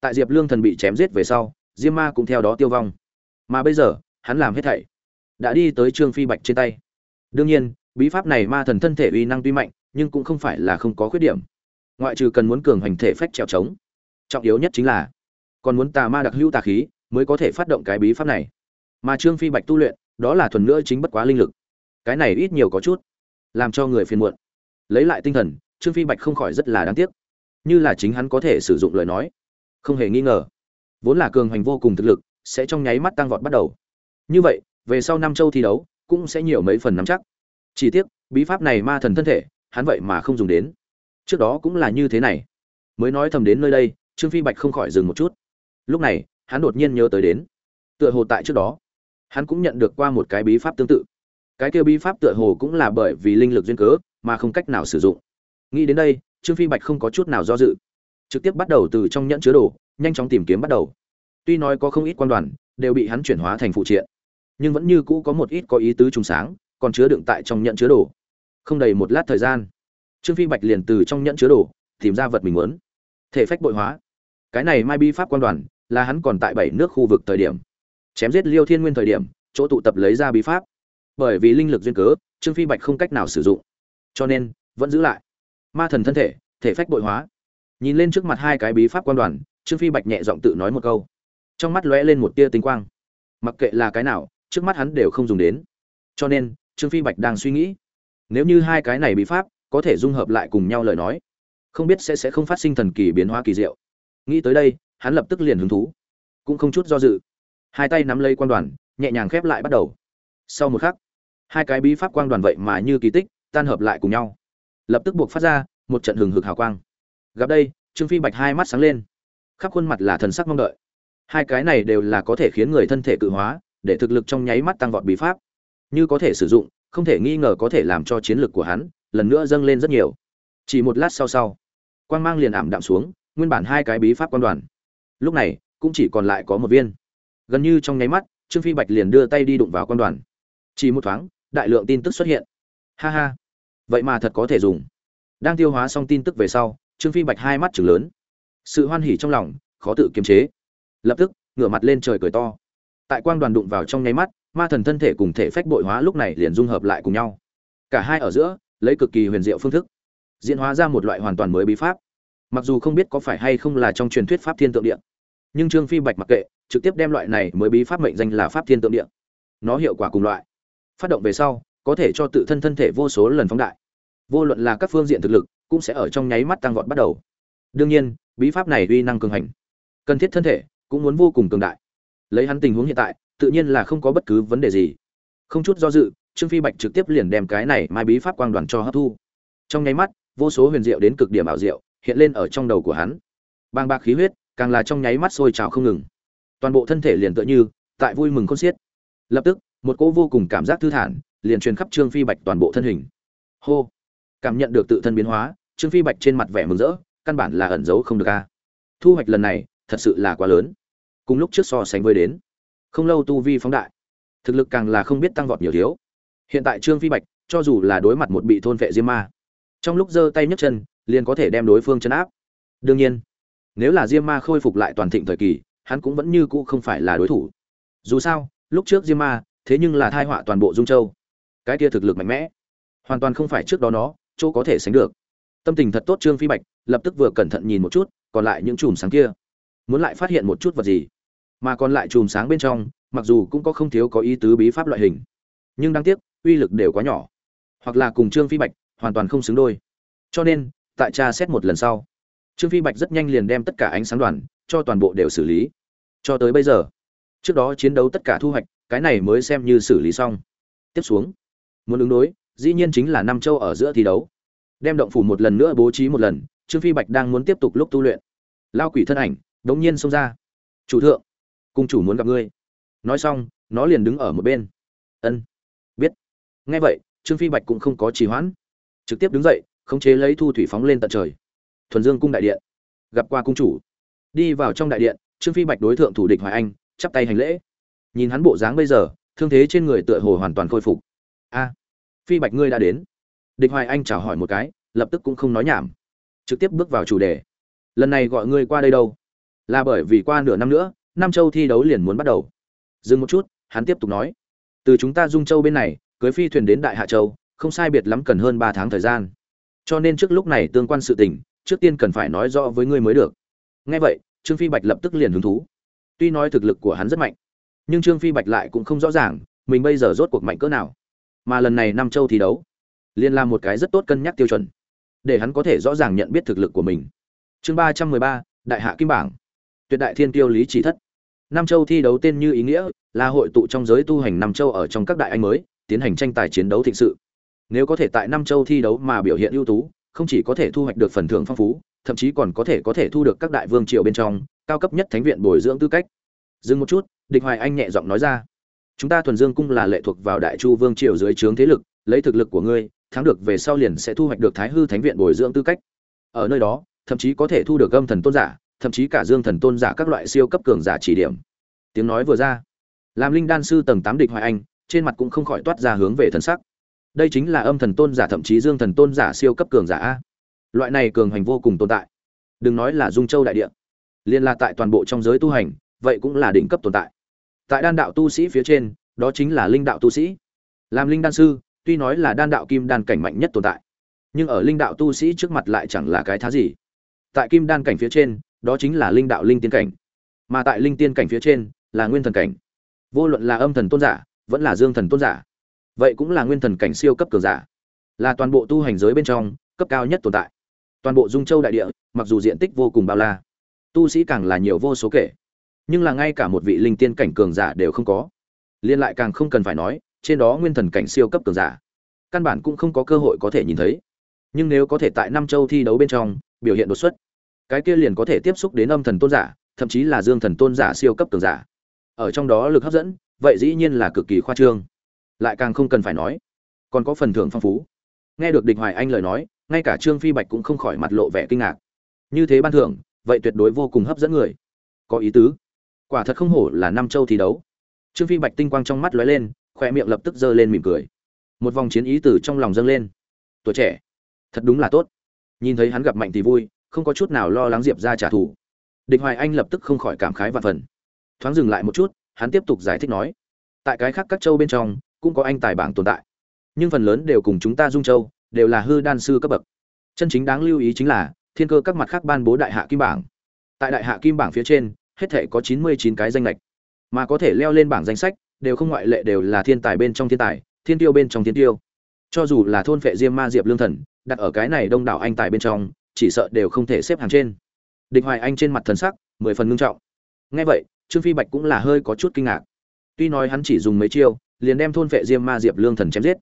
tại diệp lương thần bị chém giết về sau, diêm ma cũng theo đó tiêu vong. Mà bây giờ, hắn làm hết thảy, đã đi tới trương phi bạch trên tay. Đương nhiên bí pháp này ma thần thân thể uy năng tuy mạnh, nhưng cũng không phải là không có khuyết điểm. Ngoại trừ cần muốn cường hành thể phách trèo trống. Trọng yếu nhất chính là, còn muốn tà ma đặc hữu tà khí mới có thể phát động cái bí pháp này. Mà trương phi bạch tu luyện, đó là thuần nữa chính bất quá linh lực. Cái này ít nhiều có chút, làm cho người phiền muộn. Lấy lại tinh thần, trương phi bạch không khỏi rất là đáng tiếc. Như là chính hắn có thể sử dụng lời nói, không hề nghi ngờ. Vốn là cường hành vô cùng thực lực, sẽ trong nháy mắt tăng vọt bắt đầu. Như vậy, về sau năm châu thi đấu, cũng sẽ nhiều mấy phần nắm chắc chỉ tiếc, bí pháp này ma thần thân thể, hắn vậy mà không dùng đến. Trước đó cũng là như thế này. Mới nói thầm đến nơi đây, trương phi bạch không khỏi dừng một chút. Lúc này, hắn đột nhiên nhớ tới đến. Tựa hồ tại trước đó, hắn cũng nhận được qua một cái bí pháp tương tự. Cái kia bí pháp tựa hồ cũng là bởi vì linh lực duyên cớ, mà không cách nào sử dụng. Nghĩ đến đây, trương phi bạch không có chút nào do dự. Trực tiếp bắt đầu từ trong nhẫn chứa đồ, nhanh chóng tìm kiếm bắt đầu. Tuy nói có không ít quan đoàn, đều bị hắn chuyển hóa thành phụ triện, nhưng vẫn như cũ có một ít có ý tứ trùng sáng còn chứa đựng tại trong nhẫn chứa đồ. Không đầy một lát thời gian, trương phi bạch liền từ trong nhẫn chứa đồ tìm ra vật mình muốn. Thể phách bội hóa. Cái này mai bi pháp quan đoàn là hắn còn tại bảy nước khu vực thời điểm, chém giết liêu thiên nguyên thời điểm, chỗ tụ tập lấy ra bí pháp. Bởi vì linh lực duyên cớ, trương phi bạch không cách nào sử dụng. Cho nên, vẫn giữ lại. Ma thần thân thể thể phách bội hóa. Nhìn lên trước mặt hai cái bí pháp quan đoàn, trương phi bạch nhẹ giọng tự nói một câu. Trong mắt lóe lên một tia tinh quang. Mặc kệ là cái nào, trước mắt hắn đều không dùng đến. Cho nên trương phi bạch đang suy nghĩ. Nếu như hai cái này bị pháp có thể dung hợp lại cùng nhau lời nói, không biết sẽ sẽ không phát sinh thần kỳ biến hóa kỳ diệu. Nghĩ tới đây, hắn lập tức liền hứng thú. Cũng không chút do dự. Hai tay nắm lấy quan đoàn, nhẹ nhàng khép lại bắt đầu. Sau một khắc, hai cái bí pháp quang đoàn vậy mà như kỳ tích, tan hợp lại cùng nhau. Lập tức buộc phát ra một trận hừng hực hào quang. Gặp đây, trương phi bạch hai mắt sáng lên. Khắp khuôn mặt là thần sắc mong đợi. Hai cái này đều là có thể khiến người thân thể cự hóa, để thực lực trong nháy mắt tăng vọt bí pháp như có thể sử dụng, không thể nghi ngờ có thể làm cho chiến lược của hắn lần nữa dâng lên rất nhiều. Chỉ một lát sau sau, quang mang liền ảm đạm xuống, nguyên bản hai cái bí pháp quan đoàn. Lúc này, cũng chỉ còn lại có một viên. Gần như trong nháy mắt, trương phi bạch liền đưa tay đi đụng vào quan đoàn. Chỉ một thoáng, đại lượng tin tức xuất hiện. Ha ha, vậy mà thật có thể dùng. Đang tiêu hóa xong tin tức về sau, trương phi bạch hai mắt chừng lớn. Sự hoan hỉ trong lòng, khó tự kiềm chế. Lập tức, ngửa mặt lên trời cười to. Tại quang đoàn đụng vào trong nháy mắt ma thần thân thể cùng thể phách bội hóa lúc này liền dung hợp lại cùng nhau. Cả hai ở giữa lấy cực kỳ huyền diệu phương thức diễn hóa ra một loại hoàn toàn mới bí pháp. Mặc dù không biết có phải hay không là trong truyền thuyết pháp thiên tượng điện, nhưng trương phi bạch mặc kệ trực tiếp đem loại này mới bí pháp mệnh danh là pháp thiên tượng điện, nó hiệu quả cùng loại phát động về sau có thể cho tự thân thân thể vô số lần phóng đại. Vô luận là các phương diện thực lực cũng sẽ ở trong nháy mắt tăng vọt bắt đầu. Đương nhiên bí pháp này uy năng cường hành cần thiết thân thể cũng muốn vô cùng cường đại. Lấy hắn tình huống hiện tại tự nhiên là không có bất cứ vấn đề gì. Không chút do dự, trương phi bạch trực tiếp liền đem cái này mai bí pháp quang đoàn cho hấp thu. Trong nháy mắt, vô số huyền diệu đến cực điểm ảo diệu hiện lên ở trong đầu của hắn. Bàng bạc khí huyết, càng là trong nháy mắt sôi trào không ngừng. Toàn bộ thân thể liền tựa như tại vui mừng con xiết. Lập tức, một cỗ vô cùng cảm giác thư thản liền truyền khắp trương phi bạch toàn bộ thân hình. Hô! Cảm nhận được tự thân biến hóa, trương phi bạch trên mặt vẻ mừng rỡ, căn bản là ẩn giấu không được a. Thu hoạch lần này thật sự là quá lớn. Cùng lúc trước so sánh với đến không lâu tu vi phóng đại, thực lực càng là không biết tăng vọt nhiều thiếu. Hiện tại trương phi bạch, cho dù là đối mặt một bị thôn vệ diêm ma, trong lúc giơ tay nhấc chân, liền có thể đem đối phương chấn áp. Đương nhiên, nếu là diêm ma khôi phục lại toàn thịnh thời kỳ, hắn cũng vẫn như cũ không phải là đối thủ. Dù sao, lúc trước diêm ma, thế nhưng là thai họa toàn bộ dung châu. Cái kia thực lực mạnh mẽ, hoàn toàn không phải trước đó nó, chỗ có thể sánh được. Tâm tình thật tốt trương phi bạch, lập tức vừa cẩn thận nhìn một chút, còn lại những chùm sáng kia. Muốn lại phát hiện một chút vật gì? Mà còn lại chùm sáng bên trong, mặc dù cũng có không thiếu có ý tứ bí pháp loại hình. Nhưng đáng tiếc, uy lực đều quá nhỏ. Hoặc là cùng trương phi bạch hoàn toàn không xứng đôi. Cho nên, tại tra xét một lần sau, trương phi bạch rất nhanh liền đem tất cả ánh sáng đoàn cho toàn bộ đều xử lý. Cho tới bây giờ, trước đó chiến đấu tất cả thu hoạch, cái này mới xem như xử lý xong. Tiếp xuống, muốn ứng đối, dĩ nhiên chính là năm châu ở giữa thi đấu. Đem động phủ một lần nữa bố trí một lần, trương phi bạch đang muốn tiếp tục lúc tu luyện. Lao quỷ thân ảnh đống nhiên xông ra. Chủ thượng cung chủ muốn gặp ngươi. Nói xong, nó liền đứng ở một bên. Ân, biết. Nghe vậy, trương phi bạch cũng không có trì hoãn. Trực tiếp đứng dậy, khống chế lấy thu thủy phóng lên tận trời. Thuần dương cung đại điện. Gặp qua cung chủ. Đi vào trong đại điện, trương phi bạch đối tượng thủ địch hoài anh, chắp tay hành lễ. Nhìn hắn bộ dáng bây giờ, thương thế trên người tựa hồ hoàn toàn khôi phục. A, phi bạch ngươi đã đến. Địch hoài anh chào hỏi một cái, lập tức cũng không nói nhảm. Trực tiếp bước vào chủ đề. Lần này gọi ngươi qua đây đâu? Là bởi vì qua nửa năm nữa nam châu thi đấu liền muốn bắt đầu. Dừng một chút, hắn tiếp tục nói. Từ chúng ta dung châu bên này, cưới phi thuyền đến đại hạ châu, không sai biệt lắm cần hơn ba tháng thời gian. Cho nên trước lúc này tương quan sự tình, trước tiên cần phải nói rõ với ngươi mới được. Nghe vậy, trương phi bạch lập tức liền hứng thú. Tuy nói thực lực của hắn rất mạnh, nhưng trương phi bạch lại cũng không rõ ràng, mình bây giờ rốt cuộc mạnh cỡ nào. Mà lần này nam châu thi đấu, liền là một cái rất tốt cân nhắc tiêu chuẩn, để hắn có thể rõ ràng nhận biết thực lực của mình. Chương ba trăm mười ba, đại hạ kim bảng. Tuyệt đại thiên tiêu lý chỉ thất nam châu thi đấu tên như ý nghĩa là hội tụ trong giới tu hành nam châu ở trong các đại anh mới, tiến hành tranh tài chiến đấu thịnh sự. Nếu có thể tại nam châu thi đấu mà biểu hiện ưu tú, không chỉ có thể thu hoạch được phần thưởng phong phú, thậm chí còn có thể có thể thu được các đại vương triều bên trong, cao cấp nhất thánh viện bồi dưỡng tư cách. Dừng một chút, địch hoài anh nhẹ giọng nói ra, chúng ta thuần dương cung là lệ thuộc vào đại chu vương triều dưới trướng thế lực, lấy thực lực của ngươi, thắng được về sau liền sẽ thu hoạch được thái hư thánh viện bồi dưỡng tư cách. Ở nơi đó, thậm chí có thể thu được âm thần tôn giả thậm chí cả dương thần tôn giả các loại siêu cấp cường giả chỉ điểm. Tiếng nói vừa ra làm linh đan sư tầng tám địch hoài anh, trên mặt cũng không khỏi toát ra hướng về thần sắc. Đây chính là âm thần tôn giả thậm chí dương thần tôn giả siêu cấp cường giả a. Loại này cường hành vô cùng tồn tại. Đừng nói là dung châu đại địa, liên là tại toàn bộ trong giới tu hành, vậy cũng là đỉnh cấp tồn tại. Tại đan đạo tu sĩ phía trên, đó chính là linh đạo tu sĩ. Làm linh đan sư, tuy nói là đan đạo kim đan cảnh mạnh nhất tồn tại, nhưng ở linh đạo tu sĩ trước mặt lại chẳng là cái thá gì. Tại kim đan cảnh phía trên đó chính là linh đạo linh tiên cảnh. Mà tại linh tiên cảnh phía trên là nguyên thần cảnh. Vô luận là âm thần tôn giả, vẫn là dương thần tôn giả, vậy cũng là nguyên thần cảnh siêu cấp cường giả. Là toàn bộ tu hành giới bên trong cấp cao nhất tồn tại. Toàn bộ dung châu đại địa, mặc dù diện tích vô cùng bao la, tu sĩ càng là nhiều vô số kể. Nhưng là ngay cả một vị linh tiên cảnh cường giả đều không có. Liên lại càng không cần phải nói, trên đó nguyên thần cảnh siêu cấp cường giả, căn bản cũng không có cơ hội có thể nhìn thấy. Nhưng nếu có thể tại năm châu thi đấu bên trong, biểu hiện đột xuất cái kia liền có thể tiếp xúc đến âm thần tôn giả, thậm chí là dương thần tôn giả siêu cấp cường giả. Ở trong đó lực hấp dẫn, vậy dĩ nhiên là cực kỳ khoa trương. Lại càng không cần phải nói, còn có phần thưởng phong phú. Nghe được địch hoài anh lời nói, ngay cả trương phi bạch cũng không khỏi mặt lộ vẻ kinh ngạc. Như thế ban thưởng, vậy tuyệt đối vô cùng hấp dẫn người. Có ý tứ. Quả thật không hổ là năm châu thi đấu. Trương phi bạch tinh quang trong mắt lóe lên, khoe miệng lập tức giơ lên mỉm cười. Một vòng chiến ý từ trong lòng dâng lên. Tuổi trẻ. Thật đúng là tốt. Nhìn thấy hắn gặp mạnh thì vui không có chút nào lo lắng diệp ra trả thù. Địch hoài anh lập tức không khỏi cảm khái và phần. Thoáng dừng lại một chút, hắn tiếp tục giải thích nói, tại cái khác các châu bên trong, cũng có anh tài bảng tồn tại. Nhưng phần lớn đều cùng chúng ta dung châu, đều là hư đan sư cấp bậc. Chân chính đáng lưu ý chính là, thiên cơ các mặt khác ban bố đại hạ kim bảng. Tại đại hạ kim bảng phía trên, hết thể có chín mươi chín cái danh lệch. Mà có thể leo lên bảng danh sách, đều không ngoại lệ đều là thiên tài bên trong thiên tài, thiên tiêu bên trong thiên tiêu. Cho dù là thôn phệ diêm ma diệp lương thần, đặt ở cái này đông đảo anh tài bên trong chỉ sợ đều không thể xếp hàng trên. Địch hoài anh trên mặt thần sắc, mười phần ngưng trọng. Ngay vậy, trương phi bạch cũng là hơi có chút kinh ngạc. Tuy nói hắn chỉ dùng mấy chiêu, liền đem thôn phệ diêm ma diệp lương thần chém giết.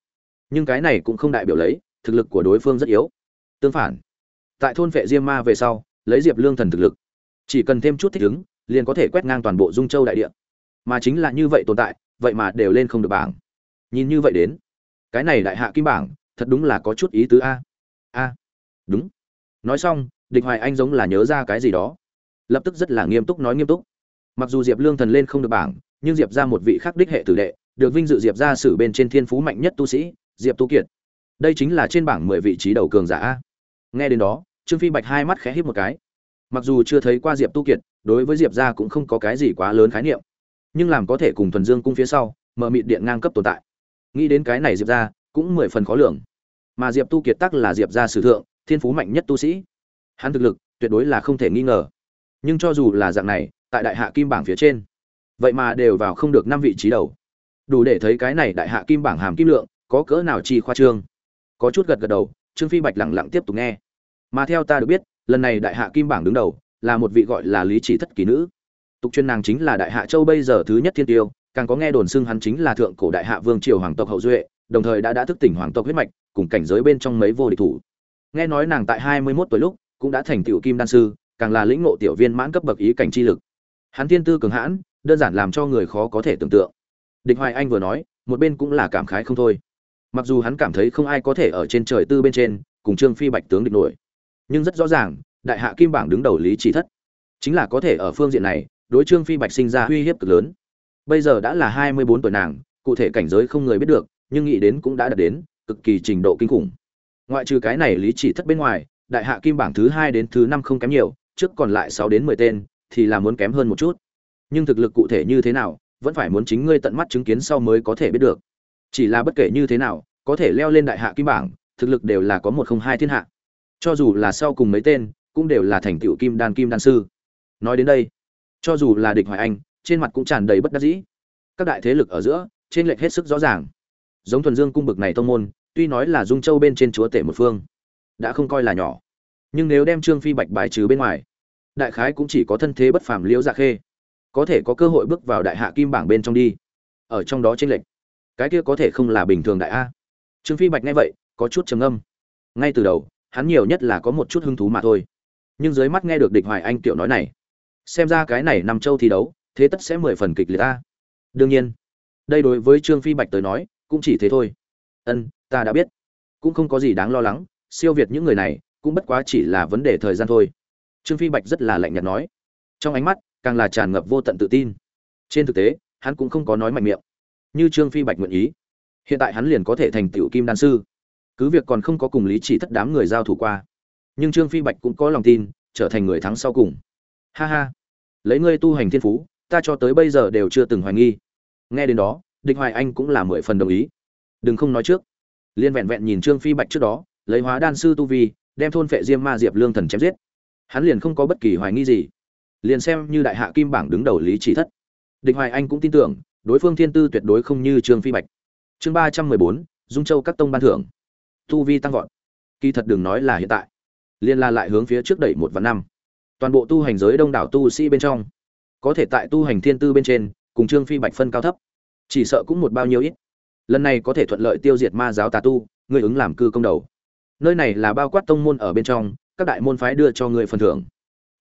Nhưng cái này cũng không đại biểu lấy, thực lực của đối phương rất yếu. Tương phản, tại thôn phệ diêm ma về sau, lấy diệp lương thần thực lực, chỉ cần thêm chút thích ứng, liền có thể quét ngang toàn bộ dung châu đại địa. Mà chính là như vậy tồn tại, vậy mà đều lên không được bảng. Nhìn như vậy đến, cái này đại hạ kim bảng, thật đúng là có chút ý tứ a. A. Đúng nói xong, địch hoài anh giống là nhớ ra cái gì đó. Lập tức rất là nghiêm túc nói nghiêm túc. Mặc dù diệp lương thần lên không được bảng, nhưng diệp ra một vị khắc đích hệ tử đệ, được vinh dự diệp ra sử bên trên thiên phú mạnh nhất tu sĩ, diệp tu kiệt. Đây chính là trên bảng mười vị trí đầu cường giả nghe đến đó, trương phi bạch hai mắt khẽ hít một cái. Mặc dù chưa thấy qua diệp tu kiệt, đối với diệp ra cũng không có cái gì quá lớn khái niệm. Nhưng làm có thể cùng thuần dương cung phía sau, mở mịt điện ngang cấp tồn tại. Nghĩ đến cái này diệp ra, cũng mười phần khó lường. Mà diệp tu kiệt tắc là diệp ra sử thượng thiên phú mạnh nhất tu sĩ. Hắn thực lực tuyệt đối là không thể nghi ngờ. Nhưng cho dù là dạng này, tại đại hạ kim bảng phía trên, vậy mà đều vào không được năm vị trí đầu. Đủ để thấy cái này đại hạ kim bảng hàm kim lượng, có cỡ nào chi khoa trương. Có chút gật gật đầu, trương phi bạch lẳng lặng tiếp tục nghe. Mà theo ta được biết, lần này đại hạ kim bảng đứng đầu là một vị gọi là lý chỉ thất kỳ nữ. Tục chuyên nàng chính là đại hạ châu bây giờ thứ nhất thiên tiêu, càng có nghe đồn xưng hắn chính là thượng cổ đại hạ vương triều hoàng tộc hậu duệ, đồng thời đã đã thức tỉnh hoàng tộc huyết mạch, cùng cảnh giới bên trong mấy vô địch thủ nghe nói nàng tại hai mươi 21 tuổi lúc cũng đã thành tiểu kim đan sư, càng là lĩnh ngộ tiểu viên mãn cấp bậc ý cảnh chi lực. Hắn thiên tư cường hãn, đơn giản làm cho người khó có thể tưởng tượng. Địch hoài anh vừa nói, một bên cũng là cảm khái không thôi. Mặc dù hắn cảm thấy không ai có thể ở trên trời tư bên trên, cùng trương phi bạch tướng địch nổi, nhưng rất rõ ràng, đại hạ kim bảng đứng đầu lý chỉ thất. Chính là có thể ở phương diện này, đối trương phi bạch sinh ra uy hiếp cực lớn. Bây giờ đã là hai mươi bốn tuổi nàng, cụ thể cảnh giới không người biết được, nhưng nghĩ đến cũng đã đạt đến cực kỳ trình độ kinh khủng ngoại trừ cái này lý chỉ thất bên ngoài, đại hạ kim bảng thứ hai đến thứ năm không kém nhiều, trước còn lại sáu đến mười tên, thì là muốn kém hơn một chút. Nhưng thực lực cụ thể như thế nào, vẫn phải muốn chính ngươi tận mắt chứng kiến sau mới có thể biết được. Chỉ là bất kể như thế nào, có thể leo lên đại hạ kim bảng, thực lực đều là có một không hai thiên hạ. Cho dù là sau cùng mấy tên, cũng đều là thành tựu kim đan kim đan sư. Nói đến đây, cho dù là địch hoài anh, trên mặt cũng tràn đầy bất đắc dĩ. Các đại thế lực ở giữa, trên lệch hết sức rõ ràng. Giống thuần dương cung bực này tông môn tuy nói là dung châu bên trên chúa tể một phương, đã không coi là nhỏ, nhưng nếu đem trương phi bạch bài trừ bên ngoài, đại khái cũng chỉ có thân thế bất phàm liễu dạ khê, có thể có cơ hội bước vào đại hạ kim bảng bên trong đi, ở trong đó trên lệch. Cái kia có thể không là bình thường đại a. Trương phi bạch nghe vậy, có chút trầm âm ngay từ đầu, hắn nhiều nhất là có một chút hứng thú mà thôi, nhưng dưới mắt nghe được địch hoài anh tiểu nói này, xem ra cái này nằm châu thi đấu, thế tất sẽ mười phần kịch liệt ta đương nhiên, đây đối với trương phi bạch tới nói, cũng chỉ thế thôi. Ân ta đã biết. Cũng không có gì đáng lo lắng, siêu việt những người này, cũng bất quá chỉ là vấn đề thời gian thôi. Trương phi bạch rất là lạnh nhạt nói. Trong ánh mắt, càng là tràn ngập vô tận tự tin. Trên thực tế, hắn cũng không có nói mạnh miệng. Như trương phi bạch nguyện ý. Hiện tại hắn liền có thể thành tựu kim đan sư. Cứ việc còn không có cùng lý chỉ thất đám người giao thủ qua. Nhưng trương phi bạch cũng có lòng tin, trở thành người thắng sau cùng. Ha ha. Lấy ngươi tu hành thiên phú, ta cho tới bây giờ đều chưa từng hoài nghi. Nghe đến đó, địch hoài anh cũng là mười phần đồng ý. Đừng không nói trước liên vẹn vẹn nhìn trương phi bạch trước đó, lấy hóa đan sư tu vi, đem thôn phệ diêm ma diệp lương thần chém giết. Hắn liền không có bất kỳ hoài nghi gì. Liền xem như đại hạ kim bảng đứng đầu lý chỉ thất. Địch hoài anh cũng tin tưởng, đối phương thiên tư tuyệt đối không như trương phi bạch. Chương ba trăm mười bốn, dung châu các tông ban thưởng. Tu vi tăng vọt. Kỳ thật đừng nói là hiện tại. Liên la lại hướng phía trước đẩy một và năm. Toàn bộ tu hành giới đông đảo tu sĩ bên trong, có thể tại tu hành thiên tư bên trên, cùng trương phi bạch phân cao thấp. Chỉ sợ cũng một bao nhiêu ít lần này có thể thuận lợi tiêu diệt ma giáo tà tu, ngươi ứng làm cư công đầu. Nơi này là bao quát tông môn ở bên trong, các đại môn phái đưa cho ngươi phần thưởng.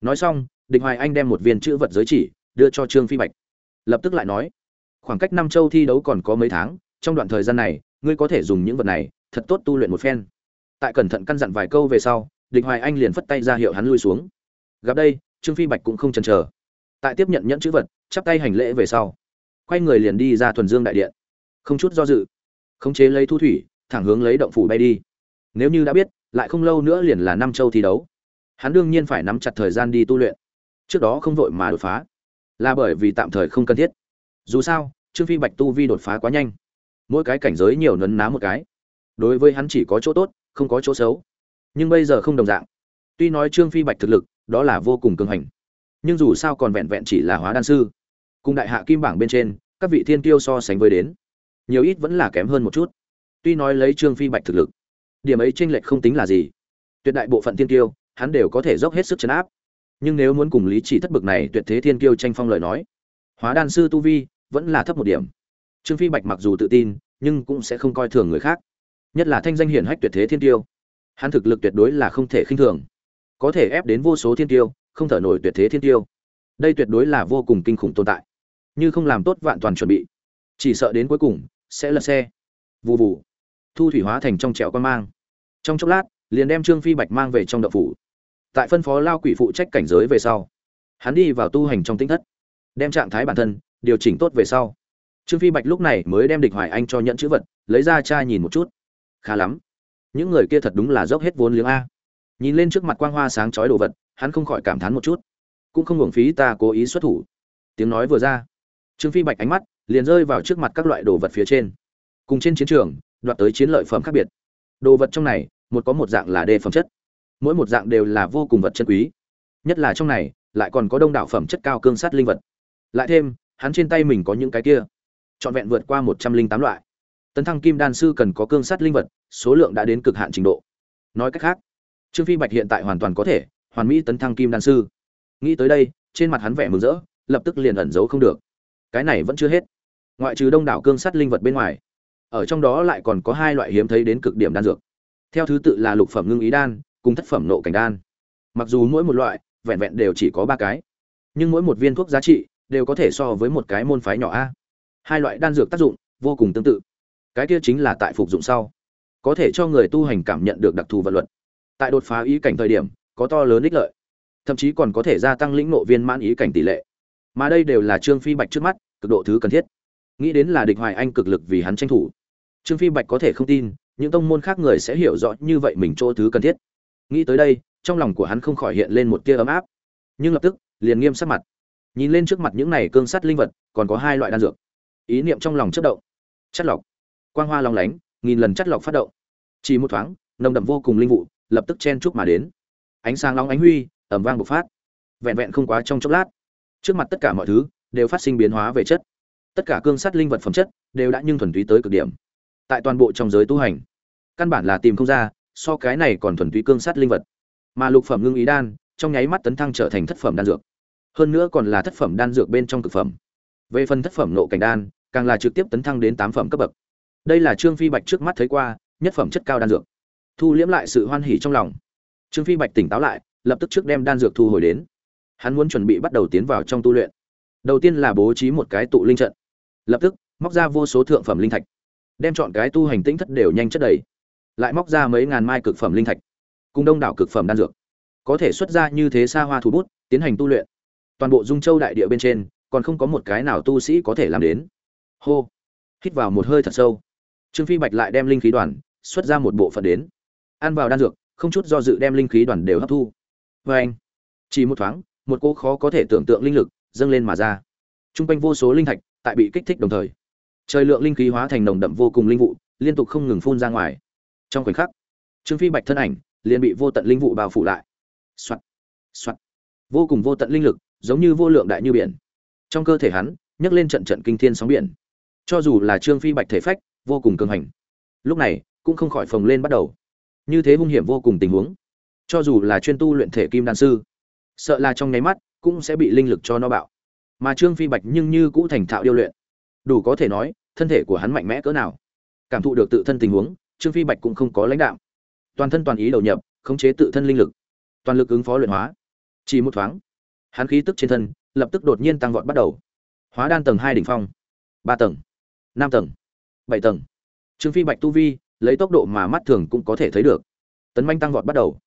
Nói xong, địch hoài anh đem một viên chữ vật giới chỉ đưa cho trương phi bạch. Lập tức lại nói, khoảng cách năm châu thi đấu còn có mấy tháng, trong đoạn thời gian này, ngươi có thể dùng những vật này, thật tốt tu luyện một phen. Tại cẩn thận căn dặn vài câu về sau, địch hoài anh liền phất tay ra hiệu hắn lui xuống. Gặp đây, trương phi bạch cũng không chần chờ. Tại tiếp nhận nhẫn chữ vật, chắp tay hành lễ về sau, quay người liền đi ra thuần dương đại điện không chút do dự. Khống chế lấy thu thủy, thẳng hướng lấy động phủ bay đi. Nếu như đã biết, lại không lâu nữa liền là năm châu thi đấu. Hắn đương nhiên phải nắm chặt thời gian đi tu luyện. Trước đó không vội mà đột phá. Là bởi vì tạm thời không cần thiết. Dù sao, trương phi bạch tu vi đột phá quá nhanh. Mỗi cái cảnh giới nhiều nấn ná một cái. Đối với hắn chỉ có chỗ tốt, không có chỗ xấu. Nhưng bây giờ không đồng dạng. Tuy nói trương phi bạch thực lực, đó là vô cùng cường hành. Nhưng dù sao còn vẹn vẹn chỉ là hóa đan sư. Cùng đại hạ kim bảng bên trên, các vị thiên tiêu so sánh với đến nhiều ít vẫn là kém hơn một chút. Tuy nói lấy trương phi bạch thực lực, điểm ấy tranh lệch không tính là gì. Tuyệt đại bộ phận thiên kiêu, hắn đều có thể dốc hết sức chấn áp. Nhưng nếu muốn cùng lý chỉ thất bực này tuyệt thế thiên kiêu tranh phong lời nói, hóa đan sư tu vi vẫn là thấp một điểm. Trương phi bạch mặc dù tự tin, nhưng cũng sẽ không coi thường người khác. Nhất là thanh danh hiển hách tuyệt thế thiên tiêu hắn thực lực tuyệt đối là không thể khinh thường. Có thể ép đến vô số thiên tiêu không thở nổi tuyệt thế thiên tiêu đây tuyệt đối là vô cùng kinh khủng tồn tại. Như không làm tốt vạn toàn chuẩn bị chỉ sợ đến cuối cùng, sẽ lật xe. Vụ vụ thu thủy hóa thành trong trẹo quan mang. Trong chốc lát, liền đem trương phi bạch mang về trong đậu phủ. Tại phân phó lao quỷ phụ trách cảnh giới về sau, hắn đi vào tu hành trong tinh thất, đem trạng thái bản thân điều chỉnh tốt về sau. Trương phi bạch lúc này mới đem địch hoài anh cho nhận chữ vật, lấy ra cha nhìn một chút. Khá lắm. Những người kia thật đúng là dốc hết vốn liếng a. Nhìn lên trước mặt quang hoa sáng chói đồ vật, hắn không khỏi cảm thán một chút. Cũng không hưởng phí ta cố ý xuất thủ. Tiếng nói vừa ra, trương phi bạch ánh mắt liền rơi vào trước mặt các loại đồ vật phía trên. Cùng trên chiến trường, đoạt tới chiến lợi phẩm khác biệt. Đồ vật trong này, một có một dạng là đề phẩm chất. Mỗi một dạng đều là vô cùng vật chân quý. Nhất là trong này, lại còn có đông đảo phẩm chất cao cương sát linh vật. Lại thêm, hắn trên tay mình có những cái kia. Trọn vẹn vượt qua một trăm linh tám loại. Tấn thăng kim đan sư cần có cương sát linh vật, số lượng đã đến cực hạn trình độ. Nói cách khác, trương phi bạch hiện tại hoàn toàn có thể hoàn mỹ tấn thăng kim đan sư. Nghĩ tới đây, trên mặt hắn vẻ mừng rỡ, lập tức liền ẩn giấu không được. Cái này vẫn chưa hết ngoại trừ đông đảo cương sắt linh vật bên ngoài, ở trong đó lại còn có hai loại hiếm thấy đến cực điểm đan dược. Theo thứ tự là lục phẩm ngưng ý đan, cùng thất phẩm nộ cảnh đan. Mặc dù mỗi một loại, vẹn vẹn đều chỉ có ba cái, nhưng mỗi một viên thuốc giá trị đều có thể so với một cái môn phái nhỏ a. Hai loại đan dược tác dụng vô cùng tương tự. Cái kia chính là tại phục dụng sau, có thể cho người tu hành cảm nhận được đặc thù vật luật. Tại đột phá ý cảnh thời điểm, có to lớn ích lợi, thậm chí còn có thể gia tăng lĩnh nộ viên mãn ý cảnh tỷ lệ. Mà đây đều là trương phi bạch trước mắt, cực độ thứ cần thiết nghĩ đến là địch hoài anh cực lực vì hắn tranh thủ. Trương phi bạch có thể không tin, những tông môn khác người sẽ hiểu rõ như vậy mình chỗ thứ cần thiết. Nghĩ tới đây, trong lòng của hắn không khỏi hiện lên một tia ấm áp. Nhưng lập tức, liền nghiêm sắc mặt. Nhìn lên trước mặt những này cương sắt linh vật, còn có hai loại đan dược. Ý niệm trong lòng chất động. Chất lọc. Quang hoa long lánh, nghìn lần chất lọc phát động. Chỉ một thoáng, nồng đậm vô cùng linh vụ, lập tức chen chúc mà đến. Ánh sáng long ánh huy ẩm vang bộc phát. Vẹn vẹn không quá trong chốc lát, trước mặt tất cả mọi thứ đều phát sinh biến hóa về chất tất cả cương sát linh vật phẩm chất đều đã nhưng thuần túy tới cực điểm. Tại toàn bộ trong giới tu hành, căn bản là tìm không ra so cái này còn thuần túy cương sát linh vật. Mà lục phẩm ngưng ý đan trong nháy mắt tấn thăng trở thành thất phẩm đan dược. Hơn nữa còn là thất phẩm đan dược bên trong cực phẩm. Về phần thất phẩm nộ cảnh đan, càng là trực tiếp tấn thăng đến tám phẩm cấp bậc. Đây là trương phi bạch trước mắt thấy qua nhất phẩm chất cao đan dược. Thu liễm lại sự hoan hỉ trong lòng. Trương phi bạch tỉnh táo lại, lập tức trước đem đan dược thu hồi đến. Hắn muốn chuẩn bị bắt đầu tiến vào trong tu luyện. Đầu tiên là bố trí một cái tụ linh trận lập tức móc ra vô số thượng phẩm linh thạch, đem chọn cái tu hành tĩnh thất đều nhanh chất đầy, lại móc ra mấy ngàn mai cực phẩm linh thạch, cùng đông đảo cực phẩm đan dược, có thể xuất ra như thế xa hoa thủ bút, tiến hành tu luyện. Toàn bộ dung châu đại địa bên trên, còn không có một cái nào tu sĩ có thể làm đến. Hô, hít vào một hơi thật sâu. Trương phi bạch lại đem linh khí đoàn xuất ra một bộ phận đến, ăn vào đan dược, không chút do dự đem linh khí đoàn đều hấp thu. Vê anh, chỉ một thoáng, một cô khó có thể tưởng tượng linh lực dâng lên mà ra. T r u n g quanh vô số linh thạch tại bị kích thích đồng thời. Trời lượng linh khí hóa thành nồng đậm vô cùng linh vụ, liên tục không ngừng phun ra ngoài. Trong khoảnh khắc, trương phi bạch thân ảnh liền bị vô tận linh vụ bao phủ lại. Soạt soạt. Vô cùng vô tận linh lực, giống như vô lượng đại như biển. Trong cơ thể hắn, nhấc lên trận trận kinh thiên sóng biển. Cho dù là trương phi bạch thể phách, vô cùng cường hành. Lúc này, cũng không khỏi phồng lên bắt đầu. Như thế hung hiểm vô cùng tình huống. Cho dù là chuyên tu luyện thể kim đan sư, sợ là trong nháy mắt cũng sẽ bị linh lực cho nó bạo mà trương phi bạch nhưng như cũ thành thạo điêu luyện. Đủ có thể nói, thân thể của hắn mạnh mẽ cỡ nào. Cảm thụ được tự thân tình huống, trương phi bạch cũng không có lãnh đạo. Toàn thân toàn ý đầu nhập, khống chế tự thân linh lực. Toàn lực ứng phó luyện hóa. Chỉ một thoáng, hắn khí tức trên thân lập tức đột nhiên tăng vọt bắt đầu. Hóa đan tầng hai đỉnh phong. Ba tầng, năm tầng, bảy tầng. Trương phi bạch tu vi, lấy tốc độ mà mắt thường cũng có thể thấy được. Tấn manh tăng vọt bắt đầu.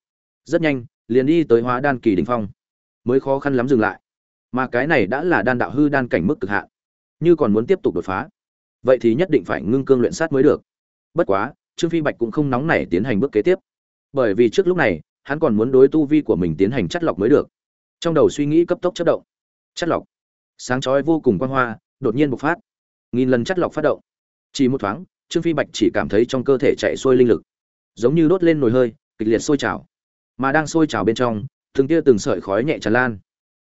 Rất nhanh, liền đi tới hóa đan kỳ đỉnh phong. Mới khó khăn lắm dừng lại mà cái này đã là đan đạo hư đan cảnh mức cực hạn, như còn muốn tiếp tục đột phá, vậy thì nhất định phải ngưng cương luyện sát mới được. Bất quá, trương phi bạch cũng không nóng nảy tiến hành bước kế tiếp, bởi vì trước lúc này, hắn còn muốn đối tu vi của mình tiến hành chất lọc mới được. Trong đầu suy nghĩ cấp tốc chất động chất lọc, sáng chói vô cùng quan hoa, đột nhiên bộc phát, nghìn lần chất lọc phát động. Chỉ một thoáng, trương phi bạch chỉ cảm thấy trong cơ thể chạy xuôi linh lực, giống như đốt lên nồi hơi, kịch liệt sôi trào, mà đang sôi trào bên trong, từng tia từng sợi khói nhẹ tràn lan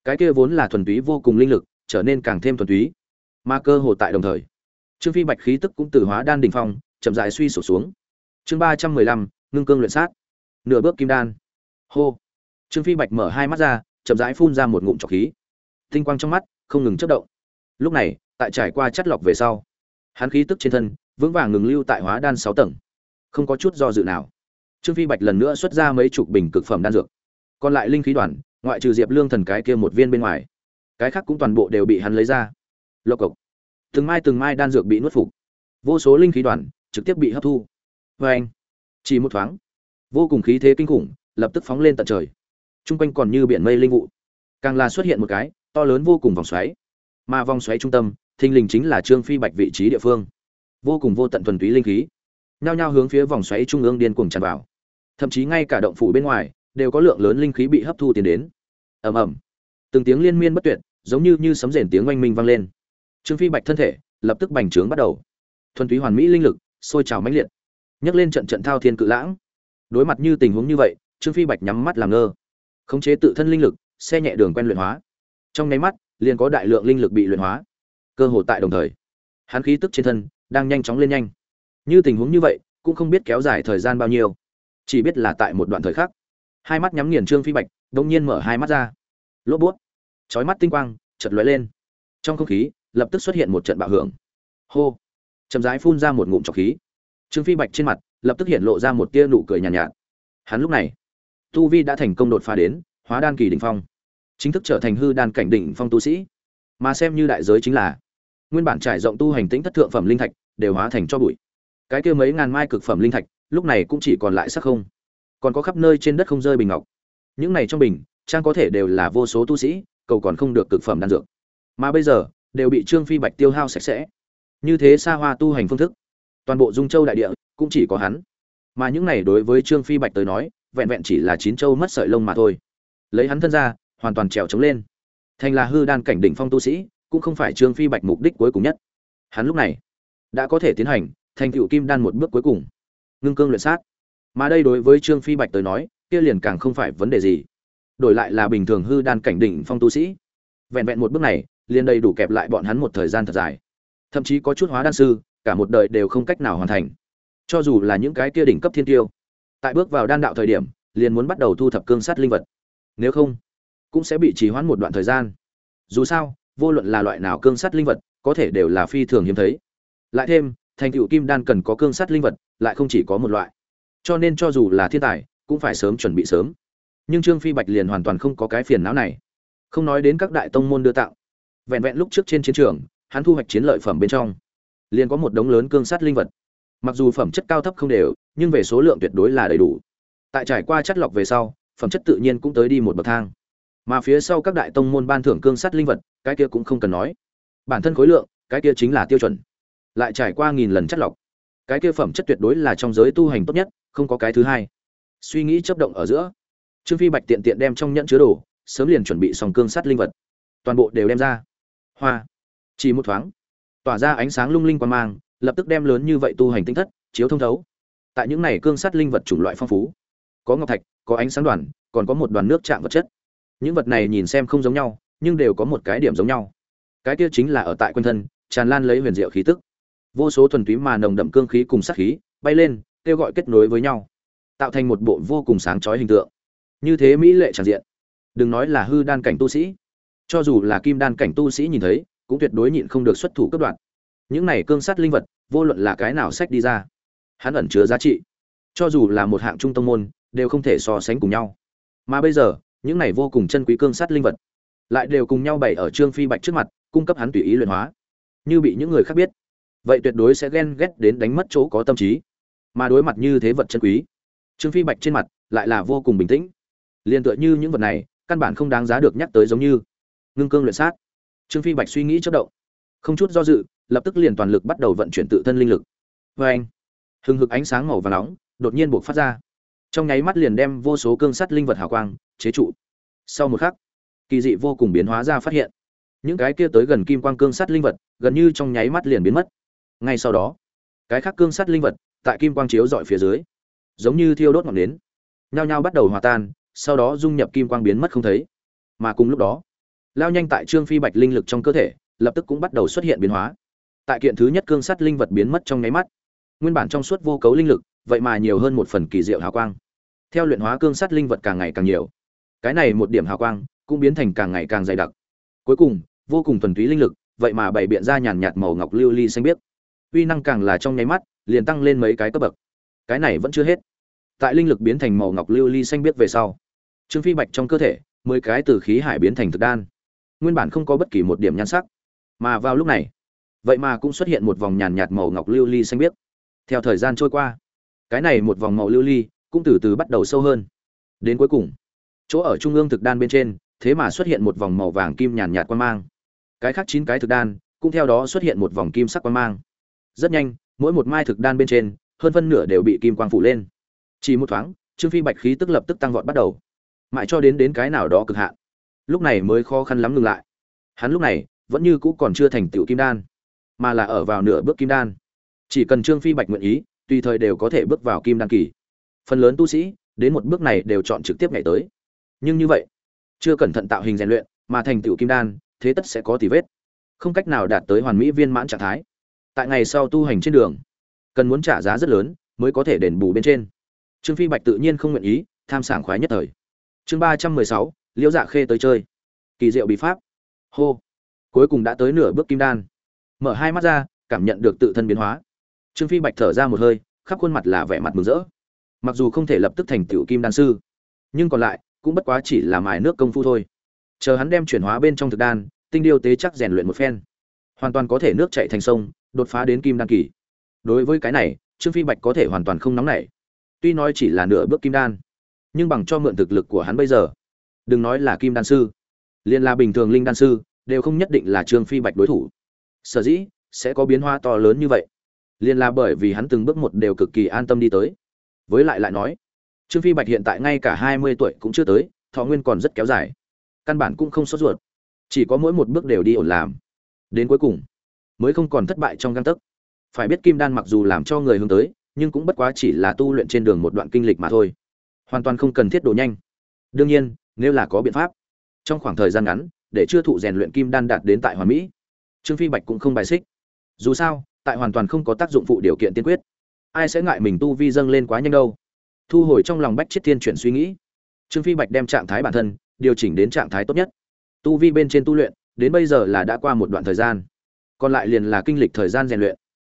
cái kia vốn là thuần túy vô cùng linh lực, trở nên càng thêm thuần túy. Mà cơ hồ tại đồng thời. Trương phi bạch khí tức cũng từ hóa đan đỉnh phong, chậm rãi suy sụp xuống. Chương ba trăm mười lăm, ngưng cương luyện sát. Nửa bước kim đan. Hô. Trương phi bạch mở hai mắt ra, chậm rãi phun ra một ngụm trọc khí. Tinh quang trong mắt, không ngừng chất động. Lúc này, tại trải qua chất lọc về sau, hắn khí tức trên thân, vững vàng ngừng lưu tại hóa đan sáu tầng. Không có chút do dự nào. Trương phi bạch lần nữa xuất ra mấy chục bình cực phẩm đan dược. Còn lại linh khí đoàn ngoại trừ diệp lương thần cái kia một viên bên ngoài, cái khác cũng toàn bộ đều bị hắn lấy ra. Lộc cộc. Từng mai từng mai đan dược bị nuốt phục. Vô số linh khí đoàn trực tiếp bị hấp thu. Vê anh, chỉ một thoáng, vô cùng khí thế kinh khủng lập tức phóng lên tận trời. T r u n g quanh còn như biển mây linh vụ. Càng là xuất hiện một cái to lớn vô cùng vòng xoáy. Mà vòng xoáy trung tâm, thình lình chính là trương phi bạch vị trí địa phương. Vô cùng vô tận thuần túy linh khí, nhao nhao hướng phía vòng xoáy trung ương điên cuồng tràn vào. Thậm chí ngay cả động phủ bên ngoài đều có lượng lớn linh khí bị hấp thu tiến đến. Ầm ầm. Từng tiếng liên miên bất tuyệt, giống như như sấm rền tiếng oanh minh vang lên. Trương phi bạch thân thể lập tức bành trướng bắt đầu. Thuần túy hoàn mỹ linh lực sôi trào mãnh liệt, nhấc lên trận trận thao thiên cự lãng. Đối mặt như tình huống như vậy, trương phi bạch nhắm mắt làm ngơ. Khống chế tự thân linh lực, xe nhẹ đường quen luyện hóa. Trong nháy mắt, liền có đại lượng linh lực bị luyện hóa. Cơ hồ tại đồng thời, hắn khí tức trên thân đang nhanh chóng lên nhanh. Như tình huống như vậy, cũng không biết kéo dài thời gian bao nhiêu. Chỉ biết là tại một đoạn thời khắc hai mắt nhắm nghiền trương phi bạch đông nhiên mở hai mắt ra. Lốp bút. Chói mắt tinh quang chật lóe lên. Trong không khí lập tức xuất hiện một trận bạo hưởng. Hô. Chậm rãi phun ra một ngụm trọc khí. Trương phi bạch trên mặt lập tức hiện lộ ra một tia nụ cười nhàn nhạt, nhạt. Hắn lúc này tu vi đã thành công đột phá đến hóa đan kỳ đỉnh phong chính thức trở thành hư đan cảnh đỉnh phong tu sĩ. Mà xem như đại giới chính là nguyên bản trải rộng tu hành tĩnh thất thượng phẩm linh thạch đều hóa thành cho bụi. Cái kia mấy ngàn mai cực phẩm linh thạch lúc này cũng chỉ còn lại sắc không còn có khắp nơi trên đất không rơi bình ngọc. Những này trong bình, trang có thể đều là vô số tu sĩ, cầu còn không được cực phẩm đan dược. Mà bây giờ, đều bị trương phi bạch tiêu hao sạch sẽ. Như thế xa hoa tu hành phương thức, toàn bộ dung châu đại địa cũng chỉ có hắn. Mà những này đối với trương phi bạch tới nói, vẹn vẹn chỉ là chín châu mất sợi lông mà thôi. Lấy hắn thân ra, hoàn toàn trèo trống lên. Thành là hư đan cảnh đỉnh phong tu sĩ, cũng không phải trương phi bạch mục đích cuối cùng nhất. Hắn lúc này đã có thể tiến hành thành tựu kim đan một bước cuối cùng. Ngưng cương luyện sát mà đây đối với trương phi bạch tới nói, kia liền càng không phải vấn đề gì. Đổi lại là bình thường hư đan cảnh đỉnh phong tu sĩ. Vẹn vẹn một bước này, liền đầy đủ kẹp lại bọn hắn một thời gian thật dài. Thậm chí có chút hóa đan sư, cả một đời đều không cách nào hoàn thành. Cho dù là những cái kia đỉnh cấp thiên tiêu, tại bước vào đan đạo thời điểm, liền muốn bắt đầu thu thập cương sát linh vật. Nếu không, cũng sẽ bị trì hoãn một đoạn thời gian. Dù sao, vô luận là loại nào cương sát linh vật, có thể đều là phi thường hiếm thấy. Lại thêm, thành tựu kim đan cần có cương sát linh vật, lại không chỉ có một loại cho nên cho dù là thiên tài, cũng phải sớm chuẩn bị sớm. Nhưng trương phi bạch liền hoàn toàn không có cái phiền não này. Không nói đến các đại tông môn đưa tạo. Vẹn vẹn lúc trước trên chiến trường, hắn thu hoạch chiến lợi phẩm bên trong, liền có một đống lớn cương sát linh vật. Mặc dù phẩm chất cao thấp không đều, nhưng về số lượng tuyệt đối là đầy đủ. Tại trải qua chất lọc về sau, phẩm chất tự nhiên cũng tới đi một bậc thang. Mà phía sau các đại tông môn ban thưởng cương sát linh vật, cái kia cũng không cần nói. Bản thân khối lượng, cái kia chính là tiêu chuẩn. Lại trải qua nghìn lần chất lọc, cái kia phẩm chất tuyệt đối là trong giới tu hành tốt nhất không có cái thứ hai. Suy nghĩ chấp động ở giữa, trương phi bạch tiện tiện đem trong nhẫn chứa đồ, sớm liền chuẩn bị xong cương sắt linh vật. Toàn bộ đều đem ra. Hoa. Chỉ một thoáng, tỏa ra ánh sáng lung linh quan mang, lập tức đem lớn như vậy tu hành tinh thất, chiếu thông thấu. Tại những này cương sắt linh vật chủng loại phong phú, có ngọc thạch, có ánh sáng đoàn, còn có một đoàn nước chạm vật chất. Những vật này nhìn xem không giống nhau, nhưng đều có một cái điểm giống nhau. Cái kia chính là ở tại quanh thân, tràn lan lấy huyền diệu khí tức. Vô số thuần túy mà nồng đậm cương khí cùng sát khí bay lên kêu gọi kết nối với nhau, tạo thành một bộ vô cùng sáng chói hình tượng. Như thế mỹ lệ tràn diện. Đừng nói là hư đan cảnh tu sĩ. Cho dù là kim đan cảnh tu sĩ nhìn thấy, cũng tuyệt đối nhịn không được xuất thủ cấp đoạn những này cương sát linh vật, vô luận là cái nào sách đi ra, hắn ẩn chứa giá trị. Cho dù là một hạng trung tông môn, đều không thể so sánh cùng nhau. Mà bây giờ, những này vô cùng chân quý cương sát linh vật, lại đều cùng nhau bày ở trương phi bạch trước mặt, cung cấp hắn tùy ý luyện hóa. Như bị những người khác biết, vậy tuyệt đối sẽ ghen ghét đến đánh mất chỗ có tâm trí mà đối mặt như thế vật chân quý. Trương phi bạch trên mặt lại là vô cùng bình tĩnh. Liền tựa như những vật này, căn bản không đáng giá được nhắc tới giống như ngưng cương luyện sát. Trương phi bạch suy nghĩ chất động, không chút do dự, lập tức liền toàn lực bắt đầu vận chuyển tự thân linh lực. Vê anh, hừng hực ánh sáng màu và nóng đột nhiên buộc phát ra. Trong nháy mắt liền đem vô số cương sắt linh vật hào quang chế trụ. Sau một khắc, kỳ dị vô cùng biến hóa ra phát hiện. Những cái kia tới gần kim quang cương sắt linh vật gần như trong nháy mắt liền biến mất. Ngay sau đó, cái khác cương sắt linh vật tại kim quang chiếu dọi phía dưới. Giống như thiêu đốt ngọn nến. Nhao nhao bắt đầu hòa tan, sau đó dung nhập kim quang biến mất không thấy. Mà cùng lúc đó, lao nhanh tại trương phi bạch linh lực trong cơ thể, lập tức cũng bắt đầu xuất hiện biến hóa. Tại kiện thứ nhất cương sắt linh vật biến mất trong nháy mắt, nguyên bản trong suốt vô cấu linh lực, vậy mà nhiều hơn một phần kỳ diệu hào quang. Theo luyện hóa cương sắt linh vật càng ngày càng nhiều, cái này một điểm hào quang cũng biến thành càng ngày càng dày đặc. Cuối cùng, vô cùng thuần túy linh lực, vậy mà bày biện ra nhàn nhạt màu ngọc lưu ly xanh biếc. Uy năng càng là trong nháy mắt liền tăng lên mấy cái cấp bậc. Cái này vẫn chưa hết. Tại linh lực biến thành màu ngọc lưu ly xanh biếc về sau, trương phi bạch trong cơ thể, mười cái từ khí hải biến thành thực đan. Nguyên bản không có bất kỳ một điểm nhan sắc. Mà vào lúc này, vậy mà cũng xuất hiện một vòng nhàn nhạt màu ngọc lưu ly xanh biếc theo thời gian trôi qua, cái này một vòng màu lưu ly cũng từ từ bắt đầu sâu hơn. Đến cuối cùng, chỗ ở trung ương thực đan bên trên, thế mà xuất hiện một vòng màu vàng kim nhàn nhạt quan mang. Cái khác chín cái thực đan cũng theo đó xuất hiện một vòng kim sắc quan mang. Rất nhanh mỗi một mai thực đan bên trên, hơn phân nửa đều bị kim quang phủ lên. Chỉ một thoáng, trương phi bạch khí tức lập tức tăng vọt bắt đầu. Mãi cho đến đến cái nào đó cực hạn. Lúc này mới khó khăn lắm ngừng lại. Hắn lúc này, vẫn như cũ còn chưa thành tựu kim đan, mà là ở vào nửa bước kim đan. Chỉ cần trương phi bạch nguyện ý, tùy thời đều có thể bước vào kim đan kỳ. Phần lớn tu sĩ, đến một bước này đều chọn trực tiếp ngày tới. Nhưng như vậy, chưa cẩn thận tạo hình rèn luyện, mà thành tựu kim đan, thế tất sẽ có tỷ vết. Không cách nào đạt tới hoàn mỹ viên mãn trạng thái tại ngày sau tu hành trên đường. Cần muốn trả giá rất lớn mới có thể đền bù bên trên. Trương phi bạch tự nhiên không nguyện ý, tham sảng khoái nhất thời. Chương ba trăm mười sáu, liễu dạ khê tới chơi. Kỳ diệu bí pháp. Hô. Cuối cùng đã tới nửa bước kim đan. Mở hai mắt ra, cảm nhận được tự thân biến hóa. Trương phi bạch thở ra một hơi, khắp khuôn mặt là vẻ mặt mừng rỡ. Mặc dù không thể lập tức thành tựu kim đan sư, nhưng còn lại cũng bất quá chỉ là mài nước công phu thôi. Chờ hắn đem chuyển hóa bên trong thực đan, tinh điêu tế chắc rèn luyện một phen. Hoàn toàn có thể nước chạy thành sông đột phá đến kim đan kỳ. Đối với cái này, trương phi bạch có thể hoàn toàn không nóng nảy. Tuy nói chỉ là nửa bước kim đan, nhưng bằng cho mượn thực lực của hắn bây giờ, đừng nói là kim đan sư, liền là bình thường linh đan sư, đều không nhất định là trương phi bạch đối thủ. Sở dĩ, sẽ có biến hóa to lớn như vậy. Liền là bởi vì hắn từng bước một đều cực kỳ an tâm đi tới. Với lại lại nói, trương phi bạch hiện tại ngay cả hai mươi tuổi cũng chưa tới, thọ nguyên còn rất kéo dài. Căn bản cũng không sốt ruột. Chỉ có mỗi một bước đều đi ổn làm. Đến cuối cùng mới không còn thất bại trong găng tấc. Phải biết kim đan mặc dù làm cho người hướng tới, nhưng cũng bất quá chỉ là tu luyện trên đường một đoạn kinh lịch mà thôi. Hoàn toàn không cần thiết đồ nhanh. Đương nhiên, nếu là có biện pháp, trong khoảng thời gian ngắn, để chưa thụ rèn luyện kim đan đạt đến tại hoàn mỹ, trương phi bạch cũng không bài xích. Dù sao, tại hoàn toàn không có tác dụng phụ điều kiện tiên quyết, ai sẽ ngại mình tu vi dâng lên quá nhanh đâu? Thu hồi trong lòng bách chiết thiên chuyển suy nghĩ, trương phi bạch đem trạng thái bản thân điều chỉnh đến trạng thái tốt nhất. Tu vi bên trên tu luyện, đến bây giờ là đã qua một đoạn thời gian còn lại liền là kinh lịch thời gian rèn luyện.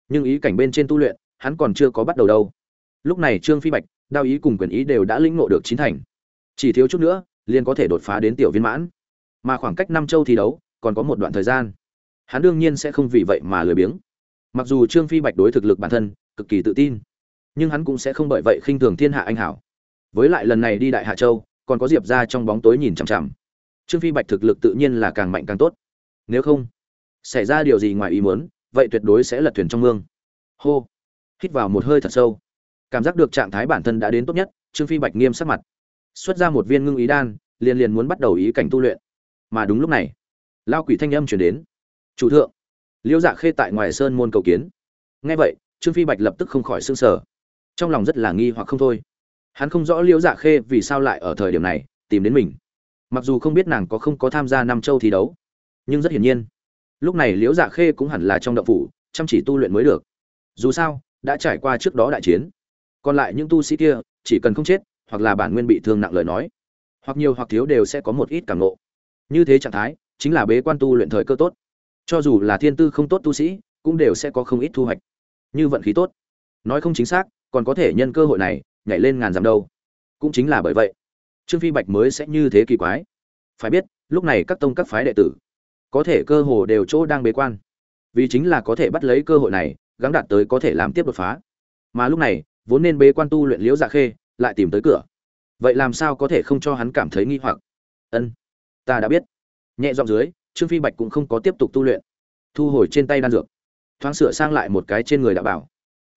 Nhưng ý cảnh bên trên tu luyện, hắn còn chưa có bắt đầu đâu. Lúc này trương phi bạch, đao ý cùng quyền ý đều đã lĩnh ngộ được chín thành. Chỉ thiếu chút nữa, liền có thể đột phá đến tiểu viên mãn. Mà khoảng cách năm châu thi đấu, còn có một đoạn thời gian. Hắn đương nhiên sẽ không vì vậy mà lười biếng. Mặc dù trương phi bạch đối thực lực bản thân, cực kỳ tự tin, nhưng hắn cũng sẽ không bởi vậy khinh thường thiên hạ anh hảo. Với lại lần này đi đại hạ châu, còn có diệp ra trong bóng tối nhìn chằm chằm. Trương phi bạch thực lực tự nhiên là càng mạnh càng tốt. Nếu không xảy ra điều gì ngoài ý muốn, vậy tuyệt đối sẽ lật thuyền trong mương. Hô. Hít vào một hơi thật sâu. Cảm giác được trạng thái bản thân đã đến tốt nhất, trương phi bạch nghiêm sắc mặt. Xuất ra một viên ngưng ý đan, liền liền muốn bắt đầu ý cảnh tu luyện. Mà đúng lúc này, lao quỷ thanh âm chuyển đến. Chủ thượng liễu dạ khê tại ngoài sơn môn cầu kiến. Nghe vậy, trương phi bạch lập tức không khỏi s ư n g sở trong lòng rất là nghi hoặc không thôi. Hắn không rõ liễu dạ khê vì sao lại ở thời điểm này tìm đến mình. Mặc dù không biết nàng có không có tham gia năm châu thi đấu, nhưng rất hiển nhiên lúc này liễu dạ khê cũng hẳn là trong động phủ, chăm chỉ tu luyện mới được. Dù sao, đã trải qua trước đó đại chiến. Còn lại những tu sĩ kia, chỉ cần không chết, hoặc là bản nguyên bị thương nặng lời nói, hoặc nhiều hoặc thiếu đều sẽ có một ít cảm nộ như thế trạng thái, chính là bế quan tu luyện thời cơ tốt. Cho dù là thiên tư không tốt tu sĩ, cũng đều sẽ có không ít thu hoạch. Như vận khí tốt. Nói không chính xác, còn có thể nhân cơ hội này, nhảy lên ngàn dặm đâu. Cũng chính là bởi vậy. Trương phi bạch mới sẽ như thế kỳ quái. Phải biết, lúc này các tông các phái đệ tử có thể cơ hồ đều chỗ đang bế quan. Vì chính là có thể bắt lấy cơ hội này, gắng đạt tới có thể làm tiếp đột phá. Mà lúc này, vốn nên bế quan tu luyện liễu dạ khê, lại tìm tới cửa. Vậy làm sao có thể không cho hắn cảm thấy nghi hoặc? Ân, ta đã biết. Nhẹ giọng dưới, trương phi bạch cũng không có tiếp tục tu luyện. Thu hồi trên tay đan dược. Thoáng sửa sang lại một cái trên người đã bảo.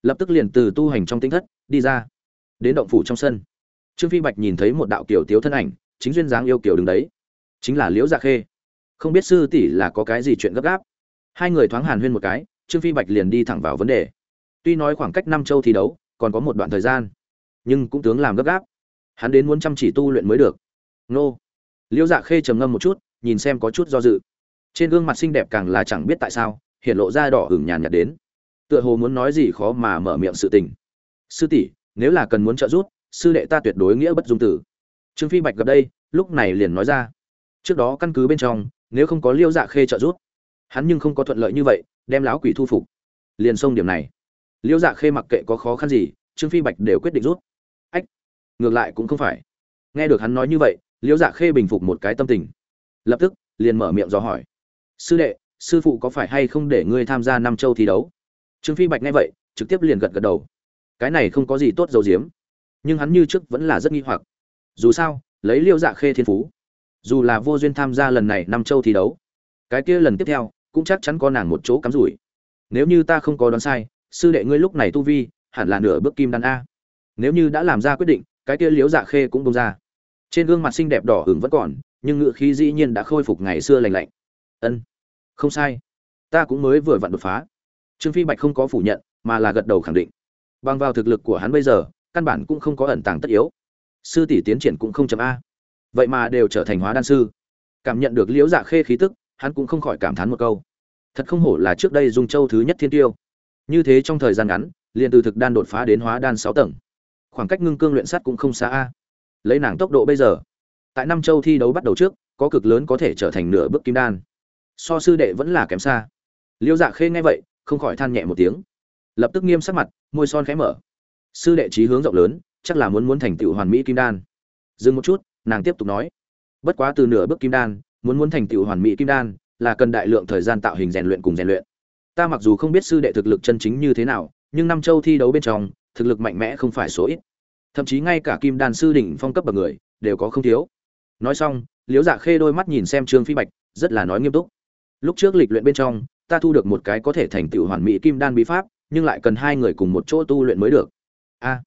Lập tức liền từ tu hành trong tinh thất, đi ra. Đến động phủ trong sân. Trương phi bạch nhìn thấy một đạo kiểu tiếu thân ảnh, chính duyên dáng yêu kiểu đứng đấy. Chính là liễu dạ khê không biết sư tỷ là có cái gì chuyện gấp gáp. Hai người thoáng hàn huyên một cái, trương phi bạch liền đi thẳng vào vấn đề. Tuy nói khoảng cách năm châu thi đấu, còn có một đoạn thời gian, nhưng cũng tướng làm gấp gáp. Hắn đến muốn chăm chỉ tu luyện mới được. Nô. Liễu dạ khê trầm ngâm một chút, nhìn xem có chút do dự. Trên gương mặt xinh đẹp càng là chẳng biết tại sao, hiện lộ ra đỏ hửng nhàn nhạt đến. Tựa hồ muốn nói gì khó mà mở miệng sự tình. Sư tỷ, nếu là cần muốn trợ giúp, sư đệ ta tuyệt đối nghĩa bất dung tử. Trương phi bạch gặp đây, lúc này liền nói ra. Trước đó căn cứ bên trong nếu không có liêu dạ khê trợ giúp, hắn nhưng không có thuận lợi như vậy, đem láo quỷ thu phục. Liền xông điểm này. Liêu dạ khê mặc kệ có khó khăn gì, trương phi bạch đều quyết định rút. Ách, ngược lại cũng không phải. Nghe được hắn nói như vậy, liêu dạ khê bình phục một cái tâm tình. Lập tức, liền mở miệng dò hỏi. Sư đệ, sư phụ có phải hay không để ngươi tham gia năm châu thi đấu? Trương phi bạch nghe vậy, trực tiếp liền gật gật đầu. Cái này không có gì tốt dầu diếm nhưng hắn như trước vẫn là rất nghi hoặc. Dù sao, lấy liêu dạ khê thiên phú dù là vô duyên tham gia lần này năm châu thi đấu, cái kia lần tiếp theo cũng chắc chắn có nàng một chỗ cắm rủi. Nếu như ta không có đoán sai, sư đệ ngươi lúc này tu vi hẳn là nửa bước kim đan a. Nếu như đã làm ra quyết định, cái kia liếu dạ khê cũng bông ra. Trên gương mặt xinh đẹp đỏ hửng vẫn còn, nhưng ngựa khí dĩ nhiên đã khôi phục ngày xưa lành lạnh. Ân, không sai. Ta cũng mới vừa vặn đột phá. Trương phi bạch không có phủ nhận, mà là gật đầu khẳng định. Bằng vào thực lực của hắn bây giờ, căn bản cũng không có ẩn tàng tất yếu. Sư tỷ tiến triển cũng không chấm a vậy mà đều trở thành hóa đan sư. Cảm nhận được liễu dạ khê khí tức, hắn cũng không khỏi cảm thán một câu. Thật không hổ là trước đây dung châu thứ nhất thiên tiêu. Như thế trong thời gian ngắn, liền từ thực đan đột phá đến hóa đan sáu tầng. Khoảng cách ngưng cương luyện sắt cũng không xa a. Lấy nàng tốc độ bây giờ, tại năm châu thi đấu bắt đầu trước, có cực lớn có thể trở thành nửa bước kim đan. So sư đệ vẫn là kém xa. Liêu dạ khê nghe vậy, không khỏi than nhẹ một tiếng. Lập tức nghiêm sắc mặt, môi son khẽ mở. Sư đệ trí hướng rộng lớn, chắc là muốn muốn thành tựu hoàn mỹ kim đan. Dừng một chút nàng tiếp tục nói, bất quá từ nửa bước kim đan, muốn muốn thành tựu hoàn mỹ kim đan, là cần đại lượng thời gian tạo hình rèn luyện cùng rèn luyện. Ta mặc dù không biết sư đệ thực lực chân chính như thế nào, nhưng năm châu thi đấu bên trong, thực lực mạnh mẽ không phải số ít. Thậm chí ngay cả kim đan sư đỉnh phong cấp bậc người, đều có không thiếu. Nói xong, liễu dạ khê đôi mắt nhìn xem trương phi bạch, rất là nói nghiêm túc. Lúc trước lịch luyện bên trong, ta thu được một cái có thể thành tựu hoàn mỹ kim đan bí pháp, nhưng lại cần hai người cùng một chỗ tu luyện mới được. A,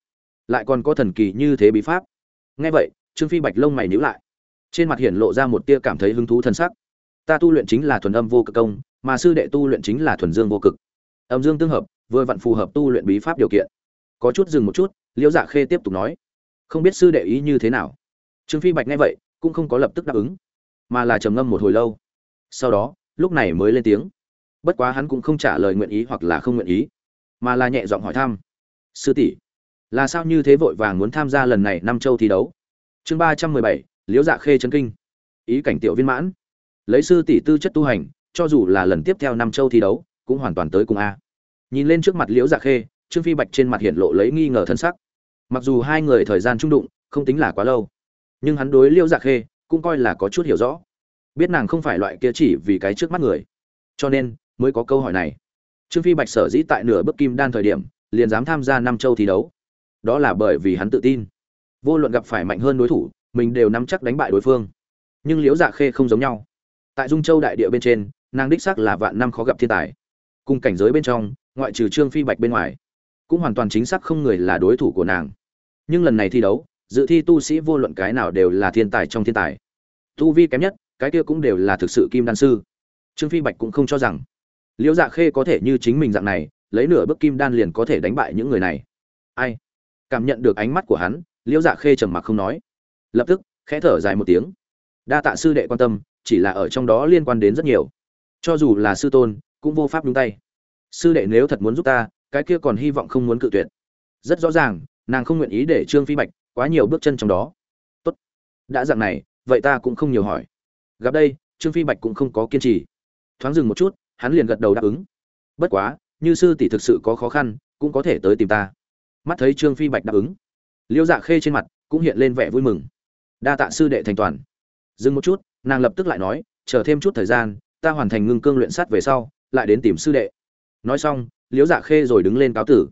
lại còn có thần kỳ như thế bí pháp? Nghe vậy trương phi bạch lông mày nhíu lại. Trên mặt hiển lộ ra một tia cảm thấy hứng thú thân sắc. Ta tu luyện chính là thuần âm vô cực công, mà sư đệ tu luyện chính là thuần dương vô cực. Âm dương tương hợp, vừa vặn phù hợp tu luyện bí pháp điều kiện. Có chút dừng một chút, liễu dạ khê tiếp tục nói. Không biết sư đệ ý như thế nào. Trương phi bạch nghe vậy, cũng không có lập tức đáp ứng, mà là trầm ngâm một hồi lâu. Sau đó, lúc này mới lên tiếng. Bất quá hắn cũng không trả lời nguyện ý hoặc là không nguyện ý, mà là nhẹ giọng hỏi thăm. Sư tỷ, là sao như thế vội vàng muốn tham gia lần này năm châu thi đấu? Chương ba trăm mười bảy, liễu dạ khê chân kinh. Ý cảnh tiểu viên mãn. Lấy sư tỷ tư chất tu hành, cho dù là lần tiếp theo năm châu thi đấu, cũng hoàn toàn tới cùng a. Nhìn lên trước mặt liễu dạ khê, trương phi bạch trên mặt hiện lộ lấy nghi ngờ thân sắc. Mặc dù hai người thời gian trung đụng, không tính là quá lâu, nhưng hắn đối liễu dạ khê cũng coi là có chút hiểu rõ. Biết nàng không phải loại kia chỉ vì cái trước mắt người. Cho nên, mới có câu hỏi này. Trương phi bạch sở dĩ tại nửa bước kim đan thời điểm, liền dám tham gia năm châu thi đấu. Đó là bởi vì hắn tự tin vô luận gặp phải mạnh hơn đối thủ, mình đều nắm chắc đánh bại đối phương. Nhưng liễu dạ khê không giống nhau. Tại dung châu đại địa bên trên, nàng đích sắc là vạn năm khó gặp thiên tài. Cùng cảnh giới bên trong, ngoại trừ trương phi bạch bên ngoài, cũng hoàn toàn chính xác không người là đối thủ của nàng. Nhưng lần này thi đấu, dự thi tu sĩ vô luận cái nào đều là thiên tài trong thiên tài. Tu vi kém nhất, cái kia cũng đều là thực sự kim đan sư. Trương phi bạch cũng không cho rằng liễu dạ khê có thể như chính mình dạng này, lấy nửa bước kim đan liền có thể đánh bại những người này. Ai? Cảm nhận được ánh mắt của hắn liễu dạ khê trầm mặc không nói. Lập tức, khẽ thở dài một tiếng. Đa tạ sư đệ quan tâm, chỉ là ở trong đó liên quan đến rất nhiều. Cho dù là sư tôn, cũng vô pháp đúng tay. Sư đệ nếu thật muốn giúp ta, cái kia còn hy vọng không muốn cự tuyệt. Rất rõ ràng, nàng không nguyện ý để trương phi bạch quá nhiều bước chân trong đó. Tốt. Đã dạng này, vậy ta cũng không nhiều hỏi. Gặp đây, trương phi bạch cũng không có kiên trì. Thoáng dừng một chút, hắn liền gật đầu đáp ứng. Bất quá, như sư tỷ thực sự có khó khăn, cũng có thể tới tìm ta. Mắt thấy trương phi bạch đáp ứng liêu dạ khê trên mặt cũng hiện lên vẻ vui mừng. Đa tạ sư đệ thành toàn. Dừng một chút, nàng lập tức lại nói, chờ thêm chút thời gian, ta hoàn thành ngưng cương luyện sắt về sau, lại đến tìm sư đệ. Nói xong liễu dạ khê rồi đứng lên cáo tử.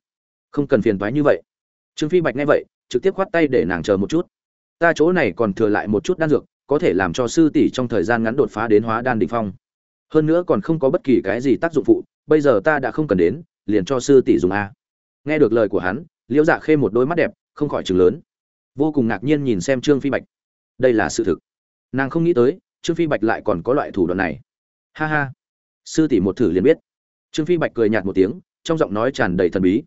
Không cần phiền toái như vậy. Trương phi bạch nghe vậy, trực tiếp khoát tay để nàng chờ một chút. Ta chỗ này còn thừa lại một chút đan dược, có thể làm cho sư tỷ trong thời gian ngắn đột phá đến hóa đan đỉnh phong. Hơn nữa còn không có bất kỳ cái gì tác dụng phụ, bây giờ ta đã không cần đến, liền cho sư tỷ dùng a. Nghe được lời của hắn liễu dạ khê một đôi mắt đẹp không khỏi chừng lớn. Vô cùng ngạc nhiên nhìn xem trương phi bạch. Đây là sự thực. Nàng không nghĩ tới, trương phi bạch lại còn có loại thủ đoạn này. Ha ha. Sư tỷ một thử liền biết. Trương phi bạch cười nhạt một tiếng, trong giọng nói tràn đầy thần bí.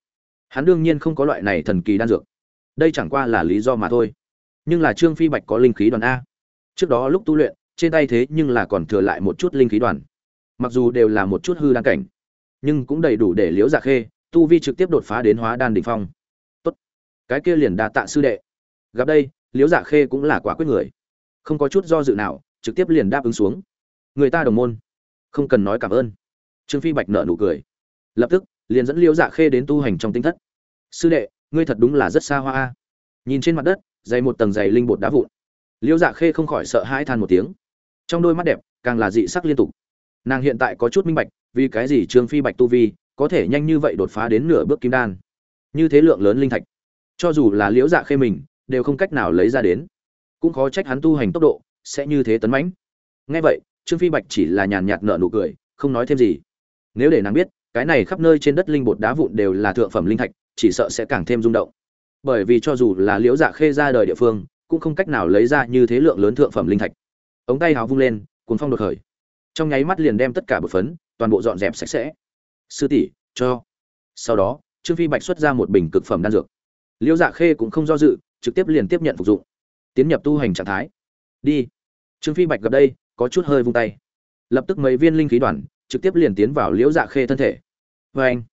Hắn đương nhiên không có loại này thần kỳ đan dược. Đây chẳng qua là lý do mà thôi. Nhưng là trương phi bạch có linh khí đoàn a. Trước đó lúc tu luyện, trên tay thế nhưng là còn thừa lại một chút linh khí đoàn. Mặc dù đều là một chút hư đan cảnh, nhưng cũng đầy đủ để liễu dạ khê, tu vi trực tiếp đột phá đến hóa đan đ ỉ n h phong cái kia liền đa tạ sư đệ. Gặp đây, liễu dạ khê cũng là quả quyết người. Không có chút do dự nào, trực tiếp liền đáp ứng xuống. Người ta đồng môn. Không cần nói cảm ơn. Trương phi bạch nợ nụ cười. Lập tức, liền dẫn liễu dạ khê đến tu hành trong tinh thất. Sư đệ, ngươi thật đúng là rất xa hoa nhìn trên mặt đất, dày một tầng dày linh bột đá vụn. Liễu dạ khê không khỏi sợ hãi than một tiếng. Trong đôi mắt đẹp, càng là dị sắc liên tục. Nàng hiện tại có chút minh bạch, vì cái gì trương phi bạch tu vi có thể nhanh như vậy đột phá đến nửa bước kim đan. Như thế lượng lớn linh thạch cho dù là liễu dạ khê mình, đều không cách nào lấy ra đến. Cũng khó trách hắn tu hành tốc độ, sẽ như thế tấn mãnh. Ngay vậy, trương phi bạch chỉ là nhàn nhạt nợ nụ cười, không nói thêm gì. Nếu để nàng biết, cái này khắp nơi trên đất linh bột đá vụn đều là thượng phẩm linh thạch, chỉ sợ sẽ càng thêm rung động. Bởi vì cho dù là liễu dạ khê ra đời địa phương, cũng không cách nào lấy ra như thế lượng lớn thượng phẩm linh thạch. Ống tay hào vung lên, cuốn phong đột khởi. Trong nháy mắt liền đem tất cả bột phấn, toàn bộ dọn dẹp sạch sẽ. Sư tỷ, cho. Sau đó, trương phi bạch xuất ra một bình cực phẩm đan dược liễu dạ khê cũng không do dự, trực tiếp liền tiếp nhận phục dụng. Tiến nhập tu hành trạng thái. Đi. Trương phi bạch gặp đây, có chút hơi vung tay. Lập tức mấy viên linh khí đoàn, trực tiếp liền tiến vào liễu dạ khê thân thể. Vê anh,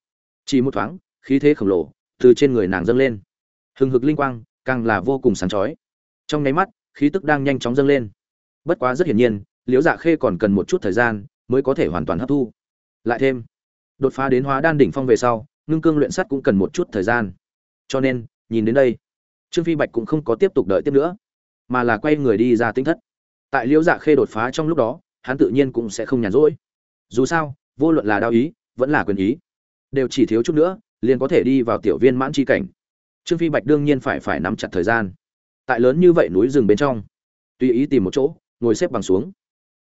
chỉ một thoáng, khí thế khổng lồ từ trên người nàng dâng lên. Hừng hực linh quang, càng là vô cùng sáng chói. Trong nháy mắt, khí tức đang nhanh chóng dâng lên. Bất quá rất hiển nhiên liễu dạ khê còn cần một chút thời gian mới có thể hoàn toàn hấp thu. Lại thêm, đột phá đến hóa đan đỉnh phong về sau, ngưng cương luyện sắt cũng cần một chút thời gian. Cho nên nhìn đến đây, trương phi bạch cũng không có tiếp tục đợi tiếp nữa, mà là quay người đi ra tinh thất. Tại liễu dạ khê đột phá trong lúc đó, hắn tự nhiên cũng sẽ không nhàn rỗi. Dù sao, vô luận là đao ý, vẫn là quyền ý, đều chỉ thiếu chút nữa, liền có thể đi vào tiểu viên mãn chi cảnh. Trương phi bạch đương nhiên phải phải nắm chặt thời gian. Tại lớn như vậy núi rừng bên trong, tùy ý tìm một chỗ, ngồi xếp bằng xuống.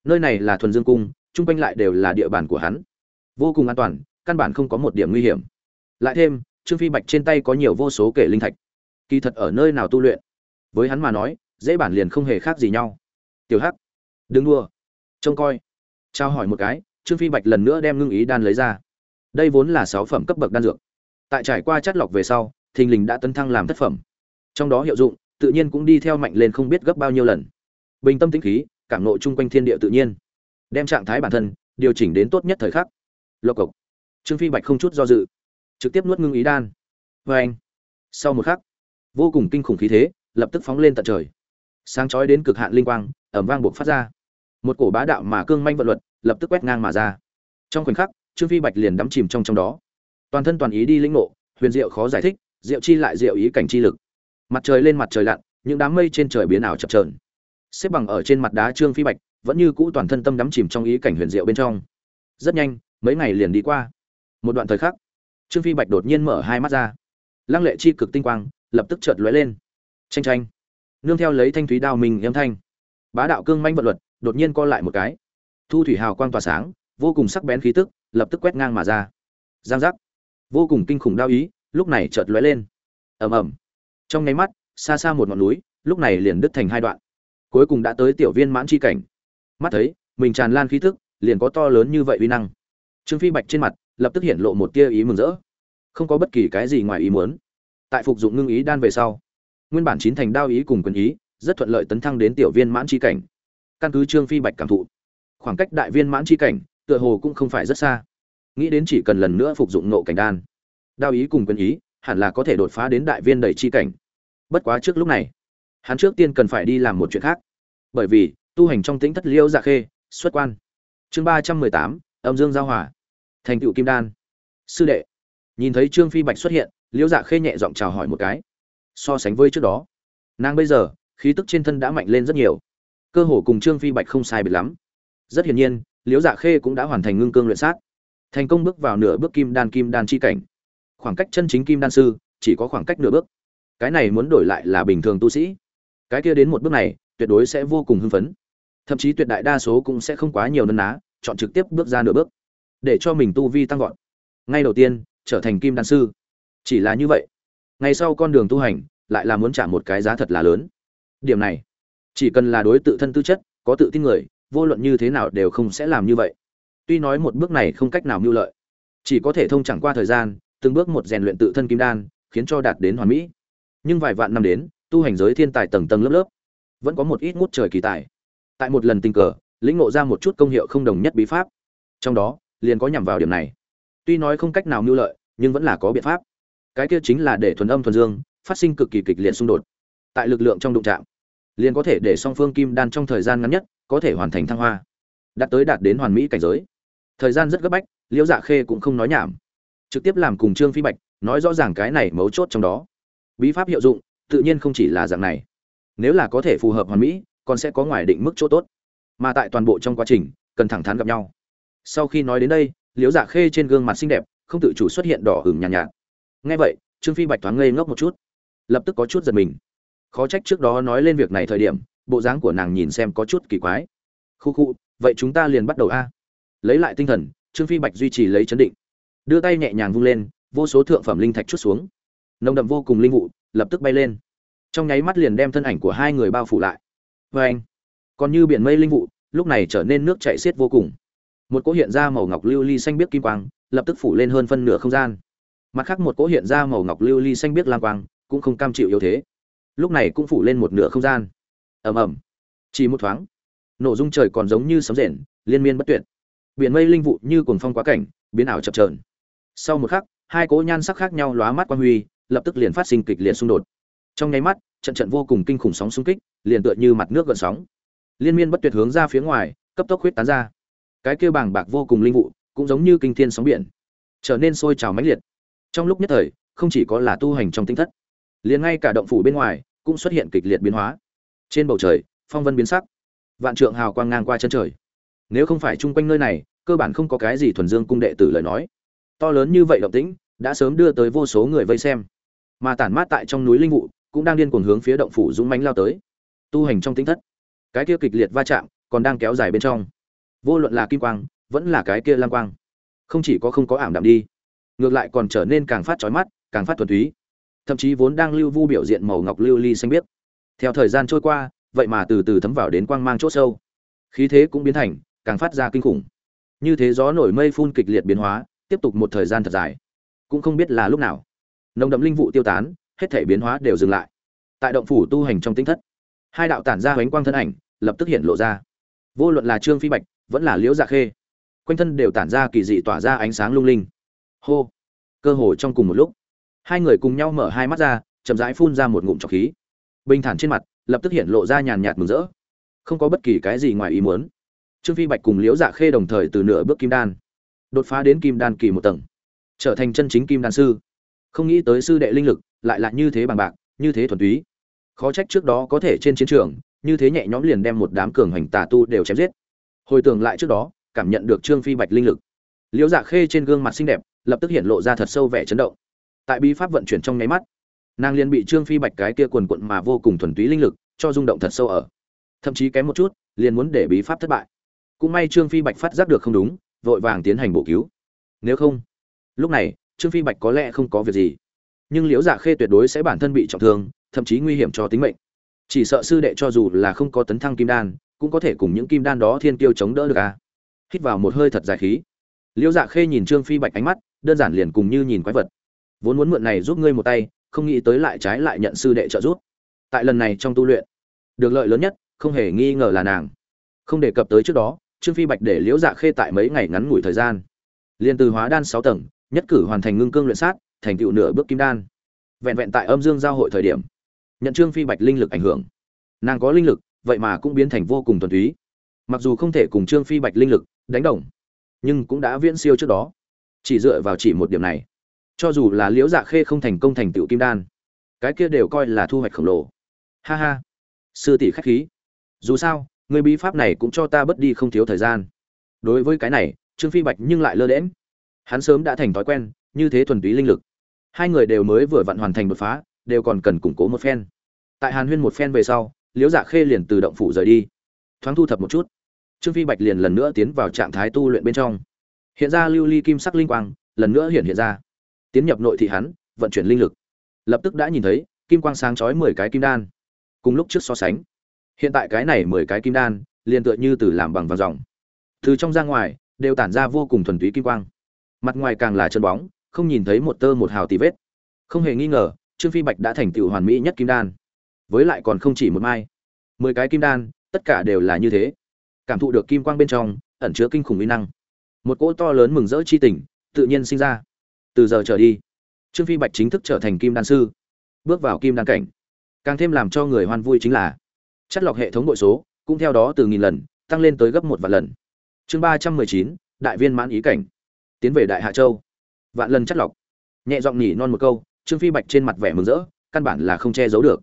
Nơi này là thuần dương cung, chung quanh lại đều là địa bàn của hắn. Vô cùng an toàn, căn bản không có một điểm nguy hiểm. Lại thêm trương phi bạch trên tay có nhiều vô số kể linh thạch. Kỳ thật ở nơi nào tu luyện, với hắn mà nói, dễ bản liền không hề khác gì nhau. Tiểu hắc đứng đua trông coi. Trao hỏi một cái, trương phi bạch lần nữa đem ngưng ý đan lấy ra. Đây vốn là sáu phẩm cấp bậc đan dược. Tại trải qua chất lọc về sau, thình lình đã tấn thăng làm thất phẩm. Trong đó hiệu dụng, tự nhiên cũng đi theo mạnh lên không biết gấp bao nhiêu lần. Bình tâm tĩnh khí, cảm nộ chung quanh thiên địa tự nhiên. Đem trạng thái bản thân, điều chỉnh đến tốt nhất thời khắc. Lộc cộc. Trương phi bạch không chút do dự trực tiếp nuốt ngưng ý đan. Vê anh, sau một khắc, vô cùng kinh khủng khí thế lập tức phóng lên tận trời. Sáng chói đến cực hạn linh quang ẩm vang buộc phát ra. Một cổ bá đạo mà cương manh vận luật lập tức quét ngang mà ra. Trong khoảnh khắc, trương phi bạch liền đắm chìm trong trong đó. Toàn thân toàn ý đi lĩnh ngộ, huyền diệu khó giải thích, diệu chi lại diệu ý cảnh chi lực. Mặt trời lên mặt trời lặn, những đám mây trên trời biến ảo chập trờn xếp bằng ở trên mặt đá trương phi bạch vẫn như cũ toàn thân tâm đắm chìm trong ý cảnh huyền diệu bên trong. Rất nhanh, mấy ngày liền đi qua. Một đoạn thời khắc trương phi bạch đột nhiên mở hai mắt ra. Lăng lệ chi cực tinh quang lập tức chợt lóe lên. Tranh tranh nương theo lấy thanh thúy đao mình âm thanh, bá đạo cương manh vận luật đột nhiên co lại một cái. Thu thủy hào quang tỏa sáng, vô cùng sắc bén khí tức lập tức quét ngang mà ra. Giang giác. Vô cùng kinh khủng đao ý lúc này chợt lóe lên. Ầm ầm. Trong nháy mắt, xa xa một ngọn núi, lúc này liền đứt thành hai đoạn. Cuối cùng đã tới tiểu viên mãn chi cảnh. Mắt thấy, mình tràn lan khí tức liền có to lớn như vậy uy năng. Trương phi bạch trên mặt lập tức hiện lộ một tia ý mừng rỡ. Không có bất kỳ cái gì ngoài ý muốn. Tại phục dụng ngưng ý đan về sau, nguyên bản chín thành đao ý cùng quyền ý, rất thuận lợi tấn thăng đến tiểu viên mãn chi cảnh. Căn cứ trương phi bạch cảm thụ, khoảng cách đại viên mãn chi cảnh, tựa hồ cũng không phải rất xa. Nghĩ đến chỉ cần lần nữa phục dụng nộ cảnh đan, đao ý cùng quyền ý hẳn là có thể đột phá đến đại viên đầy chi cảnh. Bất quá trước lúc này, hắn trước tiên cần phải đi làm một chuyện khác. Bởi vì, tu hành trong tĩnh thất liêu dạ khê, xuất quan. Chương ba trăm mười tám, âm dương giao hòa thành tựu kim đan. Sư đệ, nhìn thấy trương phi bạch xuất hiện, liễu dạ khê nhẹ giọng chào hỏi một cái. So sánh với trước đó, nàng bây giờ, khí tức trên thân đã mạnh lên rất nhiều. Cơ hồ cùng trương phi bạch không sai biệt lắm. Rất hiển nhiên, liễu dạ khê cũng đã hoàn thành ngưng cương luyện sát. Thành công bước vào nửa bước kim đan kim đan chi cảnh. Khoảng cách chân chính kim đan sư, chỉ có khoảng cách nửa bước. Cái này muốn đổi lại là bình thường tu sĩ. Cái kia đến một bước này, tuyệt đối sẽ vô cùng hưng phấn. Thậm chí tuyệt đại đa số cũng sẽ không quá nhiều nân ná, chọn trực tiếp bước ra nửa bước để cho mình tu vi tăng vọt. Ngay đầu tiên, trở thành kim đan sư. Chỉ là như vậy, ngày sau con đường tu hành lại là muốn trả một cái giá thật là lớn. Điểm này, chỉ cần là đối tự thân tư chất, có tự tin người, vô luận như thế nào đều không sẽ làm như vậy. Tuy nói một bước này không cách nào mưu lợi, chỉ có thể thông chẳng qua thời gian, từng bước một rèn luyện tự thân kim đan, khiến cho đạt đến hoàn mỹ. Nhưng vài vạn năm đến, tu hành giới thiên tài tầng tầng lớp lớp, vẫn có một ít ngút trời kỳ tài. Tại một lần tình cờ, lĩnh ngộ ra một chút công hiệu không đồng nhất bí pháp. Trong đó liền có nhằm vào điểm này. Tuy nói không cách nào mưu lợi, nhưng vẫn là có biện pháp. Cái kia chính là để thuần âm thuần dương, phát sinh cực kỳ kịch liệt xung đột. Tại lực lượng trong đụng chạm, liền có thể để song phương kim đan trong thời gian ngắn nhất có thể hoàn thành thăng hoa. Đạt tới đạt đến hoàn mỹ cảnh giới. Thời gian rất gấp bách, liễu dạ khê cũng không nói nhảm. Trực tiếp làm cùng trương phi bạch, nói rõ ràng cái này mấu chốt trong đó. Bí pháp hiệu dụng, tự nhiên không chỉ là dạng này. Nếu là có thể phù hợp hoàn mỹ, còn sẽ có ngoài định mức chỗ tốt. Mà tại toàn bộ trong quá trình, cần thẳng thắn gặp nhau sau khi nói đến đây liễu dạ khê trên gương mặt xinh đẹp không tự chủ xuất hiện đỏ hừng nhàn nhạt, nhạt nghe vậy trương phi bạch thoáng ngây ngốc một chút. Lập tức có chút giật mình. Khó trách trước đó nói lên việc này thời điểm bộ dáng của nàng nhìn xem có chút kỳ quái. Khu khu vậy chúng ta liền bắt đầu a. Lấy lại tinh thần trương phi bạch duy trì lấy chấn định. Đưa tay nhẹ nhàng vung lên vô số thượng phẩm linh thạch chút xuống. Nồng đậm vô cùng linh vụ lập tức bay lên. Trong nháy mắt liền đem thân ảnh của hai người bao phủ lại. Vê anh còn như biển mây linh vụ lúc này trở nên nước chảy xiết vô cùng một cỗ hiện ra màu ngọc lưu ly xanh biếc kim quang, lập tức phủ lên hơn phân nửa không gian. Mặt khác một cỗ hiện ra màu ngọc lưu ly xanh biếc lam quang, cũng không cam chịu yếu thế. Lúc này cũng phủ lên một nửa không gian. Ầm ầm. Chỉ một thoáng, nổ dung trời còn giống như sấm rền, liên miên bất tuyệt. Biển mây linh vụ như cuồng phong quá cảnh, biến ảo chập chờn. Sau một khắc, hai cỗ nhan sắc khác nhau lóa mắt quan huy, lập tức liền phát sinh kịch liệt xung đột. Trong nháy mắt, trận trận vô cùng kinh khủng sóng xung kích, liền tựa như mặt nước gợn sóng. Liên miên bất tuyệt hướng ra phía ngoài, cấp tốc huyết tán ra cái kia bàng bạc vô cùng linh vụ cũng giống như kinh thiên sóng biển, trở nên sôi trào mãnh liệt. Trong lúc nhất thời, không chỉ có là tu hành trong tinh thất, liền ngay cả động phủ bên ngoài cũng xuất hiện kịch liệt biến hóa. Trên bầu trời, phong vân biến sắc, vạn trượng hào quang ngang qua chân trời. Nếu không phải chung quanh nơi này, cơ bản không có cái gì thuần dương cung đệ tử lời nói. To lớn như vậy động tĩnh đã sớm đưa tới vô số người vây xem. Mà tản mát tại trong núi linh vụ cũng đang điên cuồng hướng phía động phủ dũng mãnh lao tới. Tu hành trong tinh thất, cái kia kịch liệt va chạm còn đang kéo dài bên trong vô luận là kim quang, vẫn là cái kia lam quang. Không chỉ có không có ảm đạm đi, ngược lại còn trở nên càng phát chói mắt, càng phát thuần túy. Thậm chí vốn đang lưu vu biểu diện màu ngọc lưu ly xanh biếc. Theo thời gian trôi qua, vậy mà từ từ thấm vào đến quang mang chỗ sâu. Khí thế cũng biến thành, càng phát ra kinh khủng. Như thế gió nổi mây phun kịch liệt biến hóa, tiếp tục một thời gian thật dài. Cũng không biết là lúc nào, nồng đậm linh vụ tiêu tán, hết thể biến hóa đều dừng lại. Tại động phủ tu hành trong tinh thất, hai đạo tản ra bánh quang thân ảnh lập tức hiện lộ ra. Vô luận là trương phi bạch vẫn là liễu dạ khê. Quanh thân đều tản ra kỳ dị tỏa ra ánh sáng lung linh. Hô! Cơ hồ trong cùng một lúc, hai người cùng nhau mở hai mắt ra, chậm rãi phun ra một ngụm trọc khí. Bình thản trên mặt, lập tức hiện lộ ra nhàn nhạt mừng rỡ. Không có bất kỳ cái gì ngoài ý muốn. Trương phi bạch cùng liễu dạ khê đồng thời từ nửa bước kim đan, đột phá đến kim đan kỳ một tầng, trở thành chân chính kim đan sư. Không nghĩ tới sư đệ linh lực lại là như thế bằng bạc, như thế thuần túy. Khó trách trước đó có thể trên chiến trường, như thế nhẹ nhõm liền đem một đám cường hành tà tu đều chém giết hồi tưởng lại trước đó, cảm nhận được trương phi bạch linh lực. Liễu dạ khê trên gương mặt xinh đẹp, lập tức hiện lộ ra thật sâu vẻ chấn động. Tại bí pháp vận chuyển trong nháy mắt, nàng liền bị trương phi bạch cái kia quần quận mà vô cùng thuần túy linh lực cho rung động thật sâu ở. Thậm chí kém một chút, liền muốn để bí pháp thất bại. Cũng may trương phi bạch phát giác được không đúng, vội vàng tiến hành bổ cứu. Nếu không, lúc này, trương phi bạch có lẽ không có việc gì. Nhưng liễu dạ khê tuyệt đối sẽ bản thân bị trọng thương, thậm chí nguy hiểm cho tính mệnh. Chỉ sợ sư đệ cho dù là không có tấn thăng kim đan cũng có thể cùng những kim đan đó thiên tiêu chống đỡ được à? Hít vào một hơi thật dài khí. Liễu dạ khê nhìn trương phi bạch ánh mắt, đơn giản liền cùng như nhìn quái vật. Vốn muốn mượn này giúp ngươi một tay, không nghĩ tới lại trái lại nhận sư đệ trợ giúp. Tại lần này trong tu luyện, được lợi lớn nhất, không hề nghi ngờ là nàng. Không đề cập tới trước đó, trương phi bạch để liễu dạ khê tại mấy ngày ngắn ngủi thời gian. Liền từ hóa đan sáu tầng, nhất cử hoàn thành ngưng cương luyện sát, thành tựu nửa bước kim đan. Vẹn vẹn tại âm dương giao hội thời điểm, nhận trương phi bạch linh lực ảnh hưởng. Nàng có linh lực vậy mà cũng biến thành vô cùng thuần túy. Mặc dù không thể cùng trương phi bạch linh lực đánh đồng, nhưng cũng đã viễn siêu trước đó. Chỉ dựa vào chỉ một điểm này, cho dù là liễu dạ khê không thành công thành tựu kim đan, cái kia đều coi là thu hoạch khổng lồ. Ha ha, sư tỷ khách khí. Dù sao, người bí pháp này cũng cho ta bớt đi không thiếu thời gian. Đối với cái này, trương phi bạch nhưng lại lơ đễm hắn sớm đã thành thói quen, như thế thuần túy linh lực. Hai người đều mới vừa vặn hoàn thành đột phá, đều còn cần củng cố một phen. Tại hàn huyên một phen về sau liễu dạ khê liền từ động phủ rời đi. Thoáng thu thập một chút, trương phi bạch liền lần nữa tiến vào trạng thái tu luyện bên trong. Hiện ra lưu ly kim sắc linh quang, lần nữa hiện hiện ra. Tiến nhập nội thị hắn, vận chuyển linh lực. Lập tức đã nhìn thấy, kim quang sáng chói mười cái kim đan. Cùng lúc trước so sánh, hiện tại cái này mười cái kim đan, liền tựa như từ làm bằng vàng ròng từ trong ra ngoài, đều tản ra vô cùng thuần túy kim quang. Mặt ngoài càng là chân bóng, không nhìn thấy một tơ một hào tì vết. Không hề nghi ngờ, trương phi bạch đã thành tựu hoàn mỹ nhất kim đan với lại còn không chỉ một mai. Mười cái kim đan, tất cả đều là như thế. Cảm thụ được kim quang bên trong, ẩn chứa kinh khủng uy năng. Một cỗ to lớn mừng rỡ chi tình, tự nhiên sinh ra. Từ giờ trở đi, trương phi bạch chính thức trở thành kim đan sư, bước vào kim đan cảnh. Càng thêm làm cho người hoan vui chính là, chất lọc hệ thống bội số, cũng theo đó từ nghìn lần, tăng lên tới gấp một vạn lần. Chương ba trăm mười chín, đại viên mãn ý cảnh. Tiến về đại hạ châu. Vạn lần chất lọc. Nhẹ giọng nhỉ non một câu, trương phi bạch trên mặt vẻ mừng rỡ, căn bản là không che giấu được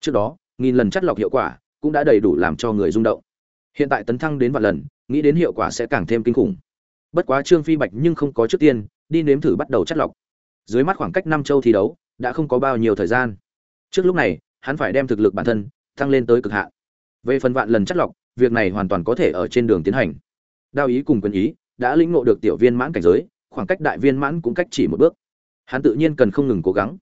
trước đó, nghìn lần chất lọc hiệu quả cũng đã đầy đủ làm cho người rung động. Hiện tại tấn thăng đến vạn lần, nghĩ đến hiệu quả sẽ càng thêm kinh khủng. Bất quá trương phi bạch nhưng không có trước tiên, đi nếm thử bắt đầu chất lọc. Dưới mắt khoảng cách năm châu thi đấu đã không có bao nhiêu thời gian. Trước lúc này, hắn phải đem thực lực bản thân tăng lên tới cực hạn. Về phần vạn lần chất lọc, việc này hoàn toàn có thể ở trên đường tiến hành. Đao ý cùng quân ý đã lĩnh ngộ được tiểu viên mãn cảnh giới, khoảng cách đại viên mãn cũng cách chỉ một bước. Hắn tự nhiên cần không ngừng cố gắng.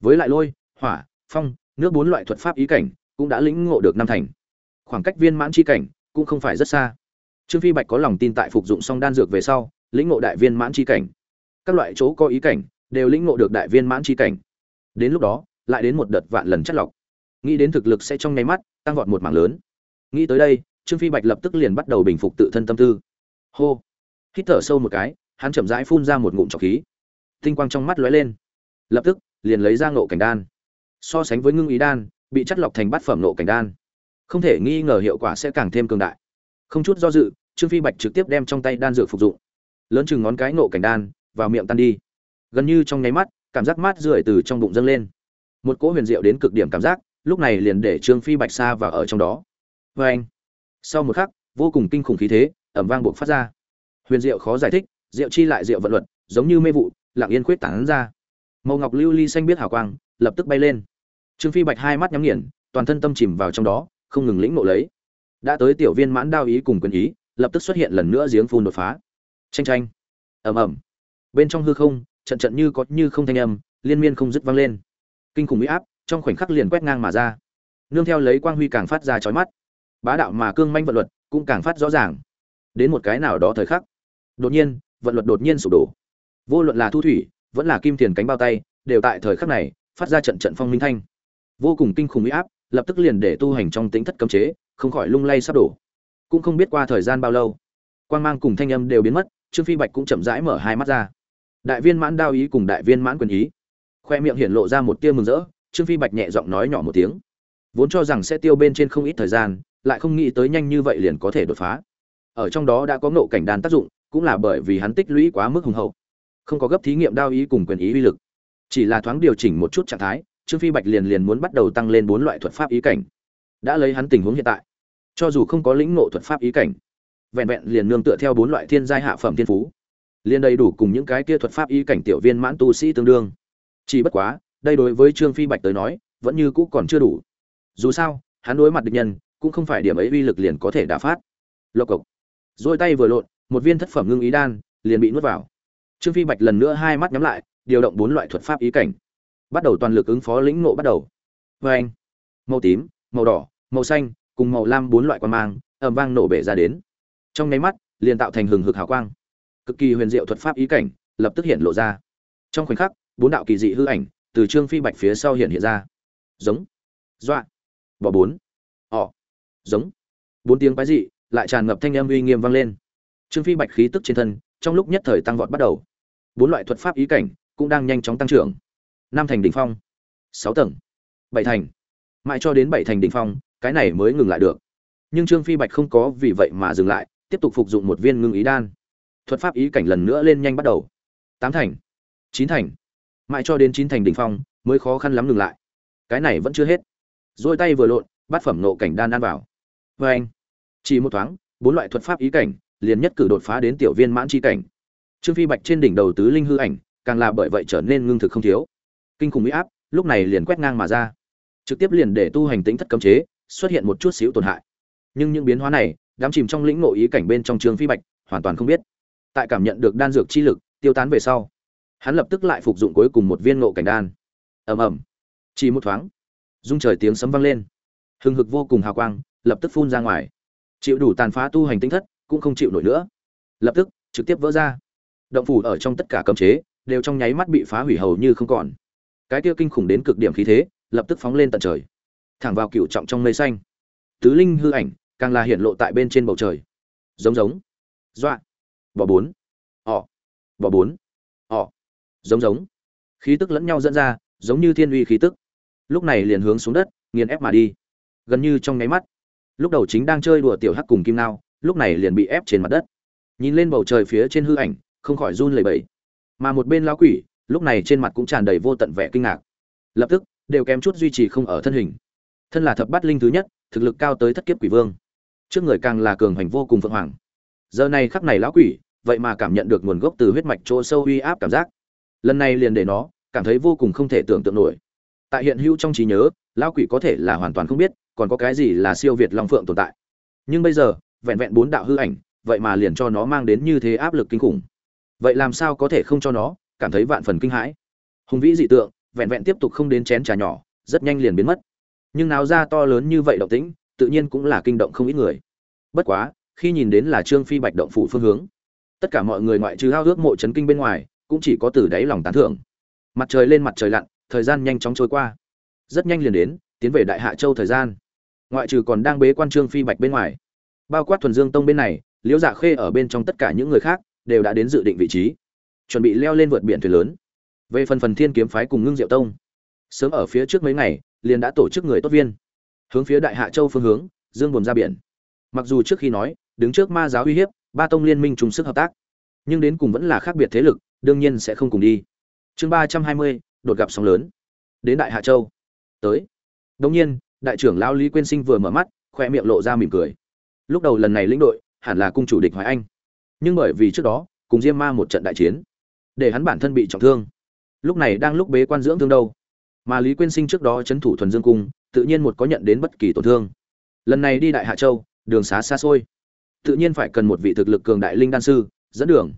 Với lại lôi, hỏa, phong nước bốn loại thuật pháp ý cảnh cũng đã lĩnh ngộ được năm thành. Khoảng cách viên mãn chi cảnh cũng không phải rất xa. Trương phi bạch có lòng tin tại phục dụng song đan dược về sau, lĩnh ngộ đại viên mãn chi cảnh. Các loại chỗ có ý cảnh đều lĩnh ngộ được đại viên mãn chi cảnh. Đến lúc đó, lại đến một đợt vạn lần chất lọc. Nghĩ đến thực lực sẽ trong nháy mắt tăng vọt một mảng lớn. Nghĩ tới đây, trương phi bạch lập tức liền bắt đầu bình phục tự thân tâm tư. Hô! Hít thở sâu một cái, hắn chậm rãi phun ra một ngụm trọc khí. Tinh quang trong mắt lóe lên. Lập tức, liền lấy ra ngộ cảnh đan so sánh với ngưng ý đan, bị chất lọc thành bát phẩm nộ cảnh đan. Không thể nghi ngờ hiệu quả sẽ càng thêm cường đại. Không chút do dự, trương phi bạch trực tiếp đem trong tay đan dược phục dụng. Lớn chừng ngón cái nộ cảnh đan, vào miệng tan đi. Gần như trong nháy mắt, cảm giác mát rượi từ trong bụng dâng lên. Một cỗ huyền diệu đến cực điểm cảm giác, lúc này liền để trương phi bạch xa và ở trong đó. Vê anh, sau một khắc, vô cùng kinh khủng khí thế, ẩm vang buộc phát ra. Huyền diệu khó giải thích, diệu chi lại diệu vận luật, giống như mê vụ, lặng yên khuyết tảng ra. Màu ngọc lưu ly xanh biết hào quang, lập tức bay lên trương phi bạch hai mắt nhắm nghiền, toàn thân tâm chìm vào trong đó, không ngừng lĩnh nộ lấy. Đã tới tiểu viên mãn đao ý cùng quyền ý, lập tức xuất hiện lần nữa giếng phun đột phá. Tranh tranh ầm ầm. Bên trong hư không, trận trận như có như không thanh âm, liên miên không dứt vang lên. Kinh khủng uy áp, trong khoảnh khắc liền quét ngang mà ra. Nương theo lấy quang huy càng phát ra chói mắt. Bá đạo mà cương manh vận luật cũng càng phát rõ ràng. Đến một cái nào đó thời khắc, đột nhiên, vận luật đột nhiên sụp đổ. Vô luận là thu thủy, vẫn là kim tiền cánh bao tay, đều tại thời khắc này, phát ra trận trận phong minh thanh vô cùng kinh khủng uy áp, lập tức liền để tu hành trong tính thất cấm chế, không khỏi lung lay sắp đổ. Cũng không biết qua thời gian bao lâu, quang mang cùng thanh âm đều biến mất, trương phi bạch cũng chậm rãi mở hai mắt ra. Đại viên mãn đao ý cùng đại viên mãn quyền ý. Khoe miệng hiện lộ ra một tia mừng rỡ, trương phi bạch nhẹ giọng nói nhỏ một tiếng. Vốn cho rằng sẽ tiêu bên trên không ít thời gian, lại không nghĩ tới nhanh như vậy liền có thể đột phá. Ở trong đó đã có ngộ cảnh đàn tác dụng, cũng là bởi vì hắn tích lũy quá mức hùng hậu. Không có gấp thí nghiệm đao ý cùng quyền ý uy lực, chỉ là thoáng điều chỉnh một chút trạng thái trương phi bạch liền liền muốn bắt đầu tăng lên bốn loại thuật pháp ý cảnh. Đã lấy hắn tình huống hiện tại, cho dù không có lĩnh ngộ thuật pháp ý cảnh, vẹn vẹn liền nương tựa theo bốn loại thiên giai hạ phẩm thiên phú, liền đầy đủ cùng những cái kia thuật pháp ý cảnh tiểu viên mãn tu sĩ tương đương. Chỉ bất quá, đây đối với trương phi bạch tới nói, vẫn như cũ còn chưa đủ. Dù sao, hắn đối mặt địch nhân, cũng không phải điểm ấy uy lực liền có thể đả phát. Lộc cộc. Rồi tay vừa lộn, một viên thất phẩm ngưng ý đan, liền bị nuốt vào. Trương phi bạch lần nữa hai mắt nhắm lại, điều động bốn loại thuật pháp ý cảnh bắt đầu toàn lực ứng phó lĩnh ngộ bắt đầu. Vê anh. Màu tím, màu đỏ, màu xanh, cùng màu lam bốn loại quan mang, ầm vang nổ bể ra đến. Trong nháy mắt, liền tạo thành hừng hực hào quang. Cực kỳ huyền diệu thuật pháp ý cảnh, lập tức hiện lộ ra. Trong khoảnh khắc, bốn đạo kỳ dị hư ảnh từ trương phi bạch phía sau hiện hiện ra. Giống. Dọa. Bỏ bốn. Họ giống. Bốn tiếng quái dị lại tràn ngập thanh âm uy nghiêm vang lên. Trương phi bạch khí tức trên thân, trong lúc nhất thời tăng vọt bắt đầu. Bốn loại thuật pháp ý cảnh cũng đang nhanh chóng tăng trưởng năm thành đỉnh phong. Sáu tầng. Bảy thành. Mãi cho đến bảy thành đỉnh phong, cái này mới ngừng lại được. Nhưng trương phi bạch không có vì vậy mà dừng lại, tiếp tục phục dụng một viên ngưng ý đan. Thuật pháp ý cảnh lần nữa lên nhanh bắt đầu. Tám thành. Chín thành. Mãi cho đến chín thành đỉnh phong, mới khó khăn lắm ngừng lại. Cái này vẫn chưa hết. Dôi tay vừa lộn, bát phẩm nộ cảnh đan ăn vào. Vê anh, chỉ một thoáng, bốn loại thuật pháp ý cảnh, liền nhất cử đột phá đến tiểu viên mãn chi cảnh. Trương phi bạch trên đỉnh đầu tứ linh hư ảnh, càng là bởi vậy trở nên ngưng thực không thiếu kinh khủng mỹ áp, lúc này liền quét ngang mà ra. Trực tiếp liền để tu hành tính thất cấm chế, xuất hiện một chút xíu tổn hại. Nhưng những biến hóa này, đám chìm trong lĩnh ngộ ý cảnh bên trong trường phi bạch hoàn toàn không biết. Tại cảm nhận được đan dược chi lực, tiêu tán về sau, hắn lập tức lại phục dụng cuối cùng một viên ngộ cảnh đan. Ầm ầm. Chỉ một thoáng dung trời tiếng sấm vang lên. Hừng hực vô cùng hào quang, lập tức phun ra ngoài. Chịu đủ tàn phá tu hành tinh thất, cũng không chịu nổi nữa. Lập tức, trực tiếp vỡ ra. Động phủ ở trong tất cả cấm chế, đều trong nháy mắt bị phá hủy hầu như không còn cái kia kinh khủng đến cực điểm khí thế, lập tức phóng lên tận trời. Thẳng vào cựu trọng trong mây xanh. Tứ linh hư ảnh, càng là hiện lộ tại bên trên bầu trời. Giống giống. Dọa. Bỏ bốn. Ỏ bỏ bốn. Ỏ giống giống. Khí tức lẫn nhau dẫn ra, giống như thiên uy khí tức. Lúc này liền hướng xuống đất, nghiền ép mà đi. Gần như trong nháy mắt. Lúc đầu chính đang chơi đùa tiểu hắc cùng kim nao lúc này liền bị ép trên mặt đất. Nhìn lên bầu trời phía trên hư ảnh, không khỏi run lẩy bẩy. Mà một bên lão quỷ lúc này trên mặt cũng tràn đầy vô tận vẻ kinh ngạc. Lập tức, đều kém chút duy trì không ở thân hình. Thân là thập bát linh thứ nhất, thực lực cao tới thất kiếp quỷ vương. Trước người càng là cường hành vô cùng phượng hoàng. Giờ này khắc này lão quỷ, vậy mà cảm nhận được nguồn gốc từ huyết mạch chỗ sâu uy áp cảm giác. Lần này liền để nó, cảm thấy vô cùng không thể tưởng tượng nổi. Tại hiện hữu trong trí nhớ, lão quỷ có thể là hoàn toàn không biết, còn có cái gì là siêu việt long phượng tồn tại. Nhưng bây giờ, vẹn vẹn bốn đạo hư ảnh, vậy mà liền cho nó mang đến như thế áp lực kinh khủng. Vậy làm sao có thể không cho nó? Cảm thấy vạn phần kinh hãi. Hùng vĩ dị tượng, vẹn vẹn tiếp tục không đến chén trà nhỏ, rất nhanh liền biến mất. Nhưng nào ra to lớn như vậy động tĩnh, tự nhiên cũng là kinh động không ít người. Bất quá, khi nhìn đến là trương phi bạch động phủ phương hướng, tất cả mọi người ngoại trừ hao ước mộ chấn kinh bên ngoài, cũng chỉ có từ đáy lòng tán thưởng. Mặt trời lên mặt trời lặn, thời gian nhanh chóng trôi qua. Rất nhanh liền đến, tiến về đại hạ châu thời gian. Ngoại trừ còn đang bế quan trương phi bạch bên ngoài. Bao quát thuần dương tông bên này, liễu dạ khê ở bên trong tất cả những người khác, đều đã đến dự định vị trí chuẩn bị leo lên vượt biển thuyền lớn. Về phần phần thiên kiếm phái cùng ngưng diệu tông, sớm ở phía trước mấy ngày, liền đã tổ chức người tốt viên. Hướng phía đại hạ châu phương hướng, dương buồn ra biển. Mặc dù trước khi nói, đứng trước ma giáo uy hiếp, ba tông liên minh chung sức hợp tác, nhưng đến cùng vẫn là khác biệt thế lực, đương nhiên sẽ không cùng đi. Chương ba trăm hai mươi, đột gặp sóng lớn. Đến đại hạ châu. Tới. Đông nhiên, đại trưởng lão lý quyên sinh vừa mở mắt, khoe miệng lộ ra mỉm cười. Lúc đầu lần này lĩnh đội, hẳn là cung chủ địch hoài anh. Nhưng bởi vì trước đó, cùng diêm ma một trận đại chiến để hắn bản thân bị trọng thương. Lúc này đang lúc bế quan dưỡng thương đâu? Mà lý quyên sinh trước đó c h ấ n thủ thuần dương cung, tự nhiên một có nhận đến bất kỳ tổn thương. Lần này đi đại hạ châu, đường xá xa xôi. Tự nhiên phải cần một vị thực lực cường đại linh đan sư, dẫn đường.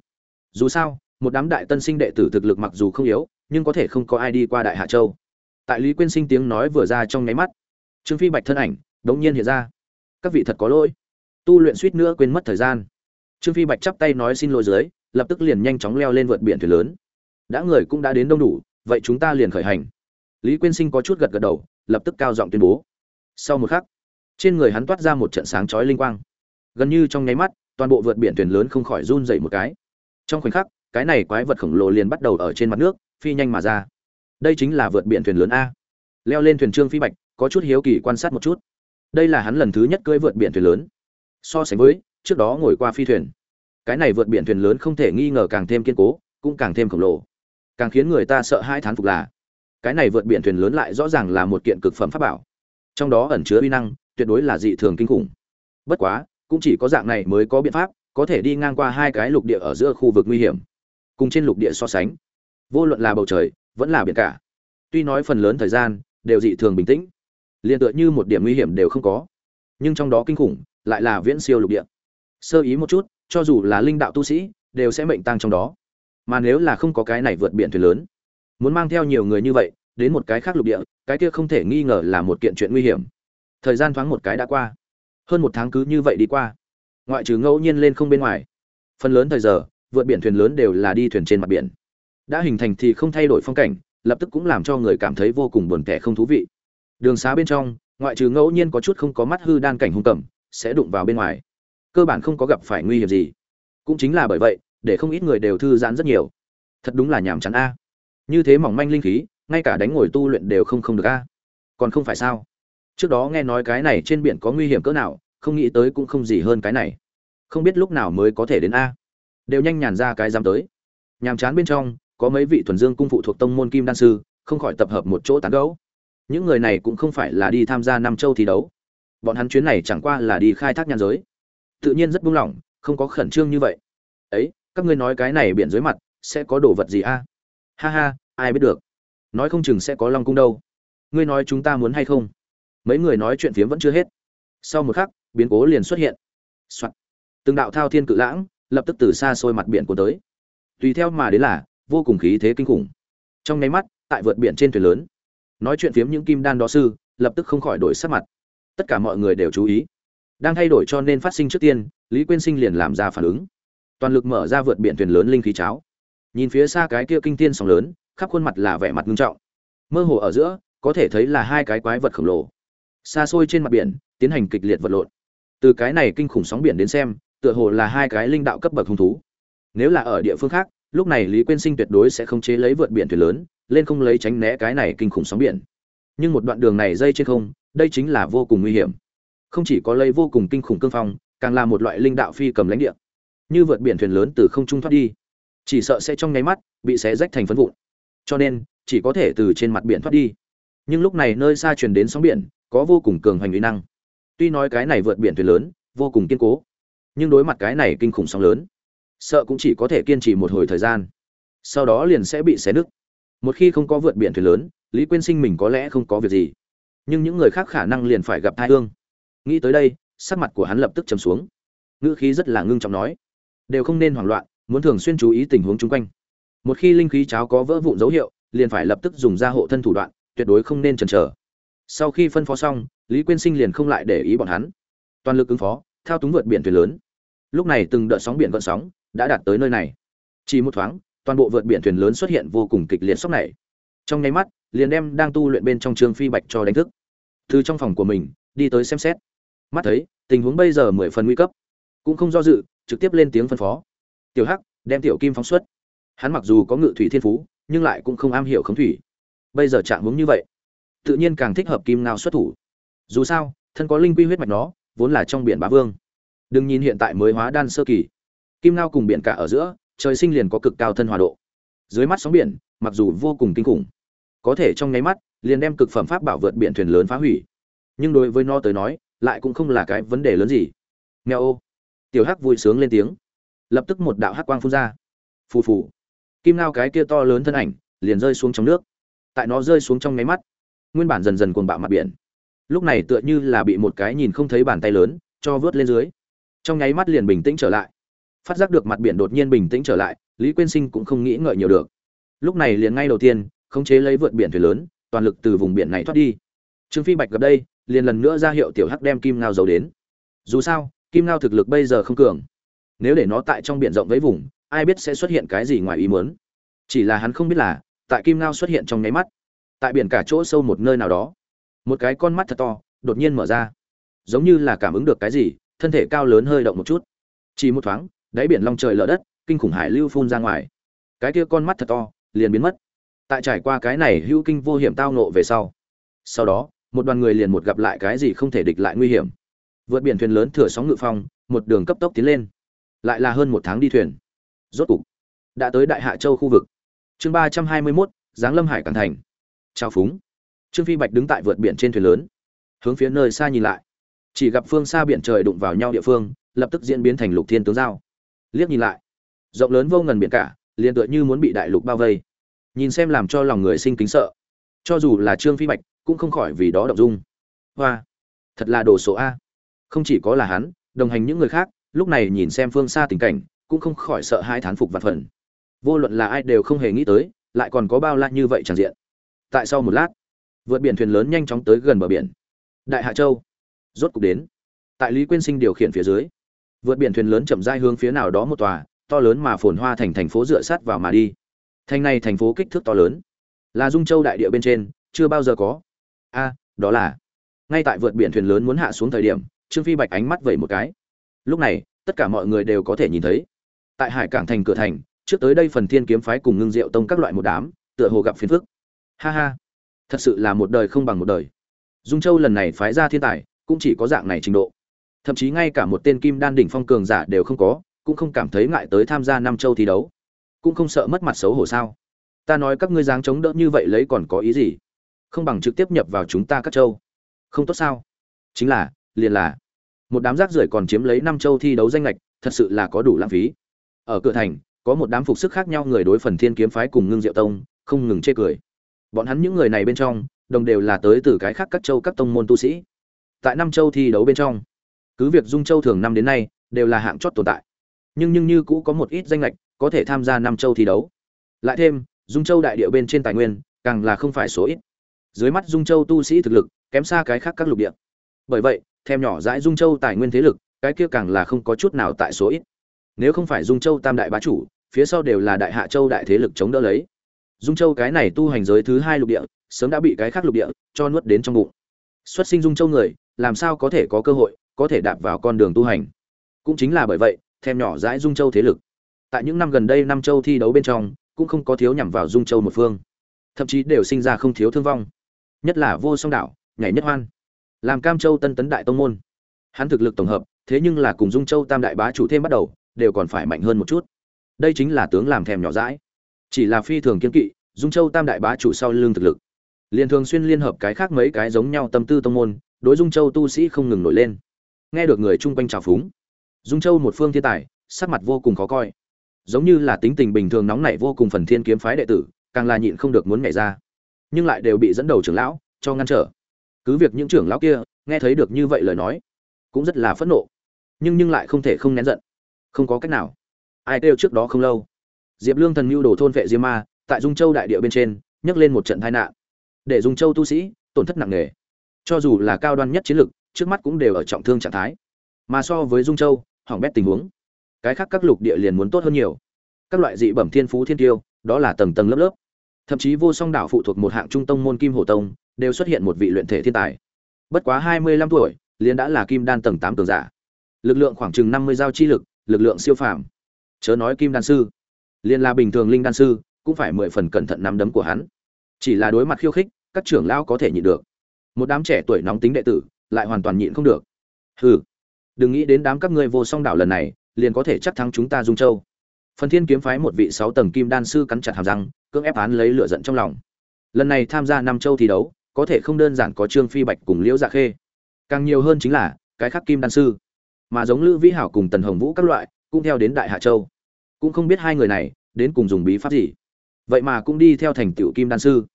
Dù sao, một đám đại tân sinh đệ tử thực lực mặc dù không yếu, nhưng có thể không có ai đi qua đại hạ châu. Tại lý quyên sinh tiếng nói vừa ra trong nháy mắt, trương phi bạch thân ảnh đột nhiên hiện ra. Các vị thật có lỗi. Tu luyện suýt nữa quên mất thời gian. Trương phi bạch chắp tay nói xin lỗi dưới lập tức liền nhanh chóng leo lên vượt biển thuyền lớn. Đã người cũng đã đến đông đủ, vậy chúng ta liền khởi hành. Lý quyên sinh có chút gật gật đầu, lập tức cao giọng tuyên bố. Sau một khắc, trên người hắn toát ra một trận sáng chói linh quang. Gần như trong nháy mắt, toàn bộ vượt biển thuyền lớn không khỏi run dậy một cái. Trong khoảnh khắc, cái này quái vật khổng lồ liền bắt đầu ở trên mặt nước, phi nhanh mà ra. Đây chính là vượt biển thuyền lớn a. Leo lên thuyền trương phi bạch, có chút hiếu kỳ quan sát một chút. Đây là hắn lần thứ nhất cưỡi vượt biển thuyền lớn. So sánh với, trước đó ngồi qua phi thuyền cái này vượt biển thuyền lớn không thể nghi ngờ càng thêm kiên cố, cũng càng thêm khổng lồ. Càng khiến người ta sợ hai thán phục là, cái này vượt biển thuyền lớn lại rõ ràng là một kiện cực phẩm pháp bảo. Trong đó ẩn chứa uy năng, tuyệt đối là dị thường kinh khủng. Bất quá, cũng chỉ có dạng này mới có biện pháp, có thể đi ngang qua hai cái lục địa ở giữa khu vực nguy hiểm. Cùng trên lục địa so sánh, vô luận là bầu trời, vẫn là biển cả. Tuy nói phần lớn thời gian, đều dị thường bình tĩnh, liền tựa như một điểm nguy hiểm đều không có, nhưng trong đó kinh khủng, lại là viễn siêu lục địa. Sơ ý một chút cho dù là linh đạo tu sĩ, đều sẽ mệnh tăng trong đó. Mà nếu là không có cái này vượt biển thuyền lớn, muốn mang theo nhiều người như vậy, đến một cái khác lục địa, cái kia không thể nghi ngờ là một kiện chuyện nguy hiểm. Thời gian thoáng một cái đã qua. Hơn một tháng cứ như vậy đi qua. Ngoại trừ ngẫu nhiên lên không bên ngoài. Phần lớn thời giờ, vượt biển thuyền lớn đều là đi thuyền trên mặt biển. Đã hình thành thì không thay đổi phong cảnh, lập tức cũng làm cho người cảm thấy vô cùng buồn tẻ không thú vị. Đường xá bên trong, ngoại trừ ngẫu nhiên có chút không có mắt hư đan cảnh hung cầm, sẽ đụng vào bên ngoài cơ bản không có gặp phải nguy hiểm gì. Cũng chính là bởi vậy, để không ít người đều thư giãn rất nhiều. Thật đúng là nhàm chán a. Như thế mỏng manh linh khí, ngay cả đánh ngồi tu luyện đều không không được a. Còn không phải sao? Trước đó nghe nói cái này trên biển có nguy hiểm cỡ nào, không nghĩ tới cũng không gì hơn cái này. Không biết lúc nào mới có thể đến a. Đều nhanh nhàn ra cái dám tới. Nhàm chán bên trong, có mấy vị thuần dương cung phụ thuộc tông môn kim đan sư, không khỏi tập hợp một chỗ tán gấu những người này cũng không phải là đi tham gia năm châu thi đấu. Bọn hắn chuyến này chẳng qua là đi khai thác nhan giới tự nhiên rất buông lỏng, không có khẩn trương như vậy. Ấy, các ngươi nói cái này biển dưới mặt sẽ có đồ vật gì a? Ha ha, ai biết được. Nói không chừng sẽ có long cung đâu. Ngươi nói chúng ta muốn hay không? Mấy người nói chuyện phiếm vẫn chưa hết. Sau một khắc, biến cố liền xuất hiện、Soạn. từng đạo thao thiên cự lãng lập tức từ xa xôi mặt biển của tới. Tùy theo mà đến là vô cùng khí thế kinh khủng. Trong nháy mắt, tại vượt biển trên thuyền lớn, nói chuyện phiếm những kim đan đó sư lập tức không khỏi đổi sắc mặt. Tất cả mọi người đều chú ý đang thay đổi cho nên phát sinh trước tiên, lý quyên sinh liền làm ra phản ứng. Toàn lực mở ra vượt biển thuyền lớn linh khí cháo. Nhìn phía xa cái kia kinh tiên sóng lớn, khắp khuôn mặt là vẻ mặt nghiêm trọng. Mơ hồ ở giữa, có thể thấy là hai cái quái vật khổng lồ. Xa xôi trên mặt biển, tiến hành kịch liệt vật lộn. Từ cái này kinh khủng sóng biển đến xem, tựa hồ là hai cái linh đạo cấp bậc hung thú. Nếu là ở địa phương khác, lúc này lý quyên sinh tuyệt đối sẽ không chế lấy vượt biển thuyền lớn, lên không lấy tránh né cái này kinh khủng sóng biển. Nhưng một đoạn đường này dây trên không, đây chính là vô cùng nguy hiểm không chỉ có lấy vô cùng kinh khủng cương phong, càng là một loại linh đạo phi cầm lãnh địa. Như vượt biển thuyền lớn từ không trung thoát đi, chỉ sợ sẽ trong nháy mắt bị xé rách thành phấn vụn. Cho nên, chỉ có thể từ trên mặt biển thoát đi. Nhưng lúc này nơi xa truyền đến sóng biển, có vô cùng cường hành uy năng. Tuy nói cái này vượt biển thuyền lớn, vô cùng kiên cố, nhưng đối mặt cái này kinh khủng sóng lớn, sợ cũng chỉ có thể kiên trì một hồi thời gian. Sau đó liền sẽ bị xé nứt. Một khi không có vượt biển thuyền lớn, lý quyên sinh mình có lẽ không có việc gì, nhưng những người khác khả năng liền phải gặp thai hương nghĩ tới đây, sắc mặt của hắn lập tức chầm xuống. Ngữ khí rất là ngưng trọng nói, đều không nên hoảng loạn, muốn thường xuyên chú ý tình huống chung quanh. Một khi linh khí cháo có vỡ vụn dấu hiệu, liền phải lập tức dùng ra hộ thân thủ đoạn, tuyệt đối không nên chần chờ. Sau khi phân phó xong, lý quyên sinh liền không lại để ý bọn hắn. Toàn lực ứng phó, thao túng vượt biển thuyền lớn. Lúc này từng đợt sóng biển gợn sóng đã đạt tới nơi này. Chỉ một thoáng, toàn bộ vượt biển thuyền lớn xuất hiện vô cùng kịch liệt sốc này. Trong nháy mắt, liền đem đang tu luyện bên trong trường phi bạch cho đánh thức. Từ trong phòng của mình, đi tới xem xét mắt thấy, tình huống bây giờ mười phần nguy cấp. Cũng không do dự, trực tiếp lên tiếng phân phó. Tiểu hắc, đem tiểu kim phóng xuất. Hắn mặc dù có ngự thủy thiên phú, nhưng lại cũng không am hiểu khống thủy. Bây giờ trạng hướng như vậy, tự nhiên càng thích hợp kim ngao xuất thủ. Dù sao, thân có linh quy huyết mạch nó vốn là trong biển bá vương. Đừng nhìn hiện tại mới hóa đan sơ kỳ. Kim ngao cùng biển cả ở giữa, trời sinh liền có cực cao thân hòa độ. Dưới mắt sóng biển, mặc dù vô cùng kinh khủng, có thể trong nháy mắt, liền đem cực phẩm pháp bảo vượt biển thuyền lớn phá hủy. Nhưng đối với nó tới nói lại cũng không là cái vấn đề lớn gì. Nghèo ô. Tiểu hắc vui sướng lên tiếng. Lập tức một đạo hắc quang phun ra. Phù phù. Kim lao cái kia to lớn thân ảnh liền rơi xuống trong nước. Tại nó rơi xuống trong nháy mắt, nguyên bản dần dần cuồng bạo mặt biển. Lúc này tựa như là bị một cái nhìn không thấy bàn tay lớn cho vớt lên dưới. Trong nháy mắt liền bình tĩnh trở lại. Phát giác được mặt biển đột nhiên bình tĩnh trở lại, lý quyên sinh cũng không nghĩ ngợi nhiều được. Lúc này liền ngay đầu tiên, khống chế lấy vượt biển thuyền lớn, toàn lực từ vùng biển này thoát đi. Trương phi bạch gặp đây liền lần nữa ra hiệu tiểu hắc đem kim ngao giấu đến. Dù sao, kim ngao thực lực bây giờ không cường. Nếu để nó tại trong biển rộng với vùng, ai biết sẽ xuất hiện cái gì ngoài ý muốn. Chỉ là hắn không biết là, tại kim ngao xuất hiện trong nháy mắt, tại biển cả chỗ sâu một nơi nào đó, một cái con mắt thật to, đột nhiên mở ra. Giống như là cảm ứng được cái gì, thân thể cao lớn hơi động một chút. Chỉ một thoáng, đáy biển long trời lở đất, kinh khủng hải lưu phun ra ngoài. Cái kia con mắt thật to, liền biến mất. Tại trải qua cái này hữu kinh vô hiểm tao nộ về sau sau đó một đoàn người liền một gặp lại cái gì không thể địch lại nguy hiểm. Vượt biển thuyền lớn thừa sóng ngự phong, một đường cấp tốc tiến lên. Lại là hơn một tháng đi thuyền. Rốt cục, đã tới đại hạ châu khu vực. Chương ba trăm hai mươi mốt, giáng lâm hải cảng thành. Trao phúng. Trương phi bạch đứng tại vượt biển trên thuyền lớn, hướng phía nơi xa nhìn lại. Chỉ gặp phương xa biển trời đụng vào nhau địa phương, lập tức diễn biến thành lục thiên tướng giao. Liếc nhìn lại, rộng lớn vô ngần biển cả, liền tựa như muốn bị đại lục bao vây. Nhìn xem làm cho lòng người sinh kính sợ. Cho dù là trương phi bạch cũng không khỏi vì đó động dung. Hoa, thật là đồ số a. Không chỉ có là hắn, đồng hành những người khác, lúc này nhìn xem phương xa tình cảnh, cũng không khỏi sợ hai thán phục vạn phần. Vô luận là ai đều không hề nghĩ tới, lại còn có bao la như vậy tràn diện. Tại sau một lát, vượt biển thuyền lớn nhanh chóng tới gần bờ biển. Đại hạ châu, rốt cục đến. Tại lý quyên sinh điều khiển phía dưới, vượt biển thuyền lớn chậm rãi hướng phía nào đó một tòa, to lớn mà phồn hoa thành thành phố dựa sát vào mà đi. Thành này thành phố kích thước to lớn. Là dung châu đại địa bên trên, chưa bao giờ có a, đó là, ngay tại vượt biển thuyền lớn muốn hạ xuống thời điểm, trương phi bạch ánh mắt vẩy một cái. Lúc này, tất cả mọi người đều có thể nhìn thấy. Tại hải cảng thành cửa thành, trước tới đây phần thiên kiếm phái cùng ngưng diệu tông các loại một đám, tựa hồ gặp phiền phức. Ha ha, thật sự là một đời không bằng một đời. Dung châu lần này phái ra thiên tài, cũng chỉ có dạng này trình độ. Thậm chí ngay cả một tên kim đan đỉnh phong cường giả đều không có, cũng không cảm thấy ngại tới tham gia Nam châu thi đấu. Cũng không sợ mất mặt xấu hổ sao. Ta nói các ngươi dáng chống đỡ như vậy lấy còn có ý gì? Không bằng trực tiếp nhập vào chúng ta các châu. Không tốt sao? Chính là, liền là, một đám rác rưởi còn chiếm lấy năm châu thi đấu danh lệch, thật sự là có đủ lãng phí. Ở cửa thành, có một đám phục sức khác nhau người đối phần thiên kiếm phái cùng ngưng diệu tông, không ngừng chê cười. Bọn hắn những người này bên trong, đồng đều là tới từ cái khác các châu các tông môn tu sĩ. Tại năm châu thi đấu bên trong, cứ việc dung châu thường năm đến nay, đều là hạng chót tồn tại. Nhưng nhưng như cũ có một ít danh lệch, có thể tham gia năm châu thi đấu. Lại thêm, dung châu đại địa bên trên tài nguyên, càng là không phải số ít dưới mắt dung châu tu sĩ thực lực, kém xa cái khác các lục địa. Bởi vậy, thèm nhỏ dãi dung châu tài nguyên thế lực, cái kia càng là không có chút nào tại số ít. Nếu không phải dung châu tam đại bá chủ, phía sau đều là đại hạ châu đại thế lực chống đỡ lấy. Dung châu cái này tu hành giới thứ hai lục địa, sớm đã bị cái khác lục địa cho nuốt đến trong bụng. Xuất sinh dung châu người, làm sao có thể có cơ hội, có thể đạp vào con đường tu hành? Cũng chính là bởi vậy, thèm nhỏ dãi dung châu thế lực. Tại những năm gần đây năm châu thi đấu bên trong, cũng không có thiếu nhằm vào dung châu một phương. Thậm chí đều sinh ra không thiếu thương vong nhất là vô song đảo, nhảy nhất hoan. Làm cam châu tân tấn đại tông môn. Hắn thực lực tổng hợp, thế nhưng là cùng dung châu tam đại bá chủ thêm bắt đầu, đều còn phải mạnh hơn một chút. Đây chính là tướng làm thèm nhỏ dãi. Chỉ là phi thường kiên kỵ, dung châu tam đại bá chủ sau lưng thực lực. Liền thường xuyên liên hợp cái khác mấy cái giống nhau tâm tư tông môn, đối dung châu tu sĩ không ngừng nổi lên. Nghe được người chung quanh trào phúng, dung châu một phương thiên tài, sắc mặt vô cùng khó coi. Giống như là tính tình bình thường nóng nảy vô cùng phần thiên kiếm phái đệ tử, càng là nhịn không được muốn nhảy ra nhưng lại đều bị dẫn đầu trưởng lão cho ngăn trở. Cứ việc những trưởng lão kia nghe thấy được như vậy lời nói, cũng rất là phẫn nộ, nhưng nhưng lại không thể không nén giận. Không có cách nào. Ai kêu trước đó không lâu, diệp lương thần mưu đồ thôn vệ diêm ma, tại dung châu đại địa bên trên, nhấc lên một trận tai nạn. Để dung châu tu sĩ tổn thất nặng nề. Cho dù là cao đoan nhất chiến lực, trước mắt cũng đều ở trọng thương trạng thái. Mà so với dung châu, hỏng bét tình huống. Cái khác các lục địa liền muốn tốt hơn nhiều. Các loại dị bẩm thiên phú thiên tiêu, đó là tầng tầng lớp lớp thậm chí vô song đảo phụ thuộc một hạng trung tông môn kim hồ tông, đều xuất hiện một vị luyện thể thiên tài. Bất quá hai mươi lăm tuổi, liền đã là kim đan tầng tám cường giả. Lực lượng khoảng chừng năm mươi giao chi lực lực lượng siêu phàm. Chớ nói kim đan sư, liền là bình thường linh đan sư, cũng phải mười phần cẩn thận nắm đấm của hắn. Chỉ là đối mặt khiêu khích, các trưởng lão có thể nhịn được. Một đám trẻ tuổi nóng tính đệ tử, lại hoàn toàn nhịn không được. Hừ, đừng nghĩ đến đám các ngươi vô song đảo lần này, liền có thể chắc thắng chúng ta dung châu phần thiên kiếm phái một vị sáu tầng kim đan sư cắn chặt hàm răng, cưỡng ép án lấy lửa giận trong lòng. Lần này tham gia năm châu thi đấu, có thể không đơn giản có trương phi bạch cùng liễu dạ khê. Càng nhiều hơn chính là, cái khác kim đan sư. Mà giống lữ vĩ hảo cùng tần hồng vũ các loại, cũng theo đến đại hạ châu. Cũng không biết hai người này, đến cùng dùng bí pháp gì. Vậy mà cũng đi theo thành tựu kim đan sư.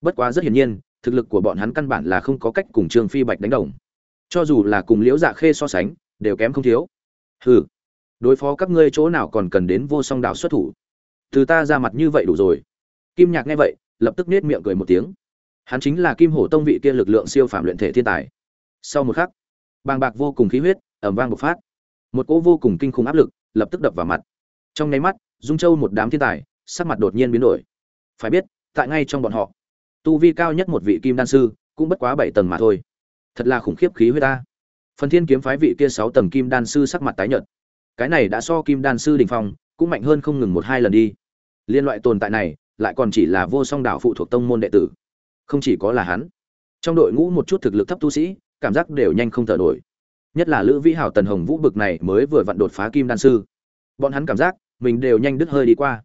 Bất quá rất hiển nhiên, thực lực của bọn hắn căn bản là không có cách cùng trương phi bạch đánh đồng. Cho dù là cùng liễu dạ khê so sánh, đều kém không thiếu. Hừ đối phó các ngươi chỗ nào còn cần đến vô song đảo xuất thủ. Từ ta ra mặt như vậy đủ rồi. Kim nhạc nghe vậy, lập tức nết miệng cười một tiếng. Hắn chính là kim hổ tông vị kia lực lượng siêu phạm luyện thể thiên tài. Sau một khắc, bàng bạc vô cùng khí huyết ẩm vang bộc phát. Một cỗ vô cùng kinh khủng áp lực lập tức đập vào mặt. Trong nháy mắt, dung châu một đám thiên tài, sắc mặt đột nhiên biến đổi. Phải biết, tại ngay trong bọn họ, tu vi cao nhất một vị kim đan sư cũng bất quá bảy tầng mà thôi. Thật là khủng khiếp khí huyết ta. Phần thiên kiếm phái vị kia sáu tầng kim đan sư sắc mặt tái nhợt cái này đã so kim đan sư đình phong, cũng mạnh hơn không ngừng một hai lần đi. Liên loại tồn tại này, lại còn chỉ là vô song đảo phụ thuộc tông môn đệ tử. Không chỉ có là hắn, trong đội ngũ một chút thực lực thấp tu sĩ, cảm giác đều nhanh không thở nổi. Nhất là lữ vĩ hảo tần hồng vũ bực này mới vừa vặn đột phá kim đan sư. Bọn hắn cảm giác, mình đều nhanh đứt hơi đi qua.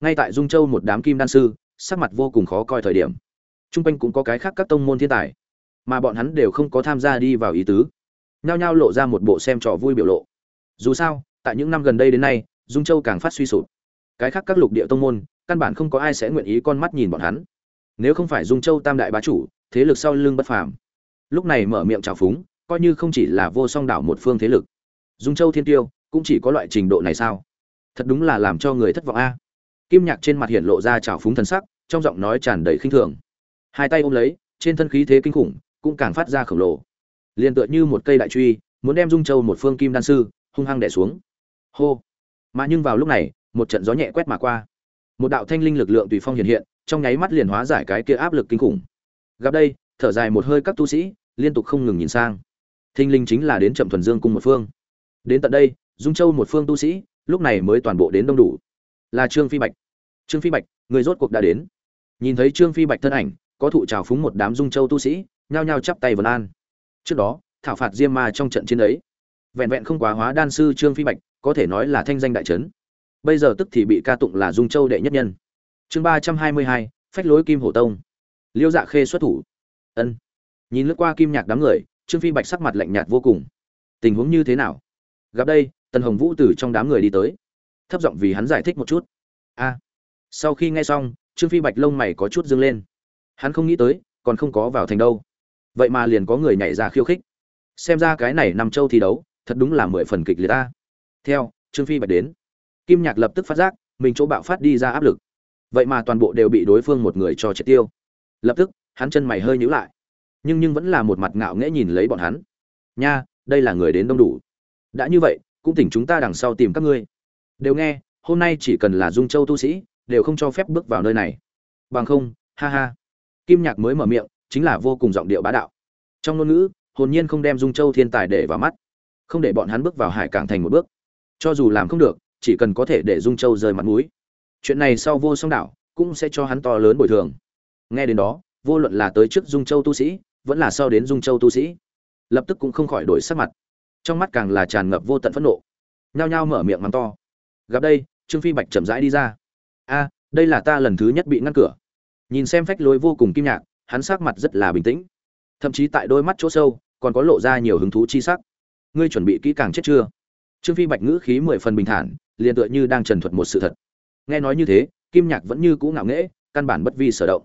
Ngay tại dung châu một đám kim đan sư, sắc mặt vô cùng khó coi thời điểm. T r u n g quanh cũng có cái khác các tông môn thiên tài, mà bọn hắn đều không có tham gia đi vào ý tứ. Nhao nhao lộ ra một bộ xem trò vui biểu lộ. Dù sao tại những năm gần đây đến nay, dung châu càng phát suy sụp. Cái khác các lục địa tông môn, căn bản không có ai sẽ nguyện ý con mắt nhìn bọn hắn. Nếu không phải dung châu tam đại bá chủ, thế lực sau lưng bất phàm. Lúc này mở miệng trào phúng, coi như không chỉ là vô song đảo một phương thế lực. Dung châu thiên tiêu, cũng chỉ có loại trình độ này sao? Thật đúng là làm cho người thất vọng a. Kim nhạc trên mặt hiện lộ ra trào phúng thần sắc, trong giọng nói tràn đầy khinh thường. Hai tay ôm lấy, trên thân khí thế kinh khủng, cũng càng phát ra khổng lồ. Liền tựa như một cây đại truy, muốn đem dung châu một phương kim đan sư, hung hăng đẻ xuống hô. Mà nhưng vào lúc này, một trận gió nhẹ quét mà qua. Một đạo thanh linh lực lượng tùy phong hiện hiện, trong nháy mắt liền hóa giải cái kia áp lực kinh khủng. Gặp đây, thở dài một hơi các tu sĩ, liên tục không ngừng nhìn sang. Thinh linh chính là đến chậm thuần dương cung một phương. Đến tận đây, dung châu một phương tu sĩ, lúc này mới toàn bộ đến đông đủ. Là trương phi bạch. Trương phi bạch, người rốt cuộc đã đến. Nhìn thấy trương phi bạch thân ảnh, có thụ trào phúng một đám dung châu tu sĩ, nhao nhao chắp tay vân an. Trước đó, thảo phạt diêm ma trong trận chiến ấy. Vẹn vẹn không quá hóa đan sư trương phi bạch có thể nói là thanh danh đại trấn. Bây giờ tức thì bị ca tụng là dung châu đệ nhất nhân. Chương ba trăm hai mươi hai, phách lối kim hổ tông. Liêu dạ khê xuất thủ. Ân. Nhìn lướt qua kim nhạc đám người, trương phi bạch sắc mặt lạnh nhạt vô cùng. Tình huống như thế nào? Gặp đây, tần hồng vũ từ trong đám người đi tới. Thấp giọng vì hắn giải thích một chút. A. Sau khi nghe xong, trương phi bạch lông mày có chút dâng lên. Hắn không nghĩ tới, còn không có vào thành đâu. Vậy mà liền có người nhảy ra khiêu khích. Xem ra cái này nằm châu thi đấu, thật đúng là mười phần kịch liệt ta theo, trương phi bạch đến. Kim nhạc lập tức phát giác, mình chỗ bạo phát đi ra áp lực. Vậy mà toàn bộ đều bị đối phương một người cho triệt tiêu. Lập tức, hắn chân mày hơi nhíu lại. Nhưng nhưng vẫn là một mặt ngạo nghễ nhìn lấy bọn hắn. Nha, đây là người đến đông đủ. Đã như vậy, cũng tỉnh chúng ta đằng sau tìm các ngươi. Đều nghe, hôm nay chỉ cần là dung châu tu sĩ, đều không cho phép bước vào nơi này. Bằng không, ha ha. Kim nhạc mới mở miệng, chính là vô cùng giọng điệu bá đạo. Trong ngôn ngữ, hồn nhiên không đem dung châu thiên tài để vào mắt. Không để bọn hắn bước vào hải cảng thành một bước cho dù làm không được, chỉ cần có thể để dung châu rời mặt mũi. Chuyện này sau vô song đảo, cũng sẽ cho hắn to lớn bồi thường. Nghe đến đó, vô luận là tới trước dung châu tu sĩ, vẫn là sau đến dung châu tu sĩ, lập tức cũng không khỏi đổi sắc mặt. Trong mắt càng là tràn ngập vô tận phẫn nộ. Nhao nhao mở miệng mắng to. Gặp đây, trương phi bạch chậm rãi đi ra. A, đây là ta lần thứ nhất bị ngăn cửa. Nhìn xem phách lối vô cùng kim nhạc, hắn sắc mặt rất là bình tĩnh. Thậm chí tại đôi mắt chỗ sâu, còn có lộ ra nhiều hứng thú chi sắc. Ngươi chuẩn bị kỹ càng chết chưa? Trương phi bạch ngữ khí mười phần bình thản, liền tựa như đang trần thuật một sự thật. Nghe nói như thế, kim nhạc vẫn như cũ ngạo nghễ, căn bản bất vi sở động.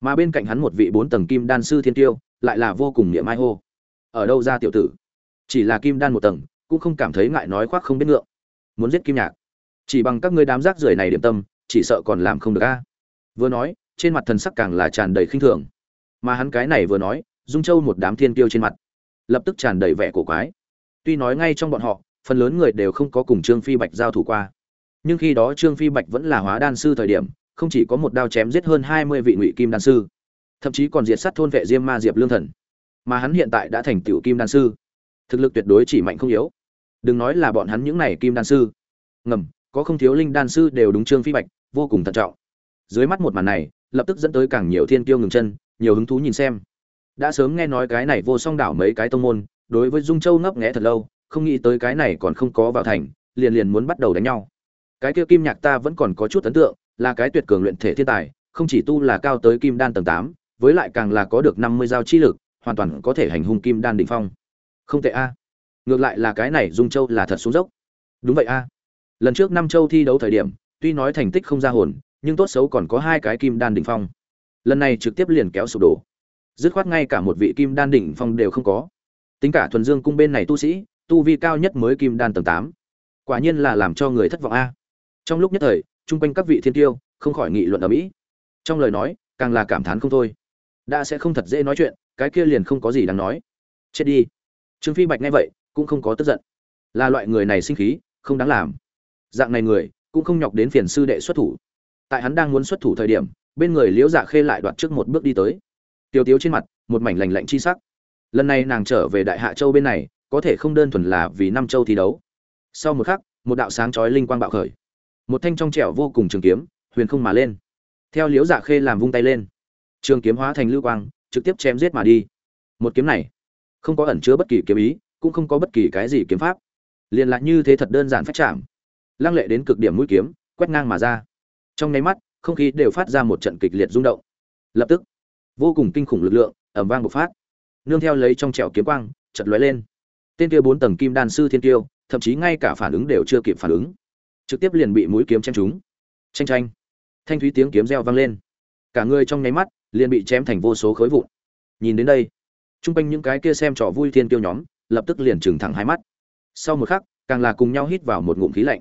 Mà bên cạnh hắn một vị bốn tầng kim đan sư thiên tiêu, lại là vô cùng niệm ai hô. Ở đâu ra tiểu tử? Chỉ là kim đan một tầng, cũng không cảm thấy ngại nói khoác không biết ngượng. Muốn giết kim nhạc? Chỉ bằng các ngươi đám rác rưởi này điểm tâm, chỉ sợ còn làm không được a. Vừa nói, trên mặt thần sắc càng là tràn đầy khinh thường. Mà hắn cái này vừa nói, dung châu một đám thiên tiêu trên mặt, lập tức tràn đầy vẻ cổ quái. Tuy nói ngay trong bọn họ phần lớn người đều không có cùng trương phi bạch giao thủ qua. Nhưng khi đó trương phi bạch vẫn là hóa đan sư thời điểm, không chỉ có một đao chém giết hơn hai mươi vị ngụy kim đan sư, thậm chí còn diệt sát thôn vệ diêm ma diệp lương thần. Mà hắn hiện tại đã thành tiểu kim đan sư. Thực lực tuyệt đối chỉ mạnh không yếu. Đừng nói là bọn hắn những này kim đan sư. Ngầm, có không thiếu linh đan sư đều đúng trương phi bạch, vô cùng thận trọng. Dưới mắt một màn này, lập tức dẫn tới càng nhiều thiên kiêu ngừng chân, nhiều hứng thú nhìn xem. Đã sớm nghe nói cái này vô song đảo mấy cái tông môn, đối với dung châu ngấp nghé thật lâu không nghĩ tới cái này còn không có vào thành, liền liền muốn bắt đầu đánh nhau. Cái kia kim nhạc ta vẫn còn có chút ấn tượng, là cái tuyệt cường luyện thể thiên tài, không chỉ tu là cao tới kim đan tầng tám, với lại càng là có được năm mươi giao chi lực, hoàn toàn có thể hành hung kim đan đỉnh phong. Không tệ a. Ngược lại là cái này dung châu là thật xuống dốc. Đúng vậy a. Lần trước năm châu thi đấu thời điểm, tuy nói thành tích không ra hồn, nhưng tốt xấu còn có hai cái kim đan đỉnh phong. Lần này trực tiếp liền kéo sụp đổ. Dứt khoát ngay cả một vị kim đan đỉnh phong đều không có. Tính cả thuần dương cung bên này tu sĩ tu vi cao nhất mới kim đan tầng tám. Quả nhiên là làm cho người thất vọng a. Trong lúc nhất thời, chung quanh các vị thiên tiêu không khỏi nghị luận ở mỹ. Trong lời nói, càng là cảm thán không thôi. Đã sẽ không thật dễ nói chuyện, cái kia liền không có gì đáng nói. Chết đi. Trương phi bạch nghe vậy, cũng không có tức giận. Là loại người này sinh khí, không đáng làm. Dạng này người, cũng không nhọc đến phiền sư đệ xuất thủ. Tại hắn đang muốn xuất thủ thời điểm, bên người liễu dạ khê lại đoạt trước một bước đi tới. Tiêu tiếu trên mặt, một mảnh lành lạnh chi sắc. Lần này nàng trở về đại hạ châu bên này có thể không đơn thuần là vì năm châu thi đấu. Sau một khắc, một đạo sáng chói linh quang bạo khởi. Một thanh trong trẻo vô cùng trường kiếm, huyền không mà lên. Theo liễu dạ khê làm vung tay lên. Trường kiếm hóa thành lưu quang, trực tiếp chém giết mà đi. Một kiếm này, không có ẩn chứa bất kỳ kiếm ý, cũng không có bất kỳ cái gì kiếm pháp. Liền lại như thế thật đơn giản phát chạm. Lăng lệ đến cực điểm mũi kiếm, quét ngang mà ra. Trong nháy mắt, không khí đều phát ra một trận kịch liệt rung động. Lập tức, vô cùng kinh khủng lực lượng ẩm vang bộc phát. Nương theo lấy trong trẻo kiếm quang chật lóe lên tên kia bốn tầng kim đan sư thiên tiêu, thậm chí ngay cả phản ứng đều chưa kịp phản ứng. Trực tiếp liền bị mũi kiếm chém trúng. Tranh tranh thanh thúy tiếng kiếm reo vang lên. Cả người trong nháy mắt, liền bị chém thành vô số khối vụn. Nhìn đến đây, chung quanh những cái kia xem trò vui thiên tiêu nhóm, lập tức liền trừng thẳng hai mắt. Sau một khắc, càng là cùng nhau hít vào một ngụm khí lạnh.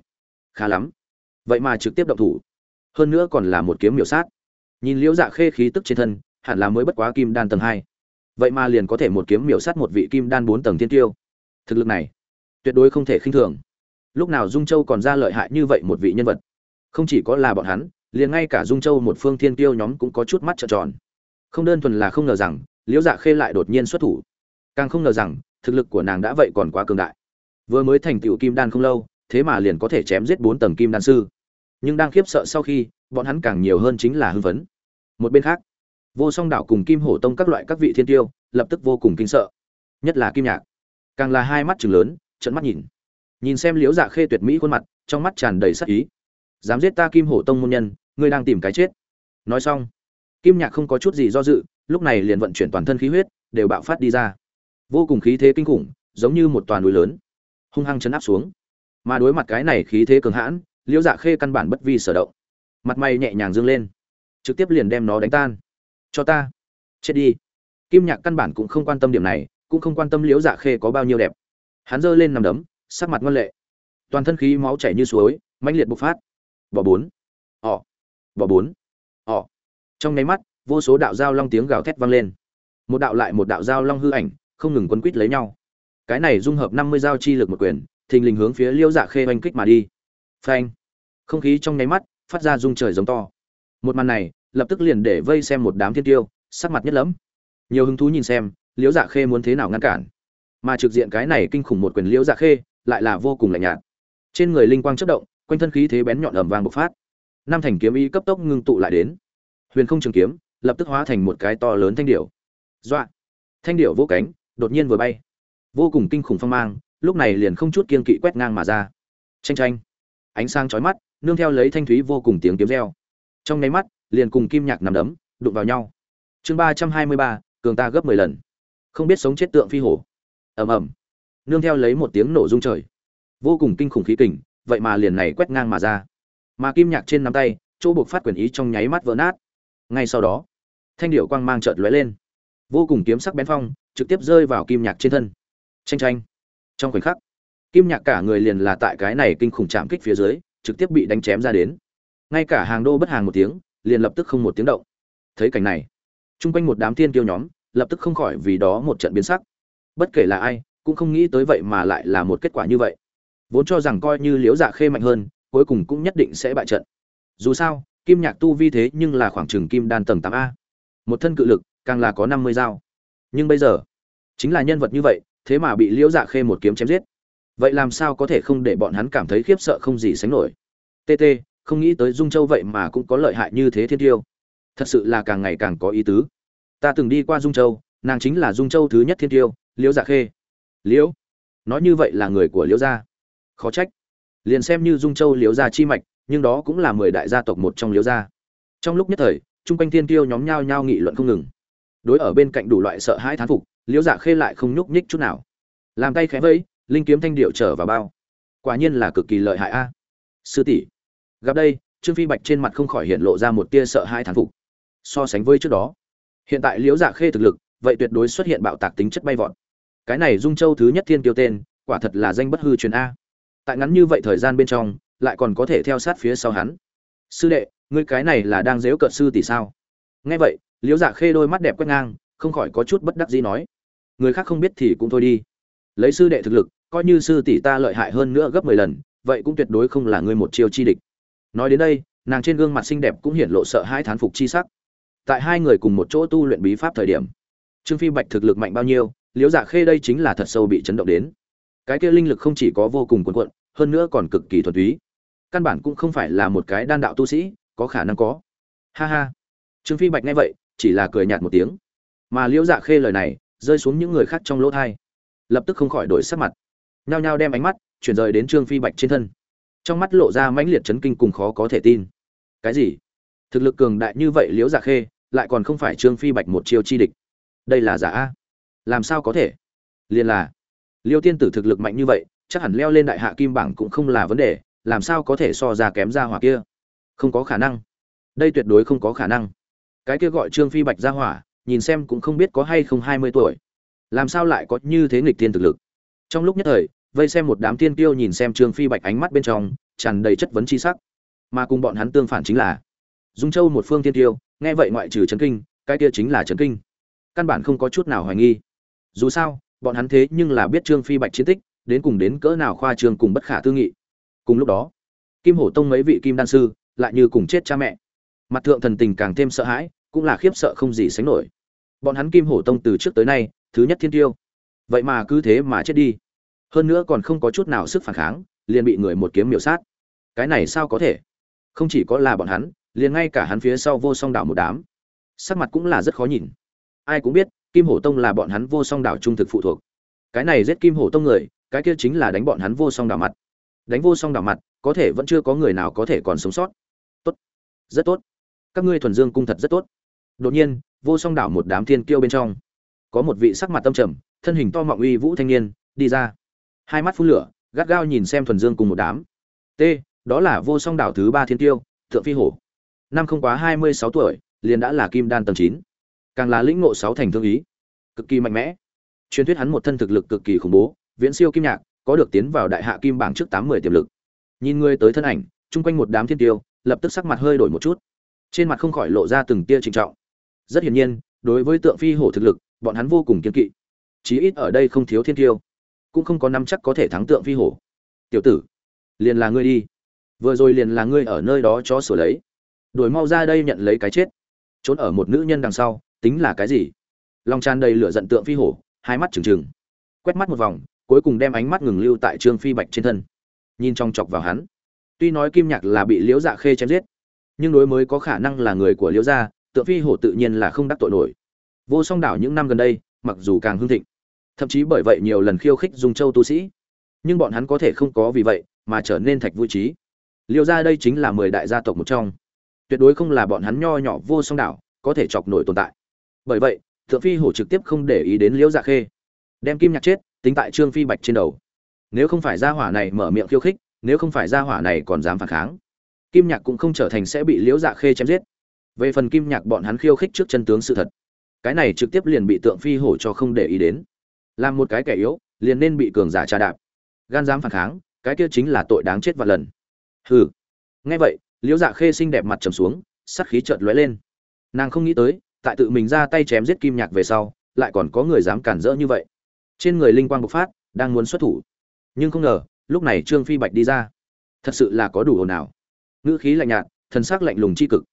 Khá lắm. Vậy mà trực tiếp động thủ. Hơn nữa còn là một kiếm miểu sát. Nhìn liễu dạ khê khí tức trên thân, hẳn là mới bất quá kim đan tầng hai. Vậy mà liền có thể một kiếm miểu sát một vị kim đan bốn tầng thiên tiêu thực lực này tuyệt đối không thể khinh thường. Lúc nào dung châu còn ra lợi hại như vậy một vị nhân vật? Không chỉ có là bọn hắn, liền ngay cả dung châu một phương thiên tiêu nhóm cũng có chút mắt trợn tròn. Không đơn thuần là không ngờ rằng, liễu dạ khê lại đột nhiên xuất thủ. Càng không ngờ rằng, thực lực của nàng đã vậy còn quá cường đại. Vừa mới thành tựu kim đan không lâu, thế mà liền có thể chém giết bốn tầng kim đan sư. Nhưng đang khiếp sợ sau khi, bọn hắn càng nhiều hơn chính là hưng phấn. Một bên khác, vô song đảo cùng kim hổ tông các loại các vị thiên tiêu, lập tức vô cùng kinh sợ. Nhất là kim nhạc càng là hai mắt chừng lớn trận mắt nhìn. Nhìn xem liễu dạ khê tuyệt mỹ khuôn mặt, trong mắt tràn đầy sắc ý. Dám giết ta kim hổ tông môn nhân, ngươi đang tìm cái chết. Nói xong, kim nhạc không có chút gì do dự, lúc này liền vận chuyển toàn thân khí huyết, đều bạo phát đi ra. Vô cùng khí thế kinh khủng, giống như một toàn núi lớn. Hung hăng chấn áp xuống. Mà đối mặt cái này khí thế cường hãn, liễu dạ khê căn bản bất vi sở động. Mặt mày nhẹ nhàng dương lên, trực tiếp liền đem nó đánh tan. Cho ta, chết đi. Kim nhạc căn bản cũng không quan tâm điểm này cũng không quan tâm liễu dạ khê có bao nhiêu đẹp. Hắn giơ lên nằm đấm, sắc mặt ngoan lệ. Toàn thân khí máu chảy như suối, mãnh liệt bộc phát. Bỏ bốn ỏ bỏ bốn ỏ trong nháy mắt, vô số đạo giao long tiếng gào thét vang lên. Một đạo lại một đạo giao long hư ảnh, không ngừng quấn quít lấy nhau. Cái này dung hợp năm mươi giao chi lực một quyền, thình lình hướng phía liễu dạ khê oanh kích mà đi. Phanh. Không khí trong nháy mắt, phát ra rung trời giống to. Một màn này, lập tức liền để vây xem một đám thiên tiêu, sắc mặt nhất lẫm. Nhiều hứng thú nhìn xem liễu dạ khê muốn thế nào ngăn cản? Mà trực diện cái này kinh khủng một quyền liễu dạ khê lại là vô cùng lạnh nhạt. Trên người linh quang chất động, quanh thân khí thế bén nhọn ẩm vàng bộc phát. Năm thành kiếm ý cấp tốc ngưng tụ lại đến. Huyền không trường kiếm lập tức hóa thành một cái to lớn thanh điểu. Dọa! Thanh điểu vô cánh, đột nhiên vừa bay. Vô cùng kinh khủng phong mang, lúc này liền không chút kiên kỵ quét ngang mà ra. Tranh tranh ánh sáng chói mắt, nương theo lấy thanh thúy vô cùng tiếng kiếm reo. Trong nháy mắt, liền cùng kim nhạc nằm đấm, đụng vào nhau. Chương ba trăm hai mươi ba, cường ta gấp mười lần không biết sống chết tượng phi hổ. Ầm ầm. Nương theo lấy một tiếng nổ rung trời. Vô cùng kinh khủng khí kình, vậy mà liền này quét ngang mà ra. Mà kim nhạc trên nắm tay, chỗ buộc phát quyền ý trong nháy mắt vỡ nát. Ngay sau đó, thanh điệu quang mang chợt lóe lên. Vô cùng kiếm sắc bén phong, trực tiếp rơi vào kim nhạc trên thân. Tranh tranh trong khoảnh khắc, kim nhạc cả người liền là tại cái này kinh khủng chạm kích phía dưới, trực tiếp bị đánh chém ra đến. Ngay cả hàng đô bất hàng một tiếng, liền lập tức không một tiếng động. Thấy cảnh này, chung quanh một đám thiên tiêu nhóm lập tức không khỏi vì đó một trận biến sắc. Bất kể là ai, cũng không nghĩ tới vậy mà lại là một kết quả như vậy. Vốn cho rằng coi như liễu dạ khê mạnh hơn, cuối cùng cũng nhất định sẽ bại trận. Dù sao, kim nhạc tu vi thế nhưng là khoảng trừng kim đan tầng tám a. Một thân cự lực, càng là có năm mươi dao. Nhưng bây giờ, chính là nhân vật như vậy, thế mà bị liễu dạ khê một kiếm chém giết. Vậy làm sao có thể không để bọn hắn cảm thấy khiếp sợ không gì sánh nổi? Tt không nghĩ tới dung châu vậy mà cũng có lợi hại như thế thiên tiêu. Thật sự là càng ngày càng có ý tứ ta từng đi qua dung châu, nàng chính là dung châu thứ nhất thiên tiêu, liễu dạ khê. Liễu? Nói như vậy là người của liễu gia. Khó trách. Liền xem như dung châu liễu gia chi mạch, nhưng đó cũng là mười đại gia tộc một trong liễu gia. Trong lúc nhất thời, chung quanh thiên tiêu nhóm nhao nhao nghị luận không ngừng. Đối ở bên cạnh đủ loại sợ hãi thán phục, liễu dạ khê lại không nhúc nhích chút nào. Làm tay khẽ vẫy, linh kiếm thanh điệu trở vào bao. Quả nhiên là cực kỳ lợi hại a. Sư tỷ. Gặp đây, trương phi bạch trên mặt không khỏi hiện lộ ra một tia sợ hãi thán phục. So sánh với trước đó hiện tại liễu dạ khê thực lực, vậy tuyệt đối xuất hiện bạo tạc tính chất bay vọt. Cái này dung châu thứ nhất thiên tiêu tên, quả thật là danh bất hư truyền a. Tại ngắn như vậy thời gian bên trong, lại còn có thể theo sát phía sau hắn. Sư đệ, ngươi cái này là đang dếu cợt sư tỷ sao? Nghe vậy, liễu dạ khê đôi mắt đẹp quét ngang, không khỏi có chút bất đắc dĩ nói. Người khác không biết thì cũng thôi đi. Lấy sư đệ thực lực, coi như sư tỷ ta lợi hại hơn nữa gấp mười lần, vậy cũng tuyệt đối không là ngươi một chiêu chi địch. Nói đến đây, nàng trên gương mặt xinh đẹp cũng hiển lộ sợ hai thán phục chi sắc tại hai người cùng một chỗ tu luyện bí pháp thời điểm. Trương phi bạch thực lực mạnh bao nhiêu, liễu dạ khê đây chính là thật sâu bị chấn động đến. Cái kia linh lực không chỉ có vô cùng cuồn cuộn, hơn nữa còn cực kỳ thuần túy. Căn bản cũng không phải là một cái đan đạo tu sĩ, có khả năng có. Ha ha. Trương phi bạch nghe vậy, chỉ là cười nhạt một tiếng. Mà liễu dạ khê lời này, rơi xuống những người khác trong lỗ thai. Lập tức không khỏi đổi sắc mặt. Nhao nhao đem ánh mắt, chuyển rời đến trương phi bạch trên thân. Trong mắt lộ ra mãnh liệt chấn kinh cùng khó có thể tin. Cái gì? Thực lực cường đại như vậy liễu dạ khê lại còn không phải trương phi bạch một chiêu chi địch. Đây là giả a. Làm sao có thể? Liền là, liêu tiên tử thực lực mạnh như vậy, chắc hẳn leo lên đại hạ kim bảng cũng không là vấn đề, làm sao có thể so ra kém ra hỏa kia? Không có khả năng. Đây tuyệt đối không có khả năng. Cái kia gọi trương phi bạch ra hỏa, nhìn xem cũng không biết có hay không hai mươi tuổi. Làm sao lại có như thế nghịch tiên thực lực? Trong lúc nhất thời, vây xem một đám tiên tiêu nhìn xem trương phi bạch ánh mắt bên trong, tràn đầy chất vấn c h i sắc. Mà cùng bọn hắn tương phản chính là, dung châu một phương tiên tiêu nghe vậy ngoại trừ trấn kinh, cái kia chính là trấn kinh. Căn bản không có chút nào hoài nghi. Dù sao, bọn hắn thế nhưng là biết trương phi bạch chiến tích, đến cùng đến cỡ nào khoa trương cùng bất khả tư nghị. Cùng lúc đó, kim hổ tông mấy vị kim đan sư lại như cùng chết cha mẹ. Mặt thượng thần tình càng thêm sợ hãi, cũng là khiếp sợ không gì sánh nổi. Bọn hắn kim hổ tông từ trước tới nay, thứ nhất thiên tiêu. Vậy mà cứ thế mà chết đi. Hơn nữa còn không có chút nào sức phản kháng, liền bị người một kiếm miểu sát. Cái này sao có thể? Không chỉ có là bọn hắn liền ngay cả hắn phía sau vô song đảo một đám. Sắc mặt cũng là rất khó nhìn. Ai cũng biết, kim hổ tông là bọn hắn vô song đảo trung thực phụ thuộc. Cái này giết kim hổ tông người, cái kia chính là đánh bọn hắn vô song đảo mặt. Đánh vô song đảo mặt, có thể vẫn chưa có người nào có thể còn sống sót. Tốt. Rất tốt. Các ngươi thuần dương cung thật rất tốt. Đột nhiên, vô song đảo một đám thiên kiêu bên trong, có một vị sắc mặt tâm trầm, thân hình to mọng uy vũ thanh niên, đi ra. Hai mắt phun lửa, gắt gao nhìn xem thuần dương cùng một đám. T, đó là vô song đảo thứ ba thiên tiêu thượng phi hổ năm không quá hai mươi sáu tuổi, liền đã là kim đan tầng chín. Càng là lĩnh ngộ sáu thành thương ý. Cực kỳ mạnh mẽ. Truyền thuyết hắn một thân thực lực cực kỳ khủng bố, viễn siêu kim nhạc, có được tiến vào đại hạ kim bảng trước tám mươi tiềm lực. Nhìn người tới thân ảnh, chung quanh một đám thiên tiêu, lập tức sắc mặt hơi đổi một chút. Trên mặt không khỏi lộ ra từng tia trịnh trọng. Rất hiển nhiên, đối với tượng phi hổ thực lực, bọn hắn vô cùng kiên kỵ. Chí ít ở đây không thiếu thiên tiêu. Cũng không có năm chắc có thể thắng tượng phi hổ. Tiểu tử, liền là ngươi đi. Vừa rồi liền là ngươi ở nơi đó cho sửa lấy đuổi mau ra đây nhận lấy cái chết. Trốn ở một nữ nhân đằng sau, tính là cái gì? Lòng tràn đầy lửa giận tượng phi hổ, hai mắt trừng trừng. Quét mắt một vòng, cuối cùng đem ánh mắt ngừng lưu tại trương phi bạch trên thân. Nhìn trong chọc vào hắn. Tuy nói kim nhạc là bị liễu dạ khê chém giết, nhưng đối mới có khả năng là người của liễu gia, tượng phi hổ tự nhiên là không đắc tội nổi. Vô song đảo những năm gần đây, mặc dù càng hưng thịnh, thậm chí bởi vậy nhiều lần khiêu khích dùng châu tu sĩ, nhưng bọn hắn có thể không có vì vậy mà trở nên thạch vui trí liêu gia đây chính là mười đại gia tộc một trong tuyệt đối không là bọn hắn nho nhỏ vô song đảo, có thể chọc nổi tồn tại. Bởi vậy, thượng phi hổ trực tiếp không để ý đến liễu dạ khê. Đem kim nhạc chết, tính tại trương phi bạch trên đầu. Nếu không phải gia hỏa này mở miệng khiêu khích, nếu không phải gia hỏa này còn dám phản kháng, kim nhạc cũng không trở thành sẽ bị liễu dạ khê chém giết. Về phần kim nhạc bọn hắn khiêu khích trước chân tướng sự thật, cái này trực tiếp liền bị tượng phi hổ cho không để ý đến. Làm một cái kẻ yếu, liền nên bị cường giả tra đạp. Gan dám phản kháng, cái kia chính là tội đáng chết vạn lần. Hừ. Nghe vậy liễu dạ khê xinh đẹp mặt trầm xuống sắc khí chợt lóe lên. Nàng không nghĩ tới, tại tự mình ra tay chém giết kim nhạc về sau, lại còn có người dám cản rỡ như vậy. Trên người linh quang bộc phát, đang muốn xuất thủ. Nhưng không ngờ, lúc này trương phi bạch đi ra. Thật sự là có đủ ồn ào. Ngữ khí lạnh nhạt, thần sắc lạnh lùng chi cực.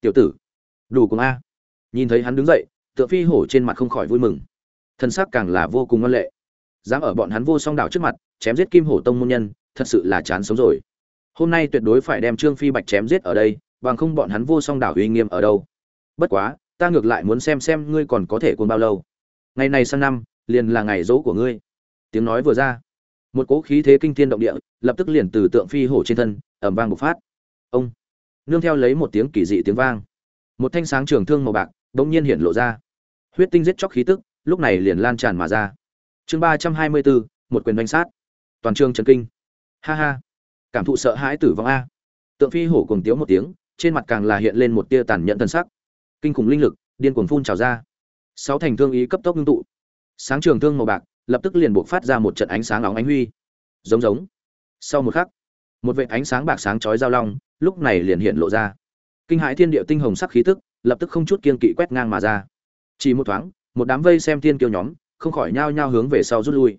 Tiểu tử, đủ cùng a. Nhìn thấy hắn đứng dậy Tựa phi hổ trên mặt không khỏi vui mừng. Thần sắc càng là vô cùng ngoan lệ. Dám ở bọn hắn vô song đảo trước mặt, chém giết kim hổ tông môn nhân, thật sự là chán sống rồi hôm nay tuyệt đối phải đem trương phi bạch chém giết ở đây, bằng không bọn hắn vô song đảo uy nghiêm ở đâu. Bất quá, ta ngược lại muốn xem xem ngươi còn có thể cuốn bao lâu. Ngày này sang năm, liền là ngày dỗ của ngươi. Tiếng nói vừa ra, một cỗ khí thế kinh thiên động địa, lập tức liền từ tượng phi hổ trên thân ẩm vang bộc phát. Ông, nương theo lấy một tiếng kỳ dị tiếng vang, một thanh sáng trường thương màu bạc bỗng nhiên hiện lộ ra. Huyết tinh giết chóc khí tức, lúc này liền lan tràn mà ra. Chương ba trăm hai mươi bốn, một quyền đánh sát. Toàn trường trần kinh. Ha ha cảm thụ sợ hãi tử vong a. Tượng phi hổ cùng tiếu một tiếng, trên mặt càng là hiện lên một tia tàn nhẫn thân sắc. Kinh khủng linh lực, điên cuồng phun trào ra. Sáu thành thương ý cấp tốc ngưng tụ. Sáng trường thương màu bạc, lập tức liền buộc phát ra một trận ánh sáng óng ánh huy. Giống giống. Sau một khắc, một vệ ánh sáng bạc sáng chói giao long, lúc này liền hiện lộ ra. Kinh hãi thiên địa tinh hồng sắc khí tức, lập tức không chút kiên kỵ quét ngang mà ra. Chỉ một thoáng, một đám vây xem thiên kiêu nhóm, không khỏi nhao nhao hướng về sau rút lui.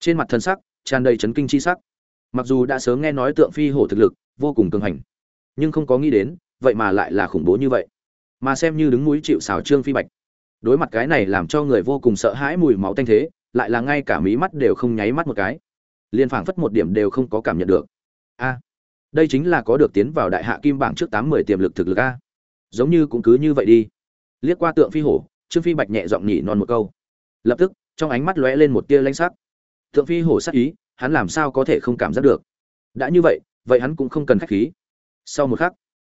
Trên mặt thân sắc, tràn đầy chấn kinh chi sắc mặc dù đã sớm nghe nói tượng phi hổ thực lực vô cùng cường hành, nhưng không có nghĩ đến, vậy mà lại là khủng bố như vậy. Mà xem như đứng mũi chịu xào trương phi bạch, đối mặt cái này làm cho người vô cùng sợ hãi mùi máu tanh thế, lại là ngay cả mí mắt đều không nháy mắt một cái. Liền phảng phất một điểm đều không có cảm nhận được. A, đây chính là có được tiến vào đại hạ kim bảng trước tám mười tiềm lực thực lực a. Giống như cũng cứ như vậy đi. Liếc qua tượng phi hổ, trương phi bạch nhẹ giọng nhỉ non một câu. Lập tức, trong ánh mắt lóe lên một tia lanh sắc. Tượng phi hổ sắc ý hắn làm sao có thể không cảm giác được? Đã như vậy vậy hắn cũng không cần khách khí. Sau một khắc,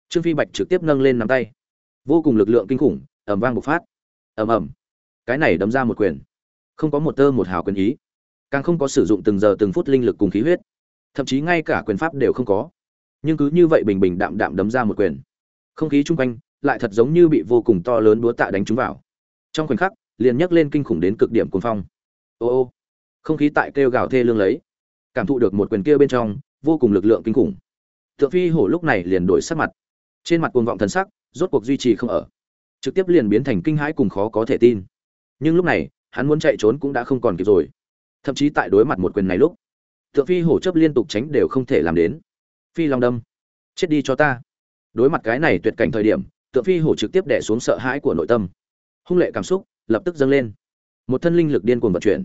trương phi bạch trực tiếp nâng lên nắm tay. Vô cùng lực lượng kinh khủng ẩm vang bộc phát. Ẩm ẩm cái này đấm ra một quyền. Không có một tơ một hào quyền ý. Càng không có sử dụng từng giờ từng phút linh lực cùng khí huyết. Thậm chí ngay cả quyền pháp đều không có. Nhưng cứ như vậy bình bình đạm đạm đấm ra một quyền. Không khí chung quanh lại thật giống như bị vô cùng to lớn búa tạ đánh trúng vào. Trong khoảnh khắc, liền nhấc lên kinh khủng đến cực điểm cuồng phong. Ô ô. Không khí tại kêu gào thê lương lấy cảm thụ được một quyền kia bên trong, vô cùng lực lượng kinh khủng. Thượng phi hổ lúc này liền đổi sắc mặt. Trên mặt cuồng vọng thần sắc, rốt cuộc duy trì không ở. Trực tiếp liền biến thành kinh hãi cùng khó có thể tin. Nhưng lúc này, hắn muốn chạy trốn cũng đã không còn kịp rồi. Thậm chí tại đối mặt một quyền này lúc, thượng phi hổ chấp liên tục tránh đều không thể làm đến. Phi long đâm, chết đi cho ta. Đối mặt cái này tuyệt cảnh thời điểm tượng phi hổ trực tiếp đẻ xuống sợ hãi của nội tâm. Hung lệ cảm xúc lập tức dâng lên. Một thân linh lực điên cuồng vận chuyển.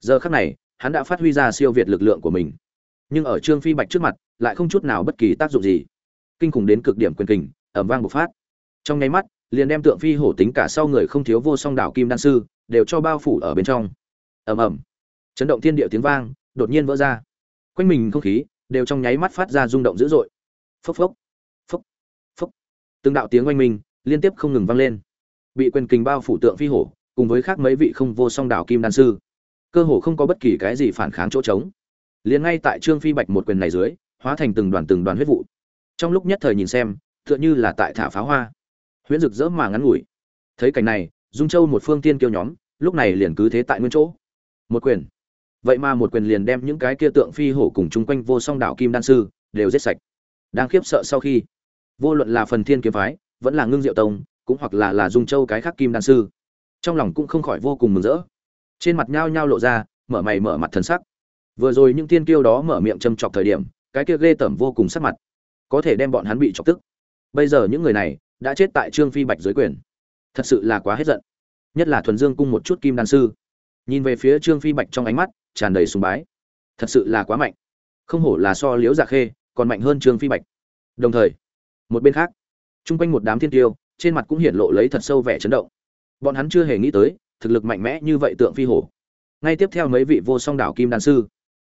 Giờ khắc này hắn đã phát huy ra siêu việt lực lượng của mình. Nhưng ở trương phi bạch trước mặt, lại không chút nào bất kỳ tác dụng gì. Kinh khủng đến cực điểm quyền kình ẩm vang bộc phát. Trong nháy mắt, liền đem tượng phi hổ tính cả sau người không thiếu vô song đảo kim đan sư, đều cho bao phủ ở bên trong. Ầm ầm. Chấn động thiên địa tiếng vang, đột nhiên vỡ ra. Quanh mình không khí, đều trong nháy mắt phát ra rung động dữ dội. Phốc phốc. Phốc. Phốc. Từng đạo tiếng oanh minh liên tiếp không ngừng vang lên. Bị quyền kình bao phủ tượng phi hổ, cùng với khác mấy vị không vô song đảo kim đan sư cơ hồ không có bất kỳ cái gì phản kháng chỗ trống. Liền ngay tại trương phi bạch một quyền này dưới, hóa thành từng đoàn từng đoàn huyết vụ. Trong lúc nhất thời nhìn xem, tựa như là tại thả pháo hoa. Huyễn rực rỡ mà ngắn ngủi. Thấy cảnh này, dung châu một phương tiên kêu nhóm, lúc này liền cứ thế tại nguyên chỗ. Một quyền. Vậy mà một quyền liền đem những cái kia tượng phi hổ cùng chung quanh vô song đạo kim đan sư, đều giết sạch. Đang khiếp sợ sau khi, vô luận là phần thiên kiếm phái, vẫn là ngưng diệu tông, cũng hoặc là là dung châu cái khác kim đan sư, trong lòng cũng không khỏi vô cùng mừng rỡ trên mặt nhao nhao lộ ra, mở mày mở mặt thần sắc. Vừa rồi những tiên kiêu đó mở miệng châm chọc thời điểm, cái kia ghê tởm vô cùng sắc mặt, có thể đem bọn hắn bị chọc tức. Bây giờ những người này đã chết tại trương phi bạch dưới quyền. Thật sự là quá hết giận. Nhất là thuần dương cung một chút kim đan sư. Nhìn về phía trương phi bạch trong ánh mắt, tràn đầy sùng bái. Thật sự là quá mạnh. Không hổ là so liễu dạ khê, còn mạnh hơn trương phi bạch. Đồng thời, một bên khác, chung quanh một đám thiên tiêu trên mặt cũng hiện lộ lấy thật sâu vẻ chấn động. Bọn hắn chưa hề nghĩ tới thực lực mạnh mẽ như vậy tượng phi hổ. Ngay tiếp theo mấy vị vô song đảo kim đan sư.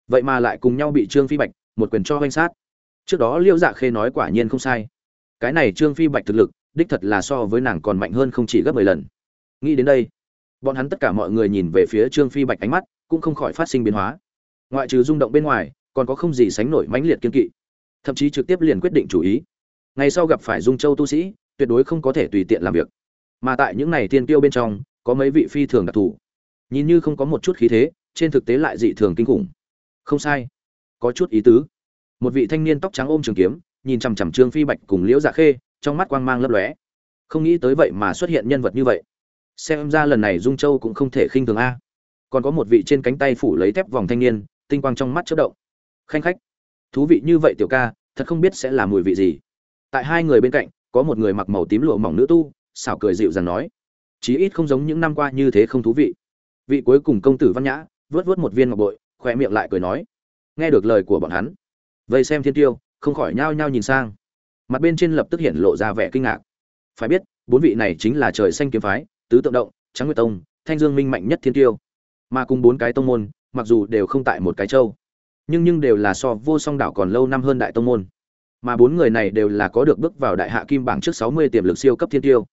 Vậy mà lại cùng nhau bị trương phi bạch một quyền cho danh sát. Trước đó liễu dạ khê nói quả nhiên không sai. Cái này trương phi bạch thực lực, đích thật là so với nàng còn mạnh hơn không chỉ gấp mười lần. Nghĩ đến đây, bọn hắn tất cả mọi người nhìn về phía trương phi bạch ánh mắt cũng không khỏi phát sinh biến hóa. Ngoại trừ rung động bên ngoài, còn có không gì sánh nổi mãnh liệt kiên kỵ, thậm chí trực tiếp liền quyết định chủ ý. Ngày sau gặp phải dung châu tu sĩ, tuyệt đối không có thể tùy tiện làm việc. Mà tại những này tiên tiêu bên trong có mấy vị phi thường đặc thù. Nhìn như không có một chút khí thế, trên thực tế lại dị thường kinh khủng. Không sai. Có chút ý tứ. Một vị thanh niên tóc trắng ôm trường kiếm, nhìn chằm chằm trương phi bạch cùng liễu dạ khê, trong mắt quang mang lấp lóe. Không nghĩ tới vậy mà xuất hiện nhân vật như vậy. Xem ra lần này dung châu cũng không thể khinh thường a. Còn có một vị trên cánh tay phủ lấy thép vòng thanh niên, tinh quang trong mắt chớp động. Khanh khách. Thú vị như vậy tiểu ca, thật không biết sẽ là mùi vị gì. Tại hai người bên cạnh, có một người mặc màu tím lụa mỏng nữ tu, xảo cười dịu dàng nói chí ít không giống những năm qua như thế không thú vị. Vị cuối cùng công tử văn nhã vớt vớt một viên ngọc bội khoe miệng lại cười nói, nghe được lời của bọn hắn, vây xem thiên tiêu, không khỏi nhao nhao nhìn sang. Mặt bên trên lập tức hiện lộ ra vẻ kinh ngạc. Phải biết, bốn vị này chính là trời xanh kiếm phái, tứ tượng động trắng nguyệt tông, thanh dương minh mạnh nhất thiên tiêu. Mà cùng bốn cái tông môn, mặc dù đều không tại một cái châu, nhưng nhưng đều là so vô song đảo còn lâu năm hơn đại tông môn. Mà bốn người này đều là có được bước vào đại hạ kim bảng trước sáu mươi tiềm lực siêu cấp thiên tiêu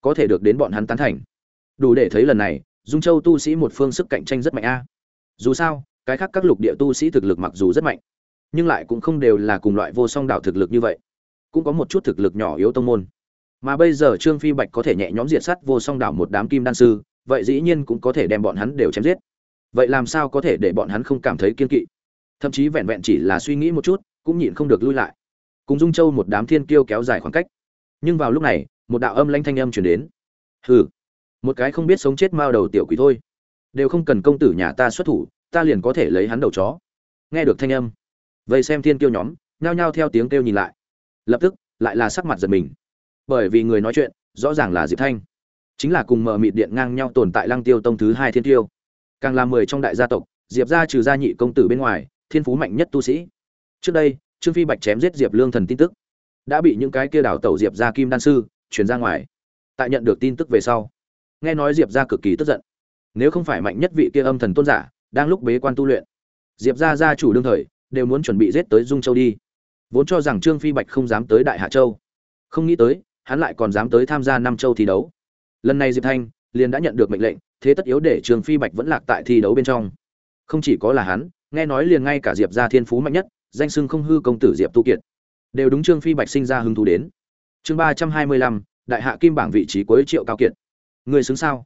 có thể được đến bọn hắn tán thành. Đủ để thấy lần này, dung châu tu sĩ một phương sức cạnh tranh rất mạnh a. Dù sao, cái khác các lục địa tu sĩ thực lực mặc dù rất mạnh, nhưng lại cũng không đều là cùng loại vô song đảo thực lực như vậy. Cũng có một chút thực lực nhỏ yếu tông môn. Mà bây giờ trương phi bạch có thể nhẹ nhõm diệt sắt vô song đảo một đám kim đan sư, vậy dĩ nhiên cũng có thể đem bọn hắn đều chém giết. Vậy làm sao có thể để bọn hắn không cảm thấy kiên kỵ? Thậm chí vẹn vẹn chỉ là suy nghĩ một chút, cũng nhịn không được lui lại. Cùng dung châu một đám thiên kiêu kéo dài khoảng cách. Nhưng vào lúc này một đạo âm lanh thanh âm chuyển đến. Hừ, một cái không biết sống chết mao đầu tiểu quỷ thôi. Đều không cần công tử nhà ta xuất thủ, ta liền có thể lấy hắn đầu chó. Nghe được thanh âm vậy xem thiên kiêu nhóm, nhao nhao theo tiếng kêu nhìn lại. Lập tức, lại là sắc mặt giật mình. Bởi vì người nói chuyện, rõ ràng là diệp thanh. Chính là cùng mờ mịt điện ngang nhau tồn tại lăng tiêu tông thứ hai thiên tiêu càng là mười trong đại gia tộc, diệp ra trừ gia nhị công tử bên ngoài, thiên phú mạnh nhất tu sĩ. Trước đây, trương phi bạch chém giết diệp lương thần tin tức, đã bị những cái kia đảo tẩu diệp ra kim đan sư chuyển ra ngoài. Tại nhận được tin tức về sau, nghe nói diệp ra cực kỳ tức giận. Nếu không phải mạnh nhất vị kia âm thần tôn giả đang lúc bế quan tu luyện, diệp ra gia chủ đương thời đều muốn chuẩn bị giết tới dung châu đi. Vốn cho rằng trương phi bạch không dám tới đại hạ châu. Không nghĩ tới, hắn lại còn dám tới tham gia năm châu thi đấu. Lần này diệp thanh liền đã nhận được mệnh lệnh, thế tất yếu để trương phi bạch vẫn lạc tại thi đấu bên trong. Không chỉ có là hắn, nghe nói liền ngay cả diệp gia thiên phú mạnh nhất, danh sưng không hư công tử diệp tu kiệt, đều đúng trương phi bạch sinh ra hứng thú đến chương ba trăm hai mươi lăm, đại hạ kim bảng vị trí cuối triệu cao kiệt. Người xứng sao?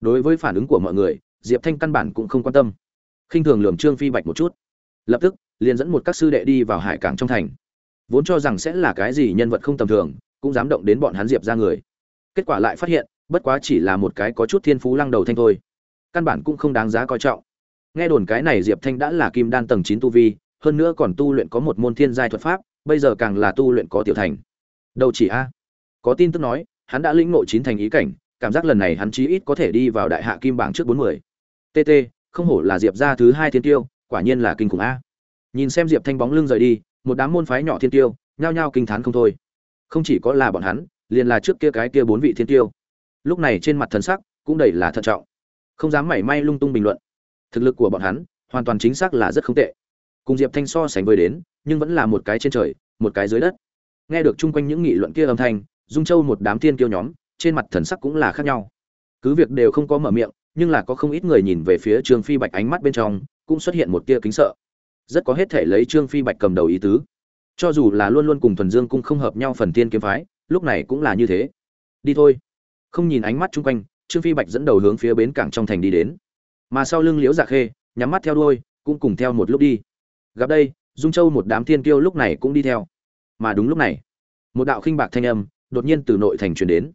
Đối với phản ứng của mọi người, diệp thanh căn bản cũng không quan tâm. Khinh thường lường trương phi bạch một chút. Lập tức, liền dẫn một các sư đệ đi vào hải cảng trong thành. Vốn cho rằng sẽ là cái gì nhân vật không tầm thường, cũng dám động đến bọn hắn diệp ra người. Kết quả lại phát hiện, bất quá chỉ là một cái có chút thiên phú lăng đầu thanh thôi. Căn bản cũng không đáng giá coi trọng. Nghe đồn cái này diệp thanh đã là kim đan tầng chín tu vi, hơn nữa còn tu luyện có một môn thiên giai thuật pháp, bây giờ càng là tu luyện có tiểu thành đâu chỉ a? Có tin tức nói, hắn đã lĩnh ngộ chín thành ý cảnh, cảm giác lần này hắn chí ít có thể đi vào đại hạ kim bảng trước bốn mươi. Tt không hổ là diệp ra thứ hai thiên tiêu, quả nhiên là kinh khủng a. Nhìn xem diệp thanh bóng lưng rời đi, một đám môn phái nhỏ thiên tiêu, nhao nhao kinh thán không thôi. Không chỉ có là bọn hắn, liền là trước kia cái kia bốn vị thiên tiêu. Lúc này trên mặt thần sắc cũng đầy là thận trọng. Không dám mảy may lung tung bình luận. Thực lực của bọn hắn hoàn toàn chính xác là rất không tệ. Cùng diệp thanh so sánh với đến, nhưng vẫn là một cái trên trời, một cái dưới đất nghe được chung quanh những nghị luận kia âm thanh, dung châu một đám thiên kiêu nhóm, trên mặt thần sắc cũng là khác nhau. Cứ việc đều không có mở miệng, nhưng là có không ít người nhìn về phía trương phi bạch ánh mắt bên trong, cũng xuất hiện một tia kính sợ. Rất có hết thể lấy trương phi bạch cầm đầu ý tứ. Cho dù là luôn luôn cùng thuần dương cung không hợp nhau phần tiên kiếm phái, lúc này cũng là như thế. Đi thôi. Không nhìn ánh mắt chung quanh, trương phi bạch dẫn đầu hướng phía bến cảng trong thành đi đến. Mà sau lưng liễu dạ khê, nhắm mắt theo đuôi, cũng cùng theo một lúc đi. Gặp đây, dung châu một đám thiên kiêu lúc này cũng đi theo mà đúng lúc này, một đạo khinh bạc thanh âm đột nhiên từ nội thành truyền đến.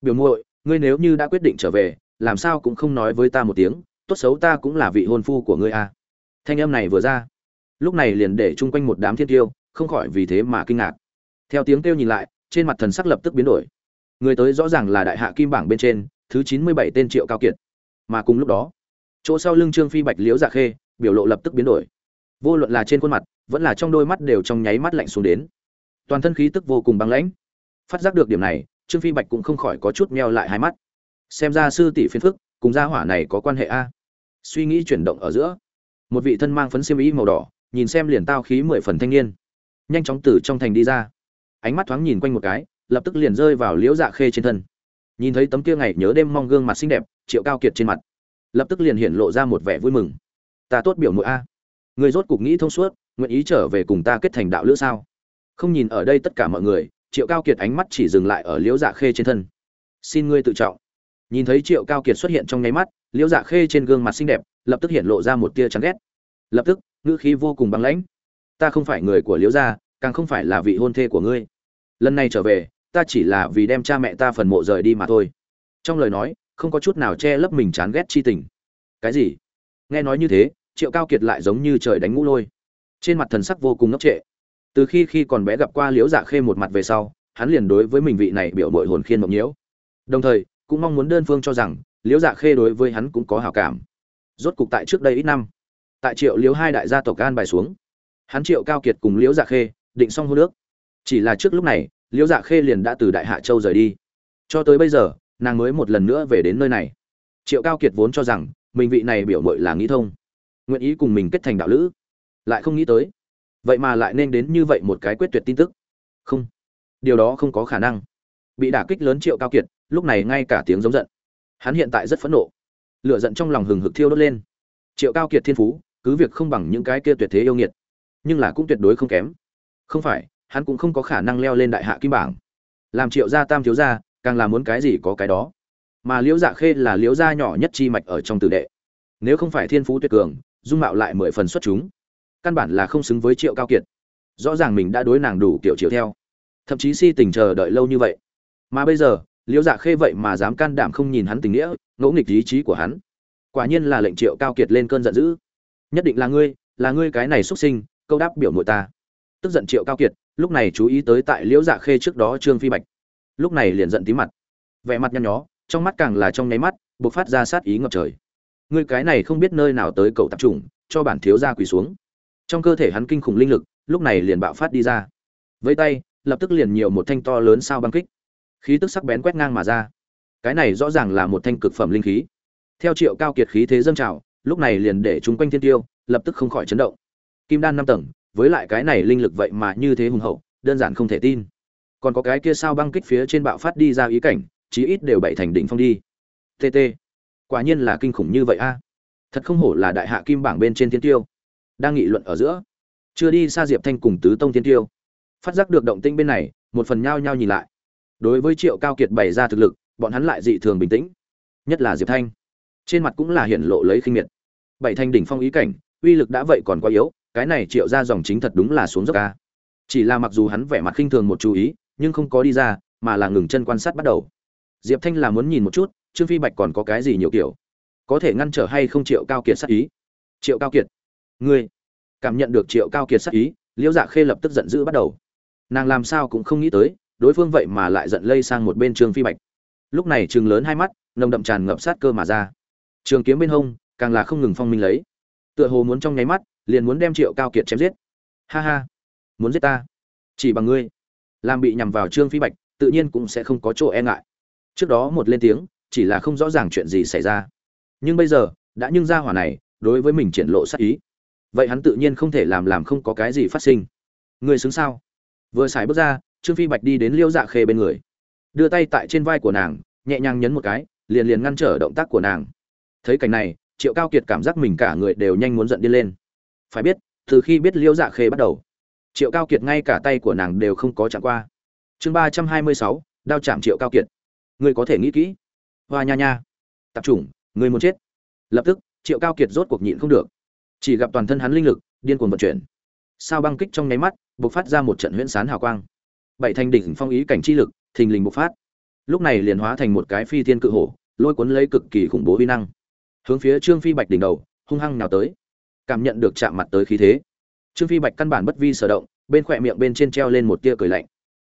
Biểu muội, ngươi nếu như đã quyết định trở về, làm sao cũng không nói với ta một tiếng, tốt xấu ta cũng là vị hôn phu của ngươi à. thanh âm này vừa ra, lúc này liền để chung quanh một đám thiên tiêu, không khỏi vì thế mà kinh ngạc. Theo tiếng kêu nhìn lại, trên mặt thần sắc lập tức biến đổi. Người tới rõ ràng là đại hạ kim bảng bên trên, thứ chín mươi bảy tên triệu cao kiệt. Mà cùng lúc đó, chỗ sau lưng trương phi bạch liễu dạ khê, biểu lộ lập tức biến đổi. Vô luận là trên khuôn mặt, vẫn là trong đôi mắt đều trong nháy mắt lạnh xuống đến toàn thân khí tức vô cùng băng lãnh. Phát giác được điểm này, trương phi bạch cũng không khỏi có chút meo lại hai mắt. Xem ra sư tỷ phiến phức, cùng gia hỏa này có quan hệ a? Suy nghĩ chuyển động ở giữa, một vị thân mang phấn xiêm y màu đỏ, nhìn xem liền tao khí mười phần thanh niên. Nhanh chóng từ trong thành đi ra. Ánh mắt thoáng nhìn quanh một cái, lập tức liền rơi vào liễu dạ khê trên thân. Nhìn thấy tấm kia ngày nhớ đêm mong gương mặt xinh đẹp, triệu cao kiệt trên mặt, lập tức liền hiện lộ ra một vẻ vui mừng. Ta tốt biểu nội a. Người rốt cục nghĩ thông suốt, nguyện ý trở về cùng ta kết thành đạo lữ sao? Không nhìn ở đây tất cả mọi người, triệu cao kiệt ánh mắt chỉ dừng lại ở liễu dạ khê trên thân. Xin ngươi tự trọng. Nhìn thấy triệu cao kiệt xuất hiện trong nháy mắt, liễu dạ khê trên gương mặt xinh đẹp, lập tức hiện lộ ra một tia chán ghét. Lập tức, ngữ khí vô cùng băng lãnh. Ta không phải người của liễu gia, càng không phải là vị hôn thê của ngươi. Lần này trở về, ta chỉ là vì đem cha mẹ ta phần mộ rời đi mà thôi. Trong lời nói, không có chút nào che lấp mình chán ghét chi tình. Cái gì? Nghe nói như thế, triệu cao kiệt lại giống như trời đánh ngũ lôi. Trên mặt thần sắc vô cùng ngốc trệ từ khi khi còn bé gặp qua liễu dạ khê một mặt về sau, hắn liền đối với mình vị này biểu mội hồn khiên mộng nhiễu. Đồng thời, cũng mong muốn đơn phương cho rằng, liễu dạ khê đối với hắn cũng có hảo cảm. Rốt cục tại trước đây ít năm, tại triệu liễu hai đại gia tộc gan bài xuống, hắn triệu cao kiệt cùng liễu dạ khê định xong hô nước chỉ là trước lúc này, liễu dạ khê liền đã từ đại hạ châu rời đi. Cho tới bây giờ, nàng mới một lần nữa về đến nơi này. Triệu cao kiệt vốn cho rằng, mình vị này biểu mội là nghĩ thông, nguyện ý cùng mình kết thành đạo lữ. Lại không nghĩ tới vậy mà lại nên đến như vậy một cái quyết tuyệt tin tức. Không. Điều đó không có khả năng. Bị đả kích lớn triệu cao kiệt, lúc này ngay cả tiếng giống giận. Hắn hiện tại rất phẫn nộ. Lửa giận trong lòng hừng hực thiêu đốt lên. Triệu cao kiệt thiên phú, cứ việc không bằng những cái kia tuyệt thế yêu nghiệt, nhưng là cũng tuyệt đối không kém. Không phải, hắn cũng không có khả năng leo lên đại hạ kim bảng. Làm triệu gia tam thiếu gia, càng là muốn cái gì có cái đó. Mà liễu dạ khê là liễu gia nhỏ nhất chi mạch ở trong tử đệ. Nếu không phải thiên phú tuyệt cường, dung mạo lại mười phần xuất chúng căn bản là không xứng với triệu cao kiệt. Rõ ràng mình đã đối nàng đủ kiểu chiều theo. Thậm chí si tình chờ đợi lâu như vậy. Mà bây giờ, liễu dạ khê vậy mà dám can đảm không nhìn hắn tình nghĩa, ngỗ nghịch ý chí của hắn. Quả nhiên là lệnh triệu cao kiệt lên cơn giận dữ. Nhất định là ngươi là ngươi cái này xuất sinh, câu đáp biểu nội ta. Tức giận triệu cao kiệt, lúc này chú ý tới tại liễu dạ khê trước đó trương phi bạch. Lúc này liền giận tí mặt. Vẻ mặt nhăn nhó, trong mắt càng là trong nháy mắt buộc phát ra sát ý ngập trời. Ngươi cái này không biết nơi nào tới cậu tập trùng, cho bản thiếu gia quỳ xuống trong cơ thể hắn kinh khủng linh lực, lúc này liền bạo phát đi ra. Với tay, lập tức liền nhiều một thanh to lớn sao băng kích. Khí tức sắc bén quét ngang mà ra. Cái này rõ ràng là một thanh cực phẩm linh khí. Theo triệu cao kiệt khí thế dâng trào, lúc này liền để chúng quanh thiên tiêu, lập tức không khỏi chấn động. Kim đan năm tầng, với lại cái này linh lực vậy mà như thế hùng hậu, đơn giản không thể tin. Còn có cái kia sao băng kích phía trên bạo phát đi ra ý cảnh, chí ít đều bảy thành đỉnh phong đi. Tt quả nhiên là kinh khủng như vậy a. Thật không hổ là đại hạ kim bảng bên trên thiên tiêu đang nghị luận ở giữa. Chưa đi xa diệp thanh cùng tứ tông thiên tiêu. Phát giác được động tĩnh bên này, một phần nhao nhao nhìn lại. Đối với triệu cao kiệt bày ra thực lực, bọn hắn lại dị thường bình tĩnh. Nhất là diệp thanh. Trên mặt cũng là hiển lộ lấy khinh miệt. Bảy thanh đỉnh phong ý cảnh, uy lực đã vậy còn quá yếu, cái này triệu ra dòng chính thật đúng là xuống dốc ca chỉ là mặc dù hắn vẻ mặt khinh thường một chú ý, nhưng không có đi ra, mà là ngừng chân quan sát bắt đầu. Diệp thanh là muốn nhìn một chút, trương phi bạch còn có cái gì nhiều kiểu? Có thể ngăn trở hay không triệu cao kiệt sát ý? Triệu cao kiệt ngươi cảm nhận được triệu cao kiệt sát ý, liễu dạ khê lập tức giận dữ bắt đầu. Nàng làm sao cũng không nghĩ tới, đối phương vậy mà lại giận lây sang một bên trương phi bạch. Lúc này chừng lớn hai mắt, nồng đậm tràn ngập sát cơ mà ra. Trường kiếm bên hông, càng là không ngừng phong minh lấy. Tựa hồ muốn trong nháy mắt, liền muốn đem triệu cao kiệt chém giết. Ha ha, muốn giết ta? Chỉ bằng ngươi. Làm bị nhằm vào trương phi bạch, tự nhiên cũng sẽ không có chỗ e ngại. Trước đó một lên tiếng, chỉ là không rõ ràng chuyện gì xảy ra. Nhưng bây giờ, đã nhưng ra hỏa này, đối với mình triển lộ sát ý vậy hắn tự nhiên không thể làm làm không có cái gì phát sinh. Người xứng sao? Vừa xài bước ra, trương phi bạch đi đến liêu dạ khê bên người. Đưa tay tại trên vai của nàng, nhẹ nhàng nhấn một cái, liền liền ngăn trở động tác của nàng. Thấy cảnh này, triệu cao kiệt cảm giác mình cả người đều nhanh muốn giận đi lên. Phải biết, từ khi biết liêu dạ khê bắt đầu, triệu cao kiệt ngay cả tay của nàng đều không có chạm qua. Chương ba trăm hai mươi sáu, đao chạm triệu cao kiệt. Ngươi có thể nghĩ kỹ. Hoa nha nha. Tập trung ngươi muốn chết. Lập tức, triệu cao kiệt rốt cuộc nhịn không được chỉ gặp toàn thân hắn linh lực, điên cuồng vận chuyển. Sao băng kích trong nháy mắt, bộc phát ra một trận huyễn sán hào quang. Bảy thanh đỉnh phong ý cảnh chi lực, thình lình bộc phát. Lúc này liền hóa thành một cái phi thiên cự hổ, lôi cuốn lấy cực kỳ khủng bố vi năng. Hướng phía trương phi bạch đỉnh đầu, hung hăng nào tới. Cảm nhận được chạm mặt tới khí thế. Trương phi bạch căn bản bất vi sở động, bên khỏe miệng bên trên treo lên một tia cười lạnh.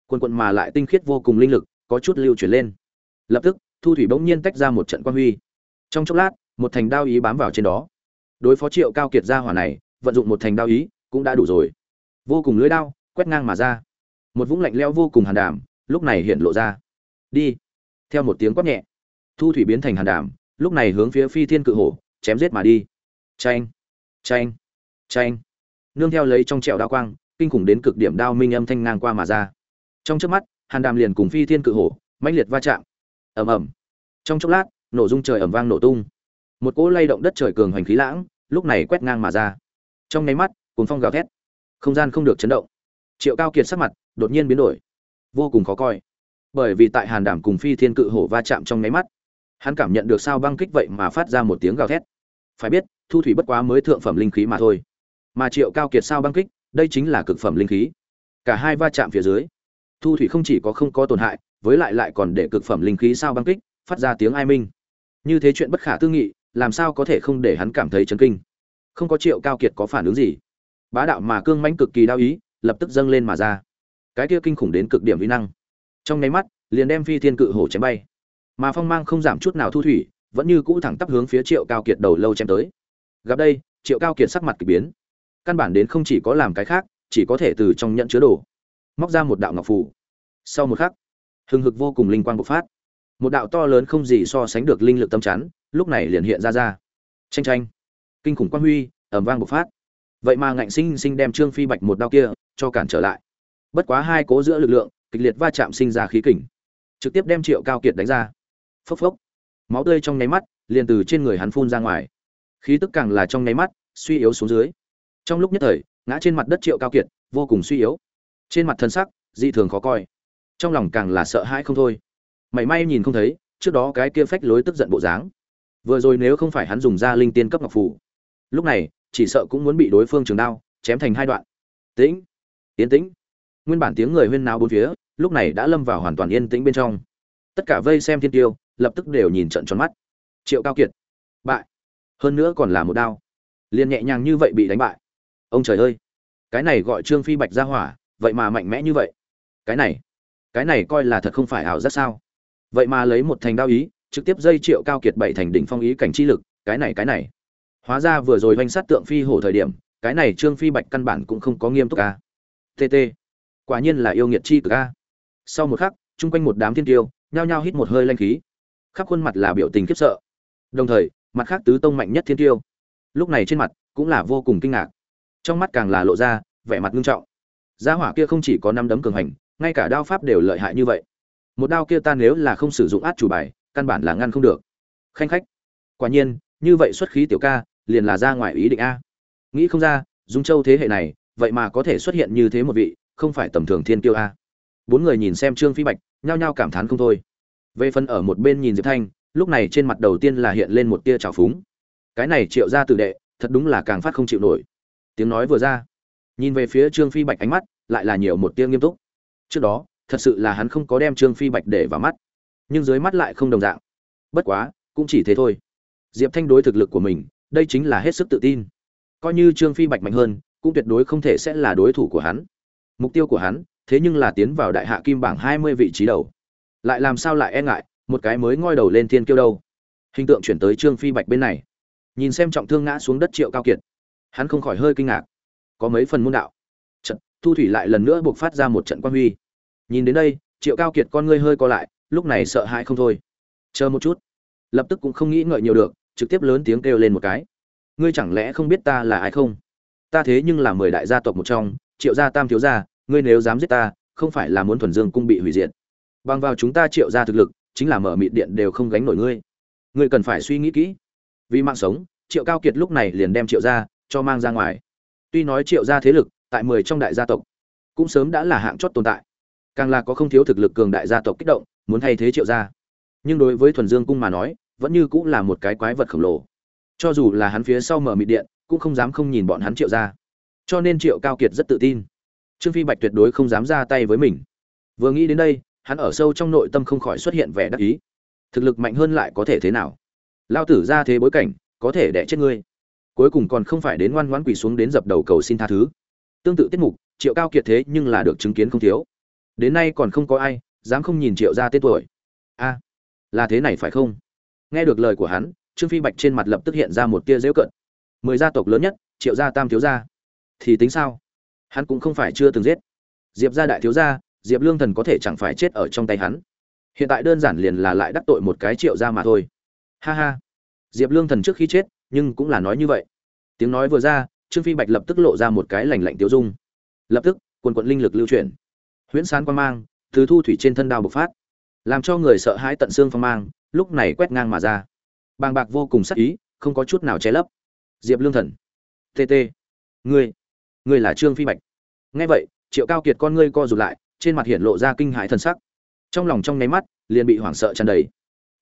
Quần quận mà lại tinh khiết vô cùng linh lực, có chút lưu chuyển lên. Lập tức, thu thủy bỗng nhiên tách ra một trận quan huy. Trong chốc lát, một thành đao ý bám vào trên đó đối phó triệu cao kiệt ra hỏa này, vận dụng một thành đao ý, cũng đã đủ rồi. Vô cùng lưới đao, quét ngang mà ra. Một vũng lạnh leo vô cùng hàn đảm lúc này hiện lộ ra. Đi. Theo một tiếng quát nhẹ, thu thủy biến thành hàn đảm lúc này hướng phía phi thiên cự hổ, chém giết mà đi. Tranh tranh tranh nương theo lấy trong trẹo đao quang, kinh khủng đến cực điểm đao minh âm thanh ngang qua mà ra. Trong trước mắt, hàn đàm liền cùng phi thiên cự hổ, mãnh liệt va chạm. Ầm ầm. Trong chốc lát, nổ dung trời ầm vang nổ tung một cỗ lay động đất trời cường hoành khí lãng, lúc này quét ngang mà ra. Trong nháy mắt cùng phong gào thét. Không gian không được chấn động. Triệu cao kiệt sắc mặt đột nhiên biến đổi. Vô cùng khó coi. Bởi vì tại hàn đảm cùng phi thiên cự hổ va chạm trong nháy mắt, hắn cảm nhận được sao băng kích vậy mà phát ra một tiếng gào thét. Phải biết, thu thủy bất quá mới thượng phẩm linh khí mà thôi. Mà triệu cao kiệt sao băng kích, đây chính là cực phẩm linh khí. Cả hai va chạm phía dưới, thu thủy không chỉ có không có tổn hại, với lại lại còn để cực phẩm linh khí sao băng kích phát ra tiếng ai minh. Như thế chuyện bất khả tư nghị làm sao có thể không để hắn cảm thấy chấn kinh? Không có triệu cao kiệt có phản ứng gì? Bá đạo mà cương mãnh cực kỳ đau ý, lập tức dâng lên mà ra. Cái kia kinh khủng đến cực điểm uy năng. Trong nháy mắt, liền đem phi thiên cự hổ chém bay. Mà phong mang không giảm chút nào thu thủy, vẫn như cũ thẳng tắp hướng phía triệu cao kiệt đầu lâu chém tới. Gặp đây, triệu cao kiệt sắc mặt k ỳ biến. Căn bản đến không chỉ có làm cái khác, chỉ có thể từ trong nhận chứa đồ, móc ra một đạo ngọc phù. Sau một khắc, hừng hực vô cùng linh quang bộc phát. Một đạo to lớn không gì so sánh được linh lực tâm chắn lúc này liền hiện ra ra. Tranh tranh kinh khủng quang huy ẩm vang bộc phát. Vậy mà ngạnh sinh sinh đem trương phi bạch một đao kia cho cản trở lại. Bất quá hai cố giữa lực lượng, kịch liệt va chạm sinh ra khí kình. Trực tiếp đem triệu cao kiệt đánh ra. Phốc phốc. Máu tươi trong nháy mắt, liền từ trên người hắn phun ra ngoài. Khí tức càng là trong nháy mắt, suy yếu xuống dưới. Trong lúc nhất thời, ngã trên mặt đất triệu cao kiệt, vô cùng suy yếu. Trên mặt thân sắc, dị thường khó coi. Trong lòng càng là sợ hãi không thôi. Mảy may nhìn không thấy, trước đó cái kia phách lối tức giận bộ dáng vừa rồi nếu không phải hắn dùng ra linh tiên cấp ngọc phủ lúc này, chỉ sợ cũng muốn bị đối phương trường đao, chém thành hai đoạn. Tĩnh yên tĩnh. Nguyên bản tiếng người huyên náo bốn phía, lúc này đã lâm vào hoàn toàn yên tĩnh bên trong. Tất cả vây xem thiên tiêu, lập tức đều nhìn trận tròn mắt. Triệu cao kiệt, bại. Hơn nữa còn là một đao. Liền nhẹ nhàng như vậy bị đánh bại. Ông trời ơi, cái này gọi trương phi bạch ra hỏa, vậy mà mạnh mẽ như vậy. Cái này cái này coi là thật không phải ảo giác sao? Vậy mà lấy một thành đao ý trực tiếp dây triệu cao kiệt bảy thành đỉnh phong ý cảnh chi lực, cái này cái này. Hóa ra vừa rồi vanh sát tượng phi hổ thời điểm, cái này trương phi bạch căn bản cũng không có nghiêm túc a. tt quả nhiên là yêu nghiệt chi cực a. sau một khắc, chung quanh một đám thiên tiêu, nhao nhao hít một hơi lanh khí. Khắp khuôn mặt là biểu tình khiếp sợ. Đồng thời, mặt khác tứ tông mạnh nhất thiên tiêu. Lúc này trên mặt cũng là vô cùng kinh ngạc. Trong mắt càng là lộ ra vẻ mặt nghiêm trọng. Gia hỏa kia không chỉ có năm đấm cường hành, ngay cả đao pháp đều lợi hại như vậy. Một đao kia ta nếu là không sử dụng át chủ bài căn bản là ngăn không được. Khanh khách, quả nhiên, như vậy xuất khí tiểu ca, liền là ra ngoài ý định a. Nghĩ không ra, dung châu thế hệ này, vậy mà có thể xuất hiện như thế một vị, không phải tầm thường thiên kiêu a. Bốn người nhìn xem trương phi bạch, nhao nhao cảm thán không thôi. Về phần ở một bên nhìn diệp thanh, lúc này trên mặt đầu tiên là hiện lên một tia trào phúng. Cái này triệu ra tử đệ, thật đúng là càng phát không chịu nổi. Tiếng nói vừa ra, nhìn về phía trương phi bạch ánh mắt, lại là nhiều một tia nghiêm túc. Trước đó, thật sự là hắn không có đem trương phi bạch để vào mắt nhưng dưới mắt lại không đồng dạng. Bất quá, cũng chỉ thế thôi. Diệp thanh đối thực lực của mình, đây chính là hết sức tự tin. Coi như trương phi bạch mạnh hơn, cũng tuyệt đối không thể sẽ là đối thủ của hắn. Mục tiêu của hắn, thế nhưng là tiến vào đại hạ kim bảng hai mươi vị trí đầu. Lại làm sao lại e ngại, một cái mới ngoi đầu lên thiên kiêu đâu. Hình tượng chuyển tới trương phi bạch bên này. Nhìn xem trọng thương ngã xuống đất triệu cao kiệt. Hắn không khỏi hơi kinh ngạc. Có mấy phần môn đạo. Trận, thu thủy lại lần nữa buộc phát ra một trận quan huy. Nhìn đến đây, triệu cao kiệt con ngươi hơi co lại lúc này sợ hãi không thôi. Chờ một chút. Lập tức cũng không nghĩ ngợi nhiều được, trực tiếp lớn tiếng kêu lên một cái. Ngươi chẳng lẽ không biết ta là ai không? Ta thế nhưng là mười đại gia tộc một trong, triệu gia tam thiếu gia, ngươi nếu dám giết ta, không phải là muốn thuần dương cung bị hủy diệt. Bằng vào chúng ta triệu gia thực lực, chính là mở mịt điện đều không gánh nổi ngươi. Ngươi cần phải suy nghĩ kỹ. Vì mạng sống, triệu cao kiệt lúc này liền đem triệu gia cho mang ra ngoài. Tuy nói triệu gia thế lực tại mười trong đại gia tộc cũng sớm đã là hạng chót tồn tại, càng là có không thiếu thực lực cường đại gia tộc kích động muốn thay thế triệu gia. Nhưng đối với thuần dương cung mà nói, vẫn như cũng là một cái quái vật khổng lồ. Cho dù là hắn phía sau mở mịt điện, cũng không dám không nhìn bọn hắn triệu gia. Cho nên triệu cao kiệt rất tự tin. Trương phi bạch tuyệt đối không dám ra tay với mình. Vừa nghĩ đến đây, hắn ở sâu trong nội tâm không khỏi xuất hiện vẻ đắc ý. Thực lực mạnh hơn lại có thể thế nào? Lao tử ra thế bối cảnh, có thể đẻ chết ngươi. Cuối cùng còn không phải đến ngoan ngoãn quỳ xuống đến dập đầu cầu xin tha thứ. Tương tự tiết mục, triệu cao kiệt thế nhưng là được chứng kiến không thiếu. Đến nay còn không có ai dám không nhìn triệu ra tên tuổi. A, là thế này phải không? Nghe được lời của hắn, trương phi bạch trên mặt lập tức hiện ra một tia dễu cận. Mười gia tộc lớn nhất, triệu gia tam thiếu gia. Thì tính sao? Hắn cũng không phải chưa từng giết. Diệp gia đại thiếu gia, diệp lương thần có thể chẳng phải chết ở trong tay hắn. Hiện tại đơn giản liền là lại đắc tội một cái triệu gia mà thôi. Ha ha. Diệp lương thần trước khi chết, nhưng cũng là nói như vậy. Tiếng nói vừa ra, trương phi bạch lập tức lộ ra một cái lành lạnh tiêu dung. Lập tức, quần quận linh lực lưu chuyển. Huyễn sán quan mang từ thu thủy trên thân đao bộc phát, làm cho người sợ hãi tận xương phong mang, lúc này quét ngang mà ra. Bàng bạc vô cùng sắc ý, không có chút nào che lấp. Diệp lương thần tt ngươi ngươi là trương phi bạch. Nghe vậy, triệu cao kiệt con ngươi co rụt lại, trên mặt hiện lộ ra kinh hãi thần sắc. Trong lòng trong nháy mắt, liền bị hoảng sợ tràn đầy.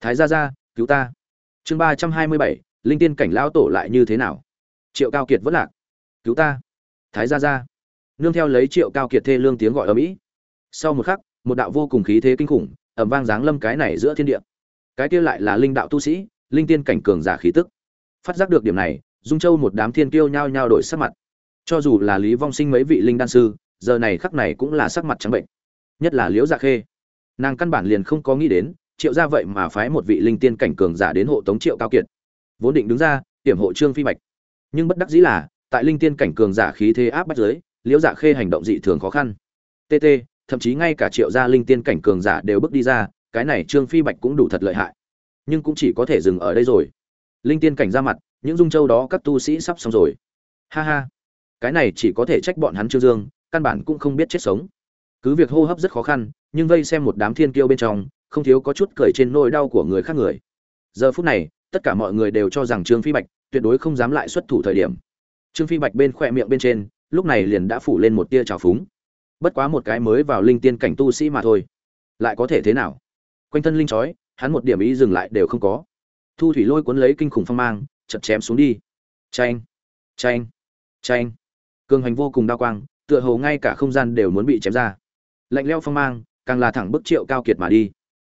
Thái gia gia, cứu ta. Chương ba trăm hai mươi bảy, linh tiên cảnh lão tổ lại như thế nào? Triệu cao kiệt vất lạc. Cứu ta. Thái gia gia. Nương theo lấy triệu cao kiệt thê lương tiếng gọi ở mỹ. Sau một khắc một đạo vô cùng khí thế kinh khủng ẩm vang giáng lâm cái này giữa thiên địa. Cái kia lại là linh đạo tu sĩ, linh tiên cảnh cường giả khí tức. Phát giác được điểm này, dung châu một đám thiên kiêu nhao nhao đổi sắc mặt. Cho dù là lý vong sinh mấy vị linh đan sư, giờ này khắc này cũng là sắc mặt trắng bệnh. Nhất là liễu dạ khê. Nàng căn bản liền không có nghĩ đến, triệu ra vậy mà phái một vị linh tiên cảnh cường giả đến hộ tống triệu cao kiệt. Vốn định đứng ra hiểm hộ trương phi bạch. Nhưng bất đắc dĩ là, tại linh tiên cảnh cường giả khí thế áp bắt giới liễu dạ khê hành động dị thường khó khăn. Tt thậm chí ngay cả triệu gia linh tiên cảnh cường giả đều bước đi ra, cái này trương phi bạch cũng đủ thật lợi hại. Nhưng cũng chỉ có thể dừng ở đây rồi. Linh tiên cảnh ra mặt, những dung châu đó các tu sĩ sắp xong rồi. Ha ha. Cái này chỉ có thể trách bọn hắn trương dương, căn bản cũng không biết chết sống. Cứ việc hô hấp rất khó khăn, nhưng vây xem một đám thiên kiêu bên trong, không thiếu có chút cười trên nỗi đau của người khác người. Giờ phút này, tất cả mọi người đều cho rằng trương phi bạch tuyệt đối không dám lại xuất thủ thời điểm. Trương phi bạch bên khoe miệng bên trên, lúc này liền đã phủ lên một tia trào phúng bất quá một cái mới vào linh tiên cảnh tu sĩ mà thôi. Lại có thể thế nào? Quanh thân linh chói, hắn một điểm ý dừng lại đều không có. Thu thủy lôi cuốn lấy kinh khủng phong mang chật chém xuống đi. Tranh tranh tranh cường hành vô cùng đao quang, tựa hồ ngay cả không gian đều muốn bị chém ra. Lạnh leo phong mang, càng là thẳng bức triệu cao kiệt mà đi.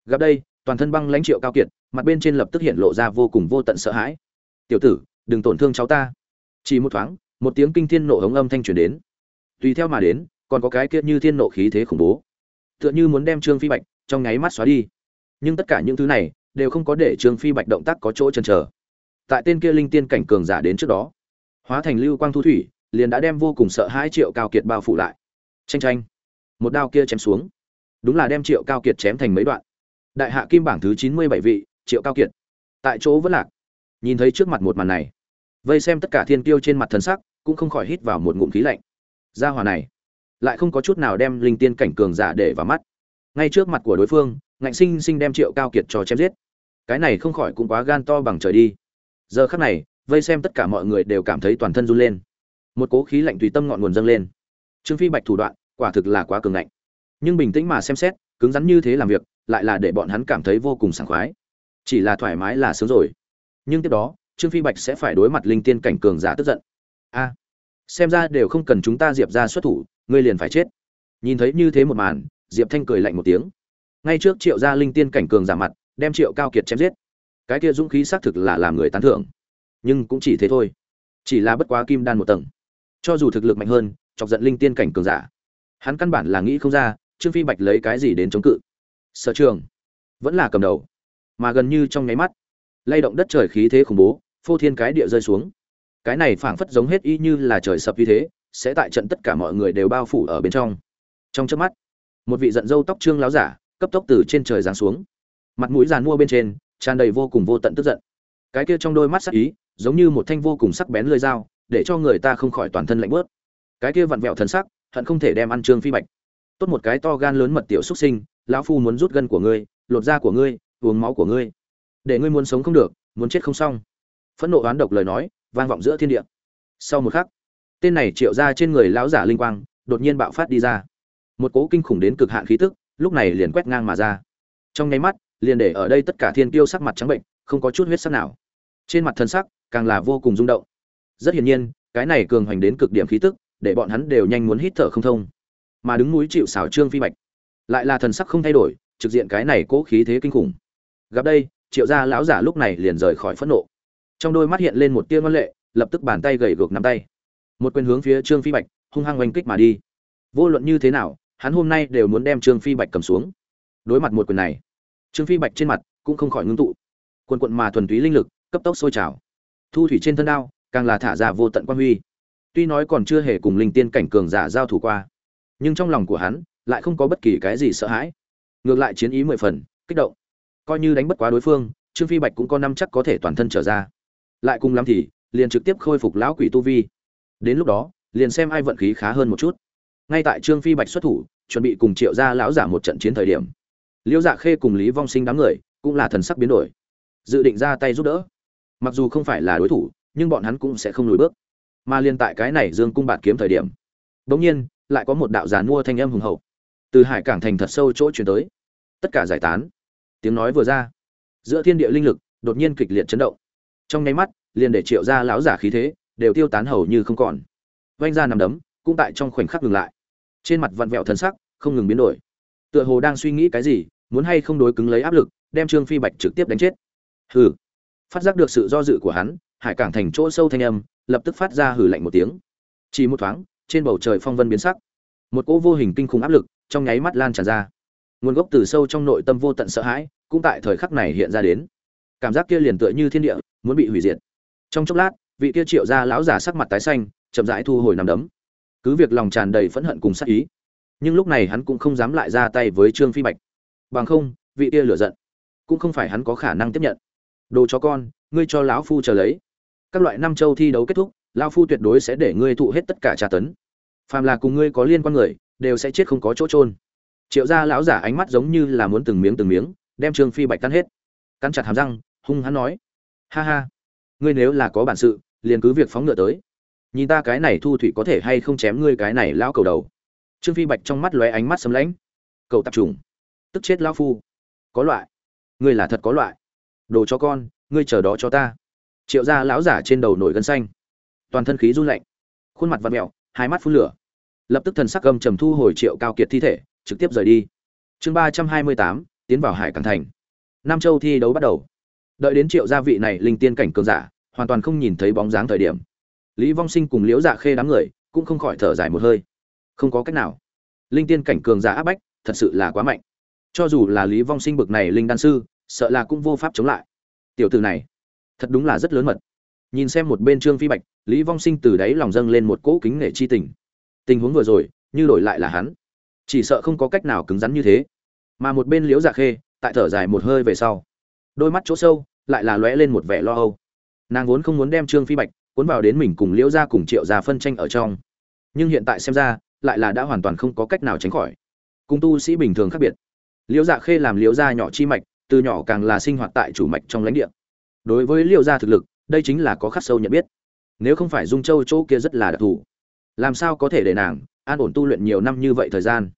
Gặp đây, toàn thân băng lãnh triệu cao kiệt, mặt bên trên lập tức hiện lộ ra vô cùng vô tận sợ hãi. Tiểu tử, đừng tổn thương cháu ta. Chỉ một thoáng, một tiếng kinh thiên nộ hống âm thanh truyền đến. Tùy theo mà đến còn có cái kia như thiên nộ khí thế khủng bố. Tựa như muốn đem trương phi bạch trong nháy mắt xóa đi. Nhưng tất cả những thứ này đều không có để trương phi bạch động tác có chỗ chần chờ. Tại tên kia linh tiên cảnh cường giả đến trước đó, hóa thành lưu quang thu thủy, liền đã đem vô cùng sợ hãi triệu cao kiệt bao phủ lại. Tranh tranh một đao kia chém xuống. Đúng là đem triệu cao kiệt chém thành mấy đoạn. Đại hạ kim bảng thứ chín mươi bảy vị, triệu cao kiệt. Tại chỗ vẫn lạc. Nhìn thấy trước mặt một màn này, vây xem tất cả thiên tiêu trên mặt thần sắc, cũng không khỏi hít vào một ngụm khí lạnh. Gia hòa này lại không có chút nào đem linh tiên cảnh cường giả để vào mắt. Ngay trước mặt của đối phương, ngạnh sinh sinh đem triệu cao kiệt cho chém giết. Cái này không khỏi cũng quá gan to bằng trời đi. Giờ khắc này, vây xem tất cả mọi người đều cảm thấy toàn thân run lên. Một cố khí lạnh tùy tâm ngọn nguồn dâng lên. Trương phi bạch thủ đoạn, quả thực là quá cường ngạnh. Nhưng bình tĩnh mà xem xét, cứng rắn như thế làm việc, lại là để bọn hắn cảm thấy vô cùng sảng khoái. Chỉ là thoải mái là sướng rồi. Nhưng tiếp đó, trương phi bạch sẽ phải đối mặt linh tiên cảnh cường giả tức giận. A, xem ra đều không cần chúng ta diệp ra xuất thủ ngươi liền phải chết. Nhìn thấy như thế một màn, diệp thanh cười lạnh một tiếng. Ngay trước triệu gia linh tiên cảnh cường giả mặt, đem triệu cao kiệt chém giết. Cái kia dũng khí xác thực là làm người tán thưởng. Nhưng cũng chỉ thế thôi. Chỉ là bất quá kim đan một tầng. Cho dù thực lực mạnh hơn, chọc giận linh tiên cảnh cường giả, hắn căn bản là nghĩ không ra, trương phi bạch lấy cái gì đến chống cự. Sở trường, vẫn là cầm đầu. Mà gần như trong nháy mắt, lay động đất trời khí thế khủng bố, phô thiên cái địa rơi xuống. Cái này phảng phất giống hết y như là trời sập như thế sẽ tại trận tất cả mọi người đều bao phủ ở bên trong. Trong chớp mắt, một vị giận dâu tóc trương láo giả, cấp tốc từ trên trời giáng xuống. Mặt mũi giàn mua bên trên, tràn đầy vô cùng vô tận tức giận. Cái kia trong đôi mắt sắc ý, giống như một thanh vô cùng sắc bén lưỡi dao, để cho người ta không khỏi toàn thân lạnh bớt. Cái kia vặn vẹo thần sắc, hận không thể đem ăn trương phi bạch. Tốt một cái to gan lớn mật tiểu xuất sinh, lão phu muốn rút gân của ngươi, lột da của ngươi, uống máu của ngươi. Để ngươi muốn sống không được, muốn chết không xong. Phẫn nộ oán độc lời nói, vang vọng giữa thiên địa. Sau một khắc tên này triệu ra trên người lão giả linh quang, đột nhiên bạo phát đi ra. Một cố kinh khủng đến cực hạn khí tức, lúc này liền quét ngang mà ra. Trong nháy mắt, liền để ở đây tất cả thiên tiêu sắc mặt trắng bệnh, không có chút huyết sắc nào. Trên mặt thân sắc, càng là vô cùng rung động. Rất hiển nhiên, cái này cường hoành đến cực điểm khí tức, để bọn hắn đều nhanh muốn hít thở không thông. Mà đứng núi chịu xảo trương phi bạch, lại là thần sắc không thay đổi, trực diện cái này cố khí thế kinh khủng. Gặp đây, triệu gia lão giả lúc này liền rời khỏi phẫn nộ. Trong đôi mắt hiện lên một tia ngân lệ, lập tức bàn tay gầy gược nắm tay một quyền hướng phía trương phi bạch, hung hăng oanh kích mà đi. Vô luận như thế nào, hắn hôm nay đều muốn đem trương phi bạch cầm xuống. Đối mặt một quyền này, trương phi bạch trên mặt cũng không khỏi ngưng tụ. Quần quận mà thuần túy linh lực, cấp tốc sôi trào. Thu thủy trên thân đao, càng là thả ra vô tận quan huy. Tuy nói còn chưa hề cùng linh tiên cảnh cường giả giao thủ qua, nhưng trong lòng của hắn lại không có bất kỳ cái gì sợ hãi. Ngược lại chiến ý mười phần, kích động. Coi như đánh bất quá đối phương, trương phi bạch cũng có năm chắc có thể toàn thân trở ra. Lại cùng lắm thì, liền trực tiếp khôi phục lão quỷ tu vi đến lúc đó, liền xem ai vận khí khá hơn một chút. Ngay tại trương phi bạch xuất thủ, chuẩn bị cùng triệu gia lão giả một trận chiến thời điểm liễu dạ khê cùng lý vong sinh đám người cũng là thần sắc biến đổi, dự định ra tay giúp đỡ. Mặc dù không phải là đối thủ, nhưng bọn hắn cũng sẽ không lùi bước. Mà liên tại cái này dương cung bạt kiếm thời điểm, bỗng nhiên, lại có một đạo giàn mua thanh âm hùng hậu, từ hải cảng thành thật sâu chỗ chuyển tới. Tất cả giải tán. Tiếng nói vừa ra, giữa thiên địa linh lực đột nhiên kịch liệt chấn động. Trong nháy mắt, liền để triệu ra lão giả khí thế đều tiêu tán hầu như không còn. Vanh ra nằm đấm cũng tại trong khoảnh khắc ngừng lại. Trên mặt vặn vẹo thân sắc, không ngừng biến đổi. Tựa hồ đang suy nghĩ cái gì, muốn hay không đối cứng lấy áp lực, đem trương phi bạch trực tiếp đánh chết. Hừ. Phát giác được sự do dự của hắn, hải cảng thành chỗ sâu thanh âm lập tức phát ra hừ lạnh một tiếng. Chỉ một thoáng, trên bầu trời phong vân biến sắc. Một cỗ vô hình kinh khủng áp lực trong nháy mắt lan tràn ra. Nguồn gốc từ sâu trong nội tâm vô tận sợ hãi cũng tại thời khắc này hiện ra đến. Cảm giác kia liền tựa như thiên địa, muốn bị hủy diệt. Trong chốc lát vị kia triệu gia lão giả sắc mặt tái xanh, chậm rãi thu hồi nằm đấm. Cứ việc lòng tràn đầy phẫn hận cùng sát ý, nhưng lúc này hắn cũng không dám lại ra tay với trương phi bạch. Bằng không, vị kia lửa giận cũng không phải hắn có khả năng tiếp nhận. Đồ chó con, ngươi cho lão phu chờ lấy. Các loại năm châu thi đấu kết thúc, lão phu tuyệt đối sẽ để ngươi thụ hết tất cả tra tấn. Phàm là cùng ngươi có liên quan người, đều sẽ chết không có chỗ trôn triệu gia lão giả ánh mắt giống như là muốn từng miếng từng miếng, đem trương phi bạch cắn hết. Cắn chặt hàm răng, hung hắn nói, ha ha, ngươi nếu là có bản sự liền cứ việc phóng ngựa tới. Nhìn ta cái này thu thủy có thể hay không chém ngươi cái này lão cầu đầu. Trương phi bạch trong mắt lóe ánh mắt sấm lãnh. Cầu tập trùng. Tức chết lão phu. Có loại. Ngươi là thật có loại. Đồ cho con, ngươi chờ đó cho ta. Triệu gia lão giả trên đầu nổi gân xanh. Toàn thân khí run lạnh. Khuôn mặt vặn mẹo, hai mắt phun lửa. Lập tức thần sắc gầm trầm thu hồi triệu cao kiệt thi thể, trực tiếp rời đi. Chương ba trăm hai mươi tám, tiến vào hải cảng thành. Nam châu thi đấu bắt đầu. Đợi đến triệu gia vị này linh tiên cảnh cường giả hoàn toàn không nhìn thấy bóng dáng thời điểm. Lý vong sinh cùng liễu dạ khê đám người cũng không khỏi thở dài một hơi. Không có cách nào. Linh tiên cảnh cường giả áp bách, thật sự là quá mạnh. Cho dù là lý vong sinh bực này linh đan sư, sợ là cũng vô pháp chống lại. Tiểu từ này, thật đúng là rất lớn mật. Nhìn xem một bên trương phi bạch, lý vong sinh từ đáy lòng dâng lên một cỗ kính nể chi tình. Tình huống vừa rồi, như đổi lại là hắn. Chỉ sợ không có cách nào cứng rắn như thế. Mà một bên liễu dạ khê, tại thở dài một hơi về sau. Đôi mắt chỗ sâu, lại là lóe lên một vẻ lo âu nàng vốn không muốn đem trương phi bạch cuốn vào đến mình cùng liễu gia cùng triệu gia phân tranh ở trong. Nhưng hiện tại xem ra, lại là đã hoàn toàn không có cách nào tránh khỏi. Cung tu sĩ bình thường khác biệt. Liễu dạ khê làm liễu gia nhỏ chi mạch, từ nhỏ càng là sinh hoạt tại chủ mạch trong lãnh địa. Đối với liễu gia thực lực, đây chính là có khắc sâu nhận biết. Nếu không phải dung châu chỗ kia rất là đặc thù, làm sao có thể để nàng an ổn tu luyện nhiều năm như vậy thời gian?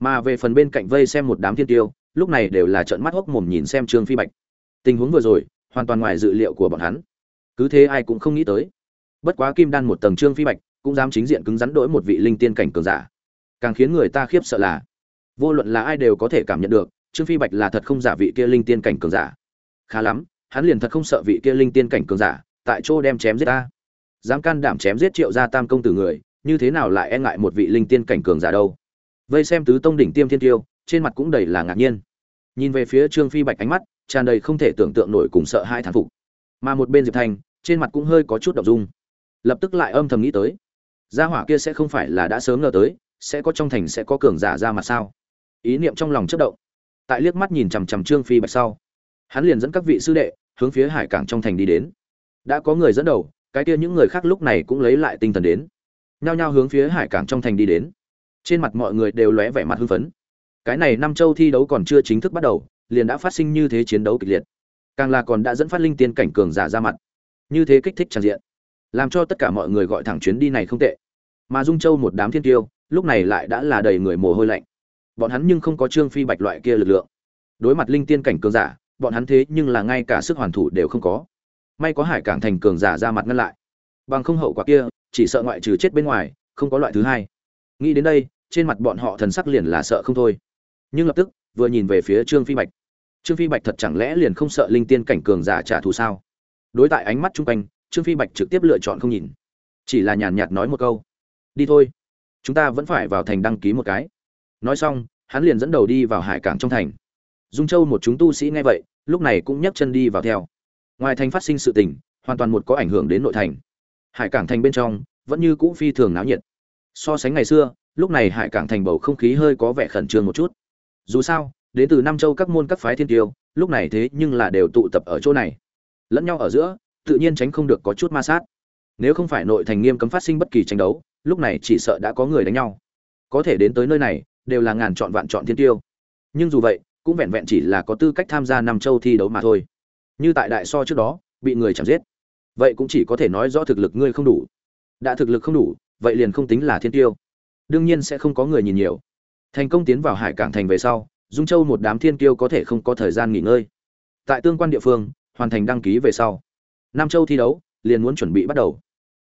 Mà về phần bên cạnh vây xem một đám thiên tiêu, lúc này đều là trợn mắt hốc mồm nhìn xem trương phi bạch. Tình huống vừa rồi, hoàn toàn ngoài dự liệu của bọn hắn cứ thế ai cũng không nghĩ tới. Bất quá kim đan một tầng trương phi bạch, cũng dám chính diện cứng rắn đổi một vị linh tiên cảnh cường giả. Càng khiến người ta khiếp sợ là, vô luận là ai đều có thể cảm nhận được, trương phi bạch là thật không giả vị kia linh tiên cảnh cường giả. Khá lắm, hắn liền thật không sợ vị kia linh tiên cảnh cường giả, tại chỗ đem chém giết ta. Dám can đảm chém giết triệu gia tam công tử người, như thế nào lại e ngại một vị linh tiên cảnh cường giả đâu? Vây xem tứ tông đỉnh tiêm thiên tiêu, trên mặt cũng đầy là ngạc nhiên. Nhìn về phía trương phi bạch ánh mắt, tràn đầy không thể tưởng tượng nổi cùng sợ hai thán phục mà một bên diệp thanh trên mặt cũng hơi có chút động dung. Lập tức lại âm thầm nghĩ tới, gia hỏa kia sẽ không phải là đã sớm ngờ tới, sẽ có trong thành sẽ có cường giả ra mặt sao? Ý niệm trong lòng chất động. Tại liếc mắt nhìn chằm chằm trương phi bạch sau, hắn liền dẫn các vị sư đệ hướng phía hải cảng trong thành đi đến. Đã có người dẫn đầu, cái kia những người khác lúc này cũng lấy lại tinh thần đến. Nhao nhao hướng phía hải cảng trong thành đi đến. Trên mặt mọi người đều lóe vẻ mặt hưng phấn. Cái này năm châu thi đấu còn chưa chính thức bắt đầu, liền đã phát sinh như thế chiến đấu kịch liệt càng là còn đã dẫn phát linh tiên cảnh cường giả ra mặt. Như thế kích thích tràn diện, làm cho tất cả mọi người gọi thẳng chuyến đi này không tệ. Mà dung châu một đám thiên tiêu lúc này lại đã là đầy người mồ hôi lạnh. Bọn hắn nhưng không có trương phi bạch loại kia lực lượng. Đối mặt linh tiên cảnh cường giả, bọn hắn thế nhưng là ngay cả sức hoàn thủ đều không có. May có hải cảng thành cường giả ra mặt ngăn lại. Bằng không hậu quả kia, chỉ sợ ngoại trừ chết bên ngoài, không có loại thứ hai. Nghĩ đến đây, trên mặt bọn họ thần sắc liền là sợ không thôi. Nhưng lập tức, vừa nhìn về phía trương phi bạch trương phi bạch thật chẳng lẽ liền không sợ linh tiên cảnh cường giả trả thù sao? Đối tại ánh mắt chung quanh, trương phi bạch trực tiếp lựa chọn không nhìn. Chỉ là nhàn nhạt nói một câu. Đi thôi. Chúng ta vẫn phải vào thành đăng ký một cái. Nói xong, hắn liền dẫn đầu đi vào hải cảng trong thành. Dung châu một chúng tu sĩ nghe vậy, lúc này cũng nhấc chân đi vào theo. Ngoài thành phát sinh sự tình, hoàn toàn một có ảnh hưởng đến nội thành. Hải cảng thành bên trong, vẫn như cũ phi thường náo nhiệt. So sánh ngày xưa, lúc này hải cảng thành bầu không khí hơi có vẻ khẩn trương một chút. Dù sao đến từ nam châu các môn các phái thiên tiêu, lúc này thế nhưng là đều tụ tập ở chỗ này. Lẫn nhau ở giữa, tự nhiên tránh không được có chút ma sát. Nếu không phải nội thành nghiêm cấm phát sinh bất kỳ tranh đấu, lúc này chỉ sợ đã có người đánh nhau. Có thể đến tới nơi này, đều là ngàn chọn vạn chọn thiên tiêu. Nhưng dù vậy, cũng vẹn vẹn chỉ là có tư cách tham gia năm châu thi đấu mà thôi. Như tại đại so trước đó, bị người chạm giết. Vậy cũng chỉ có thể nói rõ thực lực ngươi không đủ. Đã thực lực không đủ, vậy liền không tính là thiên tiêu. Đương nhiên sẽ không có người nhìn nhiều. Thành công tiến vào hải cảng thành về sau dung châu một đám thiên kiêu có thể không có thời gian nghỉ ngơi. Tại tương quan địa phương, hoàn thành đăng ký về sau. Nam châu thi đấu, liền muốn chuẩn bị bắt đầu.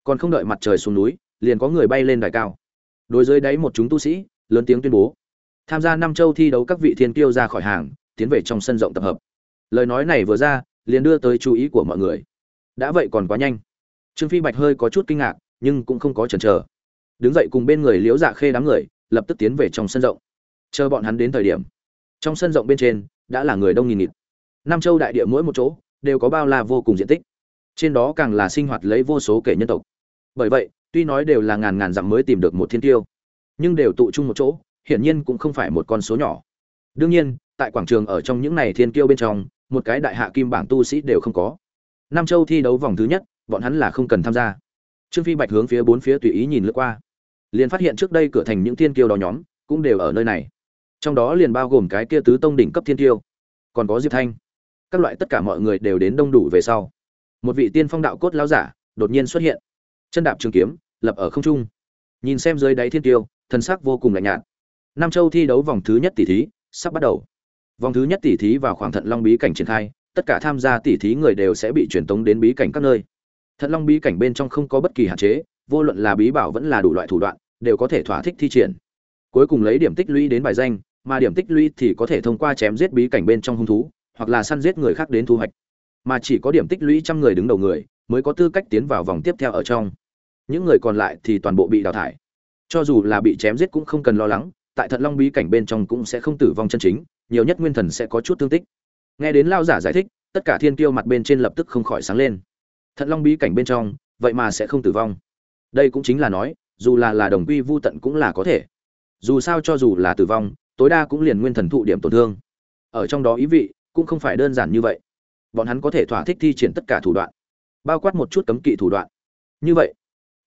Còn không đợi mặt trời xuống núi, liền có người bay lên đài cao. Đối dưới đáy một chúng tu sĩ, lớn tiếng tuyên bố. Tham gia Nam châu thi đấu các vị thiên kiêu ra khỏi hàng, tiến về trong sân rộng tập hợp. Lời nói này vừa ra, liền đưa tới chú ý của mọi người. Đã vậy còn quá nhanh. Trương phi bạch hơi có chút kinh ngạc, nhưng cũng không có chần chờ. Đứng dậy cùng bên người liễu dạ khê đám người, lập tức tiến về trong sân rộng. Chờ bọn hắn đến thời điểm trong sân rộng bên trên, đã là người đông nghìn nghịt. Nam châu đại địa mỗi một chỗ, đều có bao la vô cùng diện tích. Trên đó càng là sinh hoạt lấy vô số kể nhân tộc. Bởi vậy, tuy nói đều là ngàn ngàn dặm mới tìm được một thiên tiêu, nhưng đều tụ chung một chỗ, hiển nhiên cũng không phải một con số nhỏ. Đương nhiên, tại quảng trường ở trong những này thiên tiêu bên trong, một cái đại hạ kim bảng tu sĩ đều không có. Nam châu thi đấu vòng thứ nhất, bọn hắn là không cần tham gia. Trương phi bạch hướng phía bốn phía tùy ý nhìn lướt qua, liền phát hiện trước đây cửa thành những thiên kiêu đó nhóm, cũng đều ở nơi này trong đó liền bao gồm cái kia tứ tông đỉnh cấp thiên tiêu, còn có diệp thanh. Các loại tất cả mọi người đều đến đông đủ về sau. Một vị tiên phong đạo cốt lão giả đột nhiên xuất hiện. Chân đạp trường kiếm lập ở không trung. Nhìn xem dưới đáy thiên tiêu thần sắc vô cùng lạnh nhạt. Nam châu thi đấu vòng thứ nhất tỷ thí sắp bắt đầu. Vòng thứ nhất tỷ thí vào khoảng thận long bí cảnh triển khai tất cả tham gia tỷ thí người đều sẽ bị truyền tống đến bí cảnh các nơi. Thận long bí cảnh bên trong không có bất kỳ hạn chế vô luận là bí bảo vẫn là đủ loại thủ đoạn đều có thể thỏa thích thi triển cuối cùng lấy điểm tích lũy đến bài danh, mà điểm tích lũy thì có thể thông qua chém giết bí cảnh bên trong hung thú, hoặc là săn giết người khác đến thu hoạch. Mà chỉ có điểm tích lũy trăm người đứng đầu người, mới có tư cách tiến vào vòng tiếp theo ở trong. Những người còn lại thì toàn bộ bị đào thải. Cho dù là bị chém giết cũng không cần lo lắng, tại thận long bí cảnh bên trong cũng sẽ không tử vong chân chính, nhiều nhất nguyên thần sẽ có chút thương tích. Nghe đến lao giả giải thích, tất cả thiên kiêu mặt bên trên lập tức không khỏi sáng lên. Thận long bí cảnh bên trong, vậy mà sẽ không tử vong. Đây cũng chính là nói, dù là là đồng quy vu tận cũng là có thể dù sao cho dù là tử vong, tối đa cũng liền nguyên thần thụ điểm tổn thương. Ở trong đó ý vị cũng không phải đơn giản như vậy. Bọn hắn có thể thỏa thích thi triển tất cả thủ đoạn, bao quát một chút cấm kỵ thủ đoạn. Như vậy,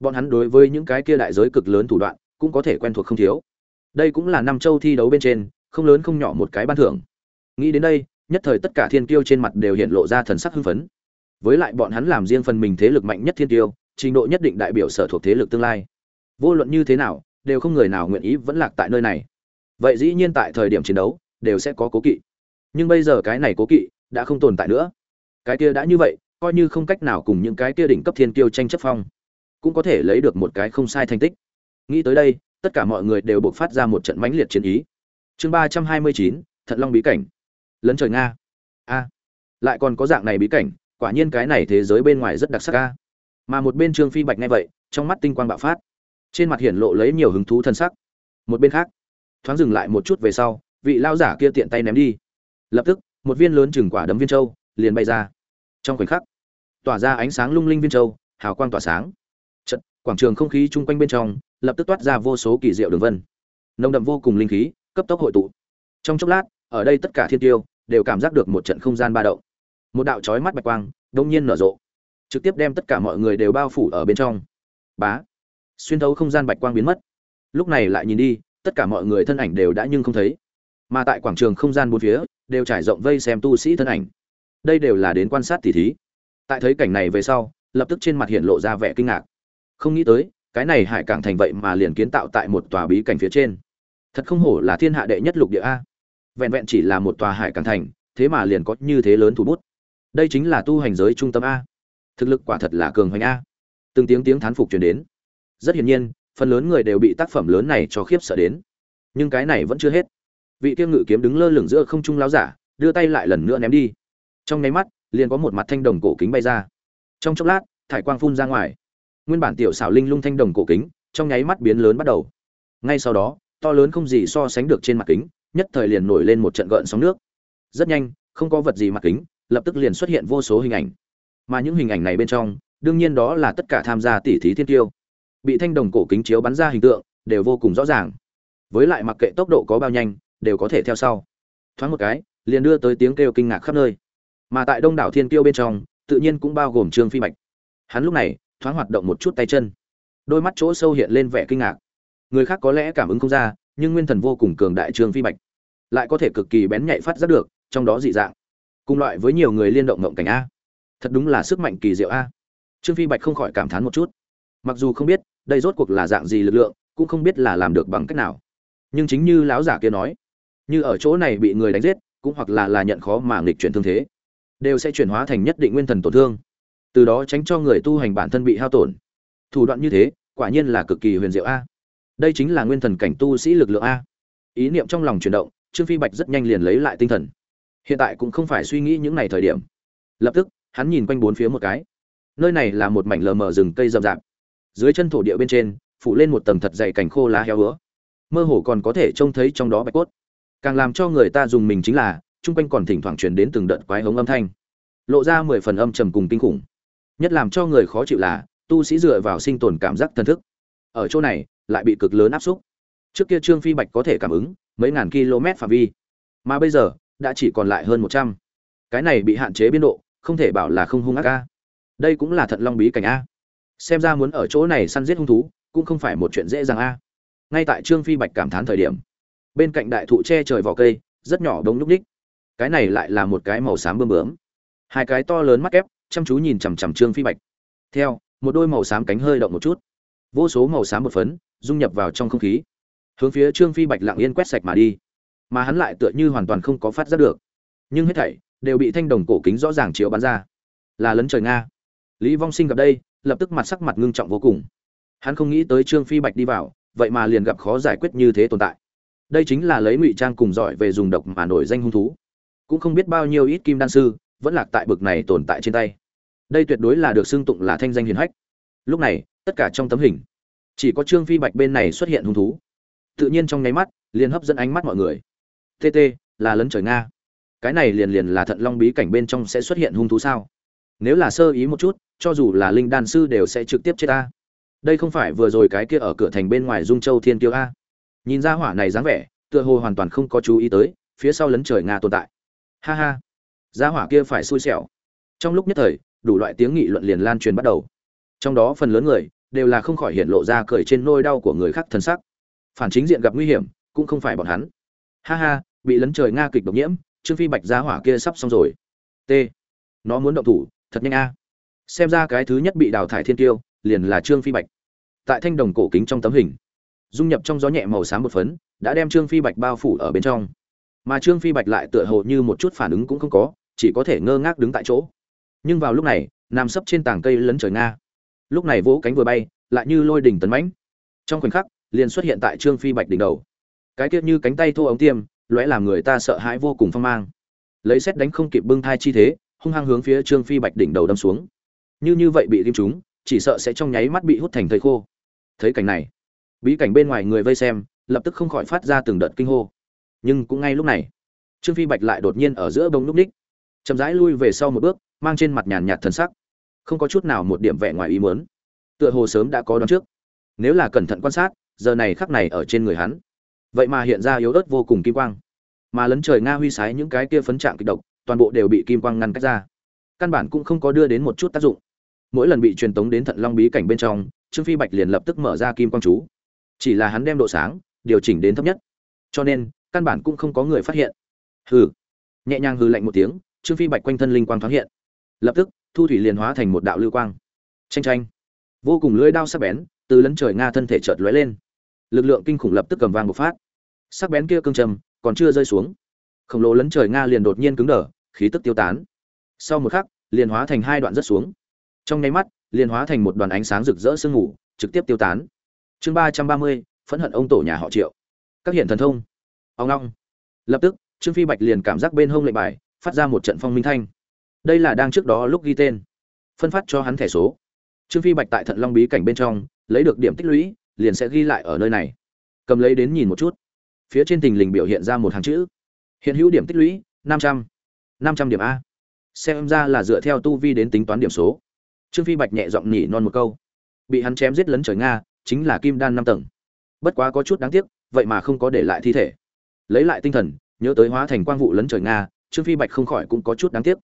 bọn hắn đối với những cái kia đại giới cực lớn thủ đoạn cũng có thể quen thuộc không thiếu. Đây cũng là năm châu thi đấu bên trên, không lớn không nhỏ một cái ban thưởng. Nghĩ đến đây, nhất thời tất cả thiên kiêu trên mặt đều hiện lộ ra thần sắc hưng phấn. Với lại bọn hắn làm riêng phần mình thế lực mạnh nhất thiên kiêu, trình độ nhất định đại biểu sở thuộc thế lực tương lai. Vô luận như thế nào đều không người nào nguyện ý vẫn lạc tại nơi này. Vậy dĩ nhiên tại thời điểm chiến đấu, đều sẽ có cố kỵ. Nhưng bây giờ cái này cố kỵ đã không tồn tại nữa. Cái kia đã như vậy, coi như không cách nào cùng những cái kia đỉnh cấp thiên kiêu tranh chấp phong, cũng có thể lấy được một cái không sai thành tích. Nghĩ tới đây, tất cả mọi người đều buộc phát ra một trận mãnh liệt chiến ý. Chương ba trăm hai mươi chín, thận long bí cảnh. Lấn trời nga. A. Lại còn có dạng này bí cảnh, quả nhiên cái này thế giới bên ngoài rất đặc sắc a. Mà một bên trương phi bạch nghe vậy, trong mắt tinh quang bạo phát trên mặt hiển lộ lấy nhiều hứng thú thân sắc. Một bên khác, thoáng dừng lại một chút về sau, vị lao giả kia tiện tay ném đi. Lập tức, một viên lớn chừng quả đấm viên châu liền bay ra. Trong khoảnh khắc, tỏa ra ánh sáng lung linh viên châu, hào quang tỏa sáng. Trận quảng trường không khí chung quanh bên trong lập tức toát ra vô số kỳ diệu đường vân. Nồng đậm vô cùng linh khí, cấp tốc hội tụ. Trong chốc lát, ở đây tất cả thiên tiêu đều cảm giác được một trận không gian ba động. Một đạo chói mắt bạch quang đông nhiên nở rộ, trực tiếp đem tất cả mọi người đều bao phủ ở bên trong. Bá! Xuyên thấu không gian bạch quang biến mất. Lúc này lại nhìn đi, tất cả mọi người thân ảnh đều đã nhưng không thấy. Mà tại quảng trường không gian bốn phía, đều trải rộng vây xem tu sĩ thân ảnh. Đây đều là đến quan sát tỉ thí. Tại thấy cảnh này về sau, lập tức trên mặt hiện lộ ra vẻ kinh ngạc. Không nghĩ tới, cái này hải cảng thành vậy mà liền kiến tạo tại một tòa bí cảnh phía trên. Thật không hổ là thiên hạ đệ nhất lục địa a. Vẹn vẹn chỉ là một tòa hải cảng thành, thế mà liền có như thế lớn thủ bút. Đây chính là tu hành giới trung tâm a. Thực lực quả thật là cường hoành a. Từng tiếng tiếng thán phục truyền đến rất hiển nhiên, phần lớn người đều bị tác phẩm lớn này cho khiếp sợ đến. Nhưng cái này vẫn chưa hết. Vị tiêu ngự kiếm đứng lơ lửng giữa không trung láo giả, đưa tay lại lần nữa ném đi. Trong nháy mắt, liền có một mặt thanh đồng cổ kính bay ra. Trong chốc lát, thải quang phun ra ngoài. Nguyên bản tiểu xảo linh lung thanh đồng cổ kính, trong nháy mắt biến lớn bắt đầu. Ngay sau đó, to lớn không gì so sánh được trên mặt kính, nhất thời liền nổi lên một trận gợn sóng nước. Rất nhanh, không có vật gì mặt kính, lập tức liền xuất hiện vô số hình ảnh. Mà những hình ảnh này bên trong, đương nhiên đó là tất cả tham gia tỉ thí thiên tiêu bị thanh đồng cổ kính chiếu bắn ra hình tượng, đều vô cùng rõ ràng. Với lại mặc kệ tốc độ có bao nhanh, đều có thể theo sau. Thoáng một cái, liền đưa tới tiếng kêu kinh ngạc khắp nơi. Mà tại đông đảo thiên Kiêu bên trong, tự nhiên cũng bao gồm trương phi bạch. Hắn lúc này, thoáng hoạt động một chút tay chân. Đôi mắt chỗ sâu hiện lên vẻ kinh ngạc. Người khác có lẽ cảm ứng không ra, nhưng nguyên thần vô cùng cường đại trương phi bạch. Lại có thể cực kỳ bén nhạy phát giác được, trong đó dị dạng. Cùng loại với nhiều người liên động ngộng cảnh a. Thật đúng là sức mạnh kỳ diệu a. Trương phi bạch không khỏi cảm thán một chút mặc dù không biết đây rốt cuộc là dạng gì lực lượng, cũng không biết là làm được bằng cách nào. Nhưng chính như lão giả kia nói, như ở chỗ này bị người đánh giết, cũng hoặc là là nhận khó mà nghịch chuyển thương thế, đều sẽ chuyển hóa thành nhất định nguyên thần tổn thương. Từ đó tránh cho người tu hành bản thân bị hao tổn. Thủ đoạn như thế, quả nhiên là cực kỳ huyền diệu a. Đây chính là nguyên thần cảnh tu sĩ lực lượng a. Ý niệm trong lòng chuyển động, trương phi bạch rất nhanh liền lấy lại tinh thần. Hiện tại cũng không phải suy nghĩ những ngày thời điểm. Lập tức, hắn nhìn quanh bốn phía một cái. Nơi này là một mảnh lờ mờ rừng cây rậm rạp dưới chân thổ địa bên trên, phủ lên một tầng thật dày cành khô lá heo hứa mơ hồ còn có thể trông thấy trong đó bạch cốt. Càng làm cho người ta dùng mình chính là, chung quanh còn thỉnh thoảng truyền đến từng đợt quái hống âm thanh. Lộ ra mười phần âm trầm cùng kinh khủng. Nhất làm cho người khó chịu là, tu sĩ dựa vào sinh tồn cảm giác thân thức. Ở chỗ này, lại bị cực lớn áp xúc. Trước kia trương phi bạch có thể cảm ứng, mấy ngàn km phạm vi. Mà bây giờ, đã chỉ còn lại hơn một trăm. Cái này bị hạn chế biên độ, không thể bảo là không hung ác a. Đây cũng là thận long bí cảnh a xem ra muốn ở chỗ này săn giết hung thú, cũng không phải một chuyện dễ dàng a. Ngay tại trương phi bạch cảm thán thời điểm, bên cạnh đại thụ che trời vỏ cây, rất nhỏ đống núc ních. Cái này lại là một cái màu xám bơm bướm. Hai cái to lớn mắt kép, chăm chú nhìn chằm chằm trương phi bạch. Theo, một đôi màu xám cánh hơi động một chút. Vô số màu xám một phấn dung nhập vào trong không khí. Hướng phía trương phi bạch lặng yên quét sạch mà đi. Mà hắn lại tựa như hoàn toàn không có phát giác được. Nhưng hết thảy đều bị thanh đồng cổ kính rõ ràng chiếu bắn ra. Là lấn trời nga. Lý vong sinh gặp đây lập tức mặt sắc mặt ngưng trọng vô cùng. Hắn không nghĩ tới trương phi bạch đi vào, vậy mà liền gặp khó giải quyết như thế tồn tại. Đây chính là lấy ngụy trang cùng giỏi về dùng độc mà nổi danh hung thú. Cũng không biết bao nhiêu ít kim đan sư, vẫn lạc tại bực này tồn tại trên tay. Đây tuyệt đối là được xưng tụng là thanh danh hiền hách. Lúc này, tất cả trong tấm hình, chỉ có trương phi bạch bên này xuất hiện hung thú. Tự nhiên trong nháy mắt, liền hấp dẫn ánh mắt mọi người. Tt là lấn trời nga. Cái này liền liền là thận long bí cảnh bên trong sẽ xuất hiện hung thú sao? Nếu là sơ ý một chút, cho dù là linh đan sư đều sẽ trực tiếp chết ta. Đây không phải vừa rồi cái kia ở cửa thành bên ngoài dung châu thiên kiêu a. Nhìn ra hỏa này dáng vẻ, tựa hồ hoàn toàn không có chú ý tới, phía sau lấn trời nga tồn tại. Ha ha. Ra hỏa kia phải xui xẻo. Trong lúc nhất thời, đủ loại tiếng nghị luận liền lan truyền bắt đầu. Trong đó phần lớn người, đều là không khỏi hiện lộ ra cười trên nôi đau của người khác thân sắc. Phản chính diện gặp nguy hiểm, cũng không phải bọn hắn. Ha ha, bị lấn trời nga kịch độc nhiễm, trương phi bạch ra hỏa kia sắp xong rồi. T. Nó muốn động thủ thật nhanh a. Xem ra cái thứ nhất bị đào thải thiên tiêu liền là trương phi bạch. Tại thanh đồng cổ kính trong tấm hình, dung nhập trong gió nhẹ màu xám một phấn, đã đem trương phi bạch bao phủ ở bên trong. Mà trương phi bạch lại tựa hồ như một chút phản ứng cũng không có, chỉ có thể ngơ ngác đứng tại chỗ. Nhưng vào lúc này, nằm sấp trên tảng cây lấn trời nga. Lúc này vỗ cánh vừa bay, lại như lôi đỉnh tấn mãnh. Trong khoảnh khắc, liền xuất hiện tại trương phi bạch đỉnh đầu. Cái tiết như cánh tay thô ống tiêm, lóe làm người ta sợ hãi vô cùng phong mang. Lấy xét đánh không kịp bưng thai chi thế hung hăng hướng phía trương phi bạch đỉnh đầu đâm xuống. Như như vậy bị ghim chúng chỉ sợ sẽ trong nháy mắt bị hút thành thây khô. Thấy cảnh này, bí cảnh bên ngoài người vây xem, lập tức không khỏi phát ra từng đợt kinh hô. Nhưng cũng ngay lúc này, trương phi bạch lại đột nhiên ở giữa bông núp ních, chậm rãi lui về sau một bước, mang trên mặt nhàn nhạt thần sắc, không có chút nào một điểm vẻ ngoài ý muốn. Tựa hồ sớm đã có đón trước. Nếu là cẩn thận quan sát, giờ này khắc này ở trên người hắn, vậy mà hiện ra yếu ớt vô cùng kim quang, mà lấn trời nga huy sái những cái kia phấn trạng kịch độc toàn bộ đều bị kim quang ngăn cách ra. Căn bản cũng không có đưa đến một chút tác dụng. Mỗi lần bị truyền tống đến thận long bí cảnh bên trong, trương phi bạch liền lập tức mở ra kim quang chú. Chỉ là hắn đem độ sáng, điều chỉnh đến thấp nhất. Cho nên, căn bản cũng không có người phát hiện. Hừ. Nhẹ nhàng hừ lạnh một tiếng, trương phi bạch quanh thân linh quang thoáng hiện. Lập tức, thu thủy liền hóa thành một đạo lưu quang. Tranh tranh vô cùng lưỡi đao sắc bén, từ lấn trời nga thân thể chợt lóe lên. Lực lượng kinh khủng lập tức cầm vang một phát. Sắc bén kia cương trầm, còn chưa rơi xuống. Khổng lồ lấn trời nga liền đột nhiên cứng đờ khí tức tiêu tán. Sau một khắc, liền hóa thành hai đoạn rất xuống. Trong nháy mắt, liền hóa thành một đoàn ánh sáng rực rỡ sương ngủ trực tiếp tiêu tán. Chương ba trăm ba mươi, phẫn hận ông tổ nhà họ triệu. Các hiện thần thông. Ông long. Lập tức, trương phi bạch liền cảm giác bên hông lệnh bài, phát ra một trận phong minh thanh. Đây là đang trước đó lúc ghi tên. Phân phát cho hắn thẻ số. Trương phi bạch tại thận long bí cảnh bên trong, lấy được điểm tích lũy, liền sẽ ghi lại ở nơi này. Cầm lấy đến nhìn một chút. Phía trên tình lình biểu hiện ra một hàng chữ. Hiện hữu điểm tích lũy, năm trăm năm trăm điểm a. Xem ra là dựa theo tu vi đến tính toán điểm số. Trương phi bạch nhẹ giọng nhỉ non một câu. Bị hắn chém giết lấn trời nga, chính là kim đan năm tầng. Bất quá có chút đáng tiếc, vậy mà không có để lại thi thể. Lấy lại tinh thần, nhớ tới hóa thành quang vụ lấn trời nga, trương phi bạch không khỏi cũng có chút đáng tiếc.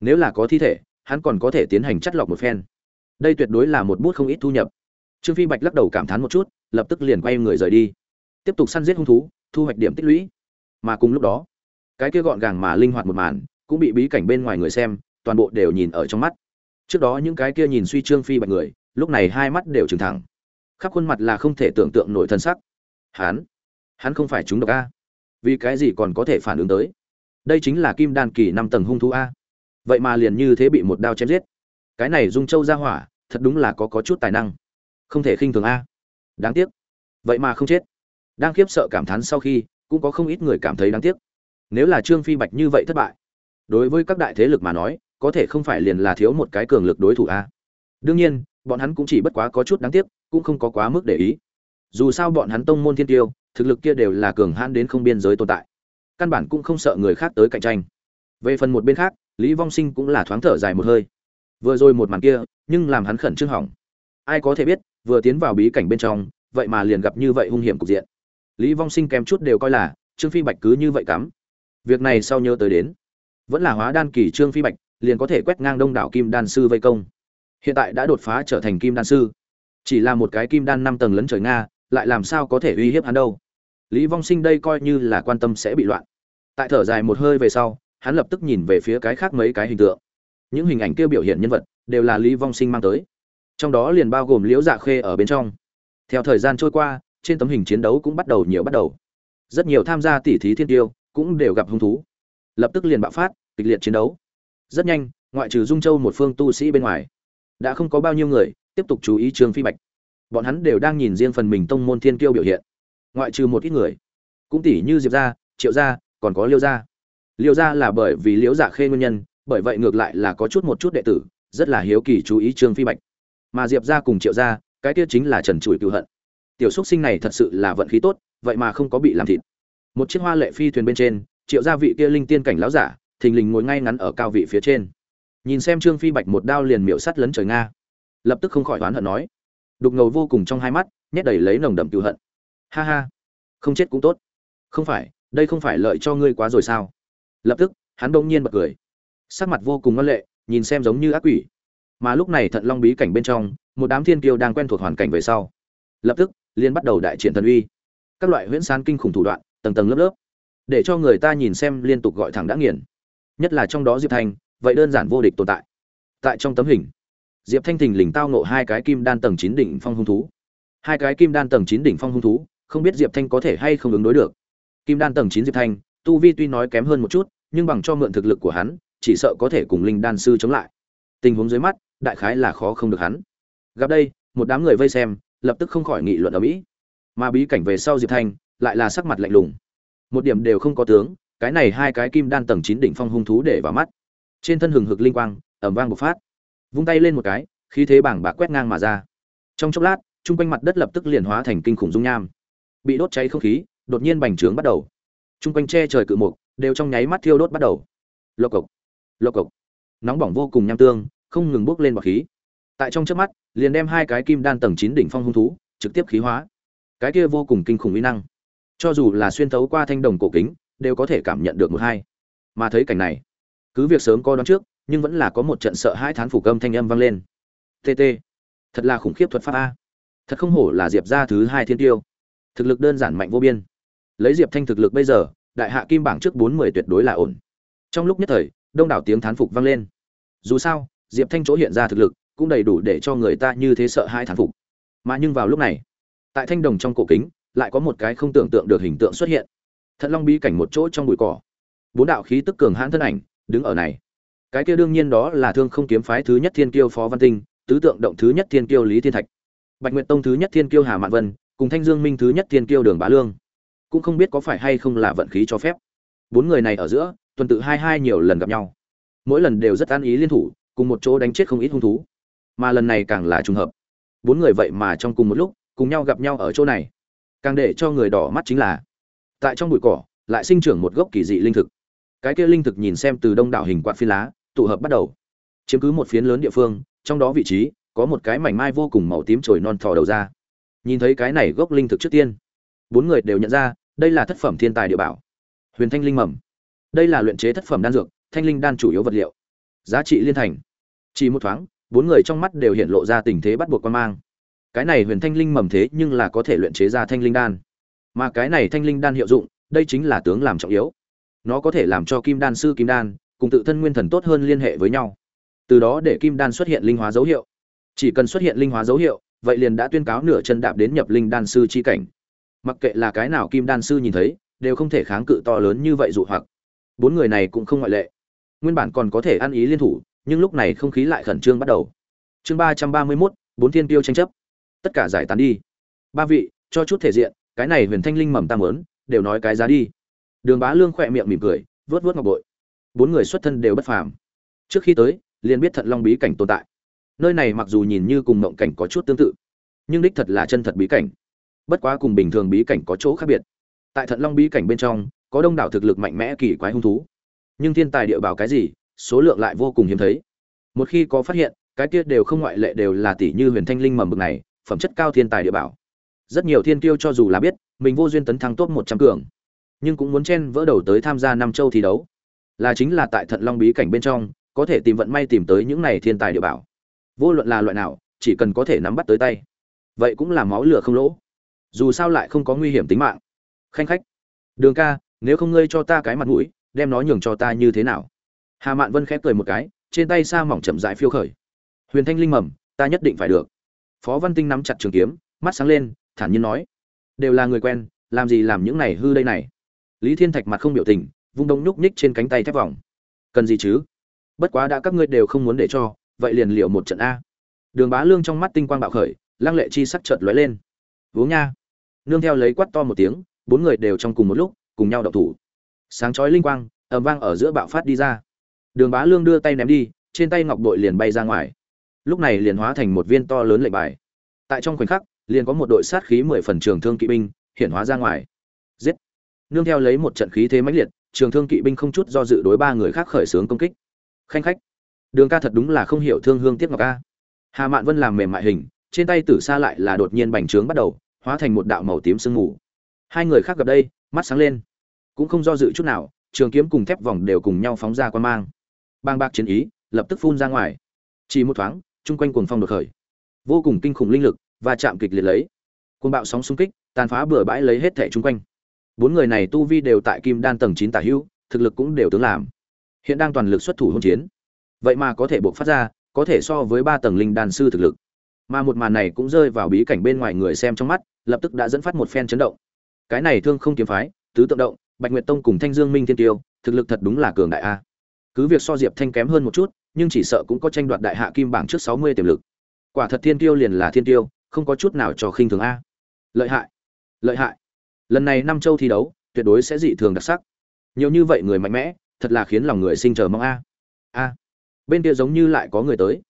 Nếu là có thi thể, hắn còn có thể tiến hành chắt lọc một phen. Đây tuyệt đối là một bút không ít thu nhập. Trương phi bạch lắc đầu cảm thán một chút, lập tức liền quay người rời đi. Tiếp tục săn giết hung thú, thu hoạch điểm tích lũy. Mà cùng lúc đó, cái kia gọn gàng mà linh hoạt một màn cũng bị bí cảnh bên ngoài người xem, toàn bộ đều nhìn ở trong mắt. Trước đó những cái kia nhìn suy trương phi bạch người, lúc này hai mắt đều trừng thẳng. Khắp khuôn mặt là không thể tưởng tượng nổi thân sắc. Hắn hắn không phải chúng độc a. Vì cái gì còn có thể phản ứng tới? Đây chính là kim đan kỳ năm tầng hung thú a. Vậy mà liền như thế bị một đao chém giết. Cái này dung châu ra hỏa, thật đúng là có có chút tài năng. Không thể khinh thường a. Đáng tiếc. Vậy mà không chết. Đang khiếp sợ cảm thán sau khi, cũng có không ít người cảm thấy đáng tiếc. Nếu là trương phi bạch như vậy thất bại đối với các đại thế lực mà nói, có thể không phải liền là thiếu một cái cường lực đối thủ a. Đương nhiên, bọn hắn cũng chỉ bất quá có chút đáng tiếc, cũng không có quá mức để ý. Dù sao bọn hắn tông môn thiên tiêu, thực lực kia đều là cường hãn đến không biên giới tồn tại. Căn bản cũng không sợ người khác tới cạnh tranh. Về phần một bên khác, lý vong sinh cũng là thoáng thở dài một hơi. Vừa rồi một màn kia, nhưng làm hắn khẩn trương hỏng. Ai có thể biết, vừa tiến vào bí cảnh bên trong, vậy mà liền gặp như vậy hung hiểm cục diện. Lý vong sinh kém chút đều coi là, trương phi bạch cứ như vậy cắm. Việc này sau nhớ tới đến vẫn là hóa đan kỳ trương phi bạch, liền có thể quét ngang đông đảo kim đan sư vây công. Hiện tại đã đột phá trở thành kim đan sư. Chỉ là một cái kim đan năm tầng lấn trời nga, lại làm sao có thể uy hiếp hắn đâu? Lý vong sinh đây coi như là quan tâm sẽ bị loạn. Tại thở dài một hơi về sau, hắn lập tức nhìn về phía cái khác mấy cái hình tượng. Những hình ảnh kia biểu hiện nhân vật, đều là lý vong sinh mang tới. Trong đó liền bao gồm liễu dạ khê ở bên trong. Theo thời gian trôi qua, trên tấm hình chiến đấu cũng bắt đầu nhiều bắt đầu. Rất nhiều tham gia tỉ thí thiên tiêu cũng đều gặp hung thú lập tức liền bạo phát, kịch liệt chiến đấu. Rất nhanh, ngoại trừ dung châu một phương tu sĩ bên ngoài, đã không có bao nhiêu người tiếp tục chú ý trương phi bạch. Bọn hắn đều đang nhìn riêng phần mình tông môn thiên kiêu biểu hiện. Ngoại trừ một ít người, cũng tỷ như diệp gia, triệu gia, còn có liêu gia. Liêu gia là bởi vì liễu dạ khê nguyên nhân, bởi vậy ngược lại là có chút một chút đệ tử, rất là hiếu kỳ chú ý trương phi bạch. Mà diệp gia cùng triệu gia, cái kia chính là trần trụi cựu hận. Tiểu xúc sinh này thật sự là vận khí tốt, vậy mà không có bị làm thịt. Một chiếc hoa lệ phi thuyền bên trên triệu gia vị kia linh tiên cảnh láo giả, thình lình ngồi ngay ngắn ở cao vị phía trên. Nhìn xem trương phi bạch một đao liền miệu sắt lấn trời nga. Lập tức không khỏi oán hận nói. Đục ngầu vô cùng trong hai mắt, nhét đầy lấy nồng đậm cựu hận. Ha ha, không chết cũng tốt. Không phải, đây không phải lợi cho ngươi quá rồi sao? Lập tức, hắn bỗng nhiên bật cười. Sắc mặt vô cùng ngân lệ, nhìn xem giống như ác quỷ. Mà lúc này thận long bí cảnh bên trong, một đám thiên kiêu đang quen thuộc hoàn cảnh về sau. Lập tức liên bắt đầu đại triển thần uy. Các loại huyễn san kinh khủng thủ đoạn, tầng tầng lớp lớp để cho người ta nhìn xem liên tục gọi thẳng đã nghiền. Nhất là trong đó diệp thanh, vậy đơn giản vô địch tồn tại. Tại trong tấm hình, diệp thanh thình lình tao nộ hai cái kim đan tầng chín đỉnh phong hung thú. Hai cái kim đan tầng chín đỉnh phong hung thú, không biết diệp thanh có thể hay không ứng đối được. Kim đan tầng chín diệp thanh, tu vi tuy nói kém hơn một chút, nhưng bằng cho mượn thực lực của hắn, chỉ sợ có thể cùng linh đan sư chống lại. Tình huống dưới mắt, đại khái là khó không được hắn. Gặp đây, một đám người vây xem, lập tức không khỏi nghị luận ở mỹ. Mà bí cảnh về sau diệp thanh, lại là sắc mặt lạnh lùng một điểm đều không có tướng, cái này hai cái kim đan tầng chín đỉnh phong hung thú để vào mắt. Trên thân hừng hực linh quang ẩm vang bộc phát. Vung tay lên một cái, khí thế bảng bạc quét ngang mà ra. Trong chốc lát chung quanh mặt đất lập tức liền hóa thành kinh khủng dung nham. Bị đốt cháy không khí, đột nhiên bành trướng bắt đầu. Chung quanh che trời cự mục, đều trong nháy mắt thiêu đốt bắt đầu. Lộc cộc lộc cộc. Nóng bỏng vô cùng nham tương, không ngừng bốc lên bọc khí. Tại trong trước mắt, liền đem hai cái kim đan tầng chín đỉnh phong hung thú, trực tiếp khí hóa. Cái kia vô cùng kinh khủng uy năng cho dù là xuyên thấu qua thanh đồng cổ kính, đều có thể cảm nhận được một hai. Mà thấy cảnh này, cứ việc sớm coi đón trước, nhưng vẫn là có một trận sợ hai thán phủ cơm thanh âm vang lên. Tt thật là khủng khiếp thuật pháp a. Thật không hổ là diệp ra thứ hai thiên tiêu. Thực lực đơn giản mạnh vô biên. Lấy diệp thanh thực lực bây giờ, đại hạ kim bảng trước bốn mươi tuyệt đối là ổn. Trong lúc nhất thời, đông đảo tiếng thán phục vang lên. Dù sao, diệp thanh chỗ hiện ra thực lực, cũng đầy đủ để cho người ta như thế sợ hai thán phục. Mà nhưng vào lúc này, tại thanh đồng trong cổ kính lại có một cái không tưởng tượng được hình tượng xuất hiện. Thận long bí cảnh một chỗ trong bụi cỏ. Bốn đạo khí tức cường hãn thân ảnh đứng ở này. Cái kia đương nhiên đó là thương không kiếm phái thứ nhất thiên kiêu phó văn tinh, tứ tượng động thứ nhất thiên kiêu lý thiên thạch, bạch nguyệt tông thứ nhất thiên kiêu hà mạn vân, cùng thanh dương minh thứ nhất thiên kiêu đường bá lương. Cũng không biết có phải hay không là vận khí cho phép. Bốn người này ở giữa, tuần tự hai hai nhiều lần gặp nhau. Mỗi lần đều rất an ý liên thủ, cùng một chỗ đánh chết không ít hung thú. Mà lần này càng là trùng hợp. Bốn người vậy mà trong cùng một lúc, cùng nhau gặp nhau ở chỗ này càng để cho người đỏ mắt chính là, tại trong bụi cỏ lại sinh trưởng một gốc kỳ dị linh thực. Cái kia linh thực nhìn xem từ đông đảo hình quạt phi lá, tụ hợp bắt đầu, chiếm cứ một phiến lớn địa phương, trong đó vị trí có một cái mảnh mai vô cùng màu tím trồi non thò đầu ra. Nhìn thấy cái này gốc linh thực trước tiên, bốn người đều nhận ra đây là thất phẩm thiên tài địa bảo, huyền thanh linh mầm. Đây là luyện chế thất phẩm đan dược, thanh linh đan chủ yếu vật liệu, giá trị liên thành. Chỉ một thoáng, bốn người trong mắt đều hiện lộ ra tình thế bắt buộc quan mang cái này huyền thanh linh mầm thế nhưng là có thể luyện chế ra thanh linh đan. Mà cái này thanh linh đan hiệu dụng, đây chính là tướng làm trọng yếu. Nó có thể làm cho kim đan sư kim đan, cùng tự thân nguyên thần tốt hơn liên hệ với nhau. Từ đó để kim đan xuất hiện linh hóa dấu hiệu. Chỉ cần xuất hiện linh hóa dấu hiệu, vậy liền đã tuyên cáo nửa chân đạp đến nhập linh đan sư chi cảnh. Mặc kệ là cái nào kim đan sư nhìn thấy, đều không thể kháng cự to lớn như vậy dụ hoặc. Bốn người này cũng không ngoại lệ. Nguyên bản còn có thể ăn ý liên thủ, nhưng lúc này không khí lại khẩn trương bắt đầu. Chương ba trăm ba mươi mốt, bốn thiên tiêu tranh chấp tất cả giải tán đi. Ba vị, cho chút thể diện, cái này huyền thanh linh mầm tam lớn đều nói cái giá đi. Đường bá lương khỏe miệng mỉm cười, vớt vớt ngọc bội. Bốn người xuất thân đều bất phàm. Trước khi tới, liền biết thận long bí cảnh tồn tại. Nơi này mặc dù nhìn như cùng mộng cảnh có chút tương tự, nhưng đích thật là chân thật bí cảnh. Bất quá cùng bình thường bí cảnh có chỗ khác biệt. Tại thận long bí cảnh bên trong, có đông đảo thực lực mạnh mẽ kỳ quái hung thú. Nhưng thiên tài địa bảo cái gì, số lượng lại vô cùng hiếm thấy. Một khi có phát hiện, cái kia đều không ngoại lệ đều là tỷ như huyền thanh linh mầm bực này phẩm chất cao thiên tài địa bảo. Rất nhiều thiên tiêu cho dù là biết, mình vô duyên tấn thăng top một trăm cường, nhưng cũng muốn chen vỡ đầu tới tham gia năm châu thi đấu. Là chính là tại thận long bí cảnh bên trong, có thể tìm vận may tìm tới những này thiên tài địa bảo. Vô luận là loại nào, chỉ cần có thể nắm bắt tới tay. Vậy cũng là máu lửa không lỗ. Dù sao lại không có nguy hiểm tính mạng. Khanh khách. Đường ca, nếu không ngươi cho ta cái mặt mũi, đem nó nhường cho ta như thế nào? Hà mạn vân khép cười một cái, trên tay sa mỏng chậm rãi phiêu khởi. Huyền thanh linh mầm, ta nhất định phải được phó văn tinh nắm chặt trường kiếm, mắt sáng lên, thản nhiên nói, đều là người quen, làm gì làm những này hư đây này? Lý thiên thạch mặt không biểu tình, vung đông nhúc nhích trên cánh tay thép vòng. Cần gì chứ? Bất quá đã các ngươi đều không muốn để cho, vậy liền liệu một trận a. Đường bá lương trong mắt tinh quang bạo khởi, lăng lệ chi sắc chợt lóe lên. Uống nha. Nương theo lấy quát to một tiếng, bốn người đều trong cùng một lúc, cùng nhau đậu thủ. Sáng chói linh quang, ầm vang ở giữa bạo phát đi ra. Đường bá lương đưa tay ném đi, trên tay ngọc bội liền bay ra ngoài lúc này liền hóa thành một viên to lớn lệnh bài. Tại trong khoảnh khắc, liền có một đội sát khí mười phần trường thương kỵ binh hiện hóa ra ngoài. Giết! Nương theo lấy một trận khí thế mãnh liệt, trường thương kỵ binh không chút do dự đối ba người khác khởi xướng công kích. Khanh khách! Đường ca thật đúng là không hiểu thương hương tiếc ngọc ca hà mạn vân làm mềm mại hình, trên tay tử xa lại là đột nhiên bành trướng bắt đầu, hóa thành một đạo màu tím sương mù. Hai người khác gặp đây, mắt sáng lên. Cũng không do dự chút nào, trường kiếm cùng thép vòng đều cùng nhau phóng ra quan mang. Bang bạc chiến ý, lập tức phun ra ngoài. Chỉ một thoáng chung quanh cuồng phong đột khởi. Vô cùng kinh khủng linh lực và chạm kịch liệt lấy. Cuồng bạo sóng xung kích, tàn phá bừa bãi lấy hết thẻ chung quanh. Bốn người này tu vi đều tại kim đan tầng chín tả hữu thực lực cũng đều tướng làm. Hiện đang toàn lực xuất thủ hôn chiến. Vậy mà có thể buộc phát ra, có thể so với ba tầng linh đan sư thực lực. Mà một màn này cũng rơi vào bí cảnh bên ngoài người xem trong mắt, lập tức đã dẫn phát một phen chấn động. Cái này thương không kiếm phái, tứ tượng động, bạch nguyệt tông cùng thanh dương minh thiên tiêu, thực lực thật đúng là cường đại a. Cứ việc so diệp thanh kém hơn một chút nhưng chỉ sợ cũng có tranh đoạt đại hạ kim bảng trước sáu mươi tiềm lực. Quả thật thiên tiêu liền là thiên tiêu, không có chút nào cho khinh thường a. Lợi hại lợi hại. Lần này năm châu thi đấu, tuyệt đối sẽ dị thường đặc sắc. Nhiều như vậy người mạnh mẽ, thật là khiến lòng người sinh chờ mong a. A. Bên kia giống như lại có người tới.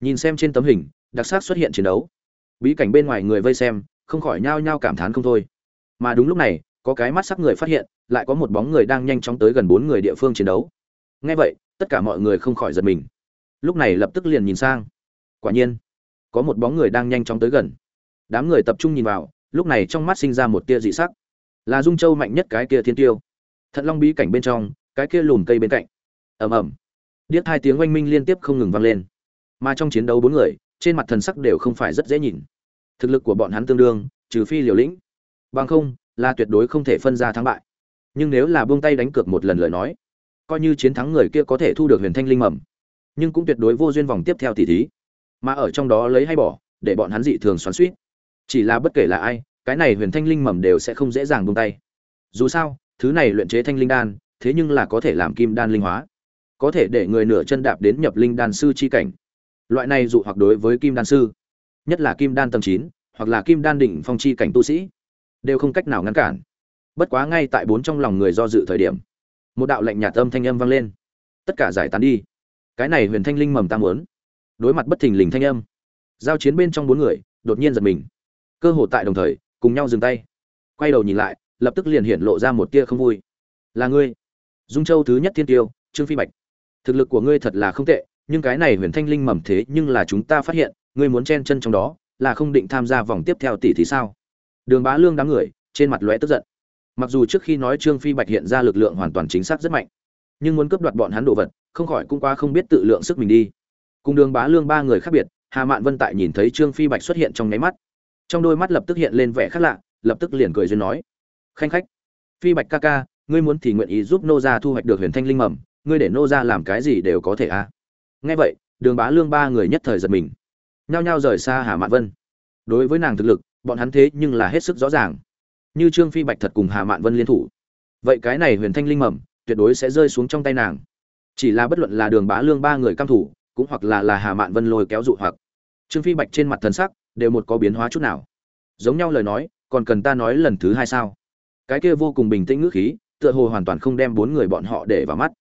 Nhìn xem trên tấm hình, đặc sắc xuất hiện chiến đấu. Bí cảnh bên ngoài người vây xem, không khỏi nhao nhao cảm thán không thôi. Mà đúng lúc này, có cái mắt sắc người phát hiện, lại có một bóng người đang nhanh chóng tới gần bốn người địa phương chiến đấu. Ngay vậy, tất cả mọi người không khỏi giật mình lúc này lập tức liền nhìn sang. Quả nhiên, có một bóng người đang nhanh chóng tới gần. Đám người tập trung nhìn vào, lúc này trong mắt sinh ra một tia dị sắc. Là dung châu mạnh nhất cái kia thiên tiêu. Thận long bí cảnh bên trong, cái kia lùn cây bên cạnh. Ầm ầm. Điếc hai tiếng oanh minh liên tiếp không ngừng vang lên. Mà trong chiến đấu bốn người, trên mặt thần sắc đều không phải rất dễ nhìn. Thực lực của bọn hắn tương đương, trừ phi liều lĩnh. Bằng không, là tuyệt đối không thể phân ra thắng bại. Nhưng nếu là buông tay đánh cược một lần lời nói, coi như chiến thắng người kia có thể thu được huyền thanh linh mầm nhưng cũng tuyệt đối vô duyên vòng tiếp theo tỷ thí. Mà ở trong đó lấy hay bỏ, để bọn hắn dị thường xoắn suýt chỉ là bất kể là ai, cái này huyền thanh linh mầm đều sẽ không dễ dàng buông tay. Dù sao, thứ này luyện chế thanh linh đan, thế nhưng là có thể làm kim đan linh hóa. Có thể để người nửa chân đạp đến nhập linh đan sư chi cảnh. Loại này dụ hoặc đối với kim đan sư, nhất là kim đan tầng chín, hoặc là kim đan đỉnh phong chi cảnh tu sĩ, đều không cách nào ngăn cản. Bất quá ngay tại bốn trong lòng người do dự thời điểm, một đạo lệnh nhạt âm thanh âm vang lên. Tất cả giải tán đi cái này huyền thanh linh mầm ta muốn. Đối mặt bất thình lình thanh âm, giao chiến bên trong bốn người, đột nhiên giật mình. Cơ hội tại đồng thời, cùng nhau dừng tay. Quay đầu nhìn lại, lập tức liền hiện lộ ra một tia không vui. Là ngươi. Dung châu thứ nhất thiên tiêu, trương phi bạch. Thực lực của ngươi thật là không tệ, nhưng cái này huyền thanh linh mầm thế nhưng là chúng ta phát hiện, ngươi muốn chen chân trong đó, là không định tham gia vòng tiếp theo tỷ thì sao? Đường bá lương đám người, trên mặt lóe tức giận. Mặc dù trước khi nói trương phi bạch hiện ra lực lượng hoàn toàn chính xác rất mạnh nhưng muốn cướp đoạt bọn hắn đồ vật, không khỏi cũng qua không biết tự lượng sức mình đi. Cùng đường bá lương ba người khác biệt, hà mạn vân tại nhìn thấy trương phi bạch xuất hiện trong nháy mắt. Trong đôi mắt lập tức hiện lên vẻ khác lạ, lập tức liền cười duyên nói. Khanh khách, phi bạch ca ca, ngươi muốn thì nguyện ý giúp nô gia thu hoạch được huyền thanh linh mầm, ngươi để nô gia làm cái gì đều có thể a à? nghe vậy, đường bá lương ba người nhất thời giật mình. Nhao nhao rời xa hà mạn vân. Đối với nàng thực lực, bọn hắn thế nhưng là hết sức rõ ràng. Như trương phi bạch thật cùng hà mạn vân liên thủ. Vậy cái này huyền thanh linh mầm tuyệt đối sẽ rơi xuống trong tay nàng. Chỉ là bất luận là đường bá lương ba người cam thủ, cũng hoặc là là hà mạn vân lôi kéo dụ hoặc, trương phi bạch trên mặt thần sắc đều một có biến hóa chút nào. Giống nhau lời nói, còn cần ta nói lần thứ hai sao? Cái kia vô cùng bình tĩnh ngữ khí, tựa hồ hoàn toàn không đem bốn người bọn họ để vào mắt.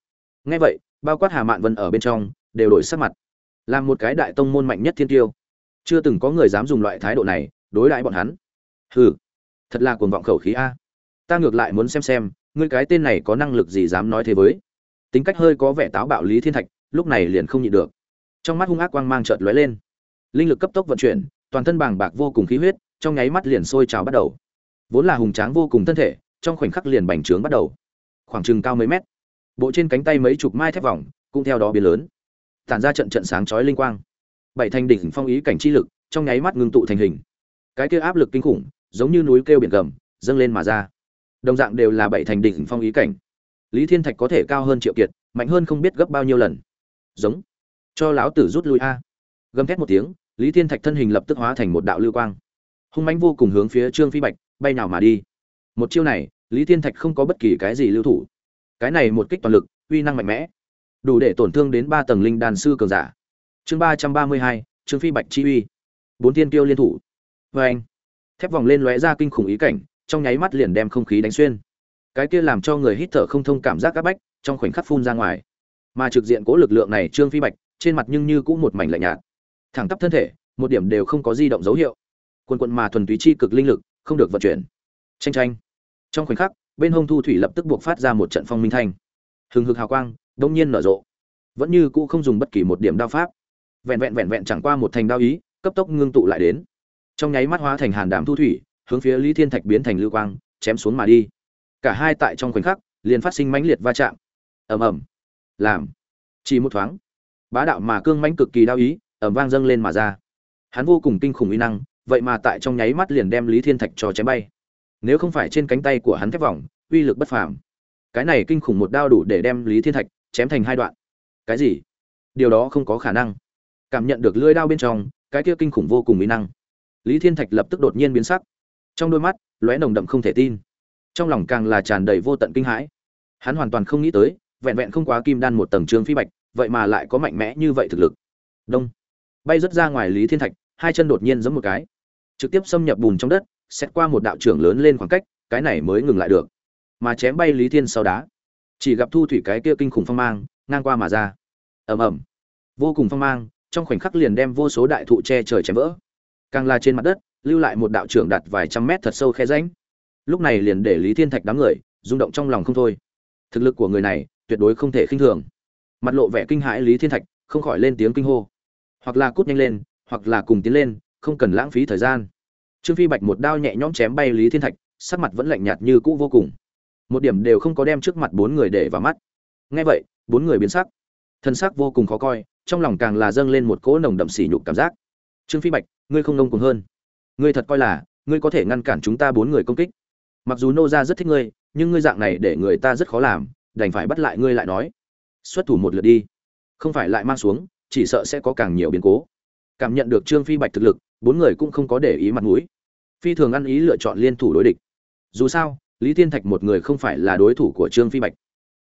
Ngay vậy, bao quát hà mạn vân ở bên trong, đều đổi sắc mặt. Làm một cái đại tông môn mạnh nhất thiên tiêu. Chưa từng có người dám dùng loại thái độ này đối đãi bọn hắn. Hừ, thật là cuồng vọng khẩu khí a. Ta ngược lại muốn xem xem ngươi cái tên này có năng lực gì dám nói thế với? Tính cách hơi có vẻ táo bạo lý thiên thạch, lúc này liền không nhịn được. Trong mắt hung ác quang mang chợt lóe lên. Linh lực cấp tốc vận chuyển, toàn thân bàng bạc vô cùng khí huyết, trong nháy mắt liền sôi trào bắt đầu. Vốn là hùng tráng vô cùng thân thể, trong khoảnh khắc liền bành trướng bắt đầu. Khoảng chừng cao mấy mét, bộ trên cánh tay mấy chục mai thép vòng cũng theo đó biến lớn, tản ra trận trận sáng chói linh quang. Bảy thành đỉnh phong ý cảnh chi lực trong nháy mắt ngưng tụ thành hình. Cái kia áp lực kinh khủng, giống như núi kêu biển gầm, dâng lên mà ra đồng dạng đều là bảy thành đỉnh phong ý cảnh. Lý thiên thạch có thể cao hơn triệu kiệt, mạnh hơn không biết gấp bao nhiêu lần. Giống. Cho lão tử rút lui a. Gầm thét một tiếng, lý thiên thạch thân hình lập tức hóa thành một đạo lưu quang. Hung mãnh vô cùng hướng phía trương phi bạch, bay nào mà đi. Một chiêu này, lý thiên thạch không có bất kỳ cái gì lưu thủ. Cái này một kích toàn lực, uy năng mạnh mẽ. Đủ để tổn thương đến ba tầng linh đàn sư cường giả. Chương ba trăm ba mươi hai, trương phi bạch chi uy. Bốn tiên tiêu liên thủ. Vê anh thép vòng lên lóe ra kinh khủng ý cảnh trong nháy mắt liền đem không khí đánh xuyên. Cái kia làm cho người hít thở không thông cảm giác áp bách, trong khoảnh khắc phun ra ngoài. Mà trực diện cố lực lượng này trương phi bạch, trên mặt nhưng như cũng một mảnh lạnh nhạt. Thẳng tắp thân thể, một điểm đều không có di động dấu hiệu. Quần quận mà thuần túy chi cực linh lực, không được vận chuyển. Tranh tranh trong khoảnh khắc, bên hông thu thủy lập tức buộc phát ra một trận phong minh thanh. Hừng hực hào quang đông nhiên nở rộ. Vẫn như cũ không dùng bất kỳ một điểm đao pháp. Vẹn vẹn vẹn vẹn chẳng qua một thành đao ý, cấp tốc ngưng tụ lại đến. Trong nháy mắt hóa thành hàn đảm thu thủy hướng phía lý thiên thạch biến thành lưu quang, chém xuống mà đi. Cả hai tại trong khoảnh khắc, liền phát sinh mãnh liệt va chạm. Ầm ầm. Làm. Chỉ một thoáng, bá đạo mà cương mãnh cực kỳ đao ý, ầm vang dâng lên mà ra. Hắn vô cùng kinh khủng uy năng, vậy mà tại trong nháy mắt liền đem lý thiên thạch cho chém bay. Nếu không phải trên cánh tay của hắn thép vòng, uy lực bất phàm. Cái này kinh khủng một đao đủ để đem lý thiên thạch chém thành hai đoạn. Cái gì? Điều đó không có khả năng. Cảm nhận được lưỡi đao bên trong, cái kia kinh khủng vô cùng uy năng. Lý thiên thạch lập tức đột nhiên biến sắc trong đôi mắt, lóe nồng đậm không thể tin. Trong lòng càng là tràn đầy vô tận kinh hãi. Hắn hoàn toàn không nghĩ tới, vẹn vẹn không quá kim đan một tầng trương phi bạch, vậy mà lại có mạnh mẽ như vậy thực lực. Đông. Bay rất ra ngoài lý thiên thạch, hai chân đột nhiên giẫm một cái. Trực tiếp xâm nhập bùn trong đất xét qua một đạo trưởng lớn lên khoảng cách, cái này mới ngừng lại được. Mà chém bay lý thiên sau đá. Chỉ gặp thu thủy cái kia kinh khủng phong mang, ngang qua mà ra. Ầm ầm. Vô cùng phong mang, trong khoảnh khắc liền đem vô số đại thụ che trời chém vỡ. Càng là trên mặt đất lưu lại một đạo trưởng đặt vài trăm mét thật sâu khe rãnh. Lúc này liền để lý thiên thạch đám người rung động trong lòng không thôi. Thực lực của người này tuyệt đối không thể khinh thường. Mặt lộ vẻ kinh hãi lý thiên thạch không khỏi lên tiếng kinh hô. Hoặc là cút nhanh lên, hoặc là cùng tiến lên, không cần lãng phí thời gian. Trương phi bạch một đao nhẹ nhõm chém bay lý thiên thạch, sắc mặt vẫn lạnh nhạt như cũ vô cùng. Một điểm đều không có đem trước mặt bốn người để vào mắt. Nghe vậy, bốn người biến sắc. Thân sắc vô cùng khó coi, trong lòng càng là dâng lên một cỗ nồng đậm sỉ nhục cảm giác. Trương phi bạch, ngươi không nông cùng hơn ngươi thật coi là, ngươi có thể ngăn cản chúng ta bốn người công kích. Mặc dù nô gia rất thích ngươi, nhưng ngươi dạng này để người ta rất khó làm, đành phải bắt lại ngươi lại nói. Xuất thủ một lượt đi. Không phải lại mang xuống, chỉ sợ sẽ có càng nhiều biến cố. Cảm nhận được trương phi bạch thực lực, bốn người cũng không có để ý mặt mũi. Phi thường ăn ý lựa chọn liên thủ đối địch. Dù sao, lý thiên thạch một người không phải là đối thủ của trương phi bạch.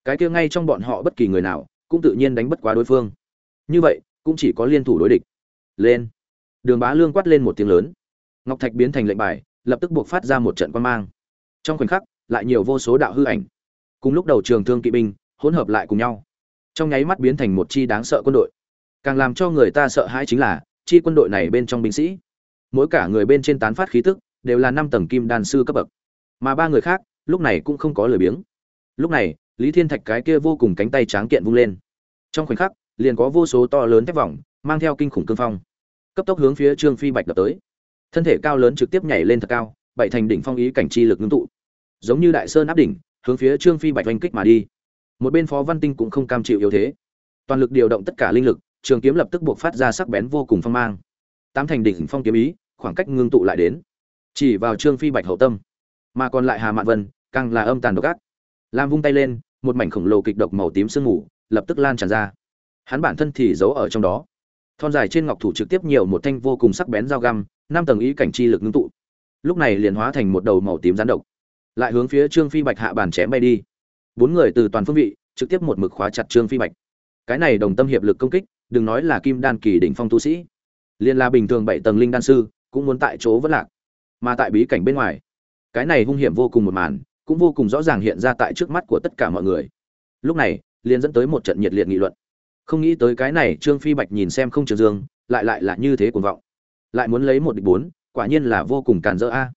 Cái kia ngay trong bọn họ bất kỳ người nào, cũng tự nhiên đánh bất quá đối phương. Như vậy, cũng chỉ có liên thủ đối địch. Lên. Đường bá lương quát lên một tiếng lớn ngọc thạch biến thành lệnh bài, lập tức buộc phát ra một trận quan mang. Trong khoảnh khắc, lại nhiều vô số đạo hư ảnh. Cùng lúc đầu trường thương kỵ binh, hỗn hợp lại cùng nhau. Trong nháy mắt biến thành một chi đáng sợ quân đội. Càng làm cho người ta sợ hãi chính là, chi quân đội này bên trong binh sĩ. Mỗi cả người bên trên tán phát khí tức, đều là năm tầng kim đan sư cấp bậc. Mà ba người khác, lúc này cũng không có lười biếng. Lúc này, lý thiên thạch cái kia vô cùng cánh tay tráng kiện vung lên. Trong khoảnh khắc, liền có vô số to lớn thép vòng, mang theo kinh khủng cương phong. Cấp tốc hướng phía trương phi bạch đập tới thân thể cao lớn trực tiếp nhảy lên thật cao, bảy thành đỉnh phong ý cảnh chi lực ngưng tụ. Giống như đại sơn áp đỉnh, hướng phía trương phi bạch oanh kích mà đi. Một bên phó văn tinh cũng không cam chịu yếu thế. Toàn lực điều động tất cả linh lực, trường kiếm lập tức buộc phát ra sắc bén vô cùng phong mang. Tám thành đỉnh phong kiếm ý, khoảng cách ngưng tụ lại đến. Chỉ vào trương phi bạch hậu tâm, mà còn lại hà mạn vân, càng là âm tàn độc ác. Lam vung tay lên, một mảnh khổng lồ kịch độc màu tím sương mù lập tức lan tràn ra. Hắn bản thân thì giấu ở trong đó thon dài trên ngọc thủ trực tiếp nhiều một thanh vô cùng sắc bén dao găm, năm tầng ý cảnh chi lực ngưng tụ. Lúc này liền hóa thành một đầu màu tím rán độc, lại hướng phía trương phi bạch hạ bàn chém bay đi. Bốn người từ toàn phương vị, trực tiếp một mực khóa chặt trương phi bạch. Cái này đồng tâm hiệp lực công kích, đừng nói là kim đan kỳ đỉnh phong tu sĩ, liền là bình thường bảy tầng linh đan sư, cũng muốn tại chỗ vẫn lạc. Mà tại bí cảnh bên ngoài, cái này hung hiểm vô cùng một màn, cũng vô cùng rõ ràng hiện ra tại trước mắt của tất cả mọi người. Lúc này, liền dẫn tới một trận nhiệt liệt nghị luận không nghĩ tới cái này trương phi bạch nhìn xem không trường dương, lại lại là như thế cuồng vọng. Lại muốn lấy một địch bốn, quả nhiên là vô cùng càn rỡ a.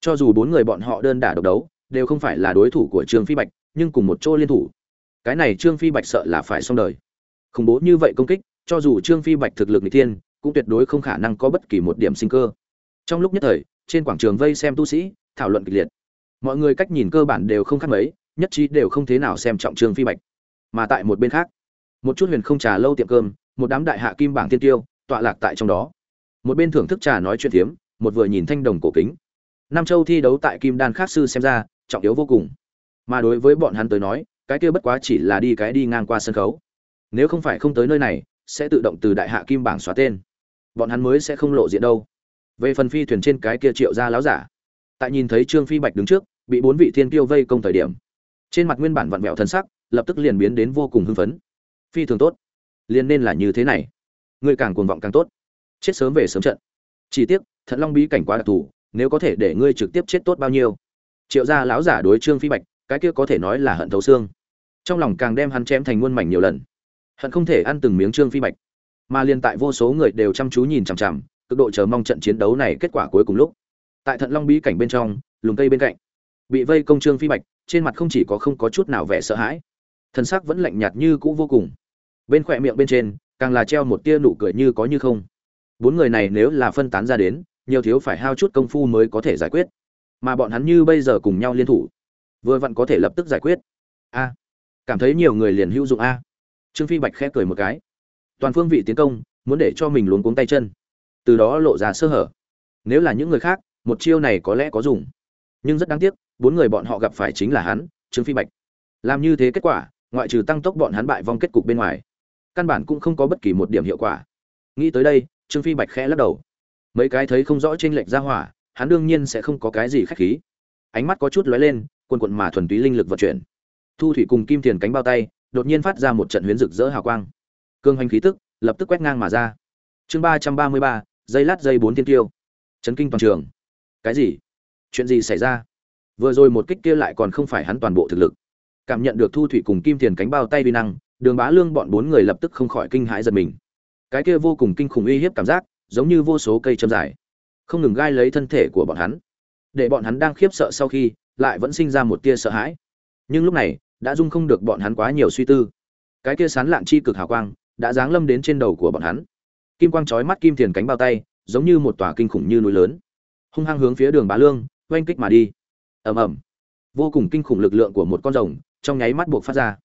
Cho dù bốn người bọn họ đơn đả độc đấu, đều không phải là đối thủ của trương phi bạch, nhưng cùng một chỗ liên thủ. Cái này trương phi bạch sợ là phải xong đời. Khủng bố như vậy công kích, cho dù trương phi bạch thực lực n g thiên, cũng tuyệt đối không khả năng có bất kỳ một điểm sinh cơ. Trong lúc nhất thời, trên quảng trường vây xem tu sĩ, thảo luận kịch liệt. Mọi người cách nhìn cơ bản đều không khác mấy, nhất trí đều không thế nào xem trọng trương phi bạch. Mà tại một bên khác một chút huyền không trà lâu tiệm cơm, một đám đại hạ kim bảng tiên tiêu, tọa lạc tại trong đó. Một bên thưởng thức trà nói chuyện tiếm một vừa nhìn thanh đồng cổ kính. Nam châu thi đấu tại kim đan khác sư xem ra, trọng yếu vô cùng. Mà đối với bọn hắn tới nói, cái kia bất quá chỉ là đi cái đi ngang qua sân khấu. Nếu không phải không tới nơi này, sẽ tự động từ đại hạ kim bảng xóa tên. Bọn hắn mới sẽ không lộ diện đâu. Về phần phi thuyền trên cái kia triệu ra láo giả. Tại nhìn thấy trương phi bạch đứng trước, bị bốn vị thiên tiêu vây công thời điểm, trên mặt nguyên bản vặn vẹo thân sắc, lập tức liền biến đến vô cùng hưng phấn phi thường tốt. Liền nên là như thế này. Ngươi càng cuồng vọng càng tốt. Chết sớm về sớm trận. Chỉ tiếc, thận long bí cảnh quá đặc thù, nếu có thể để ngươi trực tiếp chết tốt bao nhiêu? Triệu gia lão giả đối trương phi bạch, cái kia có thể nói là hận thấu xương. Trong lòng càng đem hắn chém thành muôn mảnh nhiều lần. Hận không thể ăn từng miếng trương phi bạch. Mà liên tại vô số người đều chăm chú nhìn chằm chằm, cực độ chờ mong trận chiến đấu này kết quả cuối cùng lúc. Tại thận long bí cảnh bên trong, lùm cây bên cạnh, bị vây công trương phi bạch, trên mặt không chỉ có không có chút nào vẻ sợ hãi, thân xác vẫn lạnh nhạt như cũ vô cùng bên khỏe miệng bên trên, càng là treo một tia nụ cười như có như không. Bốn người này nếu là phân tán ra đến, nhiều thiếu phải hao chút công phu mới có thể giải quyết. Mà bọn hắn như bây giờ cùng nhau liên thủ, vừa vặn có thể lập tức giải quyết. A, cảm thấy nhiều người liền hữu dụng a. Trương phi bạch khẽ cười một cái. Toàn phương vị tiến công, muốn để cho mình luống cuống tay chân. Từ đó lộ ra sơ hở. Nếu là những người khác, một chiêu này có lẽ có dùng. Nhưng rất đáng tiếc, bốn người bọn họ gặp phải chính là hắn, trương phi bạch. Làm như thế kết quả, ngoại trừ tăng tốc bọn hắn bại vong kết cục bên ngoài căn bản cũng không có bất kỳ một điểm hiệu quả. Nghĩ tới đây, trương phi bạch khẽ lắc đầu. Mấy cái thấy không rõ trên lệnh ra hỏa, hắn đương nhiên sẽ không có cái gì khách khí. Ánh mắt có chút lóe lên quần quận mà thuần túy linh lực vận chuyển. Thu thủy cùng kim tiền cánh bao tay, đột nhiên phát ra một trận huyến rực rỡ hào quang. Cương hành khí tức, lập tức quét ngang mà ra. Chương ba trăm ba mươi ba giây lát dây bốn tiên tiêu. Chấn kinh toàn trường. Cái gì? Chuyện gì xảy ra? Vừa rồi một kích kia lại còn không phải hắn toàn bộ thực lực. Cảm nhận được thu thủy cùng kim tiền cánh bao tay vi năng đường bá lương bọn bốn người lập tức không khỏi kinh hãi giật mình. Cái kia vô cùng kinh khủng uy hiếp cảm giác, giống như vô số cây châm dài, không ngừng gai lấy thân thể của bọn hắn. Để bọn hắn đang khiếp sợ sau khi, lại vẫn sinh ra một tia sợ hãi. Nhưng lúc này, đã dung không được bọn hắn quá nhiều suy tư. Cái kia sán lạn chi cực hào quang, đã giáng lâm đến trên đầu của bọn hắn. Kim quang chói mắt kim tiền cánh bao tay, giống như một tòa kinh khủng như núi lớn. Hung hăng hướng phía đường bá lương, oanh kích mà đi. Ầm ầm. Vô cùng kinh khủng lực lượng của một con rồng, trong nháy mắt buộc phát ra.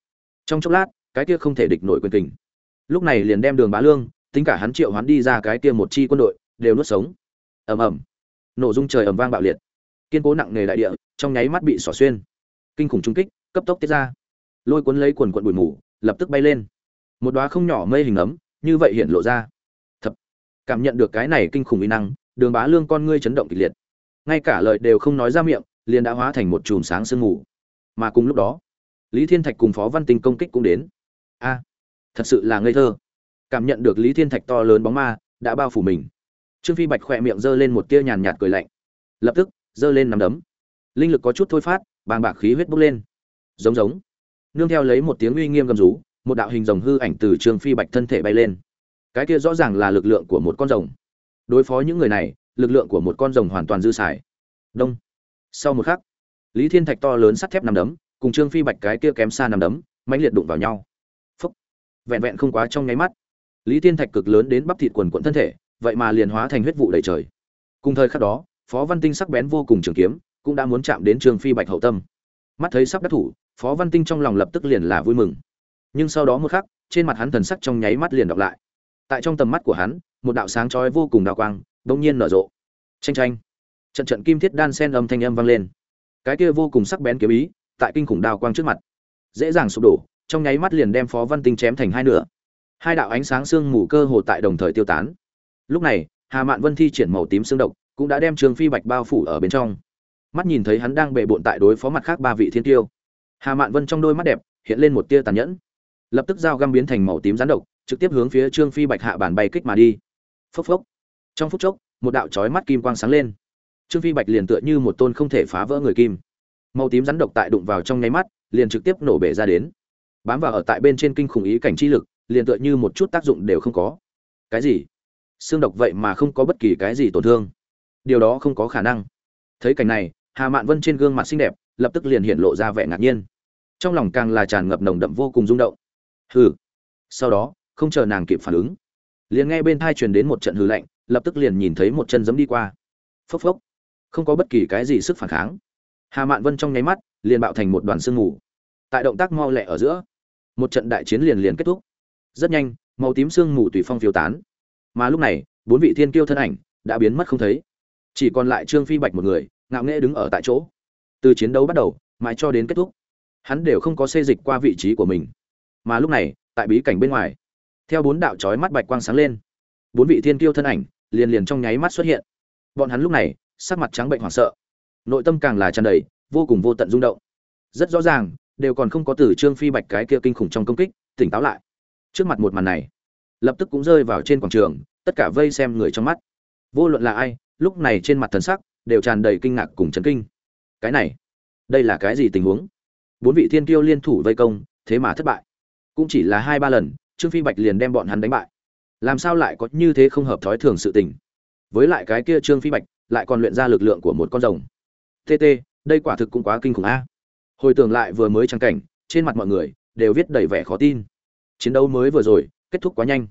Trong chốc lát cái kia không thể địch nổi quyền kình. Lúc này liền đem đường bá lương, tính cả hắn triệu hắn đi ra cái kia một chi quân đội, đều nuốt sống. Ầm ầm. Nổ dung trời ầm vang bạo liệt. Kiên cố nặng nề đại địa, trong nháy mắt bị xỏ xuyên. Kinh khủng trung kích, cấp tốc tiết ra. Lôi cuốn lấy quần quận bụi mù, lập tức bay lên. Một đóa không nhỏ mây hình ấm, như vậy hiện lộ ra. Thập. Cảm nhận được cái này kinh khủng uy năng, đường bá lương con ngươi chấn động kịch liệt. Ngay cả lời đều không nói ra miệng, liền đã hóa thành một chùm sáng sương mù. Mà cùng lúc đó, lý thiên thạch cùng phó văn tinh công kích cũng đến a, thật sự là ngây thơ. Cảm nhận được lý thiên thạch to lớn bóng ma đã bao phủ mình. Trương phi bạch khỏe miệng giơ lên một tia nhàn nhạt cười lạnh. Lập tức, giơ lên nằm đấm. Linh lực có chút thôi phát, bàng bạc khí huyết bốc lên. Giống giống. Nương theo lấy một tiếng uy nghiêm gầm rú, một đạo hình rồng hư ảnh từ trương phi bạch thân thể bay lên. Cái kia rõ ràng là lực lượng của một con rồng. Đối phó những người này, lực lượng của một con rồng hoàn toàn dư xài. Đông. Sau một khắc, lý thiên thạch to lớn sắt thép nằm đấm, cùng trương phi bạch cái kia kém xa nằm đấm, mãnh liệt đụng vào nhau vẹn vẹn không quá trong nháy mắt. Lý thiên thạch cực lớn đến bắp thịt quần quận thân thể, vậy mà liền hóa thành huyết vụ đầy trời. Cùng thời khắc đó, phó văn tinh sắc bén vô cùng trường kiếm, cũng đã muốn chạm đến Trường phi bạch hậu tâm. Mắt thấy sắp đắc thủ, phó văn tinh trong lòng lập tức liền là vui mừng. Nhưng sau đó một khắc, trên mặt hắn thần sắc trong nháy mắt liền đọc lại. Tại trong tầm mắt của hắn, một đạo sáng chói vô cùng đào quang, bỗng nhiên nở rộ. Tranh tranh trận trận kim thiết đan sen âm thanh âm vang lên. Cái kia vô cùng sắc bén kiếm ý, tại kinh khủng đào quang trước mặt, dễ dàng sụp đổ trong nháy mắt liền đem phó văn tinh chém thành hai nửa. Hai đạo ánh sáng xương mù cơ hồ tại đồng thời tiêu tán. Lúc này, hà mạn vân thi triển màu tím xương độc, cũng đã đem trương phi bạch bao phủ ở bên trong. Mắt nhìn thấy hắn đang bệ bộn tại đối phó mặt khác ba vị thiên tiêu. Hà mạn vân trong đôi mắt đẹp, hiện lên một tia tàn nhẫn. Lập tức dao găm biến thành màu tím rán độc, trực tiếp hướng phía trương phi bạch hạ bản bay kích mà đi. Phốc phốc. Trong phút chốc, một đạo chói mắt kim quang sáng lên. Trương phi bạch liền tựa như một tôn không thể phá vỡ người kim. Màu tím rắn độc tại đụng vào trong nháy mắt, liền trực tiếp nổ bể ra đến bám vào ở tại bên trên kinh khủng ý cảnh chi lực, liền tựa như một chút tác dụng đều không có. Cái gì? Xương độc vậy mà không có bất kỳ cái gì tổn thương. Điều đó không có khả năng. Thấy cảnh này, hà mạn vân trên gương mặt xinh đẹp, lập tức liền hiện lộ ra vẻ ngạc nhiên. Trong lòng càng là tràn ngập nồng đậm vô cùng rung động. Hừ. Sau đó, không chờ nàng kịp phản ứng, liền nghe bên thai truyền đến một trận hư lạnh, lập tức liền nhìn thấy một chân giấm đi qua. Phốc phốc. Không có bất kỳ cái gì sức phản kháng. Hà mạn vân trong nháy mắt, liền bạo thành một đoàn sương mù. Tại động tác mau lẹ ở giữa một trận đại chiến liền liền kết thúc. Rất nhanh, màu tím sương mù tùy phong phiêu tán. Mà lúc này, bốn vị thiên kiêu thân ảnh đã biến mất không thấy. Chỉ còn lại trương phi bạch một người, ngạo nghễ đứng ở tại chỗ. Từ chiến đấu bắt đầu, mãi cho đến kết thúc, hắn đều không có xê dịch qua vị trí của mình. Mà lúc này, tại bí cảnh bên ngoài, theo bốn đạo trói mắt bạch quang sáng lên, bốn vị thiên kiêu thân ảnh liền liền trong nháy mắt xuất hiện. Bọn hắn lúc này, sắc mặt trắng bệnh hoảng sợ. Nội tâm càng là tràn đầy, vô cùng vô tận rung động. Rất rõ ràng đều còn không có từ trương phi bạch cái kia kinh khủng trong công kích, tỉnh táo lại. Trước mặt một màn này, lập tức cũng rơi vào trên quảng trường, tất cả vây xem người trong mắt. Vô luận là ai, lúc này trên mặt thần sắc đều tràn đầy kinh ngạc cùng chấn kinh. Cái này, đây là cái gì tình huống? Bốn vị thiên kiêu liên thủ vây công, thế mà thất bại. Cũng chỉ là hai ba lần, trương phi bạch liền đem bọn hắn đánh bại. Làm sao lại có như thế không hợp thói thường sự tình? Với lại cái kia trương phi bạch lại còn luyện ra lực lượng của một con rồng. Tt đây quả thực cũng quá kinh khủng a hồi tưởng lại vừa mới trang cảnh, trên mặt mọi người đều viết đầy vẻ khó tin. Chiến đấu mới vừa rồi, kết thúc quá nhanh.